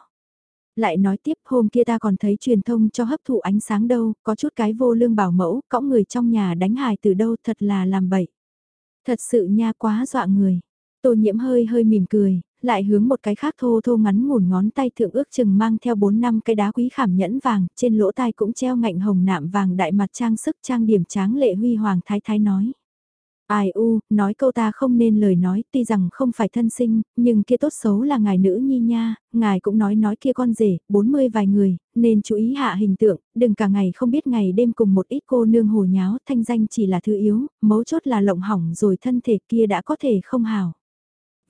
Lại nói tiếp hôm kia ta còn thấy truyền thông cho hấp thụ ánh sáng đâu, có chút cái vô lương bảo mẫu, cõng người trong nhà đánh hài từ đâu thật là làm bậy. Thật sự nha quá dọa người. Tô nhiễm hơi hơi mỉm cười, lại hướng một cái khác thô thô ngắn ngủn ngón tay thượng ước chừng mang theo 4 năm cái đá quý khảm nhẫn vàng, trên lỗ tai cũng treo ngạnh hồng nạm vàng đại mặt trang sức trang điểm tráng lệ huy hoàng thái thái nói. Ai u, nói câu ta không nên lời nói, tuy rằng không phải thân sinh, nhưng kia tốt xấu là ngài nữ nhi nha, ngài cũng nói nói kia con rể, 40 vài người, nên chú ý hạ hình tượng, đừng cả ngày không biết ngày đêm cùng một ít cô nương hồ nháo, thanh danh chỉ là thứ yếu, mấu chốt là lộng hỏng rồi thân thể kia đã có thể không hào.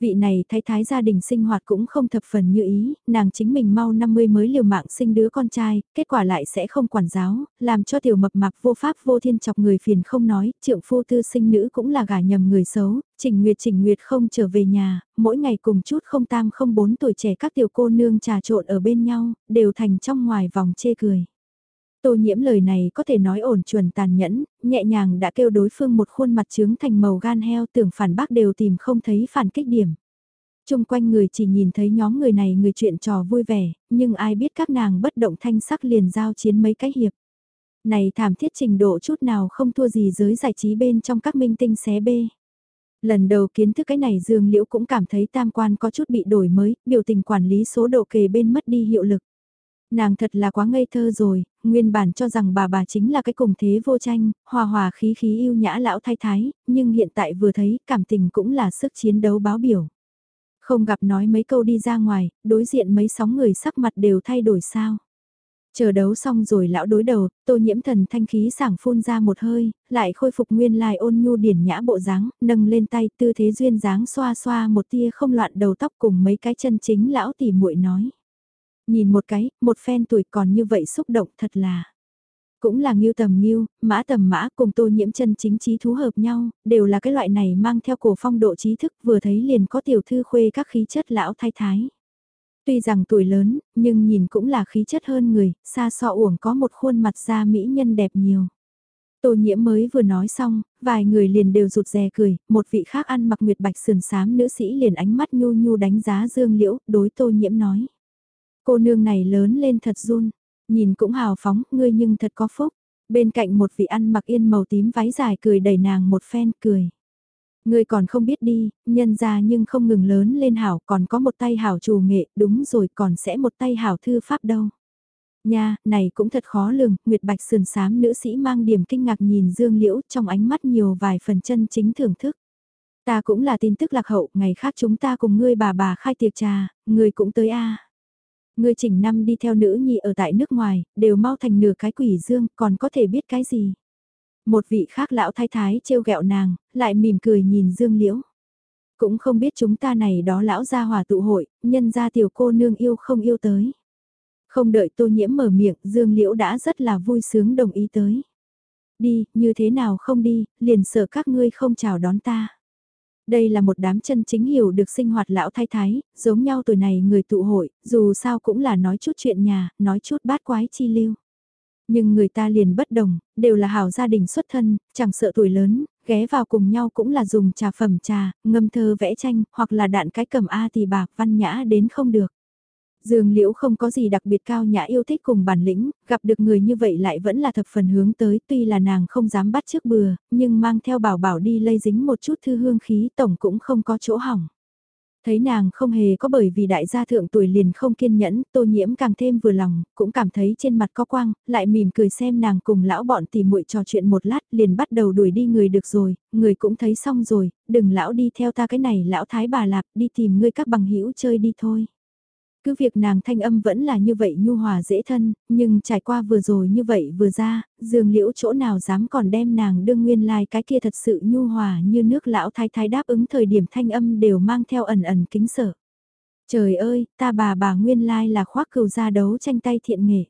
Vị này thái thái gia đình sinh hoạt cũng không thập phần như ý, nàng chính mình mau 50 mới liều mạng sinh đứa con trai, kết quả lại sẽ không quản giáo, làm cho tiểu mập mạp vô pháp vô thiên chọc người phiền không nói, trượng phu tư sinh nữ cũng là gả nhầm người xấu, trình nguyệt trình nguyệt không trở về nhà, mỗi ngày cùng chút không tam không bốn tuổi trẻ các tiểu cô nương trà trộn ở bên nhau, đều thành trong ngoài vòng chê cười. Tô nhiễm lời này có thể nói ổn chuẩn tàn nhẫn, nhẹ nhàng đã kêu đối phương một khuôn mặt trướng thành màu gan heo tưởng phản bác đều tìm không thấy phản kích điểm. Trung quanh người chỉ nhìn thấy nhóm người này người chuyện trò vui vẻ, nhưng ai biết các nàng bất động thanh sắc liền giao chiến mấy cái hiệp. Này thảm thiết trình độ chút nào không thua gì giới giải trí bên trong các minh tinh xé bê. Lần đầu kiến thức cái này Dương Liễu cũng cảm thấy tam quan có chút bị đổi mới, biểu tình quản lý số độ kề bên mất đi hiệu lực. Nàng thật là quá ngây thơ rồi, nguyên bản cho rằng bà bà chính là cái cùng thế vô tranh, hòa hòa khí khí yêu nhã lão thái thái, nhưng hiện tại vừa thấy cảm tình cũng là sức chiến đấu báo biểu. Không gặp nói mấy câu đi ra ngoài, đối diện mấy sóng người sắc mặt đều thay đổi sao. Chờ đấu xong rồi lão đối đầu, tô nhiễm thần thanh khí sảng phun ra một hơi, lại khôi phục nguyên lai ôn nhu điển nhã bộ dáng, nâng lên tay tư thế duyên dáng xoa xoa một tia không loạn đầu tóc cùng mấy cái chân chính lão tỉ muội nói. Nhìn một cái, một phen tuổi còn như vậy xúc động thật là. Cũng là nghiêu tầm nghiêu, mã tầm mã cùng tô nhiễm chân chính trí thú hợp nhau, đều là cái loại này mang theo cổ phong độ trí thức vừa thấy liền có tiểu thư khuê các khí chất lão thái thái. Tuy rằng tuổi lớn, nhưng nhìn cũng là khí chất hơn người, xa so uổng có một khuôn mặt da mỹ nhân đẹp nhiều. Tô nhiễm mới vừa nói xong, vài người liền đều rụt rè cười, một vị khác ăn mặc nguyệt bạch sườn sám nữ sĩ liền ánh mắt nhu nhu đánh giá dương liễu, đối tô nhiễm nói. Cô nương này lớn lên thật run, nhìn cũng hào phóng, ngươi nhưng thật có phúc. Bên cạnh một vị ăn mặc yên màu tím váy dài cười đẩy nàng một phen cười. Ngươi còn không biết đi, nhân ra nhưng không ngừng lớn lên hảo còn có một tay hảo trù nghệ, đúng rồi còn sẽ một tay hảo thư pháp đâu. Nha, này cũng thật khó lường, Nguyệt Bạch sườn sám nữ sĩ mang điểm kinh ngạc nhìn Dương Liễu trong ánh mắt nhiều vài phần chân chính thưởng thức. Ta cũng là tin tức lạc hậu, ngày khác chúng ta cùng ngươi bà bà khai tiệc trà, ngươi cũng tới a. Ngươi chỉnh năm đi theo nữ nhi ở tại nước ngoài, đều mau thành nửa cái quỷ dương, còn có thể biết cái gì. Một vị khác lão thái thái trêu ghẹo nàng, lại mỉm cười nhìn Dương Liễu. Cũng không biết chúng ta này đó lão gia hòa tụ hội, nhân gia tiểu cô nương yêu không yêu tới. Không đợi tô nhiễm mở miệng, Dương Liễu đã rất là vui sướng đồng ý tới. Đi, như thế nào không đi, liền sợ các ngươi không chào đón ta. Đây là một đám chân chính hiểu được sinh hoạt lão thái thái, giống nhau tuổi này người tụ hội, dù sao cũng là nói chút chuyện nhà, nói chút bát quái chi lưu. Nhưng người ta liền bất đồng, đều là hảo gia đình xuất thân, chẳng sợ tuổi lớn, ghé vào cùng nhau cũng là dùng trà phẩm trà, ngâm thơ vẽ tranh, hoặc là đạn cái cầm A thì bạc văn nhã đến không được. Dương Liễu không có gì đặc biệt cao nhã yêu thích cùng bản lĩnh, gặp được người như vậy lại vẫn là thập phần hướng tới tuy là nàng không dám bắt trước bừa, nhưng mang theo bảo bảo đi lây dính một chút thư hương khí tổng cũng không có chỗ hỏng. Thấy nàng không hề có bởi vì đại gia thượng tuổi liền không kiên nhẫn, tô nhiễm càng thêm vừa lòng, cũng cảm thấy trên mặt có quang, lại mỉm cười xem nàng cùng lão bọn tìm muội trò chuyện một lát liền bắt đầu đuổi đi người được rồi, người cũng thấy xong rồi, đừng lão đi theo ta cái này lão thái bà lạp đi tìm ngươi các bằng hữu chơi đi thôi. Cứ việc nàng thanh âm vẫn là như vậy nhu hòa dễ thân, nhưng trải qua vừa rồi như vậy vừa ra, dường liễu chỗ nào dám còn đem nàng đương nguyên lai like cái kia thật sự nhu hòa như nước lão thái thái đáp ứng thời điểm thanh âm đều mang theo ẩn ẩn kính sợ. Trời ơi, ta bà bà nguyên lai like là khoác cừu ra đấu tranh tay thiện nghệ.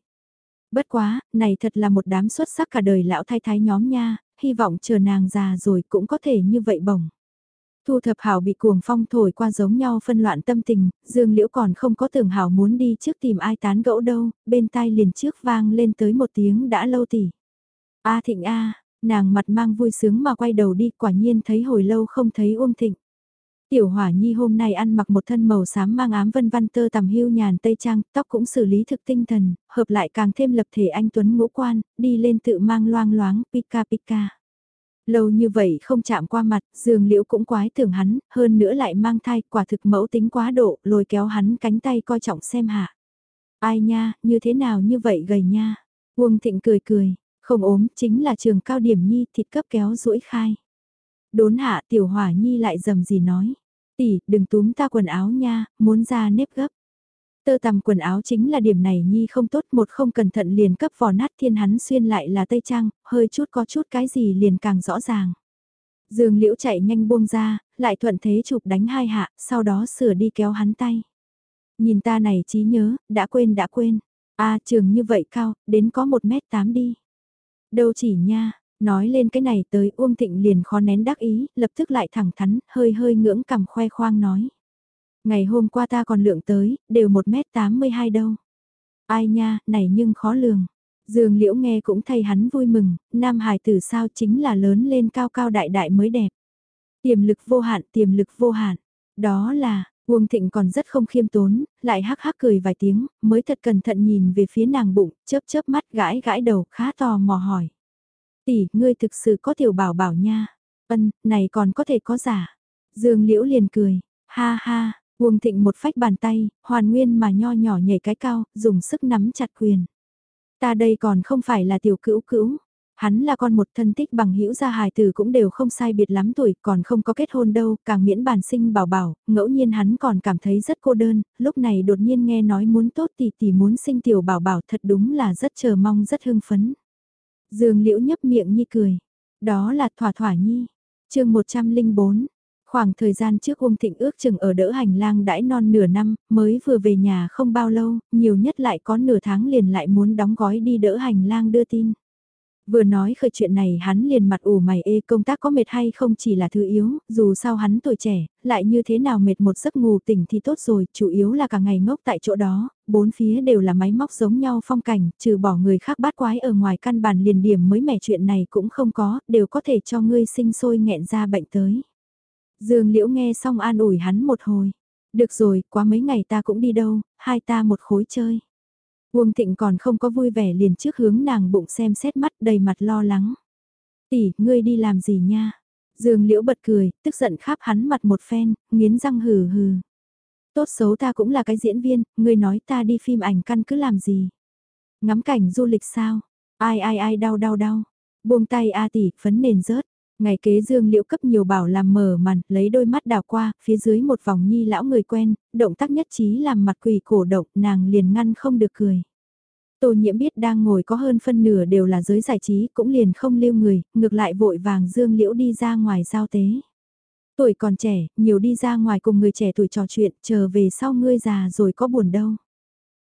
Bất quá, này thật là một đám xuất sắc cả đời lão thái thái nhóm nha, hy vọng chờ nàng già rồi cũng có thể như vậy bổng. Thu thập hảo bị cuồng phong thổi qua giống nhau phân loạn tâm tình, Dương Liễu còn không có tưởng hảo muốn đi trước tìm ai tán gẫu đâu, bên tai liền trước vang lên tới một tiếng đã lâu tỉ. A Thịnh A, nàng mặt mang vui sướng mà quay đầu đi quả nhiên thấy hồi lâu không thấy Uông Thịnh. Tiểu Hỏa Nhi hôm nay ăn mặc một thân màu xám mang ám vân văn tơ tằm hưu nhàn tây trang, tóc cũng xử lý thực tinh thần, hợp lại càng thêm lập thể anh Tuấn ngũ quan, đi lên tự mang loang loáng, pika pika. Lâu như vậy không chạm qua mặt, dường liễu cũng quái tưởng hắn, hơn nữa lại mang thai, quả thực mẫu tính quá độ, lôi kéo hắn cánh tay coi trọng xem hạ. Ai nha, như thế nào như vậy gầy nha. Uông Thịnh cười cười, không ốm, chính là trường cao điểm nhi, thịt cấp kéo rũi khai. Đốn hạ tiểu hỏa nhi lại dầm gì nói. Tỷ, đừng túm ta quần áo nha, muốn ra nếp gấp. Tơ tằm quần áo chính là điểm này nhi không tốt một không cẩn thận liền cấp vò nát thiên hắn xuyên lại là tây trang, hơi chút có chút cái gì liền càng rõ ràng. Dương liễu chạy nhanh buông ra, lại thuận thế chụp đánh hai hạ, sau đó sửa đi kéo hắn tay. Nhìn ta này trí nhớ, đã quên đã quên. a trường như vậy cao, đến có một mét tám đi. Đâu chỉ nha, nói lên cái này tới Uông Thịnh liền khó nén đắc ý, lập tức lại thẳng thắn, hơi hơi ngưỡng cằm khoe khoang nói. Ngày hôm qua ta còn lượng tới, đều 1m82 đâu. Ai nha, này nhưng khó lường. Dương Liễu nghe cũng thay hắn vui mừng, nam Hải tử sao chính là lớn lên cao cao đại đại mới đẹp. Tiềm lực vô hạn, tiềm lực vô hạn. Đó là, Uông Thịnh còn rất không khiêm tốn, lại hắc hắc cười vài tiếng, mới thật cẩn thận nhìn về phía nàng bụng, chớp chớp mắt gãi gãi đầu, khá tò mò hỏi. Tỷ, ngươi thực sự có tiểu bảo bảo nha. Ân, này còn có thể có giả. Dương Liễu liền cười, ha ha, Uông Thịnh một phách bàn tay, hoàn nguyên mà nho nhỏ nhảy cái cao, dùng sức nắm chặt quyền. Ta đây còn không phải là tiểu cữu cữu. Hắn là con một thân tích bằng hữu gia hài tử cũng đều không sai biệt lắm tuổi, còn không có kết hôn đâu, càng miễn bản sinh bảo bảo, ngẫu nhiên hắn còn cảm thấy rất cô đơn, lúc này đột nhiên nghe nói muốn tốt thì tỷ muốn sinh tiểu bảo bảo thật đúng là rất chờ mong rất hưng phấn. Dương liễu nhấp miệng nhi cười, đó là thỏa thỏa nhi. chương 104, Khoảng thời gian trước Uông Thịnh ước chừng ở đỡ hành lang đãi non nửa năm, mới vừa về nhà không bao lâu, nhiều nhất lại có nửa tháng liền lại muốn đóng gói đi đỡ hành lang đưa tin. Vừa nói khởi chuyện này hắn liền mặt ủ mày ê công tác có mệt hay không chỉ là thứ yếu, dù sao hắn tuổi trẻ, lại như thế nào mệt một giấc ngủ tỉnh thì tốt rồi, chủ yếu là cả ngày ngốc tại chỗ đó, bốn phía đều là máy móc giống nhau phong cảnh, trừ bỏ người khác bát quái ở ngoài căn bản liền điểm mới mẻ chuyện này cũng không có, đều có thể cho ngươi sinh sôi nghẹn ra bệnh tới. Dương Liễu nghe xong an ủi hắn một hồi. Được rồi, quá mấy ngày ta cũng đi đâu, hai ta một khối chơi. Uông Thịnh còn không có vui vẻ liền trước hướng nàng bụng xem xét mắt đầy mặt lo lắng. Tỷ, ngươi đi làm gì nha? Dương Liễu bật cười, tức giận khắp hắn mặt một phen, nghiến răng hừ hừ. Tốt xấu ta cũng là cái diễn viên, ngươi nói ta đi phim ảnh căn cứ làm gì? Ngắm cảnh du lịch sao? Ai ai ai đau đau đau. Buông tay A tỷ, phấn nền rớt. Ngày kế dương liễu cấp nhiều bảo làm mở màn, lấy đôi mắt đào qua, phía dưới một vòng nhi lão người quen, động tác nhất trí làm mặt quỷ cổ động, nàng liền ngăn không được cười. Tô nhiễm biết đang ngồi có hơn phân nửa đều là giới giải trí, cũng liền không lưu người, ngược lại vội vàng dương liễu đi ra ngoài giao tế. Tuổi còn trẻ, nhiều đi ra ngoài cùng người trẻ tuổi trò chuyện, chờ về sau ngươi già rồi có buồn đâu.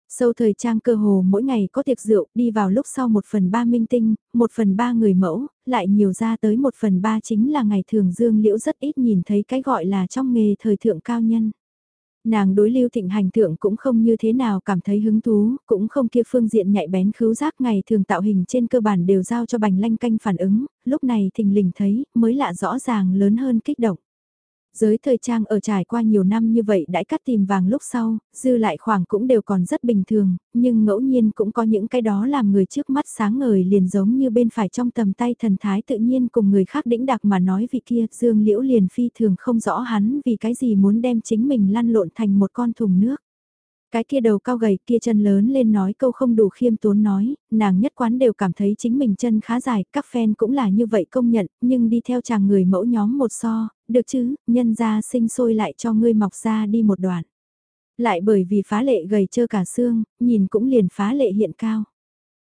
Sâu thời trang cơ hồ mỗi ngày có tiệc rượu, đi vào lúc sau một phần ba minh tinh, một phần ba người mẫu, lại nhiều ra tới một phần ba chính là ngày thường dương liễu rất ít nhìn thấy cái gọi là trong nghề thời thượng cao nhân. Nàng đối lưu thịnh hành thượng cũng không như thế nào cảm thấy hứng thú, cũng không kia phương diện nhạy bén khứu giác ngày thường tạo hình trên cơ bản đều giao cho bành lanh canh phản ứng, lúc này thình lình thấy, mới lạ rõ ràng lớn hơn kích động. Giới thời trang ở trải qua nhiều năm như vậy đãi cắt tìm vàng lúc sau, dư lại khoảng cũng đều còn rất bình thường, nhưng ngẫu nhiên cũng có những cái đó làm người trước mắt sáng ngời liền giống như bên phải trong tầm tay thần thái tự nhiên cùng người khác đĩnh đặc mà nói vị kia dương liễu liền phi thường không rõ hắn vì cái gì muốn đem chính mình lăn lộn thành một con thùng nước. Cái kia đầu cao gầy kia chân lớn lên nói câu không đủ khiêm tốn nói, nàng nhất quán đều cảm thấy chính mình chân khá dài, các fan cũng là như vậy công nhận, nhưng đi theo chàng người mẫu nhóm một so, được chứ, nhân ra sinh sôi lại cho ngươi mọc ra đi một đoạn. Lại bởi vì phá lệ gầy trơ cả xương, nhìn cũng liền phá lệ hiện cao.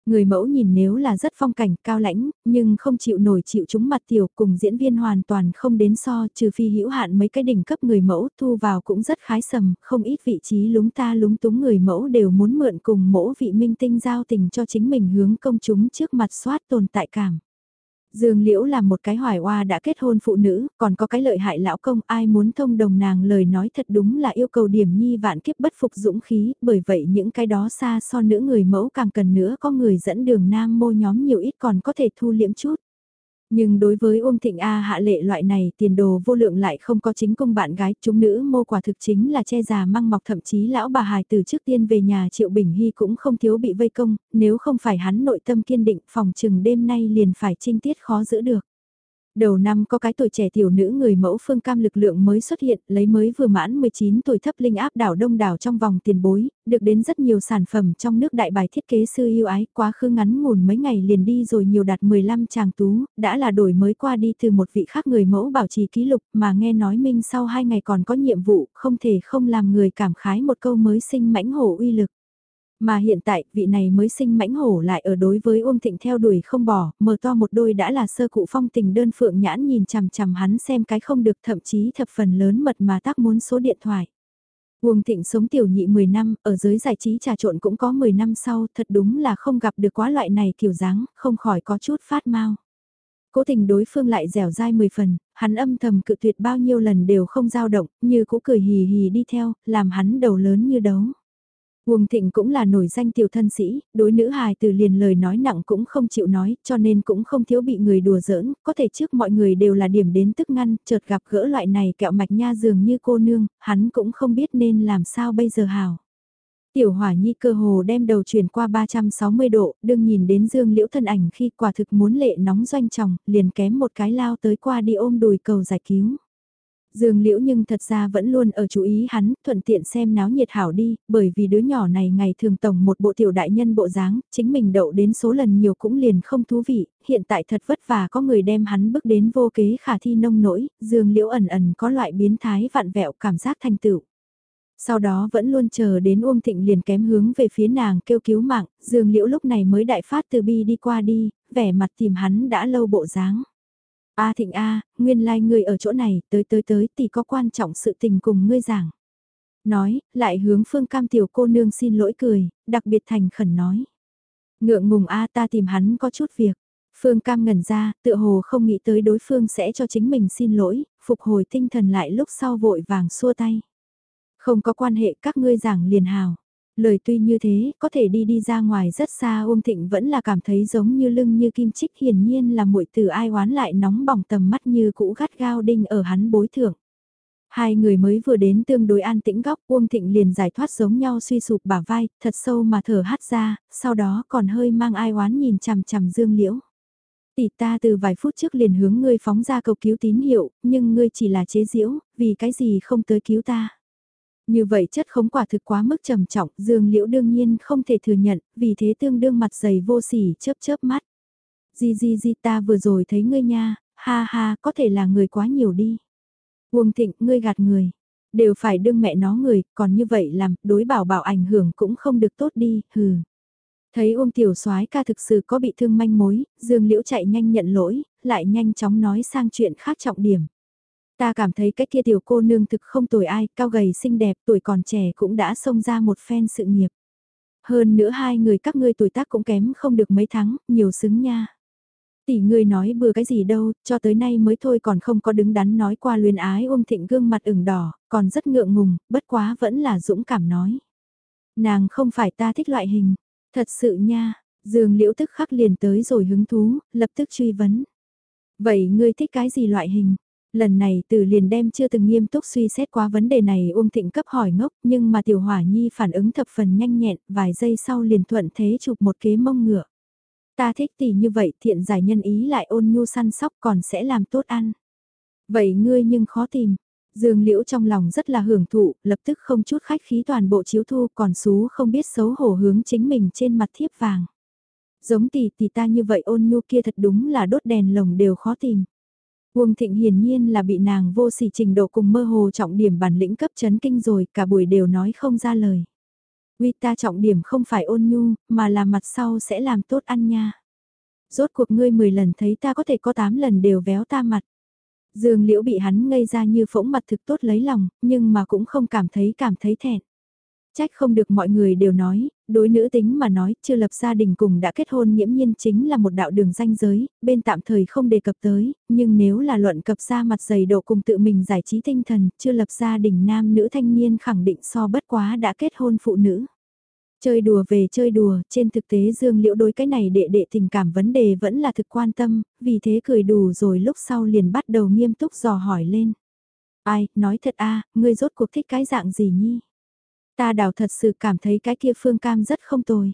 Người mẫu nhìn nếu là rất phong cảnh cao lãnh, nhưng không chịu nổi chịu chúng mặt tiểu cùng diễn viên hoàn toàn không đến so trừ phi hữu hạn mấy cái đỉnh cấp người mẫu thu vào cũng rất khái sầm, không ít vị trí lúng ta lúng túng người mẫu đều muốn mượn cùng mẫu vị minh tinh giao tình cho chính mình hướng công chúng trước mặt soát tồn tại cảm. Dương Liễu là một cái hoài oa đã kết hôn phụ nữ, còn có cái lợi hại lão công ai muốn thông đồng nàng lời nói thật đúng là yêu cầu điểm nhi vạn kiếp bất phục dũng khí, bởi vậy những cái đó xa so nữ người mẫu càng cần nữa có người dẫn đường nam mô nhóm nhiều ít còn có thể thu liễm chút. Nhưng đối với Uông Thịnh A hạ lệ loại này tiền đồ vô lượng lại không có chính công bạn gái, chúng nữ mô quả thực chính là che già măng mọc thậm chí lão bà hài từ trước tiên về nhà Triệu Bình Hy cũng không thiếu bị vây công, nếu không phải hắn nội tâm kiên định phòng trừng đêm nay liền phải trinh tiết khó giữ được. Đầu năm có cái tuổi trẻ tiểu nữ người mẫu phương cam lực lượng mới xuất hiện, lấy mới vừa mãn 19 tuổi thấp linh áp đảo đông đảo trong vòng tiền bối, được đến rất nhiều sản phẩm trong nước đại bài thiết kế sư yêu ái, quá khứ ngắn ngủn mấy ngày liền đi rồi nhiều đạt 15 chàng tú, đã là đổi mới qua đi từ một vị khác người mẫu bảo trì ký lục mà nghe nói Minh sau hai ngày còn có nhiệm vụ, không thể không làm người cảm khái một câu mới sinh mãnh hổ uy lực. Mà hiện tại, vị này mới sinh mãnh hổ lại ở đối với Uông Thịnh theo đuổi không bỏ, mở to một đôi đã là sơ cụ phong tình đơn phượng nhãn nhìn chằm chằm hắn xem cái không được thậm chí thập phần lớn mật mà tác muốn số điện thoại. Uông Thịnh sống tiểu nhị 10 năm, ở giới giải trí trà trộn cũng có 10 năm sau, thật đúng là không gặp được quá loại này kiểu dáng, không khỏi có chút phát mau. Cố tình đối phương lại dẻo dai 10 phần, hắn âm thầm cự tuyệt bao nhiêu lần đều không dao động, như cũ cười hì hì đi theo, làm hắn đầu lớn như đấu. Uông Thịnh cũng là nổi danh tiểu thân sĩ, đối nữ hài từ liền lời nói nặng cũng không chịu nói, cho nên cũng không thiếu bị người đùa giỡn, có thể trước mọi người đều là điểm đến tức ngăn, chợt gặp gỡ loại này kẹo mạch nha dường như cô nương, hắn cũng không biết nên làm sao bây giờ hào. Tiểu hỏa nhi cơ hồ đem đầu chuyển qua 360 độ, đừng nhìn đến dương liễu thân ảnh khi quả thực muốn lệ nóng doanh chồng, liền kém một cái lao tới qua đi ôm đùi cầu giải cứu. Dương Liễu nhưng thật ra vẫn luôn ở chú ý hắn, thuận tiện xem náo nhiệt hảo đi, bởi vì đứa nhỏ này ngày thường tổng một bộ tiểu đại nhân bộ dáng, chính mình đậu đến số lần nhiều cũng liền không thú vị, hiện tại thật vất vả có người đem hắn bước đến vô kế khả thi nông nỗi, Dương Liễu ẩn ẩn có loại biến thái vạn vẹo cảm giác thành tựu. Sau đó vẫn luôn chờ đến Uông Thịnh liền kém hướng về phía nàng kêu cứu mạng, Dương Liễu lúc này mới đại phát từ bi đi qua đi, vẻ mặt tìm hắn đã lâu bộ dáng. A Thịnh A, nguyên lai like ngươi ở chỗ này, tới tới tới thì có quan trọng sự tình cùng ngươi giảng. Nói, lại hướng phương cam tiểu cô nương xin lỗi cười, đặc biệt thành khẩn nói. Ngượng ngùng A ta tìm hắn có chút việc. Phương cam ngẩn ra, tựa hồ không nghĩ tới đối phương sẽ cho chính mình xin lỗi, phục hồi tinh thần lại lúc sau vội vàng xua tay. Không có quan hệ các ngươi giảng liền hào. Lời tuy như thế, có thể đi đi ra ngoài rất xa Uông Thịnh vẫn là cảm thấy giống như lưng như kim chích hiển nhiên là muội từ ai oán lại nóng bỏng tầm mắt như cũ gắt gao đinh ở hắn bối thưởng. Hai người mới vừa đến tương đối an tĩnh góc Uông Thịnh liền giải thoát giống nhau suy sụp bả vai, thật sâu mà thở hắt ra, sau đó còn hơi mang ai oán nhìn chằm chằm dương liễu. Tỷ ta từ vài phút trước liền hướng ngươi phóng ra cầu cứu tín hiệu, nhưng ngươi chỉ là chế diễu, vì cái gì không tới cứu ta. Như vậy chất khống quả thực quá mức trầm trọng, Dương Liễu đương nhiên không thể thừa nhận, vì thế tương đương mặt dày vô sỉ chớp chớp mắt. Di di di ta vừa rồi thấy ngươi nha, ha ha, có thể là người quá nhiều đi. Uông Thịnh, ngươi gạt người. Đều phải đương mẹ nó người, còn như vậy làm, đối bảo bảo ảnh hưởng cũng không được tốt đi, hừ. Thấy Uông Tiểu soái ca thực sự có bị thương manh mối, Dương Liễu chạy nhanh nhận lỗi, lại nhanh chóng nói sang chuyện khác trọng điểm. Ta cảm thấy cái kia tiểu cô nương thực không tồi ai, cao gầy xinh đẹp, tuổi còn trẻ cũng đã xông ra một phen sự nghiệp. Hơn nữa hai người các ngươi tuổi tác cũng kém không được mấy tháng, nhiều xứng nha. Tỷ ngươi nói bừa cái gì đâu, cho tới nay mới thôi còn không có đứng đắn nói qua luyến ái ôm thịnh gương mặt ửng đỏ, còn rất ngượng ngùng, bất quá vẫn là dũng cảm nói. Nàng không phải ta thích loại hình, thật sự nha, dương liễu tức khắc liền tới rồi hứng thú, lập tức truy vấn. Vậy ngươi thích cái gì loại hình? Lần này từ liền đem chưa từng nghiêm túc suy xét qua vấn đề này Uông Thịnh cấp hỏi ngốc nhưng mà Tiểu Hỏa Nhi phản ứng thập phần nhanh nhẹn vài giây sau liền thuận thế chụp một kế mông ngựa. Ta thích tỷ như vậy thiện giải nhân ý lại ôn nhu săn sóc còn sẽ làm tốt ăn. Vậy ngươi nhưng khó tìm. Dương Liễu trong lòng rất là hưởng thụ, lập tức không chút khách khí toàn bộ chiếu thu còn xú không biết xấu hổ hướng chính mình trên mặt thiếp vàng. Giống tỷ tỷ ta như vậy ôn nhu kia thật đúng là đốt đèn lồng đều khó tìm. Uông Thịnh hiển nhiên là bị nàng vô sỉ trình độ cùng mơ hồ trọng điểm bản lĩnh cấp chấn kinh rồi, cả buổi đều nói không ra lời. Uy ta trọng điểm không phải ôn nhu, mà là mặt sau sẽ làm tốt ăn nha. Rốt cuộc ngươi 10 lần thấy ta có thể có 8 lần đều véo ta mặt. Dương liễu bị hắn ngây ra như phỗng mặt thực tốt lấy lòng, nhưng mà cũng không cảm thấy cảm thấy thẹn. Trách không được mọi người đều nói, đối nữ tính mà nói chưa lập gia đình cùng đã kết hôn nghiễm nhiên chính là một đạo đường ranh giới, bên tạm thời không đề cập tới, nhưng nếu là luận cập ra mặt dày độ cùng tự mình giải trí tinh thần, chưa lập gia đình nam nữ thanh niên khẳng định so bất quá đã kết hôn phụ nữ. Chơi đùa về chơi đùa, trên thực tế Dương Liễu đối cái này đệ đệ tình cảm vấn đề vẫn là thực quan tâm, vì thế cười đủ rồi lúc sau liền bắt đầu nghiêm túc dò hỏi lên. Ai, nói thật a ngươi rốt cuộc thích cái dạng gì nhi? Ta đào thật sự cảm thấy cái kia phương cam rất không tồi.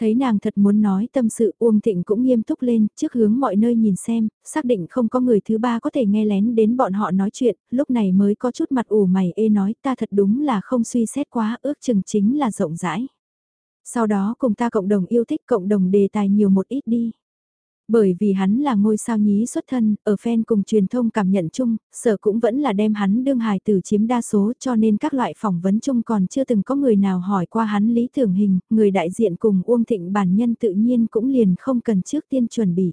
Thấy nàng thật muốn nói tâm sự Uông Thịnh cũng nghiêm túc lên, trước hướng mọi nơi nhìn xem, xác định không có người thứ ba có thể nghe lén đến bọn họ nói chuyện, lúc này mới có chút mặt ủ mày ê nói ta thật đúng là không suy xét quá ước chừng chính là rộng rãi. Sau đó cùng ta cộng đồng yêu thích cộng đồng đề tài nhiều một ít đi. Bởi vì hắn là ngôi sao nhí xuất thân, ở fan cùng truyền thông cảm nhận chung, sở cũng vẫn là đem hắn đương hài tử chiếm đa số cho nên các loại phỏng vấn chung còn chưa từng có người nào hỏi qua hắn lý tưởng hình, người đại diện cùng Uông Thịnh bản nhân tự nhiên cũng liền không cần trước tiên chuẩn bị.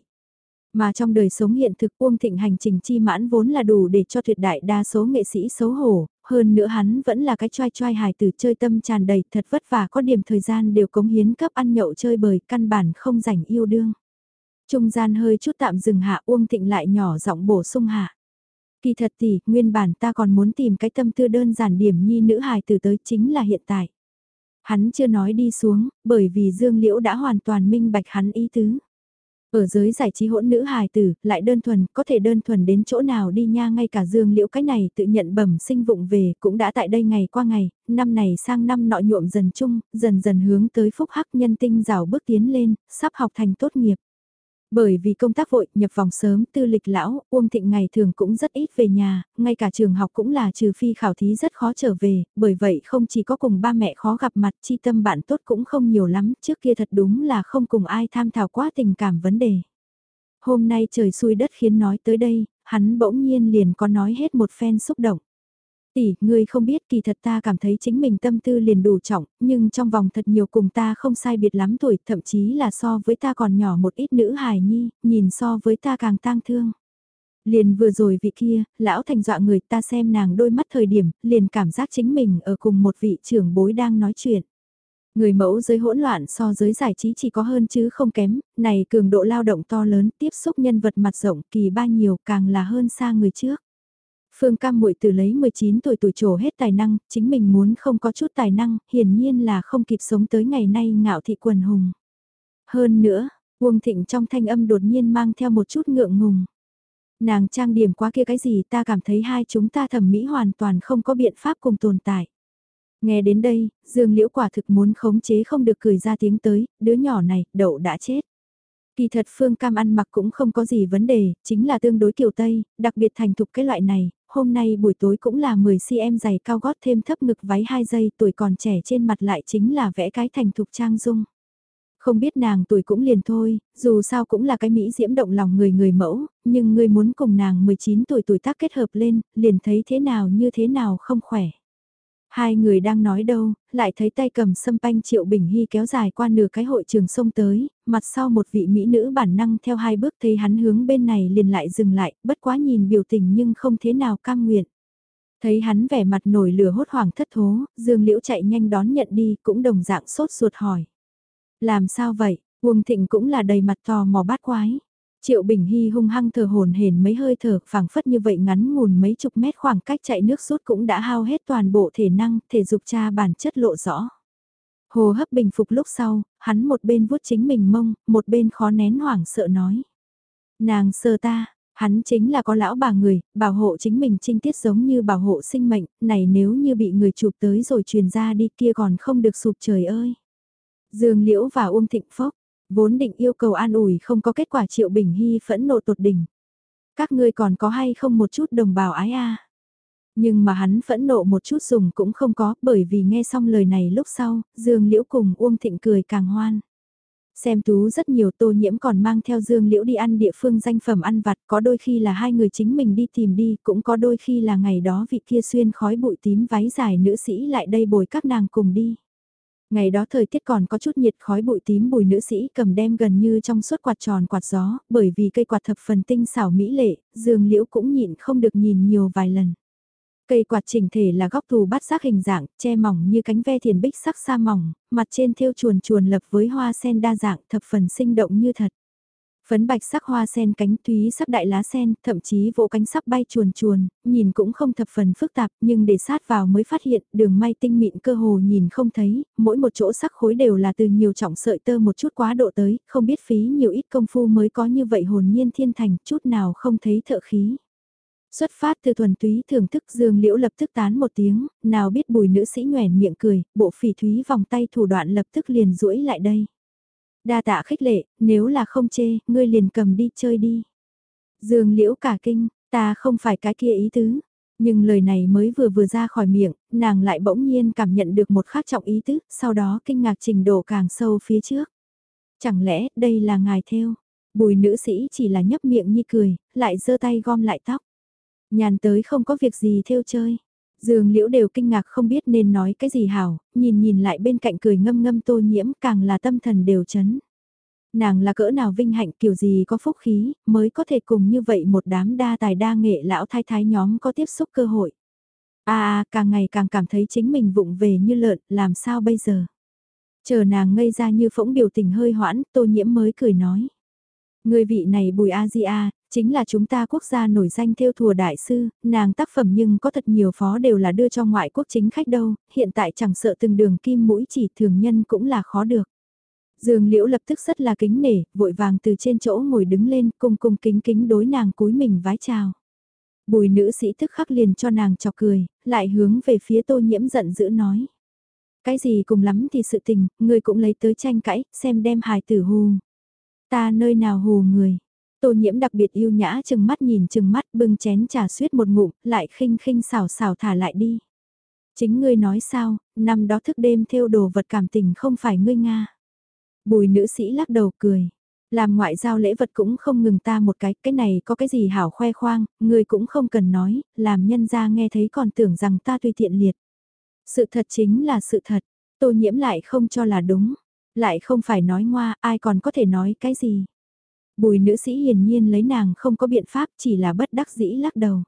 Mà trong đời sống hiện thực Uông Thịnh hành trình chi mãn vốn là đủ để cho tuyệt đại đa số nghệ sĩ xấu hổ, hơn nữa hắn vẫn là cái trai trai hài tử chơi tâm tràn đầy thật vất vả có điểm thời gian đều cống hiến cấp ăn nhậu chơi bời căn bản không rảnh yêu đương. Trung gian hơi chút tạm dừng hạ Uông Thịnh lại nhỏ giọng bổ sung hạ. Kỳ thật thì, nguyên bản ta còn muốn tìm cái tâm tư đơn giản điểm nhi nữ hài tử tới chính là hiện tại. Hắn chưa nói đi xuống, bởi vì Dương Liễu đã hoàn toàn minh bạch hắn ý tứ. Ở giới giải trí hỗn nữ hài tử, lại đơn thuần, có thể đơn thuần đến chỗ nào đi nha ngay cả Dương Liễu cái này tự nhận bẩm sinh vụng về, cũng đã tại đây ngày qua ngày, năm này sang năm nọ nhuộm dần chung, dần dần hướng tới phúc hắc nhân tinh rào bước tiến lên, sắp học thành tốt nghiệp. Bởi vì công tác vội, nhập vòng sớm, tư lịch lão, Uông Thịnh ngày thường cũng rất ít về nhà, ngay cả trường học cũng là trừ phi khảo thí rất khó trở về, bởi vậy không chỉ có cùng ba mẹ khó gặp mặt, chi tâm bạn tốt cũng không nhiều lắm, trước kia thật đúng là không cùng ai tham thảo quá tình cảm vấn đề. Hôm nay trời xui đất khiến nói tới đây, hắn bỗng nhiên liền có nói hết một phen xúc động. Tỷ, ngươi không biết kỳ thật ta cảm thấy chính mình tâm tư liền đủ trọng, nhưng trong vòng thật nhiều cùng ta không sai biệt lắm tuổi, thậm chí là so với ta còn nhỏ một ít nữ hài nhi, nhìn so với ta càng tang thương. Liền vừa rồi vị kia, lão thành dọa người ta xem nàng đôi mắt thời điểm, liền cảm giác chính mình ở cùng một vị trưởng bối đang nói chuyện. Người mẫu giới hỗn loạn so giới giải trí chỉ có hơn chứ không kém, này cường độ lao động to lớn, tiếp xúc nhân vật mặt rộng kỳ ba nhiều càng là hơn xa người trước. Phương Cam muội từ lấy 19 tuổi tuổi trổ hết tài năng, chính mình muốn không có chút tài năng, hiển nhiên là không kịp sống tới ngày nay ngạo thị quần hùng. Hơn nữa, Uông Thịnh trong thanh âm đột nhiên mang theo một chút ngượng ngùng. Nàng trang điểm quá kia cái gì ta cảm thấy hai chúng ta thẩm mỹ hoàn toàn không có biện pháp cùng tồn tại. Nghe đến đây, Dương Liễu quả thực muốn khống chế không được cười ra tiếng tới, đứa nhỏ này, đậu đã chết. Kỳ thật Phương Cam ăn mặc cũng không có gì vấn đề, chính là tương đối kiểu Tây, đặc biệt thành thục cái loại này, hôm nay buổi tối cũng là 10cm giày cao gót thêm thấp ngực váy 2 giây tuổi còn trẻ trên mặt lại chính là vẽ cái thành thục trang dung. Không biết nàng tuổi cũng liền thôi, dù sao cũng là cái Mỹ diễm động lòng người người mẫu, nhưng người muốn cùng nàng 19 tuổi tuổi tác kết hợp lên, liền thấy thế nào như thế nào không khỏe. Hai người đang nói đâu, lại thấy tay cầm sâm panh Triệu Bình Hy kéo dài qua nửa cái hội trường sông tới, mặt sau một vị mỹ nữ bản năng theo hai bước thấy hắn hướng bên này liền lại dừng lại, bất quá nhìn biểu tình nhưng không thế nào cam nguyện. Thấy hắn vẻ mặt nổi lửa hốt hoảng thất thố, Dương Liễu chạy nhanh đón nhận đi, cũng đồng dạng sốt ruột hỏi. Làm sao vậy, Uông Thịnh cũng là đầy mặt tò mò bát quái. Triệu Bình Hy hung hăng thở hồn hển mấy hơi thở, phảng phất như vậy ngắn ngủn mấy chục mét khoảng cách chạy nước rút cũng đã hao hết toàn bộ thể năng, thể dục cha bản chất lộ rõ. Hồ hấp bình phục lúc sau, hắn một bên vuốt chính mình mông, một bên khó nén hoảng sợ nói. Nàng sơ ta, hắn chính là có lão bà người, bảo hộ chính mình trinh tiết giống như bảo hộ sinh mệnh, này nếu như bị người chụp tới rồi truyền ra đi kia còn không được sụp trời ơi. Dương Liễu và Uông Thịnh Phốc, Vốn định yêu cầu an ủi không có kết quả Triệu Bình Hy phẫn nộ tột đỉnh. Các ngươi còn có hay không một chút đồng bào ái a Nhưng mà hắn phẫn nộ một chút dùng cũng không có bởi vì nghe xong lời này lúc sau, Dương Liễu cùng Uông Thịnh cười càng hoan. Xem tú rất nhiều tô nhiễm còn mang theo Dương Liễu đi ăn địa phương danh phẩm ăn vặt có đôi khi là hai người chính mình đi tìm đi cũng có đôi khi là ngày đó vị kia xuyên khói bụi tím váy dài nữ sĩ lại đây bồi các nàng cùng đi. Ngày đó thời tiết còn có chút nhiệt khói bụi tím bùi nữ sĩ cầm đem gần như trong suốt quạt tròn quạt gió, bởi vì cây quạt thập phần tinh xảo mỹ lệ, dương liễu cũng nhịn không được nhìn nhiều vài lần. Cây quạt chỉnh thể là góc thù bát giác hình dạng, che mỏng như cánh ve thiền bích sắc sa mỏng, mặt trên thêu chuồn chuồn lập với hoa sen đa dạng thập phần sinh động như thật. Phấn bạch sắc hoa sen cánh túy sắc đại lá sen, thậm chí vỗ cánh sắp bay chuồn chuồn, nhìn cũng không thập phần phức tạp nhưng để sát vào mới phát hiện đường may tinh mịn cơ hồ nhìn không thấy, mỗi một chỗ sắc khối đều là từ nhiều trọng sợi tơ một chút quá độ tới, không biết phí nhiều ít công phu mới có như vậy hồn nhiên thiên thành, chút nào không thấy thợ khí. Xuất phát từ thuần túy thưởng thức Dương Liễu lập tức tán một tiếng, nào biết bùi nữ sĩ nhoèn miệng cười, bộ phỉ thúy vòng tay thủ đoạn lập tức liền duỗi lại đây. Đa tạ khích lệ, nếu là không chê, ngươi liền cầm đi chơi đi. Dương Liễu cả kinh, ta không phải cái kia ý tứ. Nhưng lời này mới vừa vừa ra khỏi miệng, nàng lại bỗng nhiên cảm nhận được một khác trọng ý tứ, sau đó kinh ngạc trình độ càng sâu phía trước. Chẳng lẽ đây là ngài theo? Bùi nữ sĩ chỉ là nhấp miệng như cười, lại giơ tay gom lại tóc. Nhàn tới không có việc gì theo chơi. Dương liễu đều kinh ngạc không biết nên nói cái gì hảo, nhìn nhìn lại bên cạnh cười ngâm ngâm tô nhiễm càng là tâm thần đều chấn. Nàng là cỡ nào vinh hạnh kiểu gì có phúc khí, mới có thể cùng như vậy một đám đa tài đa nghệ lão thái thái nhóm có tiếp xúc cơ hội. À, à càng ngày càng cảm thấy chính mình vụng về như lợn, làm sao bây giờ? Chờ nàng ngây ra như phỗng biểu tình hơi hoãn, tô nhiễm mới cười nói. Người vị này bùi A-di-a, chính là chúng ta quốc gia nổi danh theo thùa đại sư, nàng tác phẩm nhưng có thật nhiều phó đều là đưa cho ngoại quốc chính khách đâu, hiện tại chẳng sợ từng đường kim mũi chỉ thường nhân cũng là khó được. Dương Liễu lập tức rất là kính nể, vội vàng từ trên chỗ ngồi đứng lên, cung cung kính kính đối nàng cúi mình vái chào. Bùi nữ sĩ tức khắc liền cho nàng chọc cười, lại hướng về phía tô nhiễm giận dữ nói. Cái gì cùng lắm thì sự tình, người cũng lấy tới tranh cãi, xem đem hài tử hù. Ta nơi nào hù người, Tô nhiễm đặc biệt yêu nhã chừng mắt nhìn chừng mắt bưng chén trà suyết một ngụm, lại khinh khinh xào xào thả lại đi. Chính ngươi nói sao, năm đó thức đêm theo đồ vật cảm tình không phải ngươi Nga. Bùi nữ sĩ lắc đầu cười. Làm ngoại giao lễ vật cũng không ngừng ta một cái, cái này có cái gì hảo khoe khoang, ngươi cũng không cần nói, làm nhân gia nghe thấy còn tưởng rằng ta tùy tiện liệt. Sự thật chính là sự thật, tô nhiễm lại không cho là đúng, lại không phải nói ngoa, ai còn có thể nói cái gì. Bùi nữ sĩ hiển nhiên lấy nàng không có biện pháp chỉ là bất đắc dĩ lắc đầu.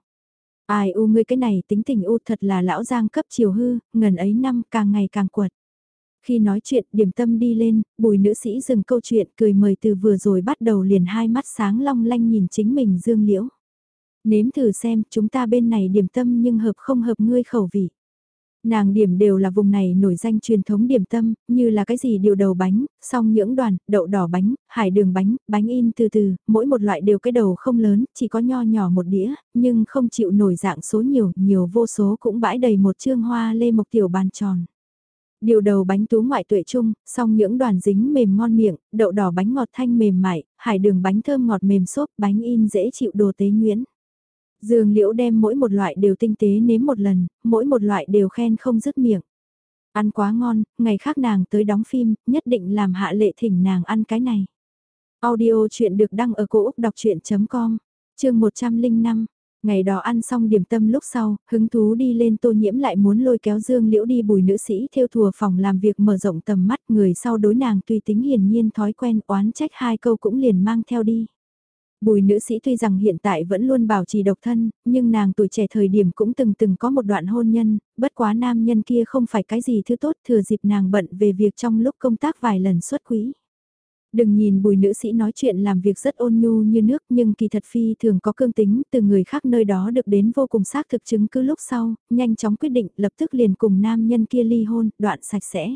Ai u ngươi cái này tính tình u thật là lão giang cấp chiều hư, ngần ấy năm càng ngày càng quật. Khi nói chuyện điểm tâm đi lên, bùi nữ sĩ dừng câu chuyện cười mời từ vừa rồi bắt đầu liền hai mắt sáng long lanh nhìn chính mình dương liễu. Nếm thử xem chúng ta bên này điểm tâm nhưng hợp không hợp ngươi khẩu vị. Nàng điểm đều là vùng này nổi danh truyền thống điểm tâm, như là cái gì điều đầu bánh, song nhưỡng đoàn, đậu đỏ bánh, hải đường bánh, bánh in từ từ, mỗi một loại đều cái đầu không lớn, chỉ có nho nhỏ một đĩa, nhưng không chịu nổi dạng số nhiều, nhiều vô số cũng bãi đầy một chương hoa lê mộc tiểu bàn tròn. Điều đầu bánh tú ngoại tuệ chung, song những đoàn dính mềm ngon miệng, đậu đỏ bánh ngọt thanh mềm mại, hải đường bánh thơm ngọt mềm xốp, bánh in dễ chịu đồ tế nhuyễn. Dương Liễu đem mỗi một loại đều tinh tế nếm một lần, mỗi một loại đều khen không dứt miệng. Ăn quá ngon, ngày khác nàng tới đóng phim, nhất định làm hạ lệ thỉnh nàng ăn cái này. Audio chuyện được đăng ở cổ Úc đọc chuyện.com, chương 105. Ngày đó ăn xong điểm tâm lúc sau, hứng thú đi lên tô nhiễm lại muốn lôi kéo Dương Liễu đi bùi nữ sĩ theo thùa phòng làm việc mở rộng tầm mắt người sau đối nàng tùy tính hiển nhiên thói quen oán trách hai câu cũng liền mang theo đi. Bùi nữ sĩ tuy rằng hiện tại vẫn luôn bảo trì độc thân, nhưng nàng tuổi trẻ thời điểm cũng từng từng có một đoạn hôn nhân, bất quá nam nhân kia không phải cái gì thứ tốt thừa dịp nàng bận về việc trong lúc công tác vài lần xuất quỹ. Đừng nhìn bùi nữ sĩ nói chuyện làm việc rất ôn nhu như nước nhưng kỳ thật phi thường có cương tính từ người khác nơi đó được đến vô cùng xác thực chứng cứ lúc sau, nhanh chóng quyết định lập tức liền cùng nam nhân kia ly hôn, đoạn sạch sẽ.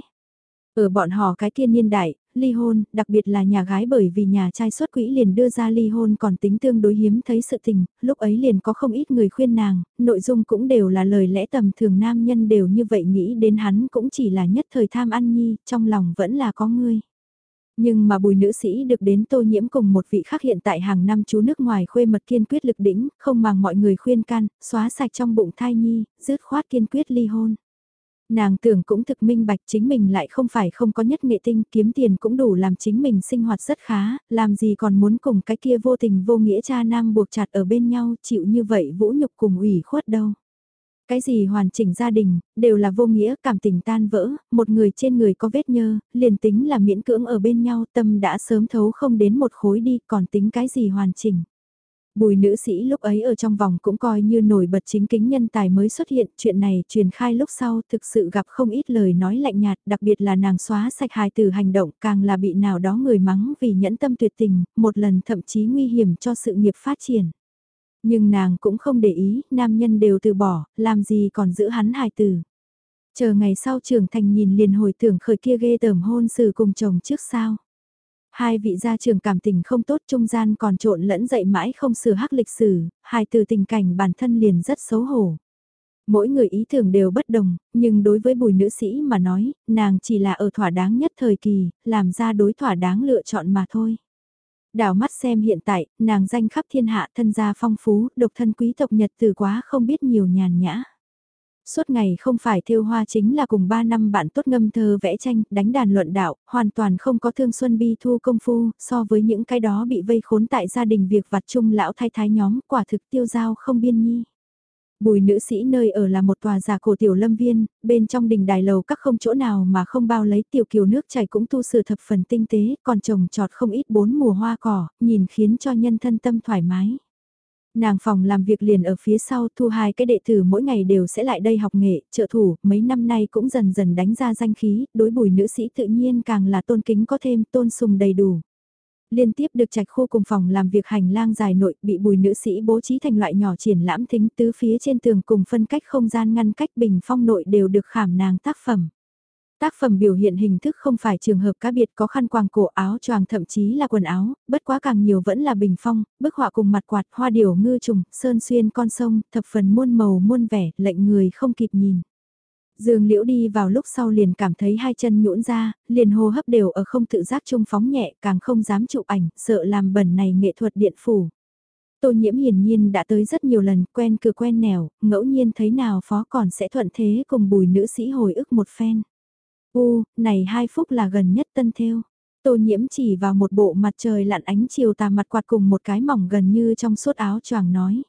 Ở bọn họ cái kia niên đại, ly hôn, đặc biệt là nhà gái bởi vì nhà trai xuất quỹ liền đưa ra ly hôn còn tính tương đối hiếm thấy sự tình, lúc ấy liền có không ít người khuyên nàng, nội dung cũng đều là lời lẽ tầm thường nam nhân đều như vậy nghĩ đến hắn cũng chỉ là nhất thời tham ăn nhi, trong lòng vẫn là có ngươi. Nhưng mà bùi nữ sĩ được đến tô nhiễm cùng một vị khác hiện tại hàng năm chú nước ngoài khuê mật kiên quyết lực đỉnh, không màng mọi người khuyên can, xóa sạch trong bụng thai nhi, dứt khoát kiên quyết ly hôn. Nàng tưởng cũng thực minh bạch chính mình lại không phải không có nhất nghệ tinh kiếm tiền cũng đủ làm chính mình sinh hoạt rất khá, làm gì còn muốn cùng cái kia vô tình vô nghĩa cha nam buộc chặt ở bên nhau chịu như vậy vũ nhục cùng ủy khuất đâu. Cái gì hoàn chỉnh gia đình, đều là vô nghĩa, cảm tình tan vỡ, một người trên người có vết nhơ, liền tính là miễn cưỡng ở bên nhau, tâm đã sớm thấu không đến một khối đi, còn tính cái gì hoàn chỉnh. Bùi nữ sĩ lúc ấy ở trong vòng cũng coi như nổi bật chính kính nhân tài mới xuất hiện, chuyện này truyền khai lúc sau thực sự gặp không ít lời nói lạnh nhạt, đặc biệt là nàng xóa sạch hài từ hành động càng là bị nào đó người mắng vì nhẫn tâm tuyệt tình, một lần thậm chí nguy hiểm cho sự nghiệp phát triển. Nhưng nàng cũng không để ý, nam nhân đều từ bỏ, làm gì còn giữ hắn hài tử. Chờ ngày sau trưởng thành nhìn liền hồi tưởng khởi kia ghê tởm hôn sự cùng chồng trước sao. Hai vị gia trưởng cảm tình không tốt trung gian còn trộn lẫn dậy mãi không sửa hắc lịch sử, hai từ tình cảnh bản thân liền rất xấu hổ. Mỗi người ý tưởng đều bất đồng, nhưng đối với bùi nữ sĩ mà nói, nàng chỉ là ở thỏa đáng nhất thời kỳ, làm ra đối thỏa đáng lựa chọn mà thôi. Đảo mắt xem hiện tại, nàng danh khắp thiên hạ thân gia phong phú, độc thân quý tộc Nhật từ quá không biết nhiều nhàn nhã. Suốt ngày không phải thêu hoa chính là cùng 3 năm bạn tốt ngâm thơ vẽ tranh, đánh đàn luận đạo, hoàn toàn không có thương xuân bi thu công phu, so với những cái đó bị vây khốn tại gia đình việc vặt chung lão thái thái nhóm, quả thực tiêu giao không biên nhi. Bùi nữ sĩ nơi ở là một tòa giả cổ tiểu lâm viên, bên trong đình đài lầu các không chỗ nào mà không bao lấy tiểu kiều nước chảy cũng tu sửa thập phần tinh tế, còn trồng trọt không ít bốn mùa hoa cỏ, nhìn khiến cho nhân thân tâm thoải mái. Nàng phòng làm việc liền ở phía sau thu hai cái đệ tử mỗi ngày đều sẽ lại đây học nghệ, trợ thủ, mấy năm nay cũng dần dần đánh ra danh khí, đối bùi nữ sĩ tự nhiên càng là tôn kính có thêm tôn sùng đầy đủ. Liên tiếp được trạch khu cùng phòng làm việc hành lang dài nội bị bùi nữ sĩ bố trí thành loại nhỏ triển lãm thính tứ phía trên tường cùng phân cách không gian ngăn cách bình phong nội đều được khảm nàng tác phẩm. Tác phẩm biểu hiện hình thức không phải trường hợp cá biệt có khăn quàng cổ áo choàng thậm chí là quần áo, bất quá càng nhiều vẫn là bình phong, bức họa cùng mặt quạt, hoa điểu ngư trùng, sơn xuyên con sông, thập phần muôn màu muôn vẻ, lệnh người không kịp nhìn. Dương Liễu đi vào lúc sau liền cảm thấy hai chân nhũn ra, liền hô hấp đều ở không tự giác trung phóng nhẹ, càng không dám chụp ảnh, sợ làm bẩn này nghệ thuật điện phủ. Tô nhiễm hiển nhiên đã tới rất nhiều lần, quen cửa quen nẻo, ngẫu nhiên thấy nào phó còn sẽ thuận thế cùng bùi nữ sĩ hồi ức một phen. U, này hai phúc là gần nhất tân theo. Tô nhiễm chỉ vào một bộ mặt trời lặn ánh chiều tà mặt quạt cùng một cái mỏng gần như trong suốt áo choàng nói.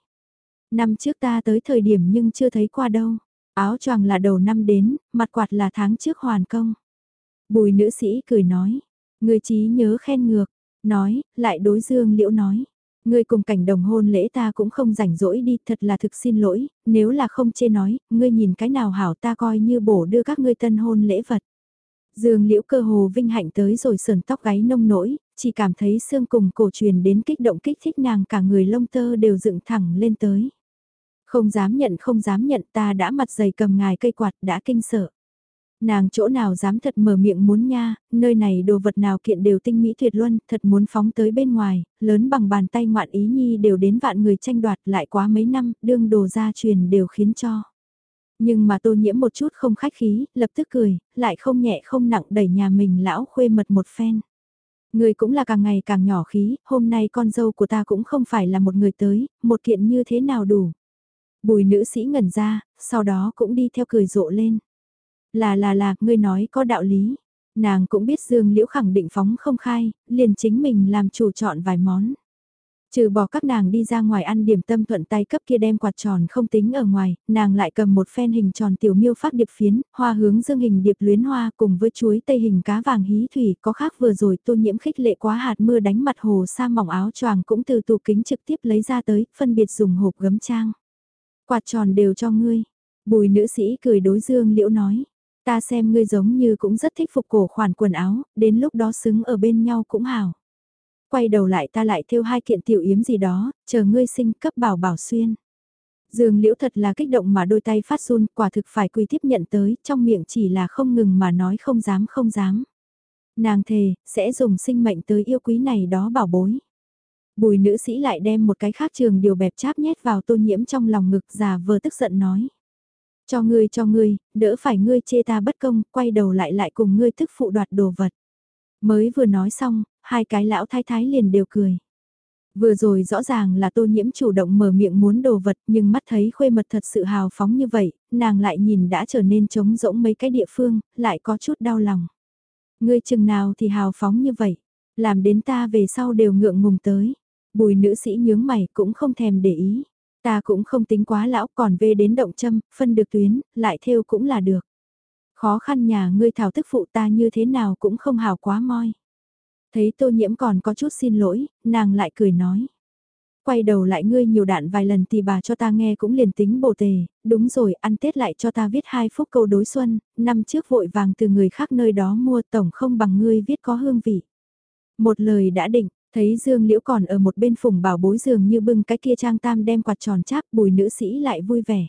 Năm trước ta tới thời điểm nhưng chưa thấy qua đâu. Áo choàng là đầu năm đến, mặt quạt là tháng trước hoàn công. Bùi nữ sĩ cười nói. Người trí nhớ khen ngược. Nói, lại đối dương liễu nói. Ngươi cùng cảnh đồng hôn lễ ta cũng không rảnh rỗi đi, thật là thực xin lỗi, nếu là không chê nói, ngươi nhìn cái nào hảo ta coi như bổ đưa các ngươi tân hôn lễ vật. Dương liễu cơ hồ vinh hạnh tới rồi sờn tóc gáy nông nỗi, chỉ cảm thấy xương cùng cổ truyền đến kích động kích thích nàng cả người lông tơ đều dựng thẳng lên tới. Không dám nhận không dám nhận ta đã mặt dày cầm ngài cây quạt đã kinh sợ. Nàng chỗ nào dám thật mở miệng muốn nha, nơi này đồ vật nào kiện đều tinh mỹ tuyệt luân, thật muốn phóng tới bên ngoài, lớn bằng bàn tay ngoạn ý nhi đều đến vạn người tranh đoạt lại quá mấy năm, đương đồ gia truyền đều khiến cho. Nhưng mà tô nhiễm một chút không khách khí, lập tức cười, lại không nhẹ không nặng đẩy nhà mình lão khuê mật một phen. Người cũng là càng ngày càng nhỏ khí, hôm nay con dâu của ta cũng không phải là một người tới, một kiện như thế nào đủ. Bùi nữ sĩ ngẩn ra, sau đó cũng đi theo cười rộ lên. Là là là, ngươi nói có đạo lý. Nàng cũng biết Dương Liễu khẳng định phóng không khai, liền chính mình làm chủ chọn vài món. Trừ bỏ các nàng đi ra ngoài ăn điểm tâm thuận tay cấp kia đem quạt tròn không tính ở ngoài, nàng lại cầm một phen hình tròn tiểu miêu phát điệp phiến, hoa hướng dương hình điệp luyến hoa cùng với chuối tây hình cá vàng hí thủy có khác vừa rồi tô nhiễm khích lệ quá hạt mưa đánh mặt hồ sa mỏng áo choàng cũng từ tủ kính trực tiếp lấy ra tới, phân biệt dùng hộp gấm trang. Quạt tròn đều cho ngươi. Bùi nữ sĩ cười đối dương liễu nói. Ta xem ngươi giống như cũng rất thích phục cổ khoản quần áo, đến lúc đó xứng ở bên nhau cũng hảo. Quay đầu lại ta lại thêu hai kiện tiểu yếm gì đó, chờ ngươi sinh cấp bảo bảo xuyên. Dương liễu thật là kích động mà đôi tay phát run, quả thực phải quy tiếp nhận tới, trong miệng chỉ là không ngừng mà nói không dám không dám. Nàng thề, sẽ dùng sinh mệnh tới yêu quý này đó bảo bối. Bùi nữ sĩ lại đem một cái khác trường điều bẹp cháp nhét vào tô nhiễm trong lòng ngực già vờ tức giận nói. Cho ngươi cho ngươi, đỡ phải ngươi chê ta bất công, quay đầu lại lại cùng ngươi thức phụ đoạt đồ vật. Mới vừa nói xong, hai cái lão thái thái liền đều cười. Vừa rồi rõ ràng là tô nhiễm chủ động mở miệng muốn đồ vật nhưng mắt thấy khuê mật thật sự hào phóng như vậy, nàng lại nhìn đã trở nên trống rỗng mấy cái địa phương, lại có chút đau lòng. Ngươi chừng nào thì hào phóng như vậy, làm đến ta về sau đều ngượng ngùng tới. Bùi nữ sĩ nhướng mày cũng không thèm để ý. Ta cũng không tính quá lão còn về đến động châm, phân được tuyến, lại theo cũng là được. Khó khăn nhà ngươi thảo thức phụ ta như thế nào cũng không hào quá moi. Thấy tô nhiễm còn có chút xin lỗi, nàng lại cười nói. Quay đầu lại ngươi nhiều đạn vài lần thì bà cho ta nghe cũng liền tính bổ tề, đúng rồi, ăn Tết lại cho ta viết hai phúc câu đối xuân, năm trước vội vàng từ người khác nơi đó mua tổng không bằng ngươi viết có hương vị. Một lời đã định, thấy Dương Liễu còn ở một bên phùng bảo bối giường như bưng cái kia trang tam đem quạt tròn cháp bùi nữ sĩ lại vui vẻ.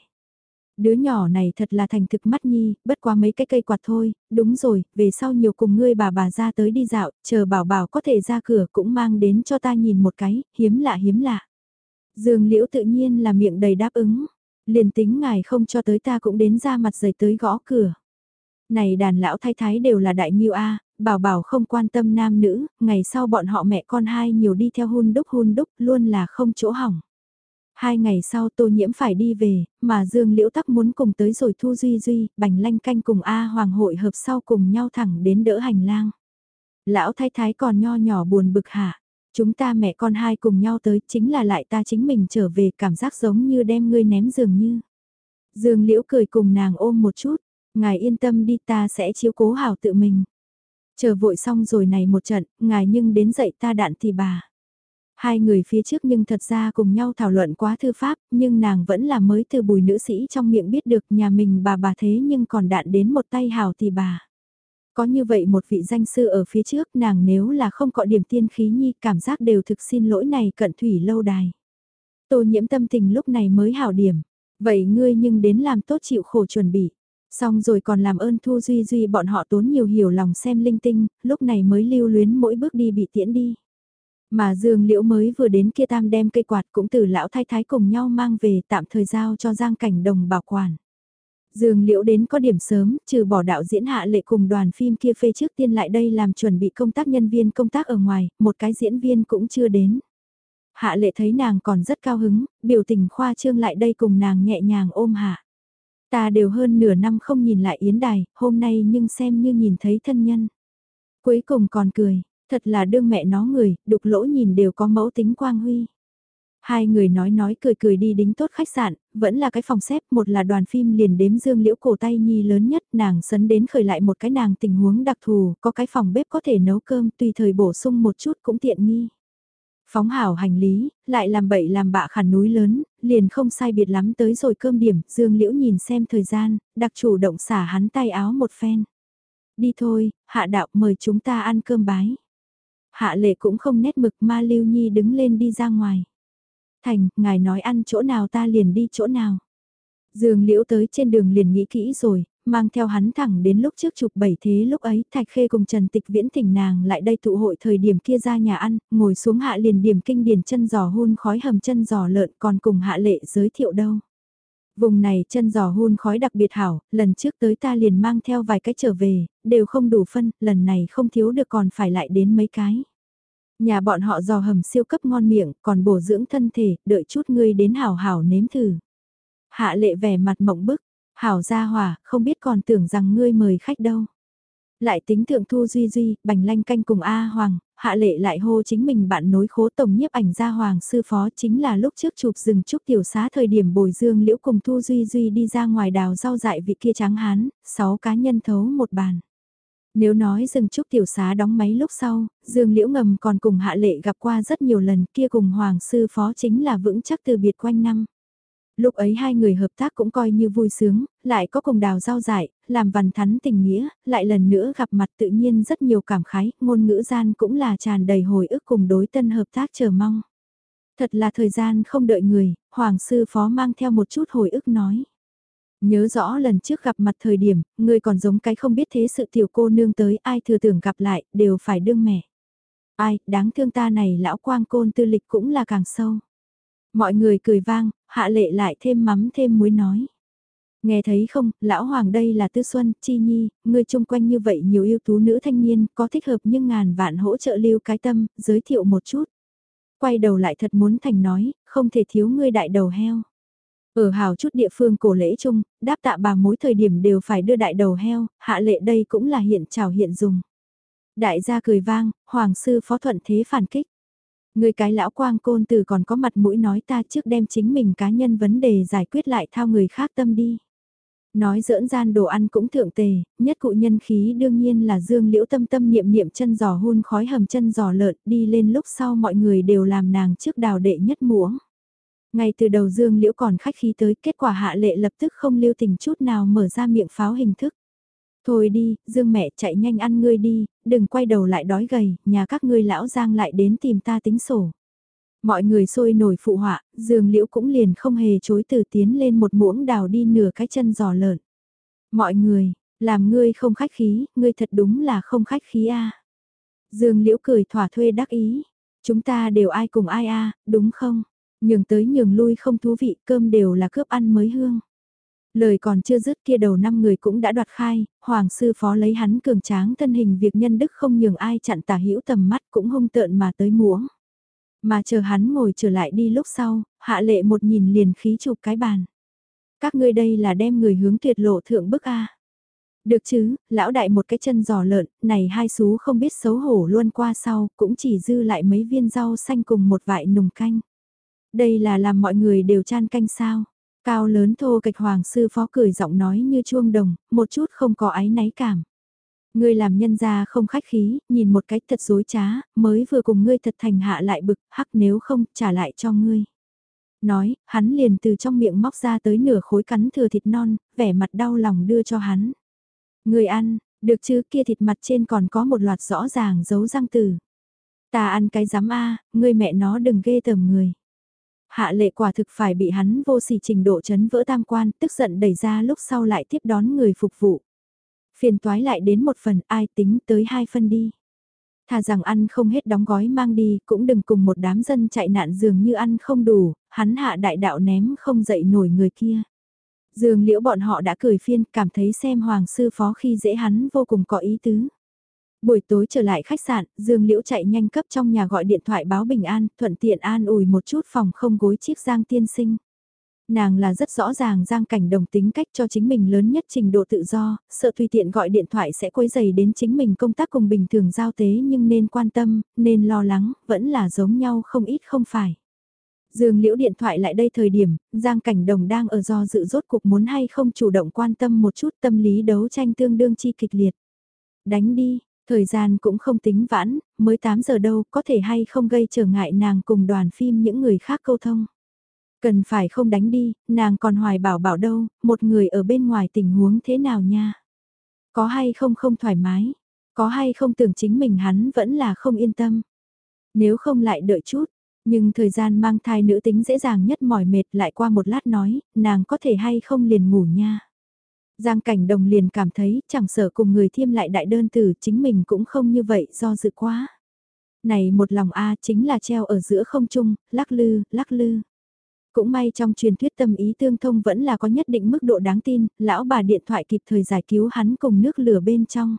Đứa nhỏ này thật là thành thực mắt nhi, bất quá mấy cái cây quạt thôi, đúng rồi, về sau nhiều cùng ngươi bà bà ra tới đi dạo, chờ bảo bảo có thể ra cửa cũng mang đến cho ta nhìn một cái, hiếm lạ hiếm lạ. Dương Liễu tự nhiên là miệng đầy đáp ứng, liền tính ngài không cho tới ta cũng đến ra mặt giày tới gõ cửa. Này đàn lão thái thái đều là đại nhiêu A, bảo bảo không quan tâm nam nữ, ngày sau bọn họ mẹ con hai nhiều đi theo hun đúc hun đúc luôn là không chỗ hỏng. Hai ngày sau tô nhiễm phải đi về, mà Dương Liễu Tắc muốn cùng tới rồi Thu Duy Duy, Bành Lanh Canh cùng A Hoàng hội hợp sau cùng nhau thẳng đến đỡ hành lang. Lão thái thái còn nho nhỏ buồn bực hạ, chúng ta mẹ con hai cùng nhau tới chính là lại ta chính mình trở về cảm giác giống như đem ngươi ném dường như. Dương Liễu cười cùng nàng ôm một chút, ngài yên tâm đi ta sẽ chiếu cố hảo tự mình. Chờ vội xong rồi này một trận, ngài nhưng đến dậy ta đạn thì bà. Hai người phía trước nhưng thật ra cùng nhau thảo luận quá thư pháp, nhưng nàng vẫn là mới từ bùi nữ sĩ trong miệng biết được nhà mình bà bà thế nhưng còn đạn đến một tay hào thì bà. Có như vậy một vị danh sư ở phía trước nàng nếu là không có điểm tiên khí nhi cảm giác đều thực xin lỗi này cận thủy lâu đài. Tô nhiễm tâm tình lúc này mới hảo điểm, vậy ngươi nhưng đến làm tốt chịu khổ chuẩn bị. Xong rồi còn làm ơn Thu Duy Duy bọn họ tốn nhiều hiểu lòng xem linh tinh, lúc này mới lưu luyến mỗi bước đi bị tiễn đi. Mà Dương Liễu mới vừa đến kia tam đem cây quạt cũng từ lão thái thái cùng nhau mang về tạm thời giao cho Giang Cảnh Đồng bảo quản. Dương Liễu đến có điểm sớm, trừ bỏ đạo diễn hạ lệ cùng đoàn phim kia phê trước tiên lại đây làm chuẩn bị công tác nhân viên công tác ở ngoài, một cái diễn viên cũng chưa đến. Hạ lệ thấy nàng còn rất cao hứng, biểu tình khoa trương lại đây cùng nàng nhẹ nhàng ôm hạ. Ta đều hơn nửa năm không nhìn lại Yến Đài, hôm nay nhưng xem như nhìn thấy thân nhân. Cuối cùng còn cười, thật là đương mẹ nó người, đục lỗ nhìn đều có mẫu tính quang huy. Hai người nói nói cười cười đi đính tốt khách sạn, vẫn là cái phòng xếp, một là đoàn phim liền đếm dương liễu cổ tay nhi lớn nhất, nàng sấn đến khởi lại một cái nàng tình huống đặc thù, có cái phòng bếp có thể nấu cơm tùy thời bổ sung một chút cũng tiện nghi. Phóng hảo hành lý, lại làm bậy làm bạ khản núi lớn, liền không sai biệt lắm tới rồi cơm điểm, dương liễu nhìn xem thời gian, đặc chủ động xả hắn tay áo một phen. Đi thôi, hạ đạo mời chúng ta ăn cơm bái. Hạ lệ cũng không nét mực ma lưu nhi đứng lên đi ra ngoài. Thành, ngài nói ăn chỗ nào ta liền đi chỗ nào. Dương liễu tới trên đường liền nghĩ kỹ rồi, mang theo hắn thẳng đến lúc trước chụp bảy thế lúc ấy Thạch Khê cùng Trần Tịch Viễn thỉnh nàng lại đây tụ hội thời điểm kia ra nhà ăn, ngồi xuống hạ liền điểm kinh điển chân giò hôn khói hầm chân giò lợn còn cùng hạ lệ giới thiệu đâu. Vùng này chân giò hun khói đặc biệt hảo, lần trước tới ta liền mang theo vài cái trở về, đều không đủ phân, lần này không thiếu được còn phải lại đến mấy cái. Nhà bọn họ giò hầm siêu cấp ngon miệng, còn bổ dưỡng thân thể, đợi chút ngươi đến hảo hảo nếm thử. Hạ lệ vẻ mặt mộng bức, hảo ra hòa, không biết còn tưởng rằng ngươi mời khách đâu. Lại tính thượng thu duy duy, bành lanh canh cùng A Hoàng, hạ lệ lại hô chính mình bạn nối khố tổng nhiếp ảnh gia Hoàng sư phó chính là lúc trước chụp rừng trúc tiểu xá thời điểm bồi dương liễu cùng thu duy duy đi ra ngoài đào rau dại vị kia trắng hán, sáu cá nhân thấu một bàn. Nếu nói rừng trúc tiểu xá đóng máy lúc sau, Dương Liễu Ngầm còn cùng Hạ Lệ gặp qua rất nhiều lần kia cùng Hoàng sư phó chính là vững chắc từ biệt quanh năm. Lúc ấy hai người hợp tác cũng coi như vui sướng, lại có cùng đào giao giải, làm văn thắn tình nghĩa, lại lần nữa gặp mặt tự nhiên rất nhiều cảm khái, ngôn ngữ gian cũng là tràn đầy hồi ức cùng đối tân hợp tác chờ mong. Thật là thời gian không đợi người, Hoàng sư phó mang theo một chút hồi ức nói. Nhớ rõ lần trước gặp mặt thời điểm, người còn giống cái không biết thế sự tiểu cô nương tới ai thừa tưởng gặp lại, đều phải đương mẹ. Ai, đáng thương ta này lão quang côn tư lịch cũng là càng sâu. Mọi người cười vang, hạ lệ lại thêm mắm thêm muối nói. Nghe thấy không, lão hoàng đây là tư xuân, chi nhi, người chung quanh như vậy nhiều yêu tú nữ thanh niên, có thích hợp nhưng ngàn vạn hỗ trợ lưu cái tâm, giới thiệu một chút. Quay đầu lại thật muốn thành nói, không thể thiếu ngươi đại đầu heo. Ở hào chút địa phương cổ lễ chung, đáp tạ bà mối thời điểm đều phải đưa đại đầu heo, hạ lệ đây cũng là hiện trào hiện dùng. Đại gia cười vang, hoàng sư phó thuận thế phản kích. Người cái lão quang côn từ còn có mặt mũi nói ta trước đem chính mình cá nhân vấn đề giải quyết lại thao người khác tâm đi. Nói dỡn gian đồ ăn cũng thượng tề, nhất cụ nhân khí đương nhiên là dương liễu tâm tâm niệm niệm chân giò hun khói hầm chân giò lợn đi lên lúc sau mọi người đều làm nàng trước đào đệ nhất muỗng. Ngay từ đầu dương liễu còn khách khí tới kết quả hạ lệ lập tức không lưu tình chút nào mở ra miệng pháo hình thức. Thôi đi, dương mẹ chạy nhanh ăn ngươi đi, đừng quay đầu lại đói gầy, nhà các ngươi lão giang lại đến tìm ta tính sổ. Mọi người sôi nổi phụ họa, dương liễu cũng liền không hề chối từ tiến lên một muỗng đào đi nửa cái chân giò lợn. Mọi người, làm ngươi không khách khí, ngươi thật đúng là không khách khí a. Dương liễu cười thỏa thuê đắc ý, chúng ta đều ai cùng ai a, đúng không? Nhường tới nhường lui không thú vị, cơm đều là cướp ăn mới hương. Lời còn chưa dứt kia đầu năm người cũng đã đoạt khai, hoàng sư phó lấy hắn cường tráng thân hình việc nhân đức không nhường ai chặn tả hữu tầm mắt cũng hung tợn mà tới muỗng. Mà chờ hắn ngồi trở lại đi lúc sau, hạ lệ một nhìn liền khí chụp cái bàn. Các ngươi đây là đem người hướng tuyệt lộ thượng bức A. Được chứ, lão đại một cái chân giò lợn, này hai xú không biết xấu hổ luôn qua sau, cũng chỉ dư lại mấy viên rau xanh cùng một vại nùng canh. Đây là làm mọi người đều chan canh sao. Cao lớn thô kịch hoàng sư phó cười giọng nói như chuông đồng, một chút không có áy náy cảm. Ngươi làm nhân gia không khách khí, nhìn một cách thật dối trá, mới vừa cùng ngươi thật thành hạ lại bực, hắc nếu không, trả lại cho ngươi. Nói, hắn liền từ trong miệng móc ra tới nửa khối cắn thừa thịt non, vẻ mặt đau lòng đưa cho hắn. Ngươi ăn, được chứ kia thịt mặt trên còn có một loạt rõ ràng dấu răng từ Ta ăn cái giám a, ngươi mẹ nó đừng ghê tởm người. Hạ lệ quả thực phải bị hắn vô sỉ trình độ chấn vỡ tam quan, tức giận đẩy ra lúc sau lại tiếp đón người phục vụ. Phiền toái lại đến một phần ai tính tới hai phân đi. Thà rằng ăn không hết đóng gói mang đi, cũng đừng cùng một đám dân chạy nạn dường như ăn không đủ, hắn hạ đại đạo ném không dậy nổi người kia. Dường liễu bọn họ đã cười phiên, cảm thấy xem hoàng sư phó khi dễ hắn vô cùng có ý tứ. Buổi tối trở lại khách sạn, Dương Liễu chạy nhanh cấp trong nhà gọi điện thoại báo bình an, thuận tiện an ủi một chút phòng không gối chiếc Giang tiên sinh. Nàng là rất rõ ràng Giang cảnh đồng tính cách cho chính mình lớn nhất trình độ tự do, sợ tùy tiện gọi điện thoại sẽ quấy dày đến chính mình công tác cùng bình thường giao tế nhưng nên quan tâm, nên lo lắng, vẫn là giống nhau không ít không phải. Dương Liễu điện thoại lại đây thời điểm, Giang Cảnh Đồng đang ở do dự rốt cuộc muốn hay không chủ động quan tâm một chút tâm lý đấu tranh tương đương chi kịch liệt. Đánh đi, Thời gian cũng không tính vãn, mới 8 giờ đâu, có thể hay không gây trở ngại nàng cùng đoàn phim những người khác câu thông. Cần phải không đánh đi, nàng còn hoài bảo bảo đâu, một người ở bên ngoài tình huống thế nào nha. Có hay không không thoải mái, có hay không tưởng chính mình hắn vẫn là không yên tâm. Nếu không lại đợi chút, nhưng thời gian mang thai nữ tính dễ dàng nhất mỏi mệt lại qua một lát nói, nàng có thể hay không liền ngủ nha. Giang cảnh đồng liền cảm thấy chẳng sợ cùng người thiêm lại đại đơn tử chính mình cũng không như vậy do dự quá. Này một lòng A chính là treo ở giữa không trung, lắc lư, lắc lư. Cũng may trong truyền thuyết tâm ý tương thông vẫn là có nhất định mức độ đáng tin, lão bà điện thoại kịp thời giải cứu hắn cùng nước lửa bên trong.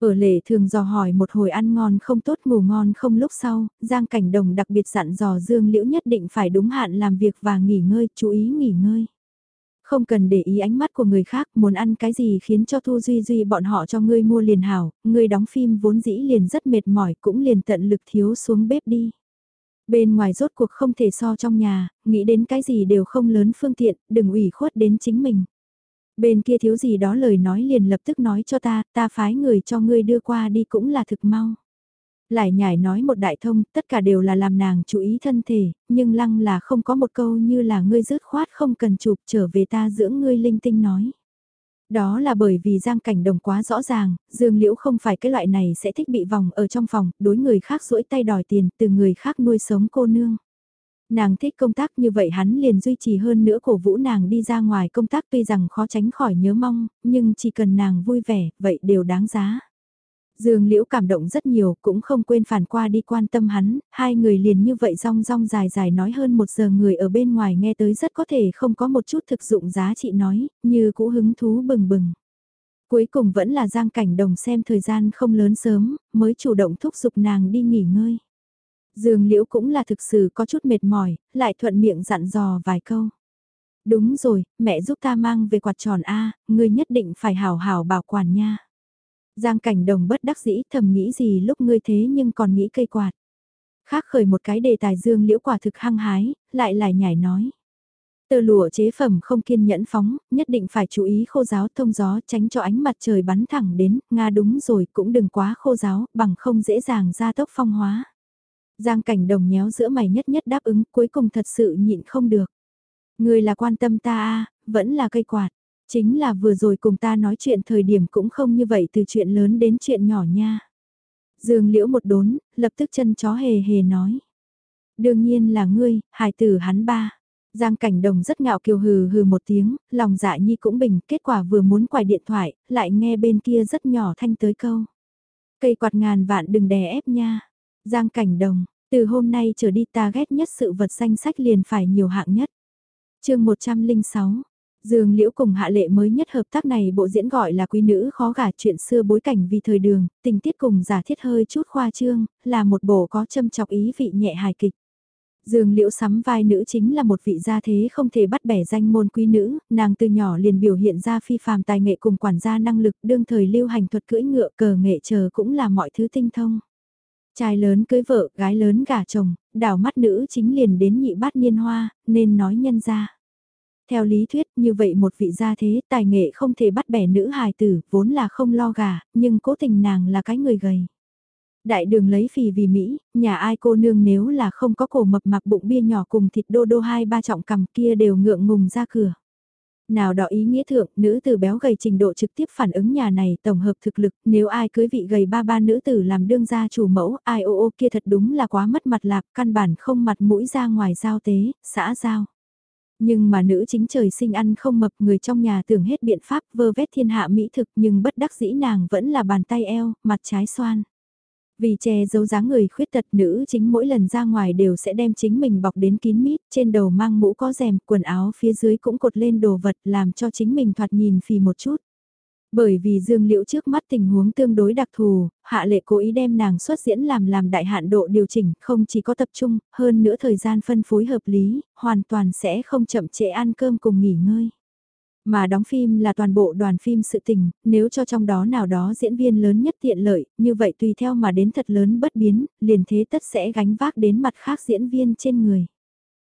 Ở lễ thường dò hỏi một hồi ăn ngon không tốt ngủ ngon không lúc sau, Giang Cảnh Đồng đặc biệt dặn dò Dương Liễu nhất định phải đúng hạn làm việc và nghỉ ngơi, chú ý nghỉ ngơi. Không cần để ý ánh mắt của người khác, muốn ăn cái gì khiến cho Thu Duy Duy bọn họ cho ngươi mua liền hảo, ngươi đóng phim vốn dĩ liền rất mệt mỏi cũng liền tận lực thiếu xuống bếp đi. Bên ngoài rốt cuộc không thể so trong nhà, nghĩ đến cái gì đều không lớn phương tiện, đừng ủy khuất đến chính mình. Bên kia thiếu gì đó lời nói liền lập tức nói cho ta, ta phái người cho ngươi đưa qua đi cũng là thực mau. Lại nhải nói một đại thông, tất cả đều là làm nàng chú ý thân thể, nhưng lăng là không có một câu như là ngươi rứt khoát không cần chụp trở về ta dưỡng ngươi linh tinh nói. Đó là bởi vì giang cảnh đồng quá rõ ràng, Dương Liễu không phải cái loại này sẽ thích bị vòng ở trong phòng, đối người khác rỗi tay đòi tiền từ người khác nuôi sống cô nương. Nàng thích công tác như vậy hắn liền duy trì hơn nữa cổ vũ nàng đi ra ngoài công tác tuy rằng khó tránh khỏi nhớ mong, nhưng chỉ cần nàng vui vẻ, vậy đều đáng giá. Dương Liễu cảm động rất nhiều, cũng không quên phản qua đi quan tâm hắn, hai người liền như vậy rong rong dài dài nói hơn một giờ người ở bên ngoài nghe tới rất có thể không có một chút thực dụng giá trị nói, như cũ hứng thú bừng bừng. Cuối cùng vẫn là Giang Cảnh Đồng xem thời gian không lớn sớm, mới chủ động thúc giục nàng đi nghỉ ngơi. Dương Liễu cũng là thực sự có chút mệt mỏi, lại thuận miệng dặn dò vài câu. Đúng rồi, mẹ giúp ta mang về quạt tròn A, ngươi nhất định phải hào hào bảo quản nha. Giang cảnh đồng bất đắc dĩ thầm nghĩ gì lúc ngươi thế nhưng còn nghĩ cây quạt. Khác khởi một cái đề tài dương liễu quả thực hăng hái, lại lại nhảy nói. Tơ lụa chế phẩm không kiên nhẫn phóng, nhất định phải chú ý khô giáo thông gió tránh cho ánh mặt trời bắn thẳng đến, Nga đúng rồi cũng đừng quá khô giáo, bằng không dễ dàng ra tốc phong hóa. Giang cảnh đồng nhéo giữa mày nhất nhất đáp ứng cuối cùng thật sự nhịn không được. Người là quan tâm ta a vẫn là cây quạt. Chính là vừa rồi cùng ta nói chuyện thời điểm cũng không như vậy từ chuyện lớn đến chuyện nhỏ nha. Dương liễu một đốn, lập tức chân chó hề hề nói. Đương nhiên là ngươi, hài tử hắn ba. Giang cảnh đồng rất ngạo kiều hừ hừ một tiếng, lòng dạ nhi cũng bình, kết quả vừa muốn quài điện thoại, lại nghe bên kia rất nhỏ thanh tới câu. Cây quạt ngàn vạn đừng đè ép nha. Giang cảnh đồng, từ hôm nay trở đi ta ghét nhất sự vật danh sách liền phải nhiều hạng nhất. chương 106, Dương Liễu cùng hạ lệ mới nhất hợp tác này bộ diễn gọi là quý nữ khó gả chuyện xưa bối cảnh vì thời đường, tình tiết cùng giả thiết hơi chút khoa trương, là một bộ có châm chọc ý vị nhẹ hài kịch. Dương Liễu sắm vai nữ chính là một vị gia thế không thể bắt bẻ danh môn quý nữ, nàng từ nhỏ liền biểu hiện ra phi phàm tài nghệ cùng quản gia năng lực đương thời lưu hành thuật cưỡi ngựa cờ nghệ chờ cũng là mọi thứ tinh thông. Trai lớn cưới vợ, gái lớn gả chồng, đảo mắt nữ chính liền đến nhị bát niên hoa, nên nói nhân ra. Theo lý thuyết như vậy một vị gia thế tài nghệ không thể bắt bẻ nữ hài tử vốn là không lo gà, nhưng cố tình nàng là cái người gầy. Đại đường lấy phì vì Mỹ, nhà ai cô nương nếu là không có cổ mập mạp bụng bia nhỏ cùng thịt đô đô hai ba trọng cầm kia đều ngượng ngùng ra cửa. Nào đó ý nghĩa thượng, nữ tử béo gầy trình độ trực tiếp phản ứng nhà này tổng hợp thực lực, nếu ai cưới vị gầy ba ba nữ tử làm đương gia chủ mẫu, ai ô ô kia thật đúng là quá mất mặt lạc, căn bản không mặt mũi ra ngoài giao tế, xã giao. Nhưng mà nữ chính trời sinh ăn không mập người trong nhà tưởng hết biện pháp vơ vét thiên hạ mỹ thực nhưng bất đắc dĩ nàng vẫn là bàn tay eo, mặt trái xoan. Vì che giấu dáng người khuyết tật nữ chính mỗi lần ra ngoài đều sẽ đem chính mình bọc đến kín mít, trên đầu mang mũ có rèm, quần áo phía dưới cũng cột lên đồ vật làm cho chính mình thoạt nhìn phì một chút. Bởi vì Dương Liễu trước mắt tình huống tương đối đặc thù, hạ lệ cố ý đem nàng xuất diễn làm làm đại hạn độ điều chỉnh, không chỉ có tập trung, hơn nữa thời gian phân phối hợp lý, hoàn toàn sẽ không chậm trễ ăn cơm cùng nghỉ ngơi. Mà đóng phim là toàn bộ đoàn phim sự tình, nếu cho trong đó nào đó diễn viên lớn nhất tiện lợi, như vậy tùy theo mà đến thật lớn bất biến, liền thế tất sẽ gánh vác đến mặt khác diễn viên trên người.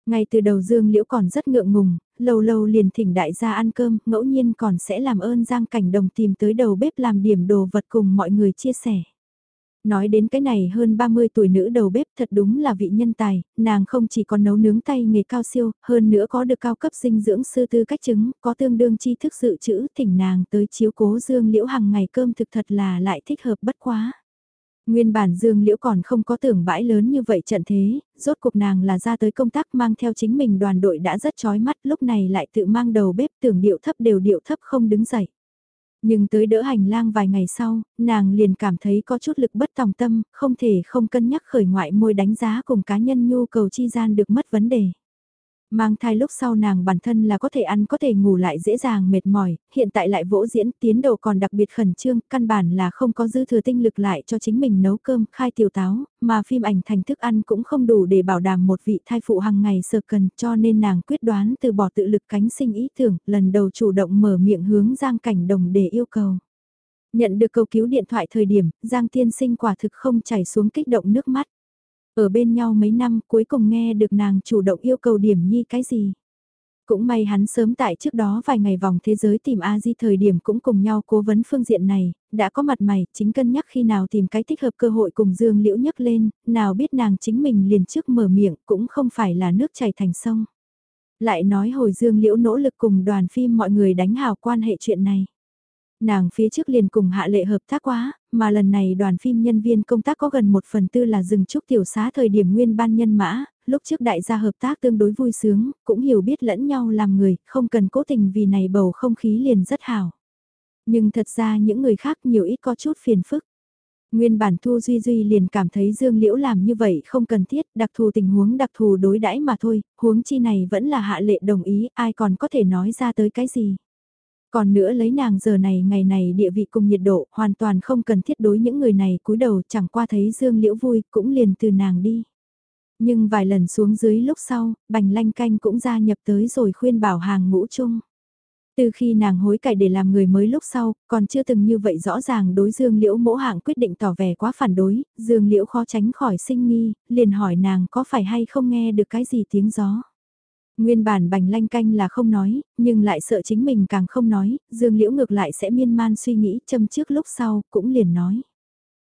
Ngay từ đầu Dương Liễu còn rất ngượng ngùng, lâu lâu liền thỉnh đại gia ăn cơm, ngẫu nhiên còn sẽ làm ơn Giang Cảnh Đồng tìm tới đầu bếp làm điểm đồ vật cùng mọi người chia sẻ. Nói đến cái này hơn 30 tuổi nữ đầu bếp thật đúng là vị nhân tài, nàng không chỉ có nấu nướng tay nghề cao siêu, hơn nữa có được cao cấp dinh dưỡng sư tư cách chứng, có tương đương tri thức dự trữ thỉnh nàng tới chiếu cố Dương Liễu hàng ngày cơm thực thật là lại thích hợp bất quá. Nguyên bản Dương Liễu còn không có tưởng bãi lớn như vậy trận thế, rốt cuộc nàng là ra tới công tác mang theo chính mình đoàn đội đã rất chói mắt lúc này lại tự mang đầu bếp tưởng điệu thấp đều điệu thấp không đứng dậy. Nhưng tới đỡ hành lang vài ngày sau, nàng liền cảm thấy có chút lực bất tòng tâm, không thể không cân nhắc khởi ngoại môi đánh giá cùng cá nhân nhu cầu chi gian được mất vấn đề. Mang thai lúc sau nàng bản thân là có thể ăn có thể ngủ lại dễ dàng mệt mỏi, hiện tại lại vỗ diễn tiến độ còn đặc biệt khẩn trương, căn bản là không có dư thừa tinh lực lại cho chính mình nấu cơm, khai tiểu táo, mà phim ảnh thành thức ăn cũng không đủ để bảo đảm một vị thai phụ hàng ngày sơ cần cho nên nàng quyết đoán từ bỏ tự lực cánh sinh ý tưởng, lần đầu chủ động mở miệng hướng Giang Cảnh Đồng để yêu cầu. Nhận được cầu cứu điện thoại thời điểm, Giang Thiên Sinh quả thực không chảy xuống kích động nước mắt. Ở bên nhau mấy năm cuối cùng nghe được nàng chủ động yêu cầu điểm nhi cái gì. Cũng may hắn sớm tại trước đó vài ngày vòng thế giới tìm A-di thời điểm cũng cùng nhau cố vấn phương diện này, đã có mặt mày, chính cân nhắc khi nào tìm cái thích hợp cơ hội cùng Dương Liễu nhấc lên, nào biết nàng chính mình liền trước mở miệng cũng không phải là nước chảy thành sông. Lại nói hồi Dương Liễu nỗ lực cùng đoàn phim mọi người đánh hào quan hệ chuyện này nàng phía trước liền cùng hạ lệ hợp tác quá, mà lần này đoàn phim nhân viên công tác có gần một phần tư là dừng trúc tiểu xá thời điểm nguyên ban nhân mã, lúc trước đại gia hợp tác tương đối vui sướng, cũng hiểu biết lẫn nhau làm người, không cần cố tình vì này bầu không khí liền rất hảo. Nhưng thật ra những người khác nhiều ít có chút phiền phức. Nguyên bản Thu Duy Duy liền cảm thấy Dương Liễu làm như vậy không cần thiết, đặc thù tình huống đặc thù đối đãi mà thôi, huống chi này vẫn là hạ lệ đồng ý, ai còn có thể nói ra tới cái gì. Còn nữa lấy nàng giờ này ngày này địa vị cùng nhiệt độ hoàn toàn không cần thiết đối những người này cúi đầu chẳng qua thấy Dương Liễu vui cũng liền từ nàng đi. Nhưng vài lần xuống dưới lúc sau, bành lanh canh cũng gia nhập tới rồi khuyên bảo hàng ngũ chung. Từ khi nàng hối cải để làm người mới lúc sau, còn chưa từng như vậy rõ ràng đối Dương Liễu mỗ hạng quyết định tỏ vẻ quá phản đối, Dương Liễu khó tránh khỏi sinh nghi, liền hỏi nàng có phải hay không nghe được cái gì tiếng gió. Nguyên bản bành lanh canh là không nói, nhưng lại sợ chính mình càng không nói, Dương Liễu ngược lại sẽ miên man suy nghĩ châm trước lúc sau, cũng liền nói.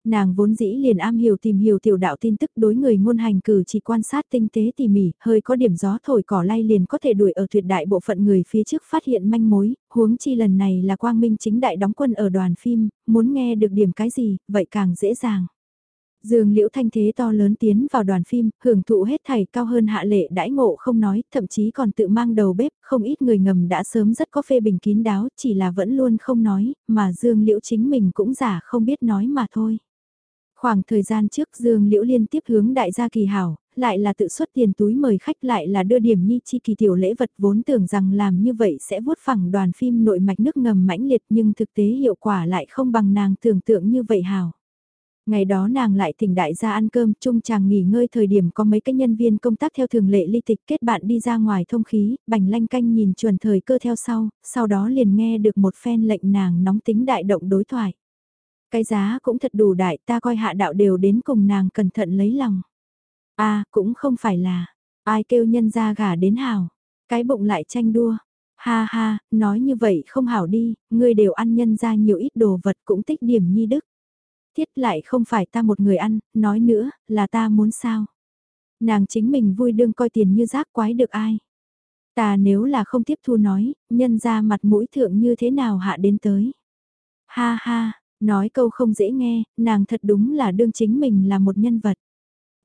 Nàng vốn dĩ liền am hiểu tìm hiểu tiểu đạo tin tức đối người ngôn hành cử chỉ quan sát tinh tế tỉ mỉ, hơi có điểm gió thổi cỏ lay liền có thể đuổi ở tuyệt đại bộ phận người phía trước phát hiện manh mối, huống chi lần này là quang minh chính đại đóng quân ở đoàn phim, muốn nghe được điểm cái gì, vậy càng dễ dàng. Dương Liễu thanh thế to lớn tiến vào đoàn phim, hưởng thụ hết thảy cao hơn hạ lệ đãi ngộ không nói, thậm chí còn tự mang đầu bếp, không ít người ngầm đã sớm rất có phê bình kín đáo, chỉ là vẫn luôn không nói, mà Dương Liễu chính mình cũng giả không biết nói mà thôi. Khoảng thời gian trước Dương Liễu liên tiếp hướng đại gia kỳ hảo, lại là tự xuất tiền túi mời khách lại là đưa điểm nhi chi kỳ tiểu lễ vật vốn tưởng rằng làm như vậy sẽ vuốt phẳng đoàn phim nội mạch nước ngầm mãnh liệt nhưng thực tế hiệu quả lại không bằng nàng tưởng tượng như vậy hảo. Ngày đó nàng lại thỉnh đại gia ăn cơm, chung chàng nghỉ ngơi thời điểm có mấy cái nhân viên công tác theo thường lệ ly tịch kết bạn đi ra ngoài thông khí, bành lanh canh nhìn chuẩn thời cơ theo sau, sau đó liền nghe được một phen lệnh nàng nóng tính đại động đối thoại. Cái giá cũng thật đủ đại ta coi hạ đạo đều đến cùng nàng cẩn thận lấy lòng. a à, cũng không phải là, ai kêu nhân ra gả đến hảo, cái bụng lại tranh đua. Ha ha, nói như vậy không hảo đi, ngươi đều ăn nhân ra nhiều ít đồ vật cũng tích điểm nhi đức. Thiết lại không phải ta một người ăn, nói nữa, là ta muốn sao. Nàng chính mình vui đương coi tiền như rác quái được ai. Ta nếu là không tiếp thu nói, nhân ra mặt mũi thượng như thế nào hạ đến tới. Ha ha, nói câu không dễ nghe, nàng thật đúng là đương chính mình là một nhân vật.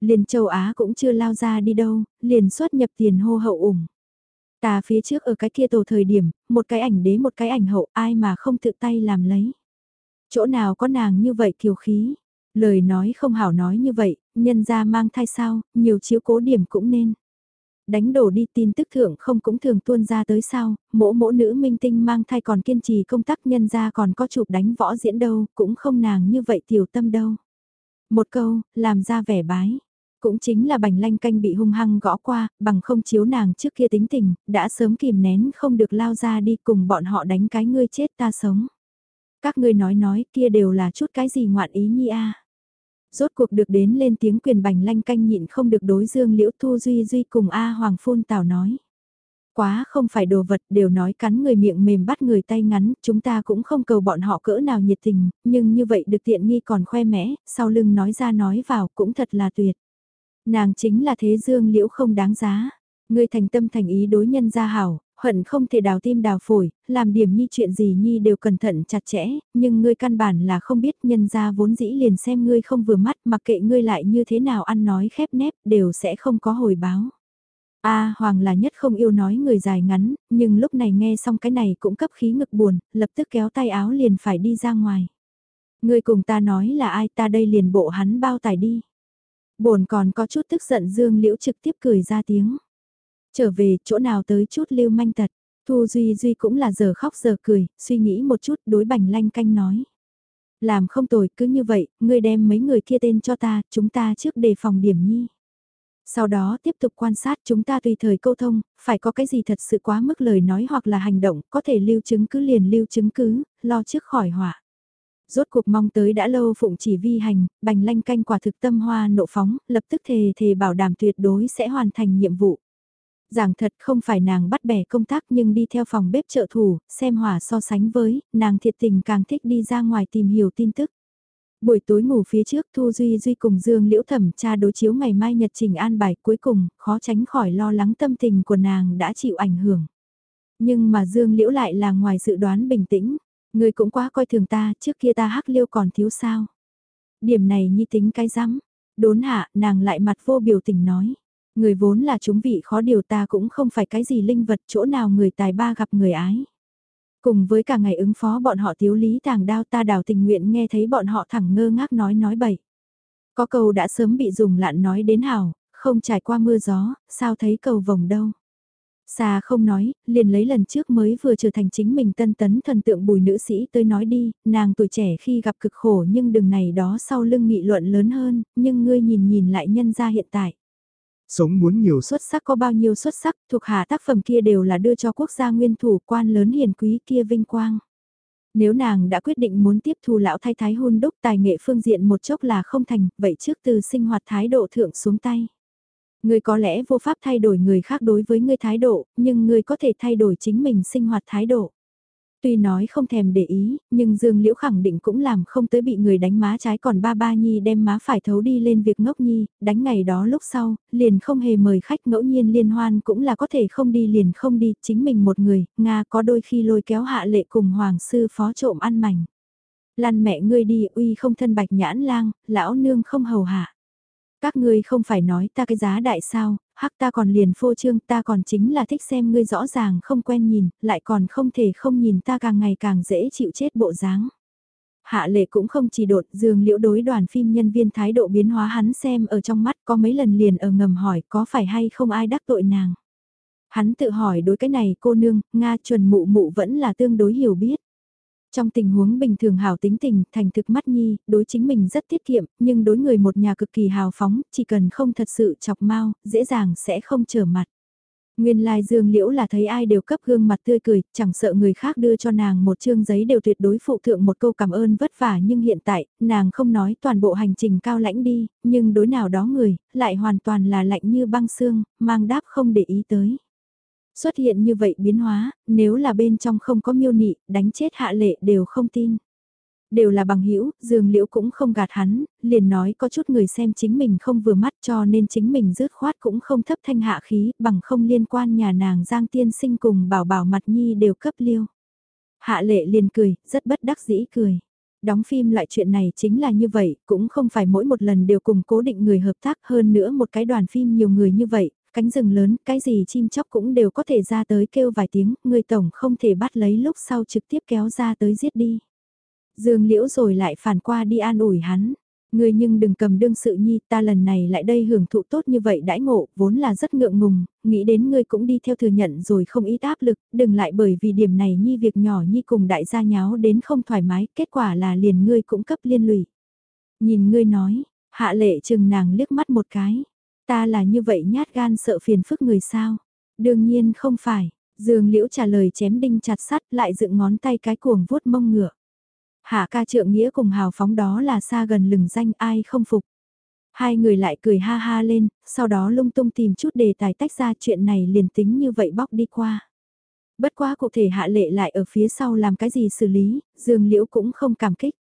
Liền châu Á cũng chưa lao ra đi đâu, liền xuất nhập tiền hô hậu ủng. Ta phía trước ở cái kia tổ thời điểm, một cái ảnh đế một cái ảnh hậu ai mà không tự tay làm lấy. Chỗ nào có nàng như vậy kiều khí. Lời nói không hảo nói như vậy, nhân ra mang thai sao, nhiều chiếu cố điểm cũng nên. Đánh đổ đi tin tức thượng không cũng thường tuôn ra tới sao, mỗ mỗ nữ minh tinh mang thai còn kiên trì công tác nhân ra còn có chụp đánh võ diễn đâu, cũng không nàng như vậy tiểu tâm đâu. Một câu, làm ra vẻ bái. Cũng chính là bành lanh canh bị hung hăng gõ qua, bằng không chiếu nàng trước kia tính tình, đã sớm kìm nén không được lao ra đi cùng bọn họ đánh cái ngươi chết ta sống. Các ngươi nói nói kia đều là chút cái gì ngoạn ý nhi a Rốt cuộc được đến lên tiếng quyền bành lanh canh nhịn không được đối dương liễu thu duy duy cùng A Hoàng Phun Tào nói. Quá không phải đồ vật đều nói cắn người miệng mềm bắt người tay ngắn, chúng ta cũng không cầu bọn họ cỡ nào nhiệt tình, nhưng như vậy được tiện nghi còn khoe mẽ, sau lưng nói ra nói vào cũng thật là tuyệt. Nàng chính là thế dương liễu không đáng giá. Ngươi thành tâm thành ý đối nhân gia hảo, hận không thể đào tim đào phổi, làm điểm nhi chuyện gì nhi đều cẩn thận chặt chẽ, nhưng ngươi căn bản là không biết nhân ra vốn dĩ liền xem ngươi không vừa mắt mặc kệ ngươi lại như thế nào ăn nói khép nép đều sẽ không có hồi báo. A Hoàng là nhất không yêu nói người dài ngắn, nhưng lúc này nghe xong cái này cũng cấp khí ngực buồn, lập tức kéo tay áo liền phải đi ra ngoài. Ngươi cùng ta nói là ai ta đây liền bộ hắn bao tải đi. Bồn còn có chút tức giận Dương Liễu trực tiếp cười ra tiếng. Trở về, chỗ nào tới chút lưu manh tật. Thu Duy Duy cũng là giờ khóc giờ cười, suy nghĩ một chút đối bành lanh canh nói. Làm không tồi, cứ như vậy, ngươi đem mấy người kia tên cho ta, chúng ta trước đề phòng điểm nhi. Sau đó tiếp tục quan sát chúng ta tùy thời câu thông, phải có cái gì thật sự quá mức lời nói hoặc là hành động, có thể lưu chứng cứ liền lưu chứng cứ, lo trước khỏi họa. Rốt cuộc mong tới đã lâu phụng chỉ vi hành, bành lanh canh quả thực tâm hoa nộ phóng, lập tức thề thề bảo đảm tuyệt đối sẽ hoàn thành nhiệm vụ. Giảng thật không phải nàng bắt bẻ công tác nhưng đi theo phòng bếp trợ thủ, xem hỏa so sánh với, nàng thiệt tình càng thích đi ra ngoài tìm hiểu tin tức. Buổi tối ngủ phía trước Thu Duy Duy cùng Dương Liễu thẩm tra đối chiếu ngày mai nhật trình an bài cuối cùng, khó tránh khỏi lo lắng tâm tình của nàng đã chịu ảnh hưởng. Nhưng mà Dương Liễu lại là ngoài dự đoán bình tĩnh, người cũng quá coi thường ta, trước kia ta hắc liêu còn thiếu sao. Điểm này nhi tính cái rắm đốn hạ nàng lại mặt vô biểu tình nói. Người vốn là chúng vị khó điều ta cũng không phải cái gì linh vật chỗ nào người tài ba gặp người ái. Cùng với cả ngày ứng phó bọn họ thiếu lý tàng đao ta đào tình nguyện nghe thấy bọn họ thẳng ngơ ngác nói nói bậy. Có cầu đã sớm bị dùng lạn nói đến hảo, không trải qua mưa gió, sao thấy cầu vồng đâu. Xa không nói, liền lấy lần trước mới vừa trở thành chính mình tân tấn thần tượng bùi nữ sĩ tới nói đi, nàng tuổi trẻ khi gặp cực khổ nhưng đừng này đó sau lưng nghị luận lớn hơn, nhưng ngươi nhìn nhìn lại nhân ra hiện tại. Sống muốn nhiều xuất sắc có bao nhiêu xuất sắc, thuộc hạ tác phẩm kia đều là đưa cho quốc gia nguyên thủ quan lớn hiền quý kia vinh quang. Nếu nàng đã quyết định muốn tiếp thu lão thái thái hôn đúc tài nghệ phương diện một chốc là không thành, vậy trước từ sinh hoạt thái độ thượng xuống tay. người có lẽ vô pháp thay đổi người khác đối với người thái độ, nhưng người có thể thay đổi chính mình sinh hoạt thái độ. Tuy nói không thèm để ý, nhưng Dương Liễu khẳng định cũng làm không tới bị người đánh má trái còn ba ba nhi đem má phải thấu đi lên việc ngốc nhi, đánh ngày đó lúc sau, liền không hề mời khách ngẫu nhiên liên hoan cũng là có thể không đi liền không đi, chính mình một người, Nga có đôi khi lôi kéo hạ lệ cùng hoàng sư phó trộm ăn mảnh. Lăn mẹ ngươi đi uy không thân bạch nhãn lang, lão nương không hầu hạ. Các ngươi không phải nói ta cái giá đại sao, hắc ta còn liền phô trương ta còn chính là thích xem ngươi rõ ràng không quen nhìn, lại còn không thể không nhìn ta càng ngày càng dễ chịu chết bộ dáng. Hạ lệ cũng không chỉ đột dường liễu đối đoàn phim nhân viên thái độ biến hóa hắn xem ở trong mắt có mấy lần liền ở ngầm hỏi có phải hay không ai đắc tội nàng. Hắn tự hỏi đối cái này cô nương, Nga chuẩn mụ mụ vẫn là tương đối hiểu biết. Trong tình huống bình thường hảo tính tình, thành thực mắt nhi, đối chính mình rất tiết kiệm, nhưng đối người một nhà cực kỳ hào phóng, chỉ cần không thật sự chọc mau, dễ dàng sẽ không trở mặt. Nguyên lai Dương Liễu là thấy ai đều cấp gương mặt tươi cười, chẳng sợ người khác đưa cho nàng một chương giấy đều tuyệt đối phụ thượng một câu cảm ơn vất vả nhưng hiện tại, nàng không nói toàn bộ hành trình cao lãnh đi, nhưng đối nào đó người, lại hoàn toàn là lạnh như băng xương, mang đáp không để ý tới. Xuất hiện như vậy biến hóa, nếu là bên trong không có miêu nị, đánh chết hạ lệ đều không tin. Đều là bằng hữu dương liễu cũng không gạt hắn, liền nói có chút người xem chính mình không vừa mắt cho nên chính mình rớt khoát cũng không thấp thanh hạ khí, bằng không liên quan nhà nàng Giang Tiên Sinh cùng bảo bảo mặt nhi đều cấp liêu. Hạ lệ liền cười, rất bất đắc dĩ cười. Đóng phim loại chuyện này chính là như vậy, cũng không phải mỗi một lần đều cùng cố định người hợp tác hơn nữa một cái đoàn phim nhiều người như vậy, cánh rừng lớn, cái gì chim chóc cũng đều có thể ra tới kêu vài tiếng, người tổng không thể bắt lấy lúc sau trực tiếp kéo ra tới giết đi. Dương liễu rồi lại phản qua đi an ủi hắn. Ngươi nhưng đừng cầm đương sự nhi, ta lần này lại đây hưởng thụ tốt như vậy đãi ngộ, vốn là rất ngượng ngùng, nghĩ đến ngươi cũng đi theo thừa nhận rồi không ít áp lực, đừng lại bởi vì điểm này nhi việc nhỏ nhi cùng đại gia nháo đến không thoải mái, kết quả là liền ngươi cũng cấp liên lụy. Nhìn ngươi nói, hạ lệ chừng nàng liếc mắt một cái, Ta là như vậy nhát gan sợ phiền phức người sao? Đương nhiên không phải, Dương Liễu trả lời chém đinh chặt sắt lại dựng ngón tay cái cuồng vuốt mông ngựa. Hạ ca trượng nghĩa cùng hào phóng đó là xa gần lừng danh ai không phục. Hai người lại cười ha ha lên, sau đó lung tung tìm chút đề tài tách ra chuyện này liền tính như vậy bóc đi qua. Bất quá cụ thể hạ lệ lại ở phía sau làm cái gì xử lý, Dương Liễu cũng không cảm kích.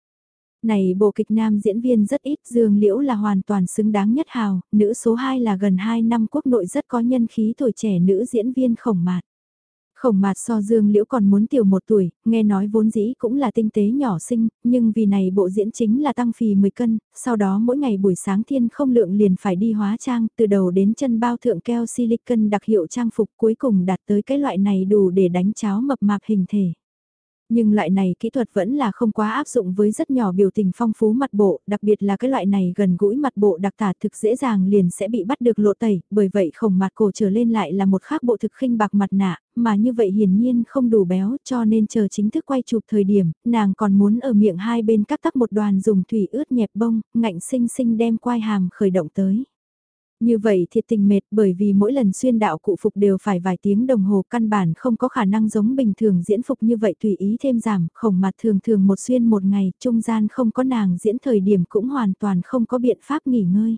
Này bộ kịch nam diễn viên rất ít, Dương Liễu là hoàn toàn xứng đáng nhất hào, nữ số 2 là gần 2 năm quốc nội rất có nhân khí tuổi trẻ nữ diễn viên khổng mạt. Khổng mạt so Dương Liễu còn muốn tiểu một tuổi, nghe nói vốn dĩ cũng là tinh tế nhỏ xinh, nhưng vì này bộ diễn chính là tăng phì 10 cân, sau đó mỗi ngày buổi sáng thiên không lượng liền phải đi hóa trang, từ đầu đến chân bao thượng keo silicon đặc hiệu trang phục cuối cùng đạt tới cái loại này đủ để đánh cháo mập mạp hình thể. Nhưng loại này kỹ thuật vẫn là không quá áp dụng với rất nhỏ biểu tình phong phú mặt bộ, đặc biệt là cái loại này gần gũi mặt bộ đặc tả thực dễ dàng liền sẽ bị bắt được lộ tẩy, bởi vậy khổng mặt cổ trở lên lại là một khác bộ thực khinh bạc mặt nạ, mà như vậy hiển nhiên không đủ béo cho nên chờ chính thức quay chụp thời điểm, nàng còn muốn ở miệng hai bên cắt tắc một đoàn dùng thủy ướt nhẹp bông, ngạnh sinh sinh đem quai hàm khởi động tới. Như vậy thiệt tình mệt bởi vì mỗi lần xuyên đạo cụ phục đều phải vài tiếng đồng hồ căn bản không có khả năng giống bình thường diễn phục như vậy tùy ý thêm giảm, khổng mặt thường thường một xuyên một ngày, trung gian không có nàng diễn thời điểm cũng hoàn toàn không có biện pháp nghỉ ngơi.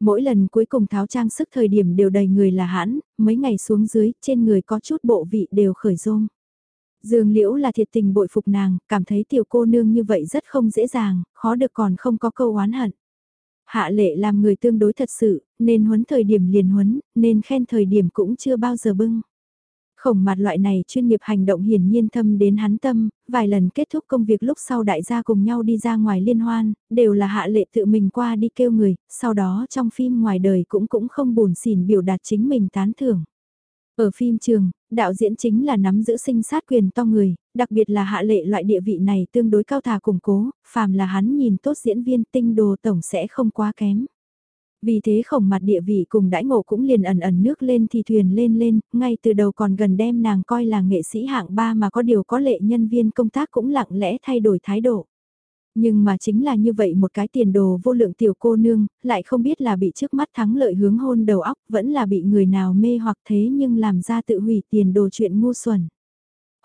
Mỗi lần cuối cùng tháo trang sức thời điểm đều đầy người là hãn, mấy ngày xuống dưới, trên người có chút bộ vị đều khởi rôm. Dương Liễu là thiệt tình bội phục nàng, cảm thấy tiểu cô nương như vậy rất không dễ dàng, khó được còn không có câu oán hận. Hạ lệ làm người tương đối thật sự, nên huấn thời điểm liền huấn, nên khen thời điểm cũng chưa bao giờ bưng. Khổng mặt loại này chuyên nghiệp hành động hiển nhiên thâm đến hắn tâm, vài lần kết thúc công việc lúc sau đại gia cùng nhau đi ra ngoài liên hoan, đều là hạ lệ tự mình qua đi kêu người, sau đó trong phim ngoài đời cũng cũng không buồn xỉn biểu đạt chính mình tán thưởng. Ở phim trường, đạo diễn chính là nắm giữ sinh sát quyền to người, đặc biệt là hạ lệ loại địa vị này tương đối cao thà củng cố, phàm là hắn nhìn tốt diễn viên tinh đồ tổng sẽ không quá kém. Vì thế khổng mặt địa vị cùng đãi ngộ cũng liền ẩn ẩn nước lên thì thuyền lên lên, ngay từ đầu còn gần đem nàng coi là nghệ sĩ hạng ba mà có điều có lệ nhân viên công tác cũng lặng lẽ thay đổi thái độ. Nhưng mà chính là như vậy một cái tiền đồ vô lượng tiểu cô nương, lại không biết là bị trước mắt thắng lợi hướng hôn đầu óc, vẫn là bị người nào mê hoặc thế nhưng làm ra tự hủy tiền đồ chuyện ngu xuẩn.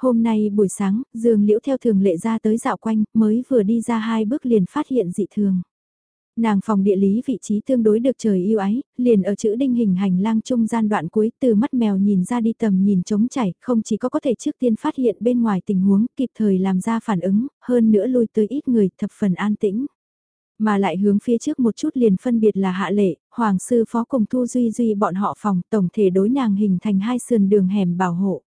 Hôm nay buổi sáng, Dương Liễu theo thường lệ ra tới dạo quanh, mới vừa đi ra hai bước liền phát hiện dị thường. Nàng phòng địa lý vị trí tương đối được trời yêu ái, liền ở chữ đinh hình hành lang trung gian đoạn cuối từ mắt mèo nhìn ra đi tầm nhìn trống chảy, không chỉ có có thể trước tiên phát hiện bên ngoài tình huống kịp thời làm ra phản ứng, hơn nữa lui tới ít người thập phần an tĩnh. Mà lại hướng phía trước một chút liền phân biệt là hạ lệ, hoàng sư phó cùng thu duy duy bọn họ phòng tổng thể đối nàng hình thành hai sườn đường hẻm bảo hộ.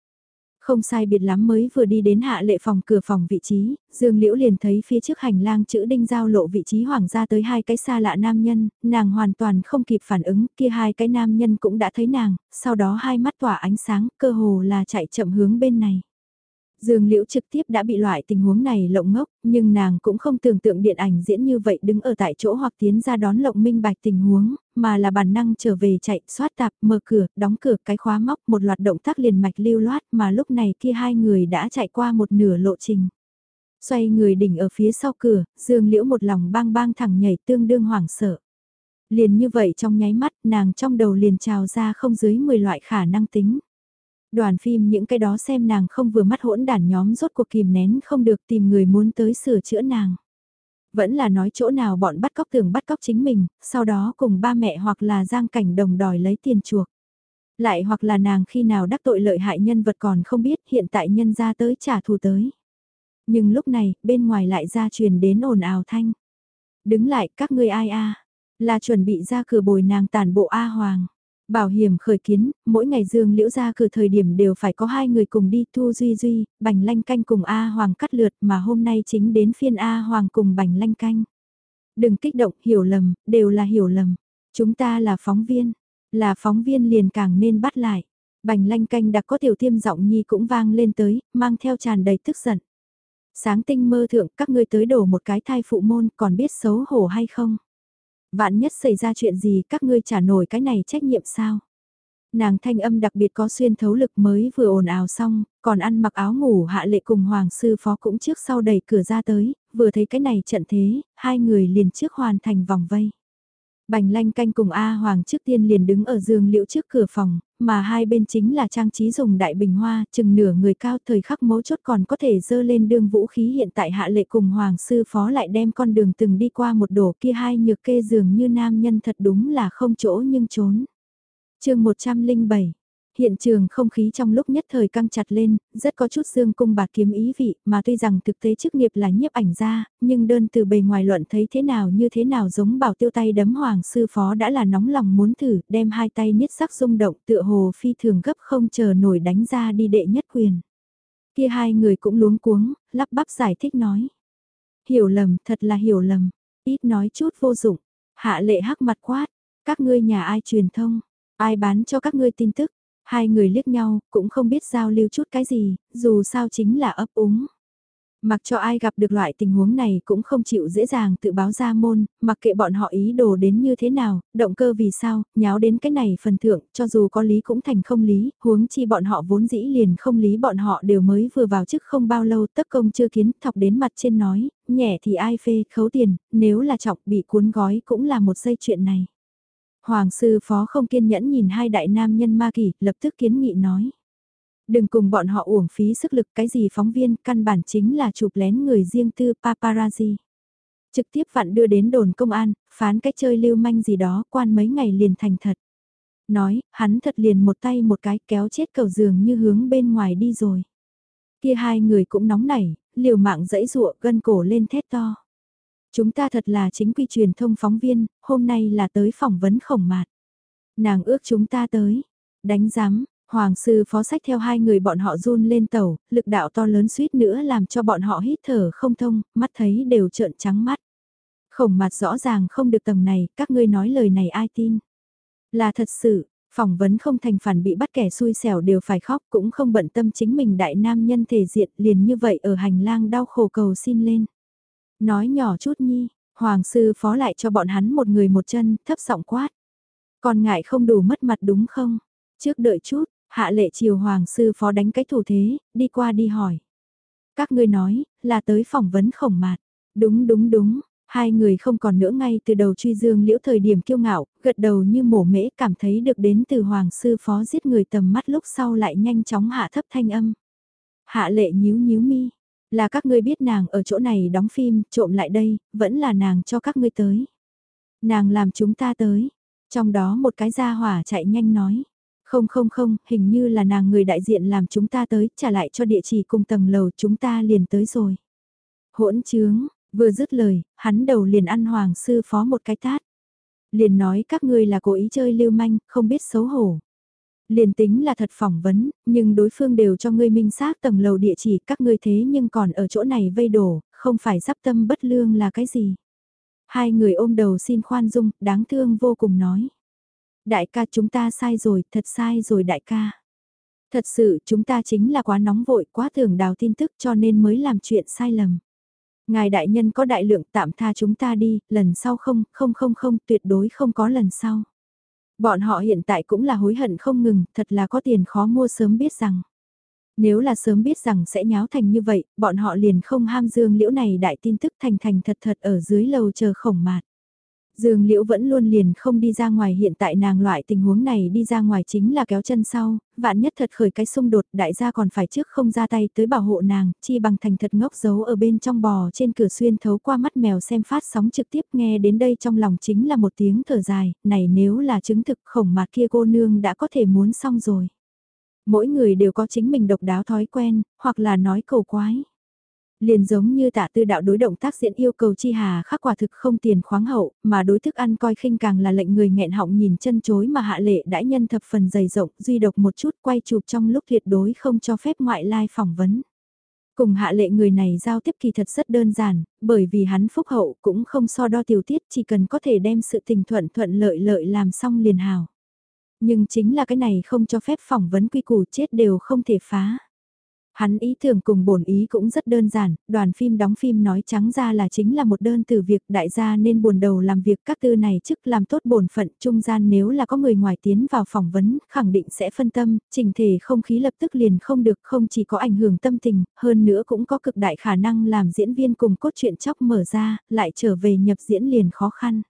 Không sai biệt lắm mới vừa đi đến hạ lệ phòng cửa phòng vị trí, Dương Liễu liền thấy phía trước hành lang chữ đinh giao lộ vị trí hoàng gia tới hai cái xa lạ nam nhân, nàng hoàn toàn không kịp phản ứng, kia hai cái nam nhân cũng đã thấy nàng, sau đó hai mắt tỏa ánh sáng, cơ hồ là chạy chậm hướng bên này. Dương Liễu trực tiếp đã bị loại tình huống này lộng ngốc, nhưng nàng cũng không tưởng tượng điện ảnh diễn như vậy đứng ở tại chỗ hoặc tiến ra đón lộng minh bạch tình huống, mà là bản năng trở về chạy, xoát tạp, mở cửa, đóng cửa, cái khóa móc, một loạt động tác liền mạch lưu loát mà lúc này kia hai người đã chạy qua một nửa lộ trình. Xoay người đỉnh ở phía sau cửa, Dương Liễu một lòng bang bang thẳng nhảy tương đương hoảng sợ. Liền như vậy trong nháy mắt, nàng trong đầu liền trào ra không dưới 10 loại khả năng tính. Đoàn phim những cái đó xem nàng không vừa mắt hỗn đản nhóm rốt cuộc kìm nén không được tìm người muốn tới sửa chữa nàng. Vẫn là nói chỗ nào bọn bắt cóc tưởng bắt cóc chính mình, sau đó cùng ba mẹ hoặc là giang cảnh đồng đòi lấy tiền chuộc. Lại hoặc là nàng khi nào đắc tội lợi hại nhân vật còn không biết hiện tại nhân ra tới trả thù tới. Nhưng lúc này, bên ngoài lại ra truyền đến ồn ào thanh. Đứng lại, các ngươi ai a Là chuẩn bị ra cửa bồi nàng tàn bộ A Hoàng. Bảo hiểm khởi kiến, mỗi ngày Dương Liễu ra cử thời điểm đều phải có hai người cùng đi Thu Duy Duy, Bành Lanh Canh cùng A Hoàng cắt lượt mà hôm nay chính đến phiên A Hoàng cùng Bành Lanh Canh. Đừng kích động, hiểu lầm, đều là hiểu lầm. Chúng ta là phóng viên, là phóng viên liền càng nên bắt lại. Bành Lanh Canh đã có tiểu tiêm giọng nhi cũng vang lên tới, mang theo tràn đầy tức giận. Sáng tinh mơ thượng các ngươi tới đổ một cái thai phụ môn còn biết xấu hổ hay không? Vạn nhất xảy ra chuyện gì các ngươi trả nổi cái này trách nhiệm sao? Nàng thanh âm đặc biệt có xuyên thấu lực mới vừa ồn ào xong, còn ăn mặc áo ngủ hạ lệ cùng hoàng sư phó cũng trước sau đẩy cửa ra tới, vừa thấy cái này trận thế, hai người liền trước hoàn thành vòng vây. Bành lanh canh cùng A Hoàng trước tiên liền đứng ở giường liễu trước cửa phòng, mà hai bên chính là trang trí dùng đại bình hoa, chừng nửa người cao thời khắc mấu chốt còn có thể dơ lên đương vũ khí hiện tại hạ lệ cùng Hoàng sư phó lại đem con đường từng đi qua một đổ kia hai nhược kê giường như nam nhân thật đúng là không chỗ nhưng trốn. chương 107 hiện trường không khí trong lúc nhất thời căng chặt lên, rất có chút dương cung bạc kiếm ý vị, mà tuy rằng thực tế chức nghiệp là nhiếp ảnh gia nhưng đơn từ bề ngoài luận thấy thế nào như thế nào giống bảo tiêu tay đấm hoàng sư phó đã là nóng lòng muốn thử, đem hai tay niết sắc rung động tựa hồ phi thường gấp không chờ nổi đánh ra đi đệ nhất quyền. Kia hai người cũng luống cuống, lắp bắp giải thích nói. Hiểu lầm, thật là hiểu lầm, ít nói chút vô dụng, hạ lệ hắc mặt quát, các ngươi nhà ai truyền thông, ai bán cho các ngươi tin tức, Hai người liếc nhau, cũng không biết giao lưu chút cái gì, dù sao chính là ấp úng. Mặc cho ai gặp được loại tình huống này cũng không chịu dễ dàng tự báo ra môn, mặc kệ bọn họ ý đồ đến như thế nào, động cơ vì sao, nháo đến cái này phần thượng, cho dù có lý cũng thành không lý, huống chi bọn họ vốn dĩ liền không lý bọn họ đều mới vừa vào chức không bao lâu tất công chưa kiến, thọc đến mặt trên nói, nhẹ thì ai phê, khấu tiền, nếu là trọng bị cuốn gói cũng là một dây chuyện này. Hoàng sư phó không kiên nhẫn nhìn hai đại nam nhân ma kỷ, lập tức kiến nghị nói. Đừng cùng bọn họ uổng phí sức lực cái gì phóng viên, căn bản chính là chụp lén người riêng tư paparazzi. Trực tiếp vặn đưa đến đồn công an, phán cái chơi lưu manh gì đó, quan mấy ngày liền thành thật. Nói, hắn thật liền một tay một cái kéo chết cầu giường như hướng bên ngoài đi rồi. Kia hai người cũng nóng nảy, liều mạng dẫy dụa gân cổ lên thét to. Chúng ta thật là chính quy truyền thông phóng viên, hôm nay là tới phỏng vấn khổng mạt. Nàng ước chúng ta tới, đánh giám, Hoàng sư phó sách theo hai người bọn họ run lên tàu, lực đạo to lớn suýt nữa làm cho bọn họ hít thở không thông, mắt thấy đều trợn trắng mắt. Khổng mặt rõ ràng không được tầng này, các ngươi nói lời này ai tin. Là thật sự, phỏng vấn không thành phản bị bắt kẻ xui xẻo đều phải khóc cũng không bận tâm chính mình đại nam nhân thể diện liền như vậy ở hành lang đau khổ cầu xin lên. Nói nhỏ chút nhi, hoàng sư phó lại cho bọn hắn một người một chân, thấp giọng quát. Còn ngại không đủ mất mặt đúng không? Trước đợi chút, hạ lệ chiều hoàng sư phó đánh cái thủ thế, đi qua đi hỏi. Các ngươi nói, là tới phỏng vấn khổng mạt. Đúng đúng đúng, hai người không còn nữa ngay từ đầu truy dương liễu thời điểm kiêu ngạo, gật đầu như mổ mễ cảm thấy được đến từ hoàng sư phó giết người tầm mắt lúc sau lại nhanh chóng hạ thấp thanh âm. Hạ lệ nhíu nhíu mi, là các ngươi biết nàng ở chỗ này đóng phim, trộm lại đây, vẫn là nàng cho các ngươi tới. Nàng làm chúng ta tới. Trong đó một cái gia hỏa chạy nhanh nói. Không không không, hình như là nàng người đại diện làm chúng ta tới, trả lại cho địa chỉ cùng tầng lầu chúng ta liền tới rồi. Hỗn trướng, vừa dứt lời, hắn đầu liền ăn hoàng sư phó một cái tát. Liền nói các ngươi là cố ý chơi lưu manh, không biết xấu hổ. Liền tính là thật phỏng vấn, nhưng đối phương đều cho ngươi minh xác tầng lầu địa chỉ các ngươi thế nhưng còn ở chỗ này vây đổ, không phải sắp tâm bất lương là cái gì. Hai người ôm đầu xin khoan dung, đáng thương vô cùng nói. Đại ca chúng ta sai rồi, thật sai rồi đại ca. Thật sự chúng ta chính là quá nóng vội, quá tưởng đào tin tức cho nên mới làm chuyện sai lầm. Ngài đại nhân có đại lượng tạm tha chúng ta đi, lần sau không, không không không, tuyệt đối không có lần sau. Bọn họ hiện tại cũng là hối hận không ngừng, thật là có tiền khó mua sớm biết rằng. Nếu là sớm biết rằng sẽ nháo thành như vậy, bọn họ liền không ham dương liễu này đại tin tức thành thành thật thật ở dưới lầu chờ khổng mạt. Dương Liễu vẫn luôn liền không đi ra ngoài hiện tại nàng loại tình huống này đi ra ngoài chính là kéo chân sau, vạn nhất thật khởi cái xung đột đại gia còn phải trước không ra tay tới bảo hộ nàng, chi bằng thành thật ngốc giấu ở bên trong bò trên cửa xuyên thấu qua mắt mèo xem phát sóng trực tiếp nghe đến đây trong lòng chính là một tiếng thở dài, này nếu là chứng thực khổng mặt kia cô nương đã có thể muốn xong rồi. Mỗi người đều có chính mình độc đáo thói quen, hoặc là nói cầu quái. Liền giống như tạ tư đạo đối động tác diễn yêu cầu chi hà khắc quả thực không tiền khoáng hậu, mà đối thức ăn coi khinh càng là lệnh người nghẹn họng nhìn chân chối mà hạ lệ đãi nhân thập phần dày rộng, duy độc một chút quay chụp trong lúc tuyệt đối không cho phép ngoại lai phỏng vấn. Cùng hạ lệ người này giao tiếp kỳ thật rất đơn giản, bởi vì hắn phúc hậu cũng không so đo tiểu tiết chỉ cần có thể đem sự tình thuận thuận lợi lợi làm xong liền hào. Nhưng chính là cái này không cho phép phỏng vấn quy củ chết đều không thể phá. Hắn ý tưởng cùng bổn ý cũng rất đơn giản, đoàn phim đóng phim nói trắng ra là chính là một đơn từ việc đại gia nên buồn đầu làm việc các tư này chức làm tốt bổn phận trung gian nếu là có người ngoài tiến vào phỏng vấn, khẳng định sẽ phân tâm, trình thể không khí lập tức liền không được không chỉ có ảnh hưởng tâm tình, hơn nữa cũng có cực đại khả năng làm diễn viên cùng cốt truyện chóc mở ra, lại trở về nhập diễn liền khó khăn.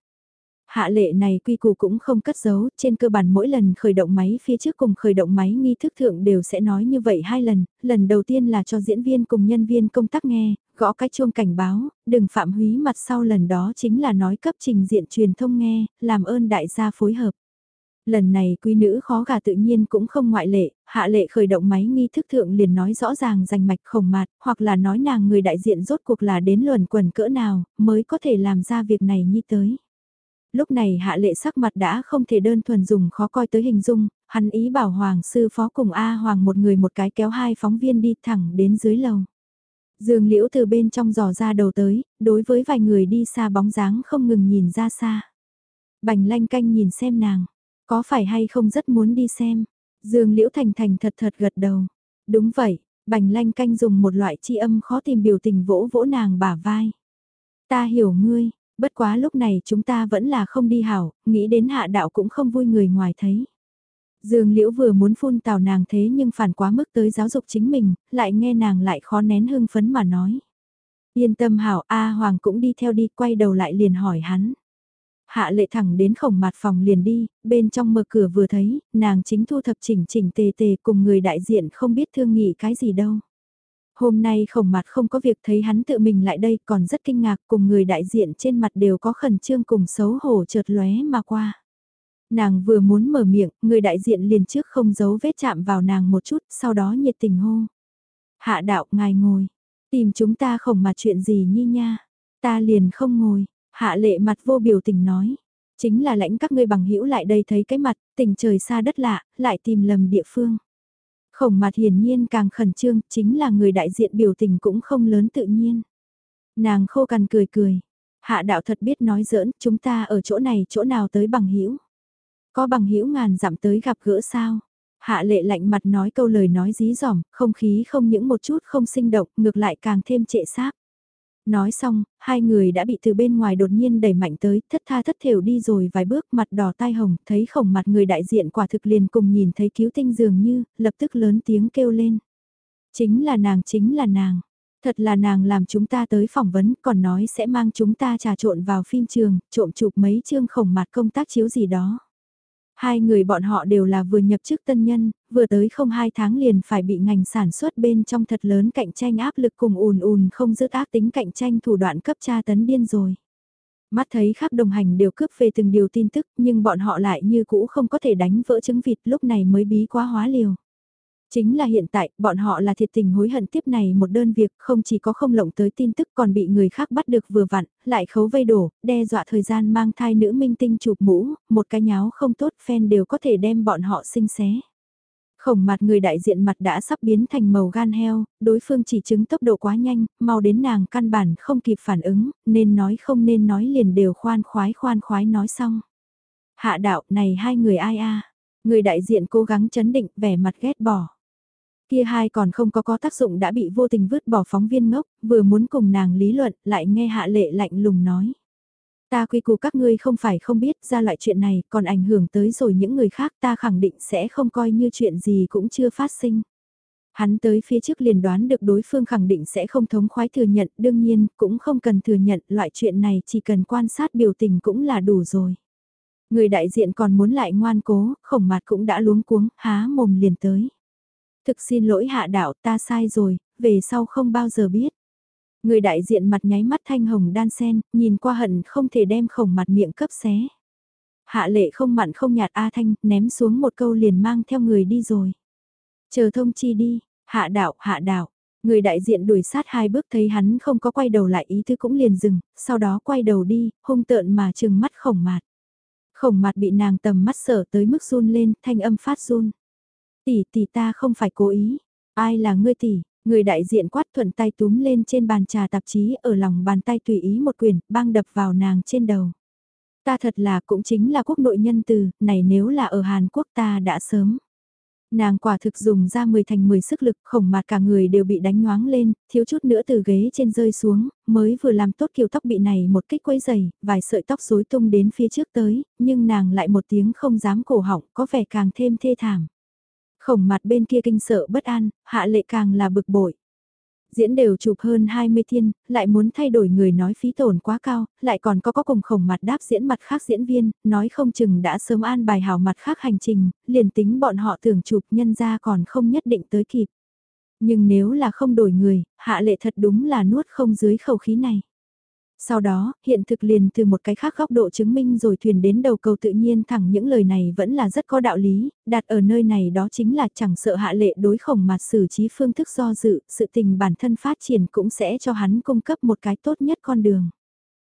Hạ lệ này quy củ cũng không cất giấu, trên cơ bản mỗi lần khởi động máy phía trước cùng khởi động máy nghi thức thượng đều sẽ nói như vậy hai lần, lần đầu tiên là cho diễn viên cùng nhân viên công tác nghe, gõ cái chuông cảnh báo, đừng phạm húy mặt sau lần đó chính là nói cấp trình diện truyền thông nghe, làm ơn đại gia phối hợp. Lần này quý nữ khó gà tự nhiên cũng không ngoại lệ, hạ lệ khởi động máy nghi thức thượng liền nói rõ ràng rành mạch khổng mạt, hoặc là nói nàng người đại diện rốt cuộc là đến luẩn quần cỡ nào, mới có thể làm ra việc này như tới lúc này hạ lệ sắc mặt đã không thể đơn thuần dùng khó coi tới hình dung, hắn ý bảo Hoàng sư phó cùng A Hoàng một người một cái kéo hai phóng viên đi thẳng đến dưới lầu. Dương liễu từ bên trong giò ra đầu tới, đối với vài người đi xa bóng dáng không ngừng nhìn ra xa. Bành lanh canh nhìn xem nàng, có phải hay không rất muốn đi xem. Dương liễu thành thành thật thật gật đầu. Đúng vậy, bành lanh canh dùng một loại chi âm khó tìm biểu tình vỗ vỗ nàng bả vai. Ta hiểu ngươi, Bất quá lúc này chúng ta vẫn là không đi hảo, nghĩ đến hạ đạo cũng không vui người ngoài thấy. Dương Liễu vừa muốn phun tào nàng thế nhưng phản quá mức tới giáo dục chính mình, lại nghe nàng lại khó nén hưng phấn mà nói. Yên tâm hảo, A Hoàng cũng đi theo đi, quay đầu lại liền hỏi hắn. Hạ lệ thẳng đến khổng mặt phòng liền đi, bên trong mở cửa vừa thấy, nàng chính thu thập chỉnh chỉnh tề tề cùng người đại diện không biết thương nghị cái gì đâu. Hôm nay khổng mặt không có việc thấy hắn tự mình lại đây còn rất kinh ngạc cùng người đại diện trên mặt đều có khẩn trương cùng xấu hổ chợt lóe mà qua. Nàng vừa muốn mở miệng, người đại diện liền trước không giấu vết chạm vào nàng một chút, sau đó nhiệt tình hô. Hạ đạo, ngài ngồi. Tìm chúng ta khổng mặt chuyện gì nhi nha. Ta liền không ngồi. Hạ lệ mặt vô biểu tình nói. Chính là lãnh các ngươi bằng hữu lại đây thấy cái mặt, tình trời xa đất lạ, lại tìm lầm địa phương. Khổng mặt hiển nhiên càng khẩn trương, chính là người đại diện biểu tình cũng không lớn tự nhiên. Nàng khô cằn cười cười. Hạ đạo thật biết nói giỡn, chúng ta ở chỗ này chỗ nào tới bằng hữu Có bằng hữu ngàn dặm tới gặp gỡ sao? Hạ lệ lạnh mặt nói câu lời nói dí dỏm, không khí không những một chút không sinh động, ngược lại càng thêm trệ xác. Nói xong, hai người đã bị từ bên ngoài đột nhiên đẩy mạnh tới, thất tha thất thểu đi rồi vài bước mặt đỏ tai hồng, thấy khổng mặt người đại diện quả thực liền cùng nhìn thấy cứu tinh dường như, lập tức lớn tiếng kêu lên. Chính là nàng, chính là nàng. Thật là nàng làm chúng ta tới phỏng vấn, còn nói sẽ mang chúng ta trà trộn vào phim trường, trộm chụp mấy chương khổng mặt công tác chiếu gì đó. Hai người bọn họ đều là vừa nhập chức tân nhân, vừa tới không hai tháng liền phải bị ngành sản xuất bên trong thật lớn cạnh tranh áp lực cùng ùn ùn không dứt ác tính cạnh tranh thủ đoạn cấp tra tấn điên rồi. Mắt thấy khắp đồng hành đều cướp về từng điều tin tức nhưng bọn họ lại như cũ không có thể đánh vỡ trứng vịt lúc này mới bí quá hóa liều. Chính là hiện tại, bọn họ là thiệt tình hối hận tiếp này một đơn việc, không chỉ có không lộng tới tin tức còn bị người khác bắt được vừa vặn, lại khấu vây đổ, đe dọa thời gian mang thai nữ minh tinh chụp mũ, một cái nháo không tốt fan đều có thể đem bọn họ sinh xé. Khổng mặt người đại diện mặt đã sắp biến thành màu gan heo, đối phương chỉ chứng tốc độ quá nhanh, mau đến nàng căn bản không kịp phản ứng, nên nói không nên nói liền đều khoan khoái khoan khoái nói xong. Hạ đạo này hai người ai a Người đại diện cố gắng chấn định vẻ mặt ghét bỏ. Kia hai còn không có có tác dụng đã bị vô tình vứt bỏ phóng viên ngốc, vừa muốn cùng nàng lý luận lại nghe hạ lệ lạnh lùng nói. Ta quy củ các ngươi không phải không biết ra loại chuyện này còn ảnh hưởng tới rồi những người khác ta khẳng định sẽ không coi như chuyện gì cũng chưa phát sinh. Hắn tới phía trước liền đoán được đối phương khẳng định sẽ không thống khoái thừa nhận, đương nhiên cũng không cần thừa nhận loại chuyện này chỉ cần quan sát biểu tình cũng là đủ rồi. Người đại diện còn muốn lại ngoan cố, khổng mặt cũng đã luống cuống, há mồm liền tới. Thực xin lỗi hạ đạo ta sai rồi, về sau không bao giờ biết. Người đại diện mặt nháy mắt thanh hồng đan sen, nhìn qua hận không thể đem khổng mặt miệng cấp xé. Hạ lệ không mặn không nhạt A Thanh, ném xuống một câu liền mang theo người đi rồi. Chờ thông chi đi, hạ đạo, hạ đạo. Người đại diện đuổi sát hai bước thấy hắn không có quay đầu lại ý thứ cũng liền dừng, sau đó quay đầu đi, hung tợn mà trừng mắt khổng mặt. Khổng mặt bị nàng tầm mắt sở tới mức run lên, thanh âm phát run. Tỷ tỷ ta không phải cố ý, ai là ngươi tỷ, Người đại diện quát thuận tay túm lên trên bàn trà tạp chí ở lòng bàn tay tùy ý một quyền, bang đập vào nàng trên đầu. Ta thật là cũng chính là quốc nội nhân từ, này nếu là ở Hàn Quốc ta đã sớm. Nàng quả thực dùng ra 10 thành 10 sức lực, khổng mặt cả người đều bị đánh nhoáng lên, thiếu chút nữa từ ghế trên rơi xuống, mới vừa làm tốt kiểu tóc bị này một kích quấy dày, vài sợi tóc rối tung đến phía trước tới, nhưng nàng lại một tiếng không dám cổ họng, có vẻ càng thêm thê thảm. Khổng mặt bên kia kinh sợ bất an, hạ lệ càng là bực bội. Diễn đều chụp hơn 20 thiên, lại muốn thay đổi người nói phí tổn quá cao, lại còn có có cùng khổng mặt đáp diễn mặt khác diễn viên, nói không chừng đã sớm an bài hảo mặt khác hành trình, liền tính bọn họ tưởng chụp nhân ra còn không nhất định tới kịp. Nhưng nếu là không đổi người, hạ lệ thật đúng là nuốt không dưới khẩu khí này. Sau đó, hiện thực liền từ một cái khác góc độ chứng minh rồi thuyền đến đầu cầu tự nhiên thẳng những lời này vẫn là rất có đạo lý, đặt ở nơi này đó chính là chẳng sợ hạ lệ đối khổng mặt xử trí phương thức do dự, sự tình bản thân phát triển cũng sẽ cho hắn cung cấp một cái tốt nhất con đường.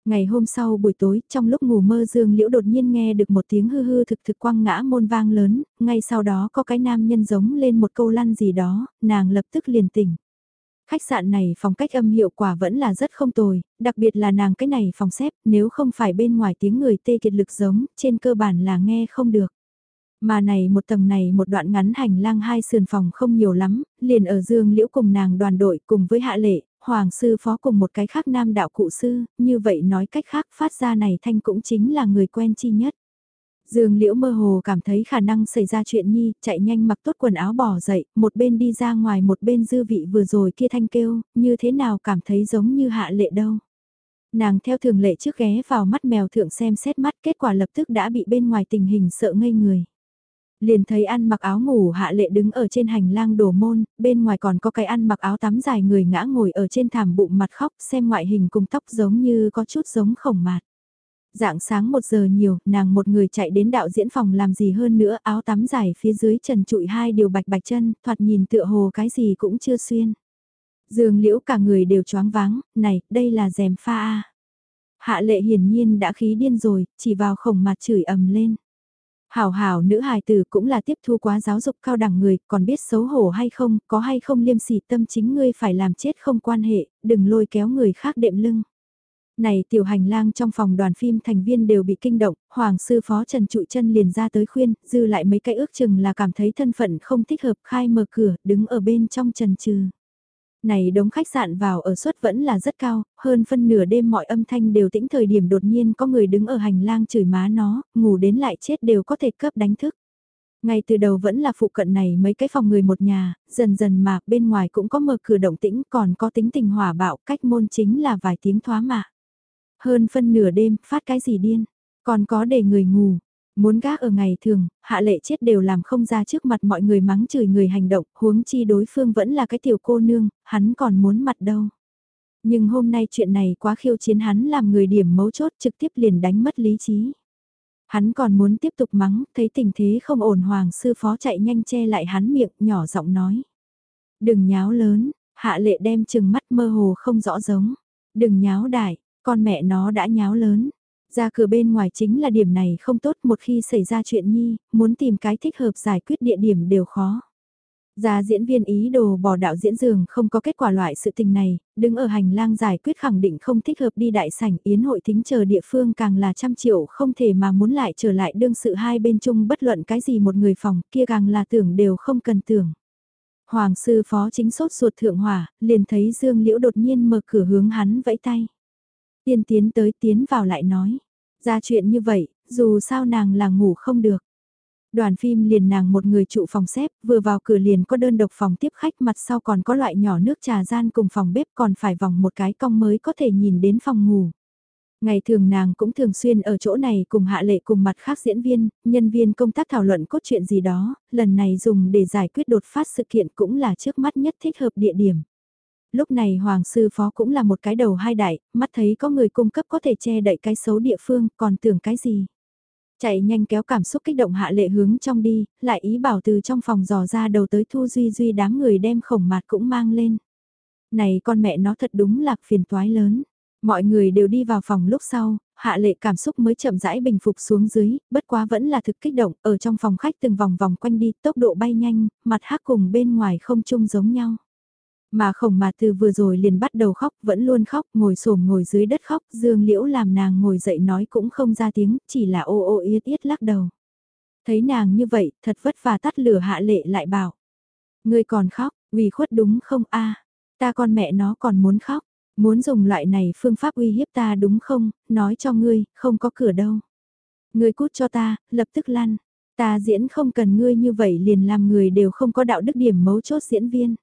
Ngày hôm sau buổi tối, trong lúc ngủ mơ Dương Liễu đột nhiên nghe được một tiếng hư hư thực thực quăng ngã môn vang lớn, ngay sau đó có cái nam nhân giống lên một câu lăn gì đó, nàng lập tức liền tỉnh. Khách sạn này phòng cách âm hiệu quả vẫn là rất không tồi, đặc biệt là nàng cái này phòng xếp, nếu không phải bên ngoài tiếng người tê kiệt lực giống, trên cơ bản là nghe không được. Mà này một tầng này một đoạn ngắn hành lang hai sườn phòng không nhiều lắm, liền ở dương liễu cùng nàng đoàn đội cùng với hạ lệ, hoàng sư phó cùng một cái khác nam đạo cụ sư, như vậy nói cách khác phát ra này thanh cũng chính là người quen chi nhất. Dương Liễu mơ hồ cảm thấy khả năng xảy ra chuyện nhi, chạy nhanh mặc tốt quần áo bỏ dậy, một bên đi ra ngoài một bên dư vị vừa rồi kia thanh kêu, như thế nào cảm thấy giống như hạ lệ đâu. Nàng theo thường lệ trước ghé vào mắt mèo thượng xem xét mắt kết quả lập tức đã bị bên ngoài tình hình sợ ngây người. Liền thấy ăn mặc áo ngủ hạ lệ đứng ở trên hành lang đổ môn, bên ngoài còn có cái ăn mặc áo tắm dài người ngã ngồi ở trên thảm bụng mặt khóc xem ngoại hình cùng tóc giống như có chút giống khổng mạt. Dạng sáng một giờ nhiều, nàng một người chạy đến đạo diễn phòng làm gì hơn nữa, áo tắm dài phía dưới trần trụi hai điều bạch bạch chân, thoạt nhìn tựa hồ cái gì cũng chưa xuyên. Dương liễu cả người đều choáng váng, này, đây là rèm pha a. Hạ lệ hiển nhiên đã khí điên rồi, chỉ vào khổng mặt chửi ầm lên. Hảo hảo nữ hài tử cũng là tiếp thu quá giáo dục cao đẳng người, còn biết xấu hổ hay không, có hay không liêm sỉ tâm chính ngươi phải làm chết không quan hệ, đừng lôi kéo người khác đệm lưng. Này tiểu hành lang trong phòng đoàn phim thành viên đều bị kinh động, Hoàng sư phó Trần Trụi chân liền ra tới khuyên, dư lại mấy cái ước chừng là cảm thấy thân phận không thích hợp khai mở cửa, đứng ở bên trong trần trừ. Này đống khách sạn vào ở suất vẫn là rất cao, hơn phân nửa đêm mọi âm thanh đều tĩnh thời điểm đột nhiên có người đứng ở hành lang chửi má nó, ngủ đến lại chết đều có thể cấp đánh thức. Ngay từ đầu vẫn là phụ cận này mấy cái phòng người một nhà, dần dần mà bên ngoài cũng có mở cửa động tĩnh còn có tính tình hỏa bạo cách môn chính là vài tiếng thoá mạ. Hơn phân nửa đêm, phát cái gì điên, còn có để người ngủ. Muốn gác ở ngày thường, hạ lệ chết đều làm không ra trước mặt mọi người mắng chửi người hành động, huống chi đối phương vẫn là cái tiểu cô nương, hắn còn muốn mặt đâu. Nhưng hôm nay chuyện này quá khiêu chiến hắn làm người điểm mấu chốt trực tiếp liền đánh mất lý trí. Hắn còn muốn tiếp tục mắng, thấy tình thế không ổn hoàng sư phó chạy nhanh che lại hắn miệng, nhỏ giọng nói. Đừng nháo lớn, hạ lệ đem chừng mắt mơ hồ không rõ giống. Đừng nháo đại, con mẹ nó đã nháo lớn. Ra cửa bên ngoài chính là điểm này không tốt một khi xảy ra chuyện nhi, muốn tìm cái thích hợp giải quyết địa điểm đều khó. Ra diễn viên ý đồ bỏ đạo diễn giường không có kết quả loại sự tình này, đứng ở hành lang giải quyết khẳng định không thích hợp đi đại sảnh yến hội thính chờ địa phương càng là trăm triệu không thể mà muốn lại trở lại đương sự hai bên chung bất luận cái gì một người phòng kia càng là tưởng đều không cần tưởng. Hoàng sư phó chính sốt ruột thượng hỏa, liền thấy Dương Liễu đột nhiên mở cửa hướng hắn vẫy tay. Tiên tiến tới tiến vào lại nói, ra chuyện như vậy, dù sao nàng là ngủ không được. Đoàn phim liền nàng một người trụ phòng xếp, vừa vào cửa liền có đơn độc phòng tiếp khách mặt sau còn có loại nhỏ nước trà gian cùng phòng bếp còn phải vòng một cái cong mới có thể nhìn đến phòng ngủ. Ngày thường nàng cũng thường xuyên ở chỗ này cùng hạ lệ cùng mặt khác diễn viên, nhân viên công tác thảo luận cốt truyện gì đó, lần này dùng để giải quyết đột phát sự kiện cũng là trước mắt nhất thích hợp địa điểm. Lúc này Hoàng sư phó cũng là một cái đầu hai đại, mắt thấy có người cung cấp có thể che đậy cái xấu địa phương, còn tưởng cái gì. Chạy nhanh kéo cảm xúc kích động hạ lệ hướng trong đi, lại ý bảo từ trong phòng dò ra đầu tới thu duy duy đám người đem khổng mặt cũng mang lên. Này con mẹ nó thật đúng là phiền toái lớn. Mọi người đều đi vào phòng lúc sau, hạ lệ cảm xúc mới chậm rãi bình phục xuống dưới, bất quá vẫn là thực kích động, ở trong phòng khách từng vòng vòng quanh đi, tốc độ bay nhanh, mặt hát cùng bên ngoài không chung giống nhau. Mà khổng mà từ vừa rồi liền bắt đầu khóc, vẫn luôn khóc, ngồi xổm ngồi dưới đất khóc, dương liễu làm nàng ngồi dậy nói cũng không ra tiếng, chỉ là ô ô yết yết lắc đầu. Thấy nàng như vậy, thật vất vả tắt lửa hạ lệ lại bảo. Người còn khóc, vì khuất đúng không a ta con mẹ nó còn muốn khóc, muốn dùng loại này phương pháp uy hiếp ta đúng không, nói cho ngươi, không có cửa đâu. Ngươi cút cho ta, lập tức lăn. Ta diễn không cần ngươi như vậy liền làm người đều không có đạo đức điểm mấu chốt diễn viên.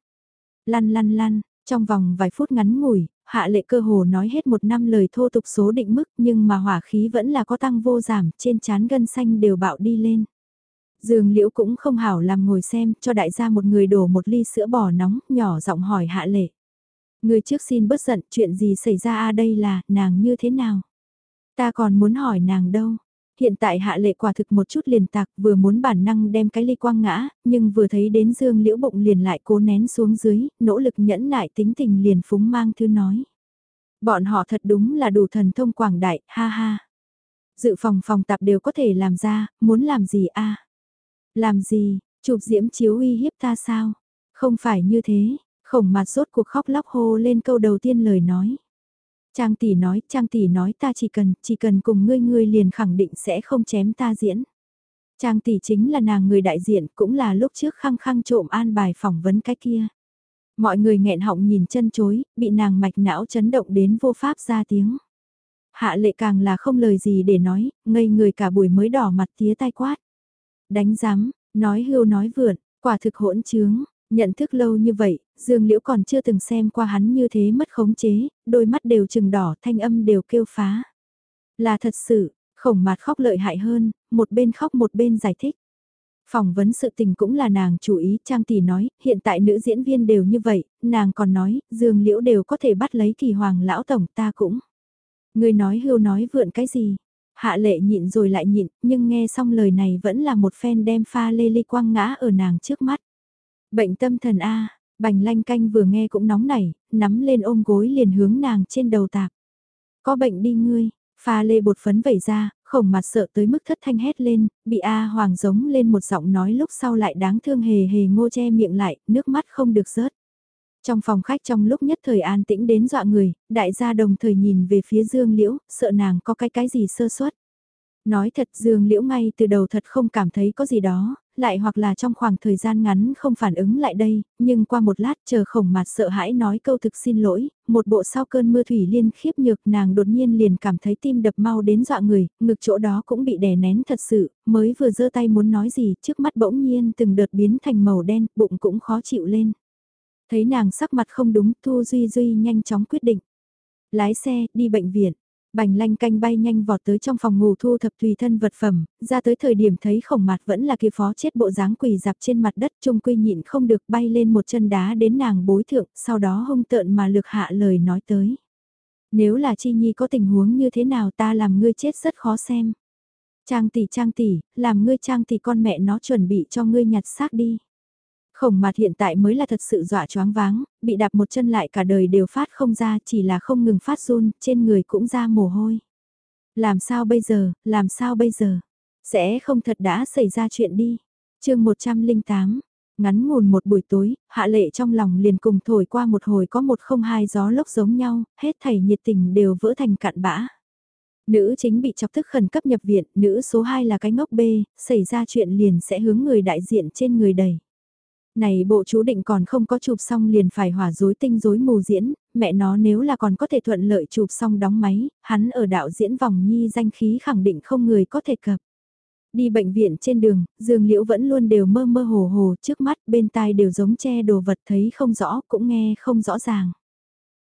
Lăn lăn lăn, trong vòng vài phút ngắn ngủi, hạ lệ cơ hồ nói hết một năm lời thô tục số định mức nhưng mà hỏa khí vẫn là có tăng vô giảm, trên chán gân xanh đều bạo đi lên. Dương liễu cũng không hảo làm ngồi xem, cho đại gia một người đổ một ly sữa bò nóng, nhỏ giọng hỏi hạ lệ. Người trước xin bớt giận, chuyện gì xảy ra a đây là, nàng như thế nào? Ta còn muốn hỏi nàng đâu? Hiện tại hạ lệ quả thực một chút liền tạc vừa muốn bản năng đem cái ly quang ngã, nhưng vừa thấy đến dương liễu bụng liền lại cố nén xuống dưới, nỗ lực nhẫn nại tính tình liền phúng mang thư nói. Bọn họ thật đúng là đủ thần thông quảng đại, ha ha. Dự phòng phòng tạp đều có thể làm ra, muốn làm gì a à? Làm gì, chụp diễm chiếu uy hiếp ta sao? Không phải như thế, khổng mặt rốt cuộc khóc lóc hô lên câu đầu tiên lời nói. Trang tỷ nói, Trang tỷ nói ta chỉ cần, chỉ cần cùng ngươi ngươi liền khẳng định sẽ không chém ta diễn. Trang tỷ chính là nàng người đại diện, cũng là lúc trước khăng khăng trộm an bài phỏng vấn cái kia. Mọi người nghẹn họng nhìn chân chối, bị nàng mạch não chấn động đến vô pháp ra tiếng. Hạ lệ càng là không lời gì để nói, ngây người cả buổi mới đỏ mặt tía tai quát. Đánh giám, nói hưu nói vượn, quả thực hỗn trướng, Nhận thức lâu như vậy, Dương Liễu còn chưa từng xem qua hắn như thế mất khống chế, đôi mắt đều trừng đỏ thanh âm đều kêu phá. Là thật sự, khổng mặt khóc lợi hại hơn, một bên khóc một bên giải thích. Phỏng vấn sự tình cũng là nàng chủ ý, Trang Tỷ nói, hiện tại nữ diễn viên đều như vậy, nàng còn nói, Dương Liễu đều có thể bắt lấy kỳ hoàng lão tổng ta cũng. Người nói hưu nói vượn cái gì? Hạ lệ nhịn rồi lại nhịn, nhưng nghe xong lời này vẫn là một phen đem pha lê ly quang ngã ở nàng trước mắt. Bệnh tâm thần A, bành lanh canh vừa nghe cũng nóng nảy, nắm lên ôm gối liền hướng nàng trên đầu tạp. Có bệnh đi ngươi, pha lê bột phấn vẩy ra, khổng mặt sợ tới mức thất thanh hét lên, bị A hoàng giống lên một giọng nói lúc sau lại đáng thương hề hề ngô che miệng lại, nước mắt không được rớt. Trong phòng khách trong lúc nhất thời an tĩnh đến dọa người, đại gia đồng thời nhìn về phía Dương Liễu, sợ nàng có cái cái gì sơ suất. Nói thật Dương Liễu ngay từ đầu thật không cảm thấy có gì đó, lại hoặc là trong khoảng thời gian ngắn không phản ứng lại đây, nhưng qua một lát chờ khổng mặt sợ hãi nói câu thực xin lỗi, một bộ sau cơn mưa thủy liên khiếp nhược nàng đột nhiên liền cảm thấy tim đập mau đến dọa người, ngực chỗ đó cũng bị đè nén thật sự, mới vừa giơ tay muốn nói gì, trước mắt bỗng nhiên từng đợt biến thành màu đen, bụng cũng khó chịu lên. Thấy nàng sắc mặt không đúng, Thu Duy Duy nhanh chóng quyết định. Lái xe, đi bệnh viện. Bành lanh canh bay nhanh vọt tới trong phòng ngủ thu thập tùy thân vật phẩm, ra tới thời điểm thấy khổng mặt vẫn là kia phó chết bộ dáng quỳ dạp trên mặt đất trung quy nhịn không được bay lên một chân đá đến nàng bối thượng, sau đó hung tợn mà lược hạ lời nói tới. Nếu là chi nhi có tình huống như thế nào ta làm ngươi chết rất khó xem. Trang tỷ trang tỷ, làm ngươi trang tỷ con mẹ nó chuẩn bị cho ngươi nhặt xác đi. Khổng mặt hiện tại mới là thật sự dọa choáng váng, bị đạp một chân lại cả đời đều phát không ra chỉ là không ngừng phát run, trên người cũng ra mồ hôi. Làm sao bây giờ, làm sao bây giờ? Sẽ không thật đã xảy ra chuyện đi. chương 108, ngắn ngủn một buổi tối, hạ lệ trong lòng liền cùng thổi qua một hồi có một không hai gió lốc giống nhau, hết thảy nhiệt tình đều vỡ thành cạn bã. Nữ chính bị chọc tức khẩn cấp nhập viện, nữ số 2 là cái ngốc B, xảy ra chuyện liền sẽ hướng người đại diện trên người đầy này bộ chú định còn không có chụp xong liền phải hỏa dối tinh dối mù diễn, mẹ nó nếu là còn có thể thuận lợi chụp xong đóng máy, hắn ở đạo diễn vòng nhi danh khí khẳng định không người có thể cập. Đi bệnh viện trên đường, Dương Liễu vẫn luôn đều mơ mơ hồ hồ trước mắt bên tai đều giống che đồ vật thấy không rõ cũng nghe không rõ ràng.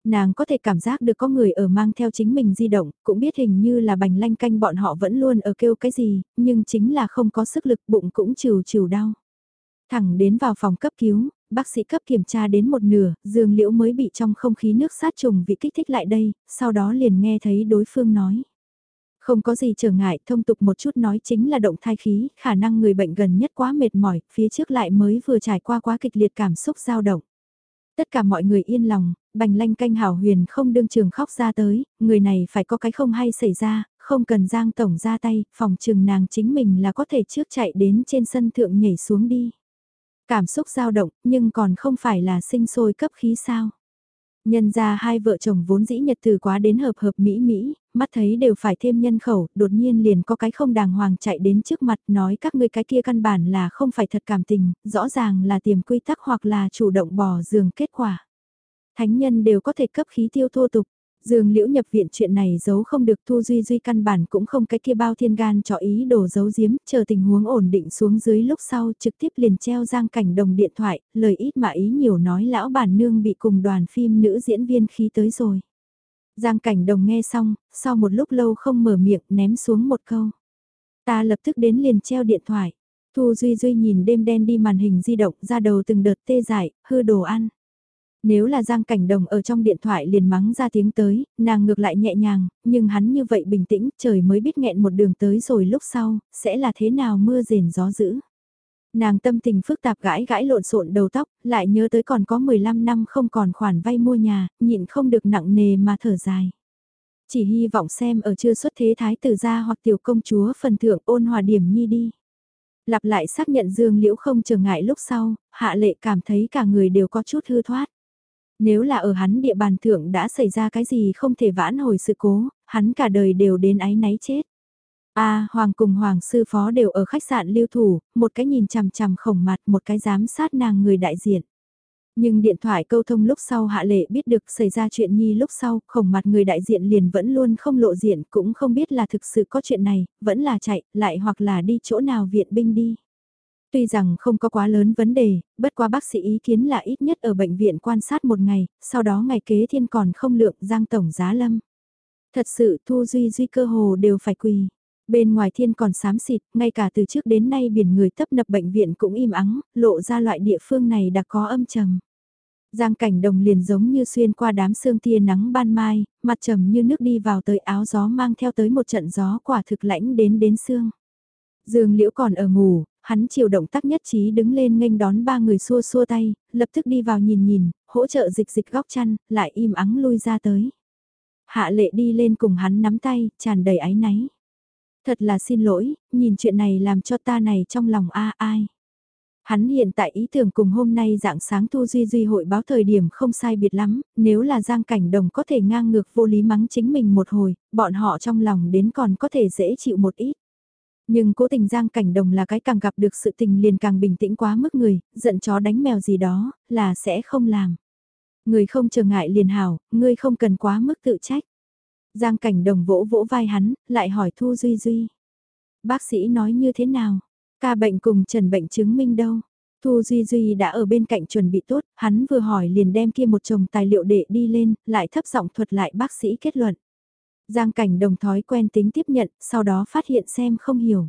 Nàng có thể cảm giác được có người ở mang theo chính mình di động, cũng biết hình như là bành lanh canh bọn họ vẫn luôn ở kêu cái gì, nhưng chính là không có sức lực bụng cũng trừ trừ đau. Thẳng đến vào phòng cấp cứu, bác sĩ cấp kiểm tra đến một nửa, Dương Liễu mới bị trong không khí nước sát trùng vị kích thích lại đây, sau đó liền nghe thấy đối phương nói. Không có gì trở ngại, thông tục một chút nói chính là động thai khí, khả năng người bệnh gần nhất quá mệt mỏi, phía trước lại mới vừa trải qua quá kịch liệt cảm xúc dao động. Tất cả mọi người yên lòng, bành lanh canh hảo huyền không đương trường khóc ra tới, người này phải có cái không hay xảy ra, không cần giang tổng ra tay, phòng trường nàng chính mình là có thể trước chạy đến trên sân thượng nhảy xuống đi. Cảm xúc dao động, nhưng còn không phải là sinh sôi cấp khí sao. Nhân ra hai vợ chồng vốn dĩ nhật từ quá đến hợp hợp mỹ mỹ, mắt thấy đều phải thêm nhân khẩu, đột nhiên liền có cái không đàng hoàng chạy đến trước mặt nói các ngươi cái kia căn bản là không phải thật cảm tình, rõ ràng là tiềm quy tắc hoặc là chủ động bỏ giường kết quả. Thánh nhân đều có thể cấp khí tiêu thô tục, Dương Liễu nhập viện chuyện này giấu không được Thu Duy Duy căn bản cũng không cái kia bao thiên gan cho ý đồ giấu giếm, chờ tình huống ổn định xuống dưới lúc sau trực tiếp liền treo giang cảnh đồng điện thoại, lời ít mà ý nhiều nói lão bản nương bị cùng đoàn phim nữ diễn viên khí tới rồi. Giang cảnh đồng nghe xong, sau một lúc lâu không mở miệng ném xuống một câu. Ta lập tức đến liền treo điện thoại. Thu Duy Duy nhìn đêm đen đi màn hình di động ra đầu từng đợt tê dại, hư đồ ăn. Nếu là Giang Cảnh Đồng ở trong điện thoại liền mắng ra tiếng tới, nàng ngược lại nhẹ nhàng, nhưng hắn như vậy bình tĩnh, trời mới biết nghẹn một đường tới rồi lúc sau, sẽ là thế nào mưa rền gió dữ. Nàng tâm tình phức tạp gãi gãi lộn xộn đầu tóc, lại nhớ tới còn có 15 năm không còn khoản vay mua nhà, nhịn không được nặng nề mà thở dài. Chỉ hy vọng xem ở chưa xuất thế thái tử gia hoặc tiểu công chúa phần thưởng ôn hòa điểm nhi đi. Lặp lại xác nhận dương liễu không trở ngại lúc sau, hạ lệ cảm thấy cả người đều có chút hư thoát. Nếu là ở hắn địa bàn thượng đã xảy ra cái gì không thể vãn hồi sự cố, hắn cả đời đều đến ái náy chết. A, Hoàng cùng Hoàng sư phó đều ở khách sạn lưu thủ, một cái nhìn chằm chằm khổng mặt, một cái giám sát nàng người đại diện. Nhưng điện thoại câu thông lúc sau hạ lệ biết được xảy ra chuyện nhi lúc sau, khổng mặt người đại diện liền vẫn luôn không lộ diện, cũng không biết là thực sự có chuyện này, vẫn là chạy, lại hoặc là đi chỗ nào viện binh đi. Tuy rằng không có quá lớn vấn đề, bất qua bác sĩ ý kiến là ít nhất ở bệnh viện quan sát một ngày, sau đó ngày kế thiên còn không lượng giang tổng giá lâm. Thật sự Thu Duy Duy cơ hồ đều phải quỳ. Bên ngoài thiên còn xám xịt, ngay cả từ trước đến nay biển người tấp nập bệnh viện cũng im ắng, lộ ra loại địa phương này đã có âm trầm. Giang cảnh đồng liền giống như xuyên qua đám sương tia nắng ban mai, mặt trầm như nước đi vào tới áo gió mang theo tới một trận gió quả thực lãnh đến đến xương. Dương Liễu còn ở ngủ, hắn chiều động tác nhất trí đứng lên nghênh đón ba người xua xua tay, lập tức đi vào nhìn nhìn, hỗ trợ dịch dịch góc chăn, lại im ắng lui ra tới. Hạ lệ đi lên cùng hắn nắm tay, tràn đầy áy náy. Thật là xin lỗi, nhìn chuyện này làm cho ta này trong lòng a ai. Hắn hiện tại ý tưởng cùng hôm nay dạng sáng Thu Duy Duy hội báo thời điểm không sai biệt lắm, nếu là Giang Cảnh Đồng có thể ngang ngược vô lý mắng chính mình một hồi, bọn họ trong lòng đến còn có thể dễ chịu một ít. Nhưng cố tình Giang Cảnh Đồng là cái càng gặp được sự tình liền càng bình tĩnh quá mức người, giận chó đánh mèo gì đó, là sẽ không làm. Người không trở ngại liền hảo, ngươi không cần quá mức tự trách. Giang Cảnh Đồng vỗ vỗ vai hắn, lại hỏi Thu Duy Duy. Bác sĩ nói như thế nào? Ca bệnh cùng trần bệnh chứng minh đâu? Thu Duy Duy đã ở bên cạnh chuẩn bị tốt, hắn vừa hỏi liền đem kia một chồng tài liệu để đi lên, lại thấp giọng thuật lại bác sĩ kết luận. Giang cảnh đồng thói quen tính tiếp nhận, sau đó phát hiện xem không hiểu.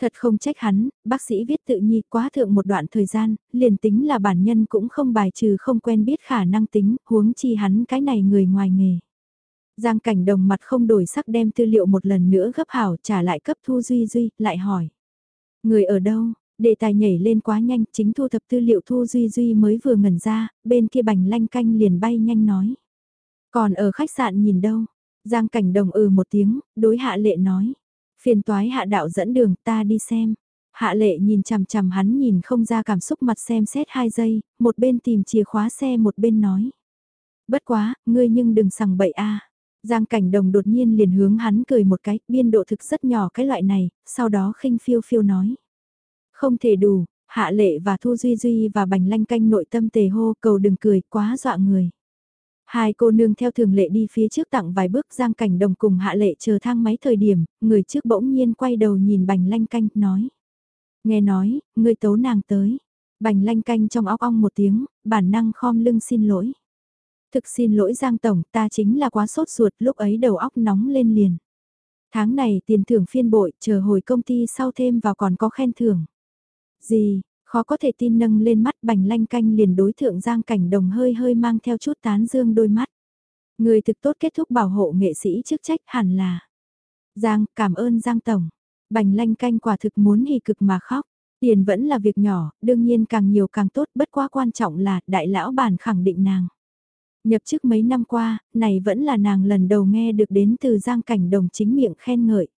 Thật không trách hắn, bác sĩ viết tự nhi quá thượng một đoạn thời gian, liền tính là bản nhân cũng không bài trừ không quen biết khả năng tính, huống chi hắn cái này người ngoài nghề. Giang cảnh đồng mặt không đổi sắc đem tư liệu một lần nữa gấp hảo trả lại cấp Thu Duy Duy, lại hỏi. Người ở đâu? Đề tài nhảy lên quá nhanh, chính thu thập tư liệu Thu Duy Duy mới vừa ngẩn ra, bên kia bành lanh canh liền bay nhanh nói. Còn ở khách sạn nhìn đâu? Giang cảnh đồng ừ một tiếng, đối hạ lệ nói. Phiền toái hạ đạo dẫn đường ta đi xem. Hạ lệ nhìn chằm chằm hắn nhìn không ra cảm xúc mặt xem xét hai giây, một bên tìm chìa khóa xe một bên nói. Bất quá, ngươi nhưng đừng sằng bậy a. Giang cảnh đồng đột nhiên liền hướng hắn cười một cái, biên độ thực rất nhỏ cái loại này, sau đó khinh phiêu phiêu nói. Không thể đủ, hạ lệ và thu duy duy và bành lanh canh nội tâm tề hô cầu đừng cười quá dọa người. Hai cô nương theo thường lệ đi phía trước tặng vài bước giang cảnh đồng cùng hạ lệ chờ thang máy thời điểm, người trước bỗng nhiên quay đầu nhìn bành lanh canh, nói. Nghe nói, người tấu nàng tới. Bành lanh canh trong óc ong một tiếng, bản năng khom lưng xin lỗi. Thực xin lỗi Giang Tổng, ta chính là quá sốt ruột, lúc ấy đầu óc nóng lên liền. Tháng này tiền thưởng phiên bội, chờ hồi công ty sau thêm vào còn có khen thưởng. Gì, khó có thể tin nâng lên mắt bành lanh canh liền đối thượng Giang Cảnh Đồng hơi hơi mang theo chút tán dương đôi mắt. Người thực tốt kết thúc bảo hộ nghệ sĩ chức trách hẳn là. Giang, cảm ơn Giang Tổng. Bành lanh canh quả thực muốn hì cực mà khóc. Tiền vẫn là việc nhỏ, đương nhiên càng nhiều càng tốt, bất quá quan trọng là đại lão bản khẳng định nàng. Nhập chức mấy năm qua, này vẫn là nàng lần đầu nghe được đến từ Giang Cảnh Đồng chính miệng khen ngợi.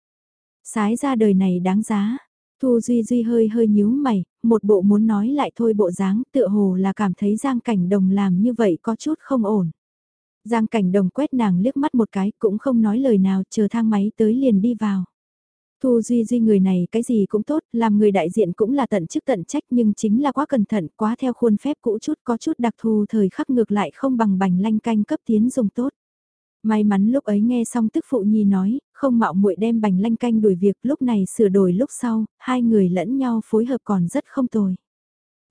Sái ra đời này đáng giá. Thu Duy Duy hơi hơi nhíu mày, một bộ muốn nói lại thôi bộ dáng tựa hồ là cảm thấy Giang Cảnh Đồng làm như vậy có chút không ổn. Giang Cảnh Đồng quét nàng liếc mắt một cái cũng không nói lời nào chờ thang máy tới liền đi vào. Thu Duy Duy người này cái gì cũng tốt, làm người đại diện cũng là tận chức tận trách nhưng chính là quá cẩn thận, quá theo khuôn phép cũ chút có chút đặc thù thời khắc ngược lại không bằng bành lanh canh cấp tiến dùng tốt. May mắn lúc ấy nghe xong tức phụ nhi nói, không mạo muội đem bành lanh canh đuổi việc lúc này sửa đổi lúc sau, hai người lẫn nhau phối hợp còn rất không tồi.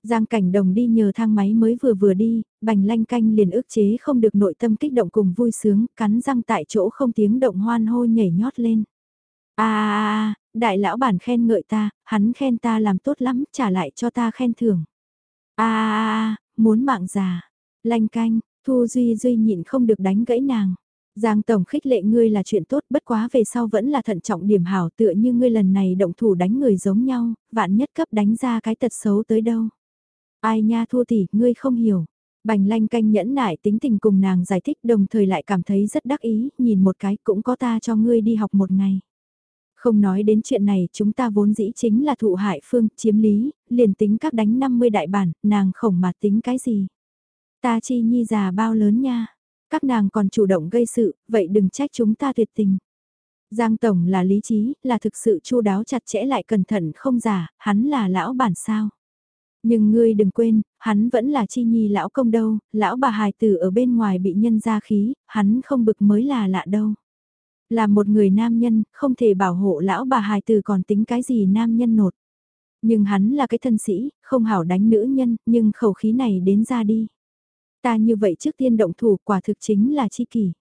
Giang cảnh đồng đi nhờ thang máy mới vừa vừa đi, bành lanh canh liền ức chế không được nội tâm kích động cùng vui sướng, cắn răng tại chỗ không tiếng động hoan hô nhảy nhót lên à, à, à, à đại lão bản khen ngợi ta, hắn khen ta làm tốt lắm, trả lại cho ta khen thưởng. à, muốn mạng già. Lanh canh, Thu Duy Duy nhịn không được đánh gãy nàng. Giang Tổng khích lệ ngươi là chuyện tốt bất quá về sau vẫn là thận trọng điểm hảo tựa như ngươi lần này động thủ đánh người giống nhau, vạn nhất cấp đánh ra cái tật xấu tới đâu. Ai nha thua tỷ, ngươi không hiểu. Bành lanh canh nhẫn nại tính tình cùng nàng giải thích đồng thời lại cảm thấy rất đắc ý, nhìn một cái cũng có ta cho ngươi đi học một ngày. Không nói đến chuyện này chúng ta vốn dĩ chính là thụ hại phương, chiếm lý, liền tính các đánh 50 đại bản, nàng khổng mà tính cái gì. Ta chi nhi già bao lớn nha, các nàng còn chủ động gây sự, vậy đừng trách chúng ta tuyệt tình. Giang Tổng là lý trí, là thực sự chu đáo chặt chẽ lại cẩn thận không giả, hắn là lão bản sao. Nhưng ngươi đừng quên, hắn vẫn là chi nhi lão công đâu, lão bà hài tử ở bên ngoài bị nhân ra khí, hắn không bực mới là lạ đâu. Là một người nam nhân, không thể bảo hộ lão bà hài Tử còn tính cái gì nam nhân nột. Nhưng hắn là cái thân sĩ, không hảo đánh nữ nhân, nhưng khẩu khí này đến ra đi. Ta như vậy trước tiên động thủ quả thực chính là chi kỷ.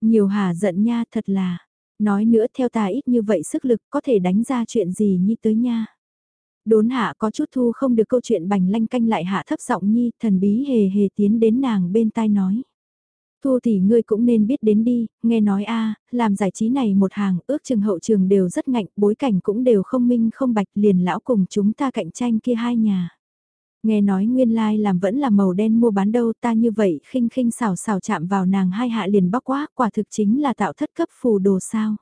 Nhiều hà giận nha thật là. Nói nữa theo ta ít như vậy sức lực có thể đánh ra chuyện gì như tới nha. Đốn hạ có chút thu không được câu chuyện bành lanh canh lại hạ thấp giọng nhi thần bí hề hề tiến đến nàng bên tai nói. Thu thì ngươi cũng nên biết đến đi, nghe nói a làm giải trí này một hàng, ước chừng hậu trường đều rất ngạnh, bối cảnh cũng đều không minh không bạch liền lão cùng chúng ta cạnh tranh kia hai nhà. Nghe nói nguyên lai like làm vẫn là màu đen mua bán đâu ta như vậy khinh khinh xào xào chạm vào nàng hai hạ liền bóc quá, quả thực chính là tạo thất cấp phù đồ sao.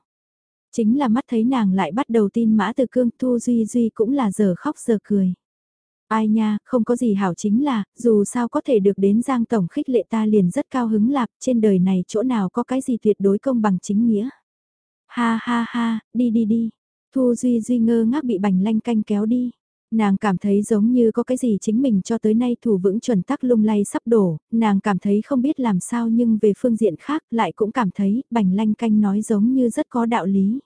Chính là mắt thấy nàng lại bắt đầu tin mã từ cương thu duy duy cũng là giờ khóc giờ cười. Ai nha, không có gì hảo chính là, dù sao có thể được đến Giang Tổng khích lệ ta liền rất cao hứng lạp, trên đời này chỗ nào có cái gì tuyệt đối công bằng chính nghĩa. Ha ha ha, đi đi đi. Thu Duy Duy ngơ ngác bị bành lanh canh kéo đi. Nàng cảm thấy giống như có cái gì chính mình cho tới nay thủ vững chuẩn tắc lung lay sắp đổ, nàng cảm thấy không biết làm sao nhưng về phương diện khác lại cũng cảm thấy bành lanh canh nói giống như rất có đạo lý.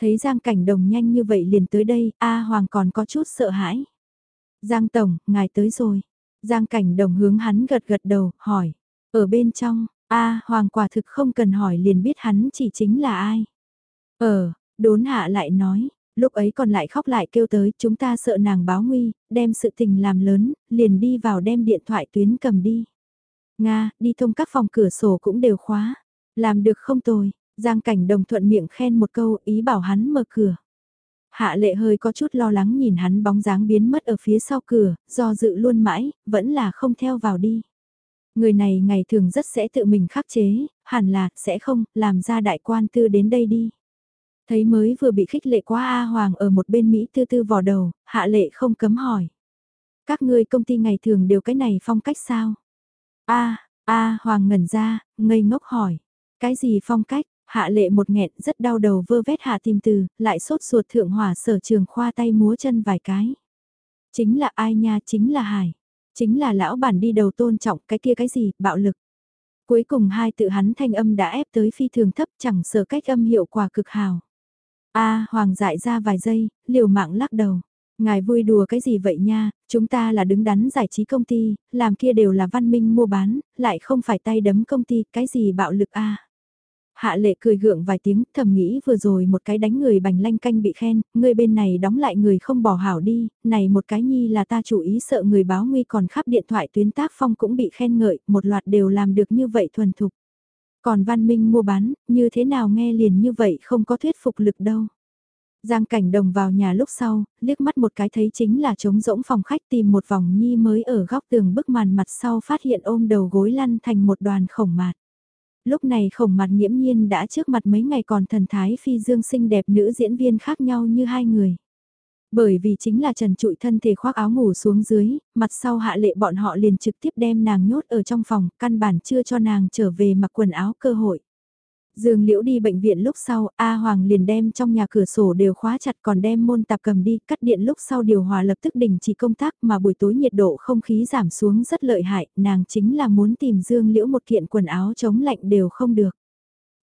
Thấy Giang Cảnh Đồng nhanh như vậy liền tới đây, A Hoàng còn có chút sợ hãi. Giang Tổng, ngài tới rồi. Giang Cảnh Đồng hướng hắn gật gật đầu, hỏi. Ở bên trong, a Hoàng quả thực không cần hỏi liền biết hắn chỉ chính là ai. Ờ, đốn hạ lại nói, lúc ấy còn lại khóc lại kêu tới chúng ta sợ nàng báo nguy, đem sự tình làm lớn, liền đi vào đem điện thoại tuyến cầm đi. Nga, đi thông các phòng cửa sổ cũng đều khóa, làm được không tồi, Giang cảnh đồng thuận miệng khen một câu ý bảo hắn mở cửa. Hạ lệ hơi có chút lo lắng nhìn hắn bóng dáng biến mất ở phía sau cửa, do dự luôn mãi, vẫn là không theo vào đi. Người này ngày thường rất sẽ tự mình khắc chế, hẳn là, sẽ không, làm ra đại quan tư đến đây đi. Thấy mới vừa bị khích lệ quá A Hoàng ở một bên Mỹ tư tư vò đầu, hạ lệ không cấm hỏi. Các ngươi công ty ngày thường đều cái này phong cách sao? A, A Hoàng ngẩn ra, ngây ngốc hỏi. Cái gì phong cách? Hạ lệ một nghẹn rất đau đầu vơ vét hạ tìm từ, lại sốt ruột thượng hỏa sở trường khoa tay múa chân vài cái. Chính là ai nha, chính là Hải. Chính là lão bản đi đầu tôn trọng cái kia cái gì, bạo lực. Cuối cùng hai tự hắn thanh âm đã ép tới phi thường thấp chẳng sợ cách âm hiệu quả cực hào a Hoàng dại ra vài giây, liều mạng lắc đầu. Ngài vui đùa cái gì vậy nha, chúng ta là đứng đắn giải trí công ty, làm kia đều là văn minh mua bán, lại không phải tay đấm công ty, cái gì bạo lực a Hạ lệ cười gượng vài tiếng, thầm nghĩ vừa rồi một cái đánh người bành lanh canh bị khen, người bên này đóng lại người không bỏ hảo đi, này một cái nhi là ta chủ ý sợ người báo nguy còn khắp điện thoại tuyến tác phong cũng bị khen ngợi, một loạt đều làm được như vậy thuần thục. Còn văn minh mua bán, như thế nào nghe liền như vậy không có thuyết phục lực đâu. Giang cảnh đồng vào nhà lúc sau, liếc mắt một cái thấy chính là trống rỗng phòng khách tìm một vòng nhi mới ở góc tường bức màn mặt sau phát hiện ôm đầu gối lăn thành một đoàn khổng mạt. Lúc này khổng mặt nghiễm nhiên đã trước mặt mấy ngày còn thần thái phi dương xinh đẹp nữ diễn viên khác nhau như hai người. Bởi vì chính là trần trụi thân thể khoác áo ngủ xuống dưới, mặt sau hạ lệ bọn họ liền trực tiếp đem nàng nhốt ở trong phòng, căn bản chưa cho nàng trở về mặc quần áo cơ hội. Dương Liễu đi bệnh viện lúc sau, A Hoàng liền đem trong nhà cửa sổ đều khóa chặt còn đem môn tạp cầm đi, cắt điện lúc sau điều hòa lập tức đình chỉ công tác mà buổi tối nhiệt độ không khí giảm xuống rất lợi hại, nàng chính là muốn tìm Dương Liễu một kiện quần áo chống lạnh đều không được.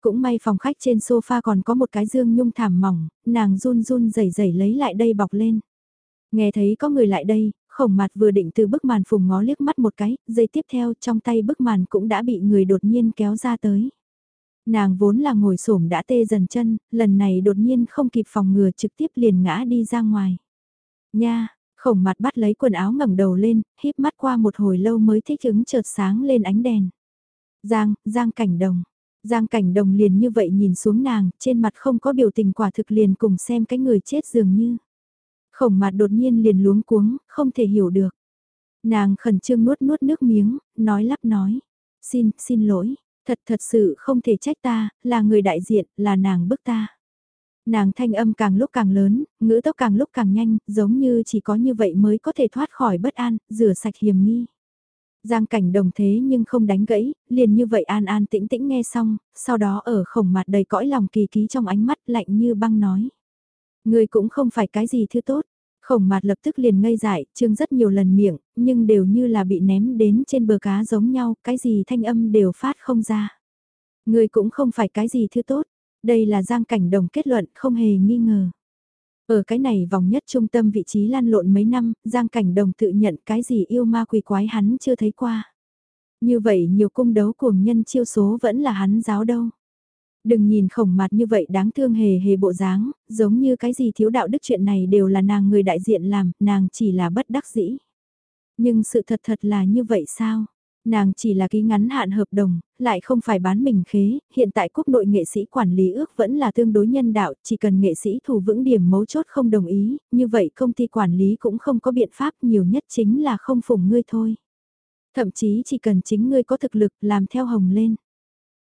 Cũng may phòng khách trên sofa còn có một cái dương nhung thảm mỏng, nàng run run rẩy rẩy lấy lại đây bọc lên. Nghe thấy có người lại đây, khổng mặt vừa định từ bức màn phùng ngó liếc mắt một cái, giây tiếp theo trong tay bức màn cũng đã bị người đột nhiên kéo ra tới. Nàng vốn là ngồi xổm đã tê dần chân, lần này đột nhiên không kịp phòng ngừa trực tiếp liền ngã đi ra ngoài. Nha, khổng mặt bắt lấy quần áo ngẩng đầu lên, híp mắt qua một hồi lâu mới thích ứng chợt sáng lên ánh đèn. Giang, Giang cảnh đồng. Giang cảnh đồng liền như vậy nhìn xuống nàng, trên mặt không có biểu tình quả thực liền cùng xem cái người chết dường như. Khổng mặt đột nhiên liền luống cuống, không thể hiểu được. Nàng khẩn trương nuốt nuốt nước miếng, nói lắp nói. Xin, xin lỗi, Thật thật sự không thể trách ta, là người đại diện, là nàng bức ta. Nàng thanh âm càng lúc càng lớn, ngữ tốc càng lúc càng nhanh, giống như chỉ có như vậy mới có thể thoát khỏi bất an, rửa sạch hiểm nghi. Giang cảnh đồng thế nhưng không đánh gãy, liền như vậy an an tĩnh tĩnh nghe xong, sau đó ở khổng mặt đầy cõi lòng kỳ ký trong ánh mắt lạnh như băng nói. Người cũng không phải cái gì thứ tốt, Khổng mặt lập tức liền ngây dại, trương rất nhiều lần miệng, nhưng đều như là bị ném đến trên bờ cá giống nhau, cái gì thanh âm đều phát không ra. Người cũng không phải cái gì thứ tốt, đây là giang cảnh đồng kết luận không hề nghi ngờ. Ở cái này vòng nhất trung tâm vị trí lan lộn mấy năm, giang cảnh đồng tự nhận cái gì yêu ma quỷ quái hắn chưa thấy qua. Như vậy nhiều cung đấu cuồng nhân chiêu số vẫn là hắn giáo đâu. Đừng nhìn khổng mặt như vậy đáng thương hề hề bộ dáng, giống như cái gì thiếu đạo đức chuyện này đều là nàng người đại diện làm, nàng chỉ là bất đắc dĩ. Nhưng sự thật thật là như vậy sao? Nàng chỉ là ký ngắn hạn hợp đồng, lại không phải bán mình khế, hiện tại quốc nội nghệ sĩ quản lý ước vẫn là tương đối nhân đạo, chỉ cần nghệ sĩ thủ vững điểm mấu chốt không đồng ý, như vậy công ty quản lý cũng không có biện pháp nhiều nhất chính là không phủng ngươi thôi. Thậm chí chỉ cần chính ngươi có thực lực làm theo hồng lên.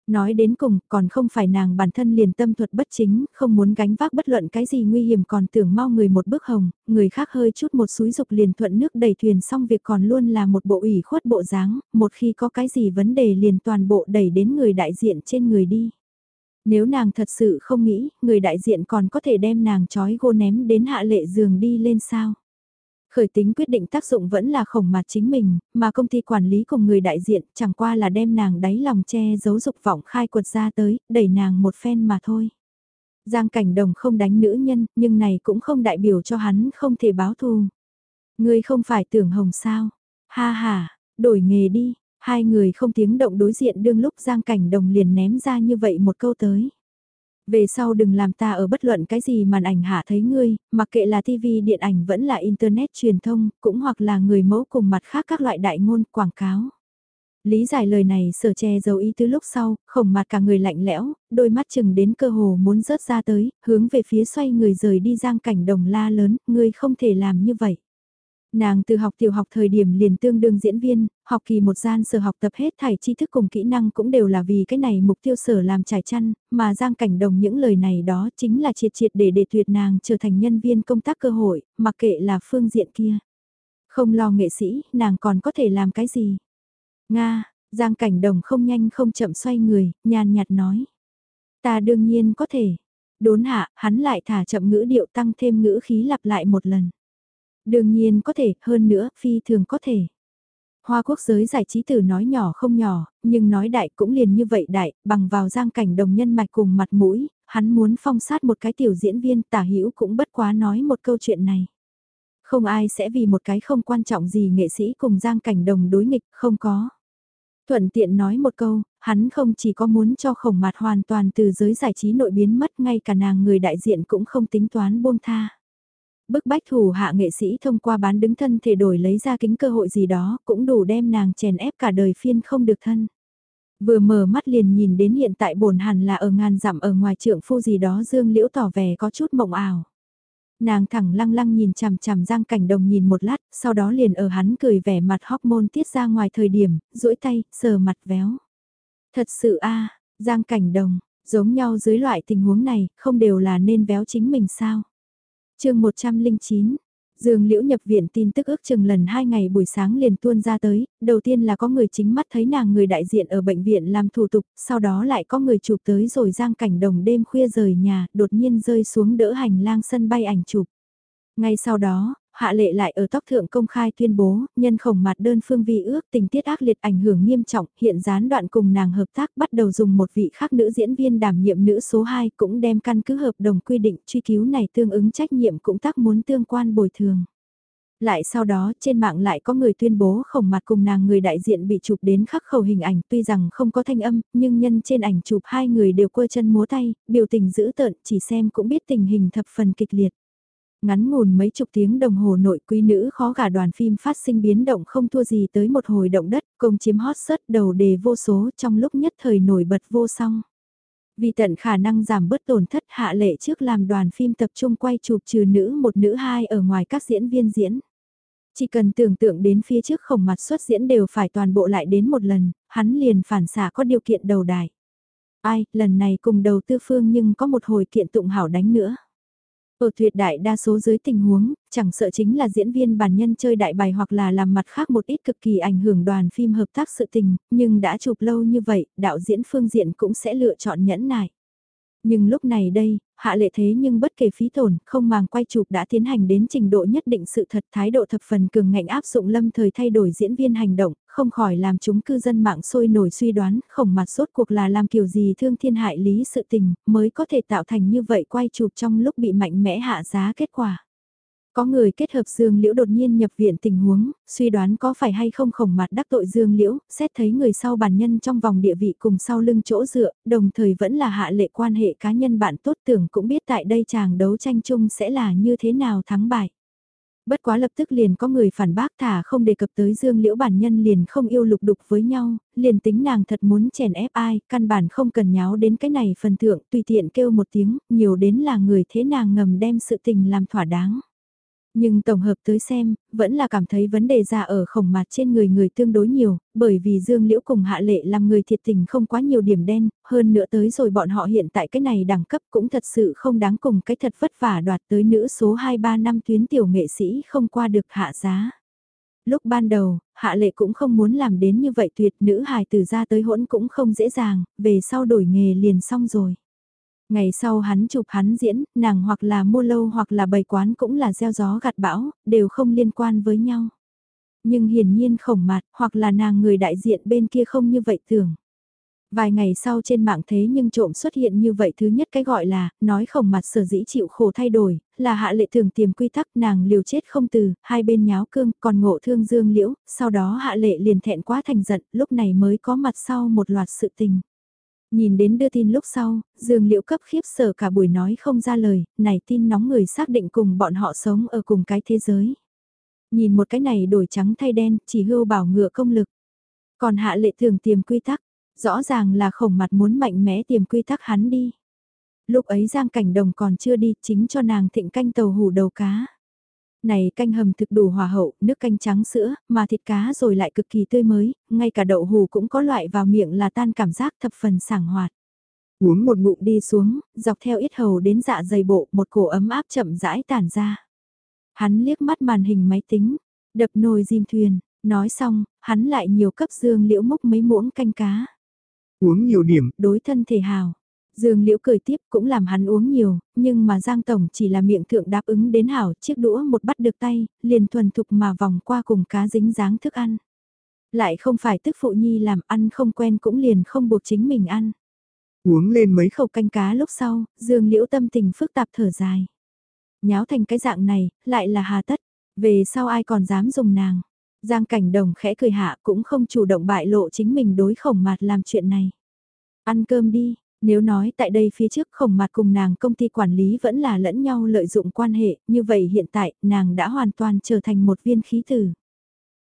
Nói đến cùng, còn không phải nàng bản thân liền tâm thuật bất chính, không muốn gánh vác bất luận cái gì nguy hiểm còn tưởng mau người một bước hồng, người khác hơi chút một suối dục liền thuận nước đầy thuyền xong việc còn luôn là một bộ ủy khuất bộ dáng, một khi có cái gì vấn đề liền toàn bộ đẩy đến người đại diện trên người đi. Nếu nàng thật sự không nghĩ, người đại diện còn có thể đem nàng trói gô ném đến hạ lệ giường đi lên sao. Khởi tính quyết định tác dụng vẫn là khổng mặt chính mình, mà công ty quản lý cùng người đại diện chẳng qua là đem nàng đáy lòng che giấu dục vọng khai quật ra tới, đẩy nàng một phen mà thôi. Giang cảnh đồng không đánh nữ nhân, nhưng này cũng không đại biểu cho hắn không thể báo thù. Ngươi không phải tưởng hồng sao? Ha ha, đổi nghề đi, Hai người không tiếng động đối diện đương lúc Giang Cảnh Đồng liền ném ra như vậy một câu tới. Về sau đừng làm ta ở bất luận cái gì màn ảnh hạ thấy ngươi, mặc kệ là TV điện ảnh vẫn là Internet truyền thông, cũng hoặc là người mẫu cùng mặt khác các loại đại ngôn quảng cáo. Lý giải lời này sở che giấu ý tứ lúc sau, khổng mặt cả người lạnh lẽo, đôi mắt chừng đến cơ hồ muốn rớt ra tới, hướng về phía xoay người rời đi giang cảnh đồng la lớn, ngươi không thể làm như vậy. Nàng từ học tiểu học thời điểm liền tương đương diễn viên, học kỳ một gian sở học tập hết thảy tri thức cùng kỹ năng cũng đều là vì cái này mục tiêu sở làm trải chăn, mà Giang Cảnh Đồng những lời này đó chính là triệt triệt để để tuyệt nàng trở thành nhân viên công tác cơ hội, mặc kệ là phương diện kia. Không lo nghệ sĩ, nàng còn có thể làm cái gì? Nga, Giang Cảnh Đồng không nhanh không chậm xoay người, nhàn nhạt nói. Ta đương nhiên có thể. Đốn hạ, hắn lại thả chậm ngữ điệu tăng thêm ngữ khí lặp lại một lần. Đương nhiên có thể, hơn nữa, phi thường có thể. Hoa quốc giới giải trí tử nói nhỏ không nhỏ, nhưng nói đại cũng liền như vậy đại, bằng vào giang cảnh đồng nhân mạch cùng mặt mũi, hắn muốn phong sát một cái tiểu diễn viên tả hữu cũng bất quá nói một câu chuyện này. Không ai sẽ vì một cái không quan trọng gì nghệ sĩ cùng giang cảnh đồng đối nghịch, không có. Thuận tiện nói một câu, hắn không chỉ có muốn cho khổng mặt hoàn toàn từ giới giải trí nội biến mất ngay cả nàng người đại diện cũng không tính toán buông tha bức bách thủ hạ nghệ sĩ thông qua bán đứng thân thể đổi lấy ra kính cơ hội gì đó cũng đủ đem nàng chèn ép cả đời phiên không được thân. Vừa mở mắt liền nhìn đến hiện tại bổn hẳn là ở ngàn dặm ở ngoài trượng phu gì đó dương liễu tỏ vẻ có chút mộng ảo. Nàng thẳng lăng lăng nhìn chằm chằm giang cảnh đồng nhìn một lát, sau đó liền ở hắn cười vẻ mặt hormone tiết ra ngoài thời điểm, duỗi tay, sờ mặt véo. Thật sự a giang cảnh đồng, giống nhau dưới loại tình huống này, không đều là nên véo chính mình sao? Chương 109 Dương Liễu nhập viện tin tức ước chừng lần hai ngày buổi sáng liền tuôn ra tới, đầu tiên là có người chính mắt thấy nàng người đại diện ở bệnh viện làm thủ tục, sau đó lại có người chụp tới rồi giang cảnh đồng đêm khuya rời nhà, đột nhiên rơi xuống đỡ hành lang sân bay ảnh chụp. Ngay sau đó, Hạ lệ lại ở tóc thượng công khai tuyên bố, nhân khổng mặt đơn phương vi ước tình tiết ác liệt ảnh hưởng nghiêm trọng, hiện gián đoạn cùng nàng hợp tác bắt đầu dùng một vị khác nữ diễn viên đảm nhiệm nữ số 2 cũng đem căn cứ hợp đồng quy định truy cứu này tương ứng trách nhiệm cũng tác muốn tương quan bồi thường. Lại sau đó trên mạng lại có người tuyên bố khổng mặt cùng nàng người đại diện bị chụp đến khắc khẩu hình ảnh tuy rằng không có thanh âm, nhưng nhân trên ảnh chụp hai người đều quơ chân múa tay, biểu tình dữ tợn, chỉ xem cũng biết tình hình thập phần kịch liệt ngắn ngủn mấy chục tiếng đồng hồ nội quý nữ khó gả đoàn phim phát sinh biến động không thua gì tới một hồi động đất, công chiếm hot search đầu đề vô số trong lúc nhất thời nổi bật vô song. Vì tận khả năng giảm bớt tổn thất hạ lệ trước làm đoàn phim tập trung quay chụp trừ nữ một nữ hai ở ngoài các diễn viên diễn. Chỉ cần tưởng tượng đến phía trước khổng mặt xuất diễn đều phải toàn bộ lại đến một lần, hắn liền phản xả có điều kiện đầu đài. Ai, lần này cùng đầu tư phương nhưng có một hồi kiện tụng hảo đánh nữa. Ở tuyệt đại đa số dưới tình huống, chẳng sợ chính là diễn viên bản nhân chơi đại bài hoặc là làm mặt khác một ít cực kỳ ảnh hưởng đoàn phim hợp tác sự tình, nhưng đã chụp lâu như vậy, đạo diễn phương diện cũng sẽ lựa chọn nhẫn nại. Nhưng lúc này đây, hạ lệ thế nhưng bất kể phí tổn, không màng quay chụp đã tiến hành đến trình độ nhất định sự thật thái độ thập phần cường ngạnh áp dụng lâm thời thay đổi diễn viên hành động, không khỏi làm chúng cư dân mạng sôi nổi suy đoán, khổng mặt sốt cuộc là làm kiểu gì thương thiên hại lý sự tình, mới có thể tạo thành như vậy quay chụp trong lúc bị mạnh mẽ hạ giá kết quả. Có người kết hợp Dương Liễu đột nhiên nhập viện tình huống, suy đoán có phải hay không khổng mặt đắc tội Dương Liễu, xét thấy người sau bản nhân trong vòng địa vị cùng sau lưng chỗ dựa, đồng thời vẫn là hạ lệ quan hệ cá nhân bạn tốt tưởng cũng biết tại đây chàng đấu tranh chung sẽ là như thế nào thắng bại. Bất quá lập tức liền có người phản bác thả không đề cập tới Dương Liễu bản nhân liền không yêu lục đục với nhau, liền tính nàng thật muốn chèn ép ai, căn bản không cần nháo đến cái này phần thượng, tùy tiện kêu một tiếng, nhiều đến là người thế nàng ngầm đem sự tình làm thỏa đáng. Nhưng tổng hợp tới xem, vẫn là cảm thấy vấn đề ra ở khổng mặt trên người người tương đối nhiều, bởi vì Dương Liễu cùng Hạ Lệ làm người thiệt tình không quá nhiều điểm đen, hơn nữa tới rồi bọn họ hiện tại cái này đẳng cấp cũng thật sự không đáng cùng cái thật vất vả đoạt tới nữ số 2-3 năm tuyến tiểu nghệ sĩ không qua được hạ giá. Lúc ban đầu, Hạ Lệ cũng không muốn làm đến như vậy tuyệt nữ hài từ ra tới hỗn cũng không dễ dàng, về sau đổi nghề liền xong rồi. Ngày sau hắn chụp hắn diễn, nàng hoặc là mua lâu hoặc là bày quán cũng là gieo gió gặt bão, đều không liên quan với nhau. Nhưng hiển nhiên khổng mặt, hoặc là nàng người đại diện bên kia không như vậy tưởng. Vài ngày sau trên mạng thế nhưng trộm xuất hiện như vậy thứ nhất cái gọi là, nói khổng mặt sở dĩ chịu khổ thay đổi, là hạ lệ thường tiềm quy tắc nàng liều chết không từ, hai bên nháo cương, còn ngộ thương dương liễu, sau đó hạ lệ liền thẹn quá thành giận, lúc này mới có mặt sau một loạt sự tình. Nhìn đến đưa tin lúc sau, dương liễu cấp khiếp sở cả buổi nói không ra lời, này tin nóng người xác định cùng bọn họ sống ở cùng cái thế giới. Nhìn một cái này đổi trắng thay đen, chỉ hưu bảo ngựa công lực. Còn hạ lệ thường tiềm quy tắc, Rõ ràng là khổng mặt muốn mạnh mẽ tìm quy tắc hắn đi. Lúc ấy Giang Cảnh Đồng còn chưa đi chính cho nàng thịnh canh tàu hủ đầu cá. Này canh hầm thực đủ hòa hậu, nước canh trắng sữa, mà thịt cá rồi lại cực kỳ tươi mới, ngay cả đậu hủ cũng có loại vào miệng là tan cảm giác thập phần sảng hoạt. Uống một ngụm đi xuống, dọc theo ít hầu đến dạ dày bộ, một cổ ấm áp chậm rãi tản ra. Hắn liếc mắt màn hình máy tính, đập nồi diêm thuyền, nói xong, hắn lại nhiều cấp dương liễu múc mấy muỗng canh cá. Uống nhiều điểm, đối thân thể hào. Dương Liễu cười tiếp cũng làm hắn uống nhiều, nhưng mà Giang Tổng chỉ là miệng thượng đáp ứng đến hảo chiếc đũa một bắt được tay, liền thuần thục mà vòng qua cùng cá dính dáng thức ăn. Lại không phải tức phụ nhi làm ăn không quen cũng liền không buộc chính mình ăn. Uống lên mấy khẩu canh cá lúc sau, Dương Liễu tâm tình phức tạp thở dài. Nháo thành cái dạng này, lại là hà tất, về sau ai còn dám dùng nàng. Giang cảnh đồng khẽ cười hạ cũng không chủ động bại lộ chính mình đối khổng mặt làm chuyện này. Ăn cơm đi, nếu nói tại đây phía trước khổng mặt cùng nàng công ty quản lý vẫn là lẫn nhau lợi dụng quan hệ, như vậy hiện tại nàng đã hoàn toàn trở thành một viên khí tử.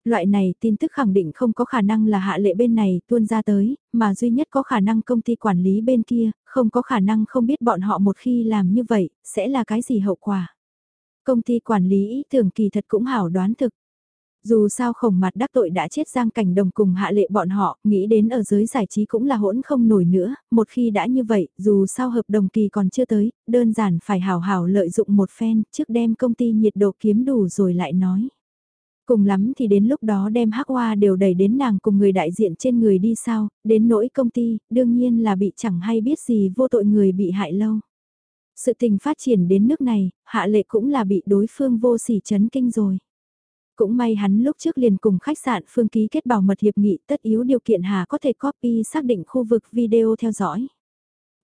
Loại này tin tức khẳng định không có khả năng là hạ lệ bên này tuôn ra tới, mà duy nhất có khả năng công ty quản lý bên kia, không có khả năng không biết bọn họ một khi làm như vậy, sẽ là cái gì hậu quả. Công ty quản lý ý tưởng kỳ thật cũng hảo đoán thực. Dù sao khổng mặt đắc tội đã chết giang cảnh đồng cùng hạ lệ bọn họ, nghĩ đến ở giới giải trí cũng là hỗn không nổi nữa, một khi đã như vậy, dù sao hợp đồng kỳ còn chưa tới, đơn giản phải hào hào lợi dụng một phen, trước đem công ty nhiệt độ kiếm đủ rồi lại nói. Cùng lắm thì đến lúc đó đem hắc hoa đều đẩy đến nàng cùng người đại diện trên người đi sao, đến nỗi công ty, đương nhiên là bị chẳng hay biết gì vô tội người bị hại lâu. Sự tình phát triển đến nước này, hạ lệ cũng là bị đối phương vô sỉ chấn kinh rồi. Cũng may hắn lúc trước liền cùng khách sạn phương ký kết bảo mật hiệp nghị tất yếu điều kiện Hà có thể copy xác định khu vực video theo dõi.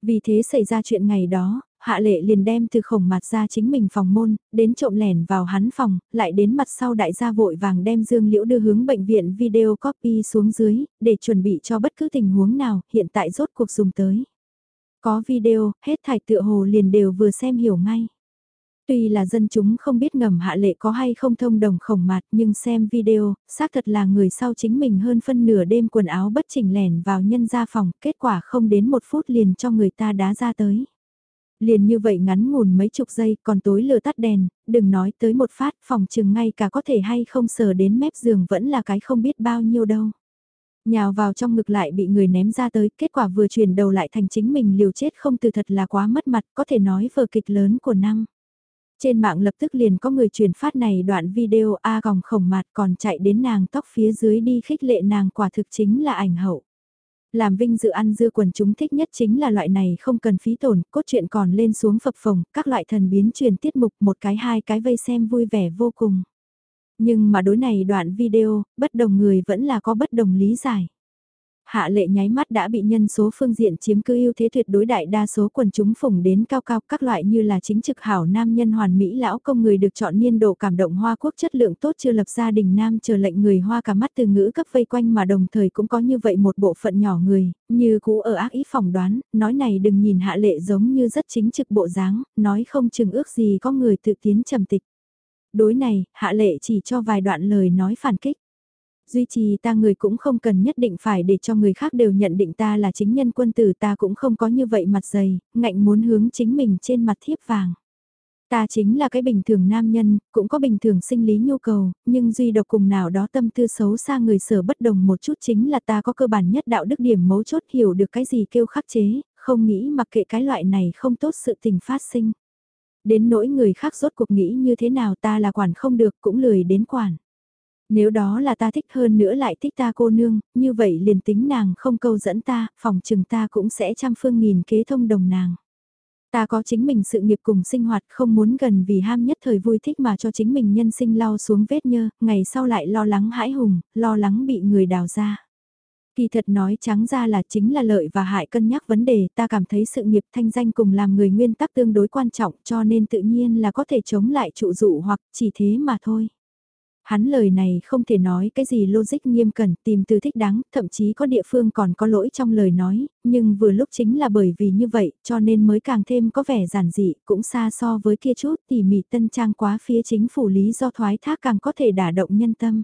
Vì thế xảy ra chuyện ngày đó, Hạ Lệ liền đem từ khổng mặt ra chính mình phòng môn, đến trộm lẻn vào hắn phòng, lại đến mặt sau đại gia vội vàng đem Dương Liễu đưa hướng bệnh viện video copy xuống dưới, để chuẩn bị cho bất cứ tình huống nào, hiện tại rốt cuộc dùng tới. Có video, hết thải tựa hồ liền đều vừa xem hiểu ngay. Tuy là dân chúng không biết ngầm hạ lệ có hay không thông đồng khổng mặt nhưng xem video, xác thật là người sau chính mình hơn phân nửa đêm quần áo bất chỉnh lẻn vào nhân ra phòng, kết quả không đến một phút liền cho người ta đá ra tới. Liền như vậy ngắn ngủn mấy chục giây còn tối lừa tắt đèn, đừng nói tới một phát phòng chừng ngay cả có thể hay không sờ đến mép giường vẫn là cái không biết bao nhiêu đâu. Nhào vào trong ngực lại bị người ném ra tới, kết quả vừa chuyển đầu lại thành chính mình liều chết không từ thật là quá mất mặt, có thể nói vở kịch lớn của năm. Trên mạng lập tức liền có người truyền phát này đoạn video A gòng khổng mặt còn chạy đến nàng tóc phía dưới đi khích lệ nàng quả thực chính là ảnh hậu. Làm vinh dự ăn dưa quần chúng thích nhất chính là loại này không cần phí tổn, cốt truyện còn lên xuống phập phồng, các loại thần biến truyền tiết mục một cái hai cái vây xem vui vẻ vô cùng. Nhưng mà đối này đoạn video, bất đồng người vẫn là có bất đồng lý giải hạ lệ nháy mắt đã bị nhân số phương diện chiếm cứ ưu thế tuyệt đối đại đa số quần chúng phủng đến cao cao các loại như là chính trực hảo nam nhân hoàn mỹ lão công người được chọn niên độ cảm động hoa quốc chất lượng tốt chưa lập gia đình nam chờ lệnh người hoa cả mắt từ ngữ cấp vây quanh mà đồng thời cũng có như vậy một bộ phận nhỏ người, như cũ ở ác ý phỏng đoán, nói này đừng nhìn hạ lệ giống như rất chính trực bộ dáng, nói không chừng ước gì có người tự tiến trầm tịch. Đối này, hạ lệ chỉ cho vài đoạn lời nói phản kích duy trì ta người cũng không cần nhất định phải để cho người khác đều nhận định ta là chính nhân quân tử ta cũng không có như vậy mặt dày, ngạnh muốn hướng chính mình trên mặt thiếp vàng. Ta chính là cái bình thường nam nhân, cũng có bình thường sinh lý nhu cầu, nhưng duy độc cùng nào đó tâm tư xấu xa người sở bất đồng một chút chính là ta có cơ bản nhất đạo đức điểm mấu chốt hiểu được cái gì kêu khắc chế, không nghĩ mặc kệ cái loại này không tốt sự tình phát sinh. Đến nỗi người khác rốt cuộc nghĩ như thế nào ta là quản không được cũng lười đến quản. Nếu đó là ta thích hơn nữa lại thích ta cô nương, như vậy liền tính nàng không câu dẫn ta, phòng trừng ta cũng sẽ trăm phương nghìn kế thông đồng nàng. Ta có chính mình sự nghiệp cùng sinh hoạt không muốn gần vì ham nhất thời vui thích mà cho chính mình nhân sinh lau xuống vết nhơ, ngày sau lại lo lắng hãi hùng, lo lắng bị người đào ra. Kỳ thật nói trắng ra là chính là lợi và hại cân nhắc vấn đề ta cảm thấy sự nghiệp thanh danh cùng làm người nguyên tắc tương đối quan trọng cho nên tự nhiên là có thể chống lại trụ dụ hoặc chỉ thế mà thôi. Hắn lời này không thể nói cái gì logic nghiêm cẩn tìm từ thích đáng, thậm chí có địa phương còn có lỗi trong lời nói, nhưng vừa lúc chính là bởi vì như vậy cho nên mới càng thêm có vẻ giản dị, cũng xa so với kia chút tỉ mỉ tân trang quá phía chính phủ lý do thoái thác càng có thể đả động nhân tâm.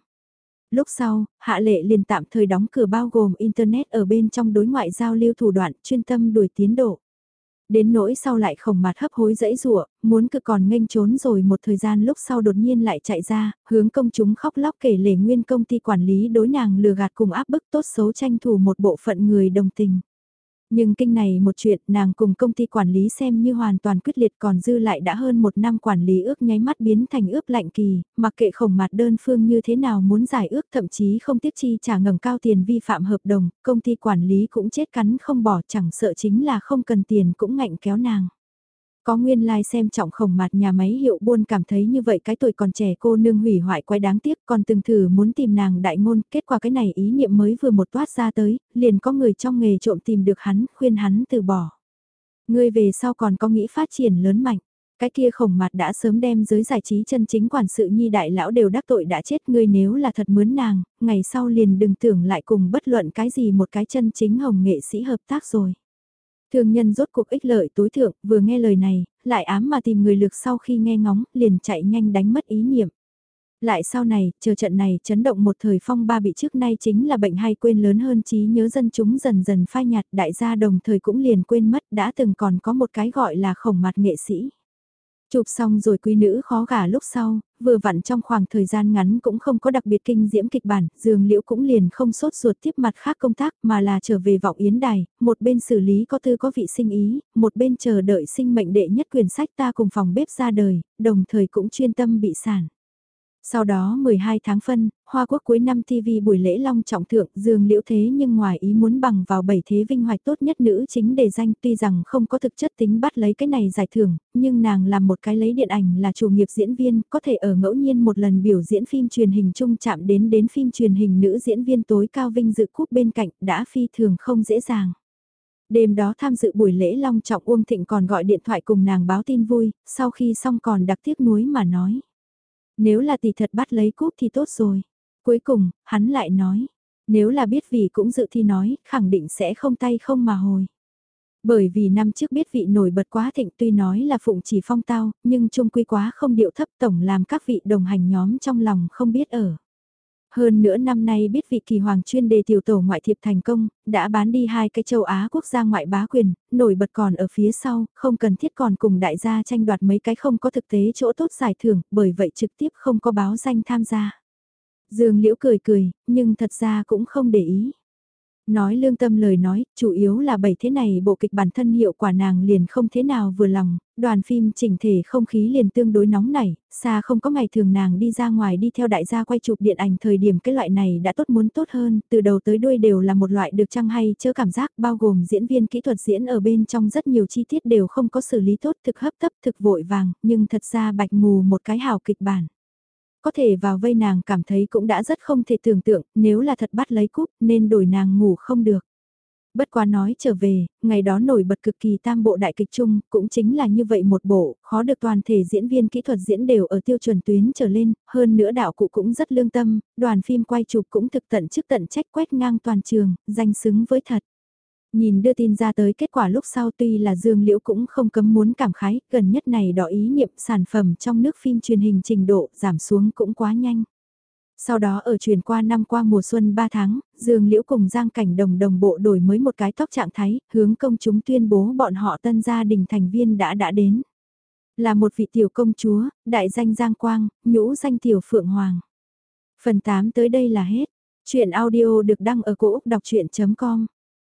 Lúc sau, Hạ Lệ liền tạm thời đóng cửa bao gồm Internet ở bên trong đối ngoại giao lưu thủ đoạn chuyên tâm đuổi tiến độ. Đến nỗi sau lại khổng mặt hấp hối dẫy rụa, muốn cực còn nghênh trốn rồi một thời gian lúc sau đột nhiên lại chạy ra, hướng công chúng khóc lóc kể lể nguyên công ty quản lý đối nàng lừa gạt cùng áp bức tốt xấu tranh thủ một bộ phận người đồng tình. Nhưng kinh này một chuyện nàng cùng công ty quản lý xem như hoàn toàn quyết liệt còn dư lại đã hơn một năm quản lý ước nháy mắt biến thành ước lạnh kỳ, mặc kệ khổng mặt đơn phương như thế nào muốn giải ước thậm chí không tiếp chi trả ngầm cao tiền vi phạm hợp đồng, công ty quản lý cũng chết cắn không bỏ chẳng sợ chính là không cần tiền cũng ngạnh kéo nàng. Có nguyên lai like xem trọng khổng mặt nhà máy hiệu buôn cảm thấy như vậy cái tuổi còn trẻ cô nương hủy hoại quái đáng tiếc còn từng thử muốn tìm nàng đại ngôn, kết quả cái này ý niệm mới vừa một toát ra tới, liền có người trong nghề trộm tìm được hắn, khuyên hắn từ bỏ. Người về sau còn có nghĩ phát triển lớn mạnh. Cái kia khổng mặt đã sớm đem giới giải trí chân chính quản sự nhi đại lão đều đắc tội đã chết ngươi nếu là thật mướn nàng, ngày sau liền đừng tưởng lại cùng bất luận cái gì một cái chân chính hồng nghệ sĩ hợp tác rồi. Thương nhân rốt cuộc ích lợi tối thượng, vừa nghe lời này, lại ám mà tìm người lược sau khi nghe ngóng, liền chạy nhanh đánh mất ý niệm. Lại sau này, chờ trận này chấn động một thời phong ba bị trước nay chính là bệnh hay quên lớn hơn trí nhớ dân chúng dần dần phai nhạt đại gia đồng thời cũng liền quên mất đã từng còn có một cái gọi là khổng mặt nghệ sĩ. Chụp xong rồi quý nữ khó gả lúc sau, vừa vặn trong khoảng thời gian ngắn cũng không có đặc biệt kinh diễm kịch bản, dường liễu cũng liền không sốt ruột tiếp mặt khác công tác mà là trở về vọng yến đài, một bên xử lý có tư có vị sinh ý, một bên chờ đợi sinh mệnh đệ nhất quyền sách ta cùng phòng bếp ra đời, đồng thời cũng chuyên tâm bị sản. Sau đó 12 tháng phân, Hoa Quốc cuối năm TV buổi lễ long trọng thượng dương liễu thế nhưng ngoài ý muốn bằng vào bảy thế vinh hoạch tốt nhất nữ chính đề danh tuy rằng không có thực chất tính bắt lấy cái này giải thưởng, nhưng nàng làm một cái lấy điện ảnh là chủ nghiệp diễn viên, có thể ở ngẫu nhiên một lần biểu diễn phim truyền hình chung chạm đến đến phim truyền hình nữ diễn viên tối cao vinh dự cúp bên cạnh đã phi thường không dễ dàng. Đêm đó tham dự buổi lễ long trọng Uông Thịnh còn gọi điện thoại cùng nàng báo tin vui, sau khi xong còn đặc tiếc nuối mà nói. Nếu là tỷ thật bắt lấy cúp thì tốt rồi. Cuối cùng, hắn lại nói, nếu là biết vì cũng dự thi nói, khẳng định sẽ không tay không mà hồi. Bởi vì năm trước biết vị nổi bật quá thịnh tuy nói là phụng chỉ phong tao, nhưng trung quy quá không điệu thấp tổng làm các vị đồng hành nhóm trong lòng không biết ở. Hơn nữa năm nay biết vị kỳ hoàng chuyên đề tiểu tổ ngoại thiệp thành công, đã bán đi hai cái châu Á quốc gia ngoại bá quyền, nổi bật còn ở phía sau, không cần thiết còn cùng đại gia tranh đoạt mấy cái không có thực tế chỗ tốt giải thưởng, bởi vậy trực tiếp không có báo danh tham gia. Dương Liễu cười cười, nhưng thật ra cũng không để ý. Nói lương tâm lời nói, chủ yếu là bảy thế này bộ kịch bản thân hiệu quả nàng liền không thế nào vừa lòng, đoàn phim chỉnh thể không khí liền tương đối nóng nảy, xa không có ngày thường nàng đi ra ngoài đi theo đại gia quay chụp điện ảnh thời điểm cái loại này đã tốt muốn tốt hơn, từ đầu tới đuôi đều là một loại được trăng hay chớ cảm giác bao gồm diễn viên kỹ thuật diễn ở bên trong rất nhiều chi tiết đều không có xử lý tốt thực hấp tấp thực vội vàng, nhưng thật ra bạch mù một cái hào kịch bản có thể vào vây nàng cảm thấy cũng đã rất không thể tưởng tượng, nếu là thật bắt lấy cúp nên đổi nàng ngủ không được. Bất quá nói trở về, ngày đó nổi bật cực kỳ tam bộ đại kịch chung, cũng chính là như vậy một bộ, khó được toàn thể diễn viên kỹ thuật diễn đều ở tiêu chuẩn tuyến trở lên, hơn nữa đạo cụ cũng rất lương tâm, đoàn phim quay chụp cũng thực tận chức tận trách quét ngang toàn trường, danh xứng với thật. Nhìn đưa tin ra tới kết quả lúc sau tuy là Dương Liễu cũng không cấm muốn cảm khái, gần nhất này đỏ ý niệm sản phẩm trong nước phim truyền hình trình độ giảm xuống cũng quá nhanh. Sau đó ở truyền qua năm qua mùa xuân 3 tháng, Dương Liễu cùng Giang Cảnh Đồng đồng bộ đổi mới một cái tóc trạng thái, hướng công chúng tuyên bố bọn họ tân gia đình thành viên đã đã đến. Là một vị tiểu công chúa, đại danh Giang Quang, nhũ danh tiểu Phượng Hoàng. Phần 8 tới đây là hết. Chuyện audio được đăng ở cổ Úc đọc chuyện.com